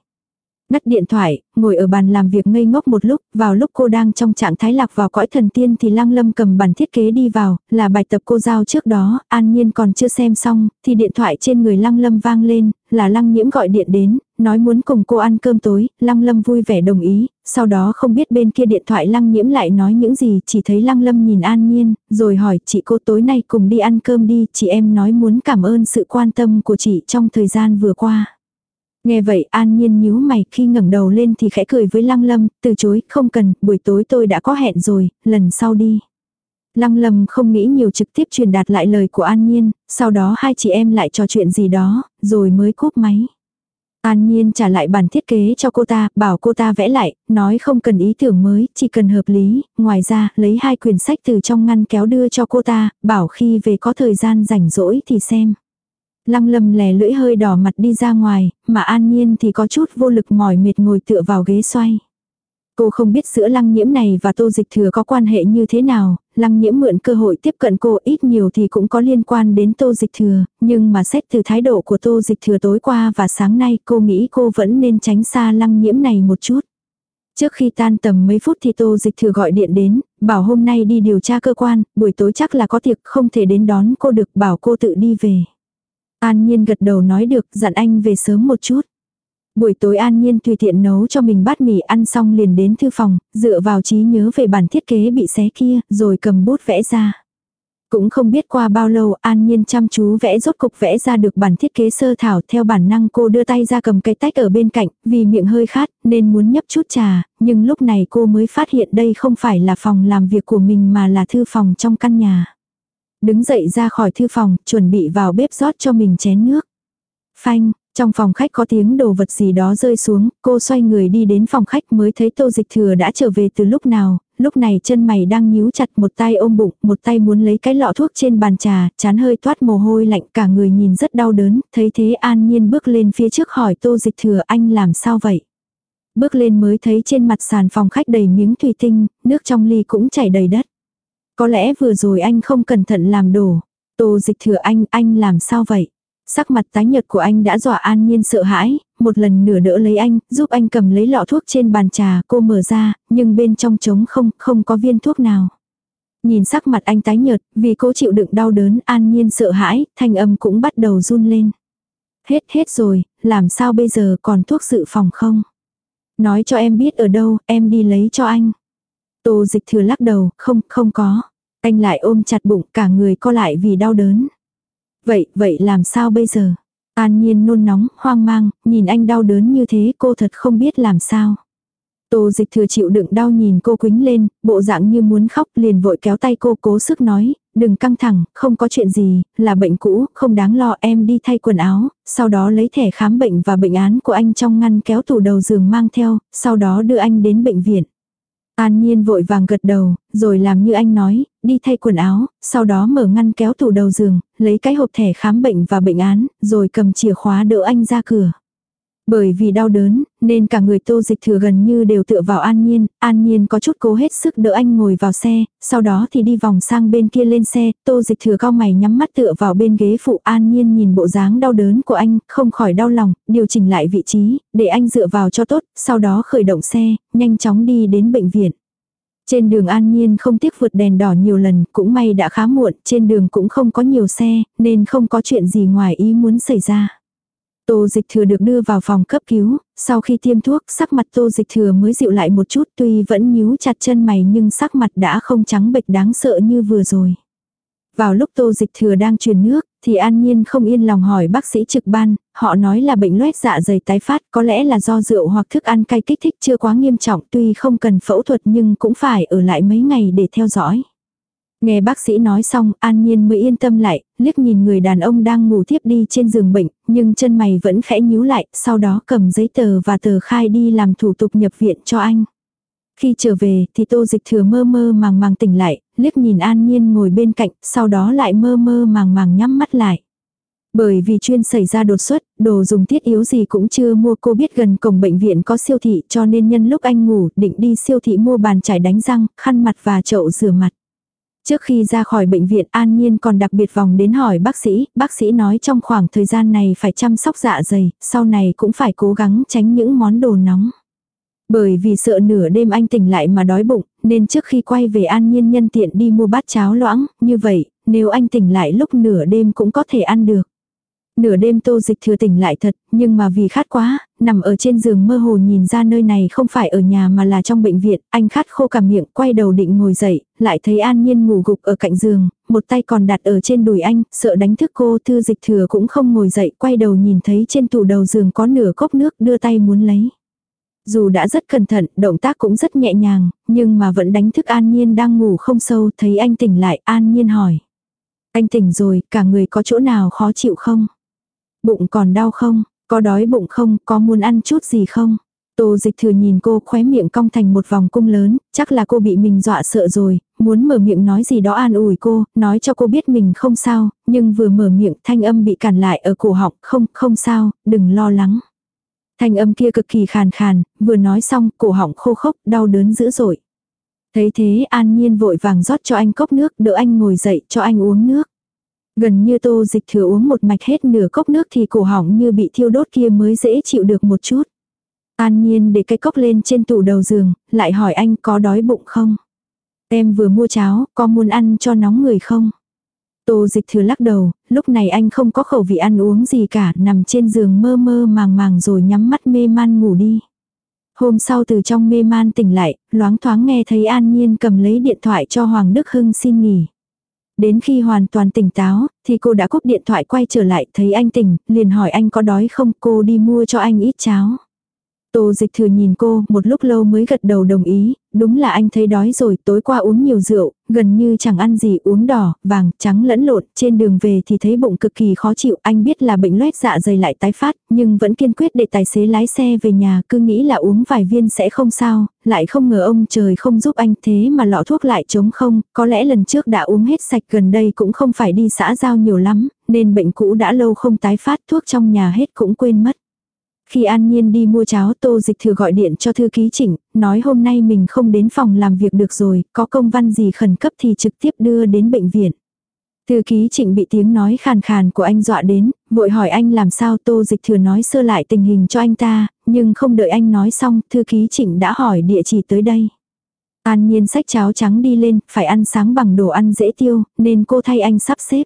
Ngắt điện thoại, ngồi ở bàn làm việc ngây ngốc một lúc, vào lúc cô đang trong trạng thái lạc vào cõi thần tiên thì Lăng Lâm cầm bản thiết kế đi vào, là bài tập cô giao trước đó, an nhiên còn chưa xem xong, thì điện thoại trên người Lăng Lâm vang lên, là Lăng Nhiễm gọi điện đến, nói muốn cùng cô ăn cơm tối, Lăng Lâm vui vẻ đồng ý, sau đó không biết bên kia điện thoại Lăng Nhiễm lại nói những gì, chỉ thấy Lăng Lâm nhìn an nhiên, rồi hỏi chị cô tối nay cùng đi ăn cơm đi, chị em nói muốn cảm ơn sự quan tâm của chị trong thời gian vừa qua. Nghe vậy an nhiên nhíu mày khi ngẩng đầu lên thì khẽ cười với lăng lâm, từ chối, không cần, buổi tối tôi đã có hẹn rồi, lần sau đi. Lăng lâm không nghĩ nhiều trực tiếp truyền đạt lại lời của an nhiên, sau đó hai chị em lại trò chuyện gì đó, rồi mới cúp máy. An Nhiên trả lại bản thiết kế cho cô ta, bảo cô ta vẽ lại, nói không cần ý tưởng mới, chỉ cần hợp lý, ngoài ra lấy hai quyển sách từ trong ngăn kéo đưa cho cô ta, bảo khi về có thời gian rảnh rỗi thì xem. Lăng lâm lè lưỡi hơi đỏ mặt đi ra ngoài, mà an nhiên thì có chút vô lực mỏi mệt ngồi tựa vào ghế xoay. Cô không biết giữa lăng nhiễm này và tô dịch thừa có quan hệ như thế nào, lăng nhiễm mượn cơ hội tiếp cận cô ít nhiều thì cũng có liên quan đến tô dịch thừa, nhưng mà xét từ thái độ của tô dịch thừa tối qua và sáng nay cô nghĩ cô vẫn nên tránh xa lăng nhiễm này một chút. Trước khi tan tầm mấy phút thì tô dịch thừa gọi điện đến, bảo hôm nay đi điều tra cơ quan, buổi tối chắc là có tiệc không thể đến đón cô được bảo cô tự đi về. An Nhiên gật đầu nói được, dặn anh về sớm một chút. Buổi tối An Nhiên tùy tiện nấu cho mình bát mì ăn xong liền đến thư phòng, dựa vào trí nhớ về bản thiết kế bị xé kia, rồi cầm bút vẽ ra. Cũng không biết qua bao lâu An Nhiên chăm chú vẽ rốt cục vẽ ra được bản thiết kế sơ thảo theo bản năng cô đưa tay ra cầm cái tách ở bên cạnh, vì miệng hơi khát nên muốn nhấp chút trà, nhưng lúc này cô mới phát hiện đây không phải là phòng làm việc của mình mà là thư phòng trong căn nhà. Đứng dậy ra khỏi thư phòng, chuẩn bị vào bếp rót cho mình chén nước. Phanh, trong phòng khách có tiếng đồ vật gì đó rơi xuống, cô xoay người đi đến phòng khách mới thấy tô dịch thừa đã trở về từ lúc nào, lúc này chân mày đang nhíu chặt một tay ôm bụng, một tay muốn lấy cái lọ thuốc trên bàn trà, chán hơi toát mồ hôi lạnh cả người nhìn rất đau đớn, thấy thế an nhiên bước lên phía trước hỏi tô dịch thừa anh làm sao vậy. Bước lên mới thấy trên mặt sàn phòng khách đầy miếng thủy tinh, nước trong ly cũng chảy đầy đất. Có lẽ vừa rồi anh không cẩn thận làm đổ. Tô dịch thừa anh, anh làm sao vậy? Sắc mặt tái nhợt của anh đã dọa an nhiên sợ hãi, một lần nửa đỡ lấy anh, giúp anh cầm lấy lọ thuốc trên bàn trà, cô mở ra, nhưng bên trong trống không, không có viên thuốc nào. Nhìn sắc mặt anh tái nhợt, vì cố chịu đựng đau đớn, an nhiên sợ hãi, thanh âm cũng bắt đầu run lên. Hết hết rồi, làm sao bây giờ còn thuốc dự phòng không? Nói cho em biết ở đâu, em đi lấy cho anh. Tô dịch thừa lắc đầu, không, không có. Anh lại ôm chặt bụng cả người co lại vì đau đớn. Vậy, vậy làm sao bây giờ? An nhiên nôn nóng, hoang mang, nhìn anh đau đớn như thế cô thật không biết làm sao. Tô dịch thừa chịu đựng đau nhìn cô quính lên, bộ dạng như muốn khóc liền vội kéo tay cô cố sức nói, đừng căng thẳng, không có chuyện gì, là bệnh cũ, không đáng lo em đi thay quần áo, sau đó lấy thẻ khám bệnh và bệnh án của anh trong ngăn kéo tủ đầu giường mang theo, sau đó đưa anh đến bệnh viện. An Nhiên vội vàng gật đầu, rồi làm như anh nói, đi thay quần áo, sau đó mở ngăn kéo tủ đầu giường, lấy cái hộp thẻ khám bệnh và bệnh án, rồi cầm chìa khóa đỡ anh ra cửa. Bởi vì đau đớn, nên cả người tô dịch thừa gần như đều tựa vào An Nhiên, An Nhiên có chút cố hết sức đỡ anh ngồi vào xe, sau đó thì đi vòng sang bên kia lên xe, tô dịch thừa cao mày nhắm mắt tựa vào bên ghế phụ An Nhiên nhìn bộ dáng đau đớn của anh, không khỏi đau lòng, điều chỉnh lại vị trí, để anh dựa vào cho tốt, sau đó khởi động xe, nhanh chóng đi đến bệnh viện. Trên đường an nhiên không tiếc vượt đèn đỏ nhiều lần, cũng may đã khá muộn, trên đường cũng không có nhiều xe, nên không có chuyện gì ngoài ý muốn xảy ra. Tô dịch thừa được đưa vào phòng cấp cứu, sau khi tiêm thuốc sắc mặt tô dịch thừa mới dịu lại một chút tuy vẫn nhíu chặt chân mày nhưng sắc mặt đã không trắng bệch đáng sợ như vừa rồi. Vào lúc tô dịch thừa đang truyền nước, thì an nhiên không yên lòng hỏi bác sĩ trực ban, họ nói là bệnh loét dạ dày tái phát có lẽ là do rượu hoặc thức ăn cay kích thích chưa quá nghiêm trọng tuy không cần phẫu thuật nhưng cũng phải ở lại mấy ngày để theo dõi. Nghe bác sĩ nói xong, An Nhiên mới yên tâm lại, liếc nhìn người đàn ông đang ngủ tiếp đi trên giường bệnh, nhưng chân mày vẫn khẽ nhíu lại, sau đó cầm giấy tờ và tờ khai đi làm thủ tục nhập viện cho anh. Khi trở về thì tô dịch thừa mơ mơ màng màng tỉnh lại, liếc nhìn An Nhiên ngồi bên cạnh, sau đó lại mơ mơ màng màng nhắm mắt lại. Bởi vì chuyên xảy ra đột xuất, đồ dùng thiết yếu gì cũng chưa mua cô biết gần cổng bệnh viện có siêu thị cho nên nhân lúc anh ngủ định đi siêu thị mua bàn chải đánh răng, khăn mặt và chậu rửa mặt. Trước khi ra khỏi bệnh viện An Nhiên còn đặc biệt vòng đến hỏi bác sĩ, bác sĩ nói trong khoảng thời gian này phải chăm sóc dạ dày, sau này cũng phải cố gắng tránh những món đồ nóng. Bởi vì sợ nửa đêm anh tỉnh lại mà đói bụng, nên trước khi quay về An Nhiên nhân tiện đi mua bát cháo loãng, như vậy, nếu anh tỉnh lại lúc nửa đêm cũng có thể ăn được. Nửa đêm tô dịch thừa tỉnh lại thật, nhưng mà vì khát quá, nằm ở trên giường mơ hồ nhìn ra nơi này không phải ở nhà mà là trong bệnh viện, anh khát khô cả miệng, quay đầu định ngồi dậy, lại thấy an nhiên ngủ gục ở cạnh giường, một tay còn đặt ở trên đùi anh, sợ đánh thức cô thư dịch thừa cũng không ngồi dậy, quay đầu nhìn thấy trên tủ đầu giường có nửa cốc nước đưa tay muốn lấy. Dù đã rất cẩn thận, động tác cũng rất nhẹ nhàng, nhưng mà vẫn đánh thức an nhiên đang ngủ không sâu, thấy anh tỉnh lại, an nhiên hỏi. Anh tỉnh rồi, cả người có chỗ nào khó chịu không? Bụng còn đau không? Có đói bụng không? Có muốn ăn chút gì không? Tô dịch thừa nhìn cô khóe miệng cong thành một vòng cung lớn, chắc là cô bị mình dọa sợ rồi, muốn mở miệng nói gì đó an ủi cô, nói cho cô biết mình không sao, nhưng vừa mở miệng thanh âm bị cản lại ở cổ họng, không, không sao, đừng lo lắng. Thanh âm kia cực kỳ khàn khàn, vừa nói xong, cổ họng khô khốc, đau đớn dữ dội. Thấy thế an nhiên vội vàng rót cho anh cốc nước, đỡ anh ngồi dậy cho anh uống nước. Gần như tô dịch thừa uống một mạch hết nửa cốc nước thì cổ họng như bị thiêu đốt kia mới dễ chịu được một chút. An nhiên để cái cốc lên trên tủ đầu giường, lại hỏi anh có đói bụng không? Em vừa mua cháo, có muốn ăn cho nóng người không? Tô dịch thừa lắc đầu, lúc này anh không có khẩu vị ăn uống gì cả, nằm trên giường mơ mơ màng màng rồi nhắm mắt mê man ngủ đi. Hôm sau từ trong mê man tỉnh lại, loáng thoáng nghe thấy An Nhiên cầm lấy điện thoại cho Hoàng Đức Hưng xin nghỉ. Đến khi hoàn toàn tỉnh táo, thì cô đã cúp điện thoại quay trở lại, thấy anh tỉnh, liền hỏi anh có đói không, cô đi mua cho anh ít cháo. Tô dịch thừa nhìn cô, một lúc lâu mới gật đầu đồng ý, đúng là anh thấy đói rồi, tối qua uống nhiều rượu, gần như chẳng ăn gì, uống đỏ, vàng, trắng lẫn lộn, trên đường về thì thấy bụng cực kỳ khó chịu, anh biết là bệnh loét dạ dày lại tái phát, nhưng vẫn kiên quyết để tài xế lái xe về nhà, cứ nghĩ là uống vài viên sẽ không sao, lại không ngờ ông trời không giúp anh thế mà lọ thuốc lại trống không, có lẽ lần trước đã uống hết sạch gần đây cũng không phải đi xã giao nhiều lắm, nên bệnh cũ đã lâu không tái phát, thuốc trong nhà hết cũng quên mất. Khi An Nhiên đi mua cháo Tô Dịch Thừa gọi điện cho thư ký Trịnh, nói hôm nay mình không đến phòng làm việc được rồi, có công văn gì khẩn cấp thì trực tiếp đưa đến bệnh viện. Thư ký Trịnh bị tiếng nói khàn khàn của anh dọa đến, vội hỏi anh làm sao Tô Dịch Thừa nói sơ lại tình hình cho anh ta, nhưng không đợi anh nói xong, thư ký Trịnh đã hỏi địa chỉ tới đây. An Nhiên sách cháo trắng đi lên, phải ăn sáng bằng đồ ăn dễ tiêu, nên cô thay anh sắp xếp.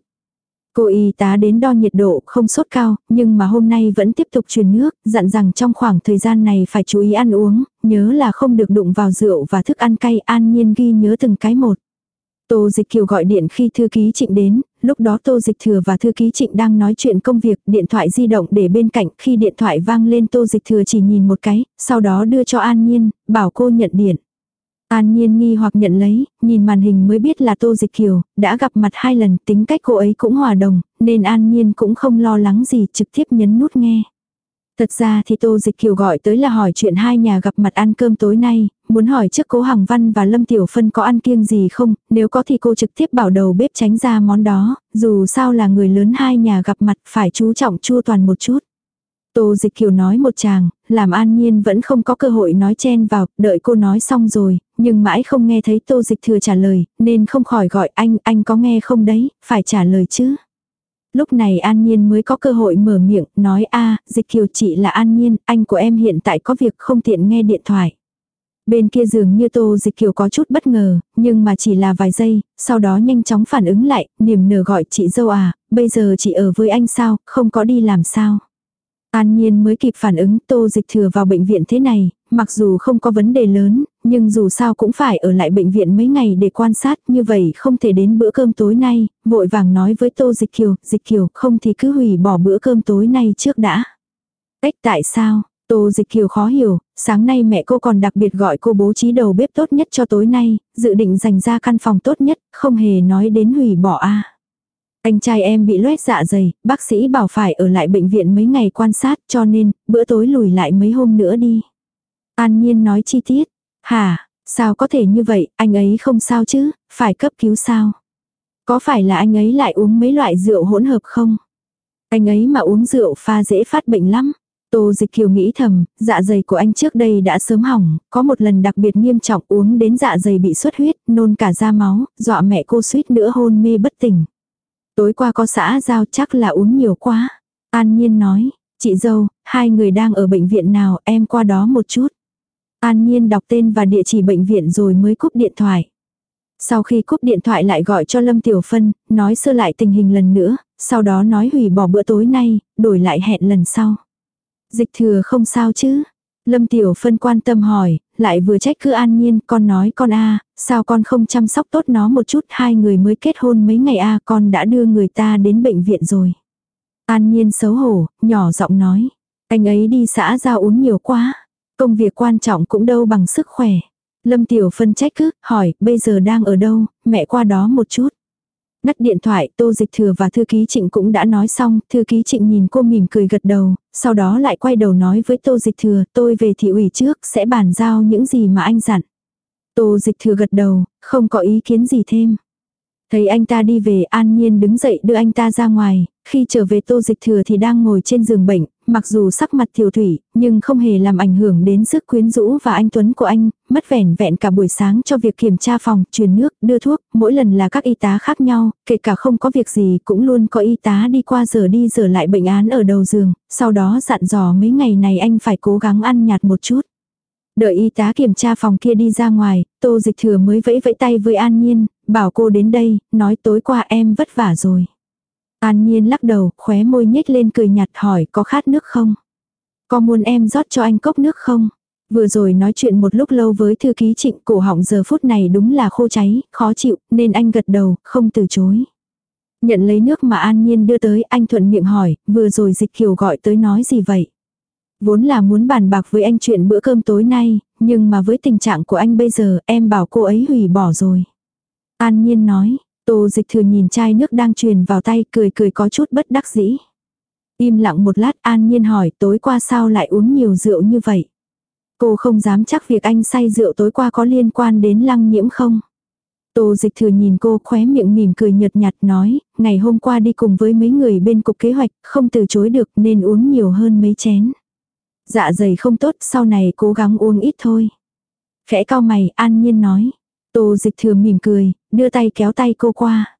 Cô y tá đến đo nhiệt độ không sốt cao, nhưng mà hôm nay vẫn tiếp tục truyền nước, dặn rằng trong khoảng thời gian này phải chú ý ăn uống, nhớ là không được đụng vào rượu và thức ăn cay an nhiên ghi nhớ từng cái một. Tô Dịch Kiều gọi điện khi thư ký Trịnh đến, lúc đó Tô Dịch Thừa và thư ký Trịnh đang nói chuyện công việc, điện thoại di động để bên cạnh, khi điện thoại vang lên Tô Dịch Thừa chỉ nhìn một cái, sau đó đưa cho An Nhiên, bảo cô nhận điện. An Nhiên nghi hoặc nhận lấy, nhìn màn hình mới biết là Tô Dịch Kiều, đã gặp mặt hai lần, tính cách cô ấy cũng hòa đồng, nên An Nhiên cũng không lo lắng gì, trực tiếp nhấn nút nghe. Thật ra thì Tô Dịch Kiều gọi tới là hỏi chuyện hai nhà gặp mặt ăn cơm tối nay, muốn hỏi trước cố Hằng Văn và Lâm Tiểu Phân có ăn kiêng gì không, nếu có thì cô trực tiếp bảo đầu bếp tránh ra món đó, dù sao là người lớn hai nhà gặp mặt phải chú trọng chua toàn một chút. Tô Dịch Kiều nói một chàng, làm An Nhiên vẫn không có cơ hội nói chen vào, đợi cô nói xong rồi, nhưng mãi không nghe thấy Tô Dịch Thừa trả lời, nên không khỏi gọi anh, anh có nghe không đấy, phải trả lời chứ. Lúc này An Nhiên mới có cơ hội mở miệng, nói a Dịch Kiều chị là An Nhiên, anh của em hiện tại có việc không tiện nghe điện thoại. Bên kia dường như tô dịch kiều có chút bất ngờ, nhưng mà chỉ là vài giây, sau đó nhanh chóng phản ứng lại, niềm nở gọi chị dâu à, bây giờ chị ở với anh sao, không có đi làm sao. An Nhiên mới kịp phản ứng tô dịch thừa vào bệnh viện thế này, mặc dù không có vấn đề lớn, nhưng dù sao cũng phải ở lại bệnh viện mấy ngày để quan sát như vậy không thể đến bữa cơm tối nay, vội vàng nói với tô dịch kiều, dịch kiều không thì cứ hủy bỏ bữa cơm tối nay trước đã. Cách tại sao, Tô Dịch Kiều khó hiểu, sáng nay mẹ cô còn đặc biệt gọi cô bố trí đầu bếp tốt nhất cho tối nay, dự định dành ra căn phòng tốt nhất, không hề nói đến hủy bỏ a. Anh trai em bị loét dạ dày, bác sĩ bảo phải ở lại bệnh viện mấy ngày quan sát cho nên, bữa tối lùi lại mấy hôm nữa đi. An Nhiên nói chi tiết. Hả, sao có thể như vậy, anh ấy không sao chứ, phải cấp cứu sao? Có phải là anh ấy lại uống mấy loại rượu hỗn hợp không? Anh ấy mà uống rượu pha dễ phát bệnh lắm. Tô Dịch Kiều nghĩ thầm, dạ dày của anh trước đây đã sớm hỏng, có một lần đặc biệt nghiêm trọng uống đến dạ dày bị xuất huyết, nôn cả ra máu, dọa mẹ cô suýt nữa hôn mê bất tỉnh. Tối qua có xã giao chắc là uống nhiều quá. An Nhiên nói, chị dâu, hai người đang ở bệnh viện nào em qua đó một chút. An Nhiên đọc tên và địa chỉ bệnh viện rồi mới cúp điện thoại. Sau khi cúp điện thoại lại gọi cho Lâm Tiểu Phân, nói sơ lại tình hình lần nữa, sau đó nói hủy bỏ bữa tối nay, đổi lại hẹn lần sau. Dịch thừa không sao chứ? Lâm Tiểu Phân quan tâm hỏi, lại vừa trách cứ an nhiên, con nói con a sao con không chăm sóc tốt nó một chút, hai người mới kết hôn mấy ngày a con đã đưa người ta đến bệnh viện rồi. An nhiên xấu hổ, nhỏ giọng nói, anh ấy đi xã giao uống nhiều quá, công việc quan trọng cũng đâu bằng sức khỏe. Lâm Tiểu Phân trách cứ, hỏi, bây giờ đang ở đâu, mẹ qua đó một chút. Ngắt điện thoại, Tô Dịch Thừa và thư ký Trịnh cũng đã nói xong, thư ký Trịnh nhìn cô mỉm cười gật đầu, sau đó lại quay đầu nói với Tô Dịch Thừa, tôi về thị ủy trước, sẽ bàn giao những gì mà anh dặn. Tô Dịch Thừa gật đầu, không có ý kiến gì thêm. Thấy anh ta đi về an nhiên đứng dậy đưa anh ta ra ngoài, khi trở về tô dịch thừa thì đang ngồi trên giường bệnh, mặc dù sắc mặt thiểu thủy, nhưng không hề làm ảnh hưởng đến sức quyến rũ và anh Tuấn của anh, mất vẻn vẹn cả buổi sáng cho việc kiểm tra phòng, truyền nước, đưa thuốc, mỗi lần là các y tá khác nhau, kể cả không có việc gì cũng luôn có y tá đi qua giờ đi giờ lại bệnh án ở đầu giường, sau đó dặn dò mấy ngày này anh phải cố gắng ăn nhạt một chút. Đợi y tá kiểm tra phòng kia đi ra ngoài, tô dịch thừa mới vẫy vẫy tay với An Nhiên, bảo cô đến đây, nói tối qua em vất vả rồi. An Nhiên lắc đầu, khóe môi nhếch lên cười nhạt hỏi có khát nước không? Có muốn em rót cho anh cốc nước không? Vừa rồi nói chuyện một lúc lâu với thư ký trịnh cổ họng giờ phút này đúng là khô cháy, khó chịu, nên anh gật đầu, không từ chối. Nhận lấy nước mà An Nhiên đưa tới, anh thuận miệng hỏi, vừa rồi dịch kiều gọi tới nói gì vậy? Vốn là muốn bàn bạc với anh chuyện bữa cơm tối nay, nhưng mà với tình trạng của anh bây giờ em bảo cô ấy hủy bỏ rồi. An Nhiên nói, Tô dịch thừa nhìn chai nước đang truyền vào tay cười cười có chút bất đắc dĩ. Im lặng một lát an nhiên hỏi tối qua sao lại uống nhiều rượu như vậy. Cô không dám chắc việc anh say rượu tối qua có liên quan đến lăng nhiễm không. Tô dịch thừa nhìn cô khóe miệng mỉm cười nhợt nhạt nói, ngày hôm qua đi cùng với mấy người bên cục kế hoạch, không từ chối được nên uống nhiều hơn mấy chén. Dạ dày không tốt, sau này cố gắng uống ít thôi. Khẽ cao mày, an nhiên nói. Tô dịch thừa mỉm cười, đưa tay kéo tay cô qua.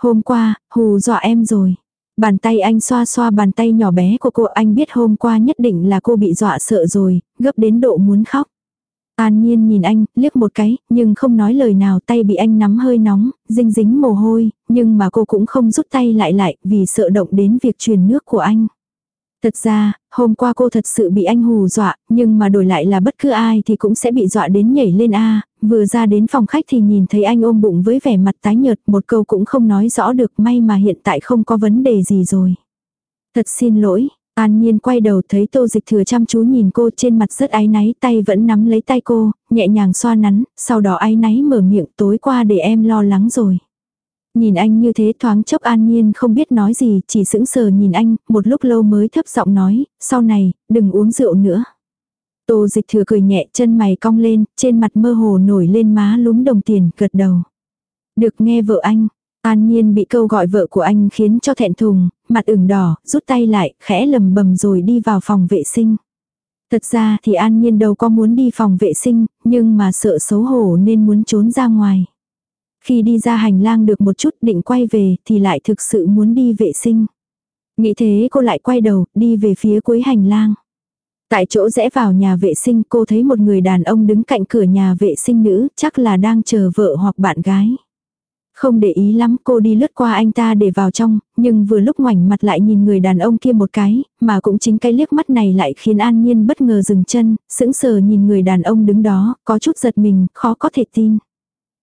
Hôm qua, hù dọa em rồi. Bàn tay anh xoa xoa bàn tay nhỏ bé của cô anh biết hôm qua nhất định là cô bị dọa sợ rồi, gấp đến độ muốn khóc. An nhiên nhìn anh, liếc một cái, nhưng không nói lời nào tay bị anh nắm hơi nóng, dinh dính mồ hôi, nhưng mà cô cũng không rút tay lại lại vì sợ động đến việc truyền nước của anh. Thật ra, hôm qua cô thật sự bị anh hù dọa, nhưng mà đổi lại là bất cứ ai thì cũng sẽ bị dọa đến nhảy lên A, vừa ra đến phòng khách thì nhìn thấy anh ôm bụng với vẻ mặt tái nhợt, một câu cũng không nói rõ được may mà hiện tại không có vấn đề gì rồi. Thật xin lỗi, An Nhiên quay đầu thấy tô dịch thừa chăm chú nhìn cô trên mặt rất áy náy tay vẫn nắm lấy tay cô, nhẹ nhàng xoa nắn, sau đó áy náy mở miệng tối qua để em lo lắng rồi. Nhìn anh như thế thoáng chốc an nhiên không biết nói gì, chỉ sững sờ nhìn anh, một lúc lâu mới thấp giọng nói, sau này, đừng uống rượu nữa. Tô dịch thừa cười nhẹ chân mày cong lên, trên mặt mơ hồ nổi lên má lúm đồng tiền, gật đầu. Được nghe vợ anh, an nhiên bị câu gọi vợ của anh khiến cho thẹn thùng, mặt ửng đỏ, rút tay lại, khẽ lầm bầm rồi đi vào phòng vệ sinh. Thật ra thì an nhiên đâu có muốn đi phòng vệ sinh, nhưng mà sợ xấu hổ nên muốn trốn ra ngoài. Khi đi ra hành lang được một chút định quay về thì lại thực sự muốn đi vệ sinh. Nghĩ thế cô lại quay đầu, đi về phía cuối hành lang. Tại chỗ rẽ vào nhà vệ sinh cô thấy một người đàn ông đứng cạnh cửa nhà vệ sinh nữ, chắc là đang chờ vợ hoặc bạn gái. Không để ý lắm cô đi lướt qua anh ta để vào trong, nhưng vừa lúc ngoảnh mặt lại nhìn người đàn ông kia một cái, mà cũng chính cái liếc mắt này lại khiến An Nhiên bất ngờ dừng chân, sững sờ nhìn người đàn ông đứng đó, có chút giật mình, khó có thể tin.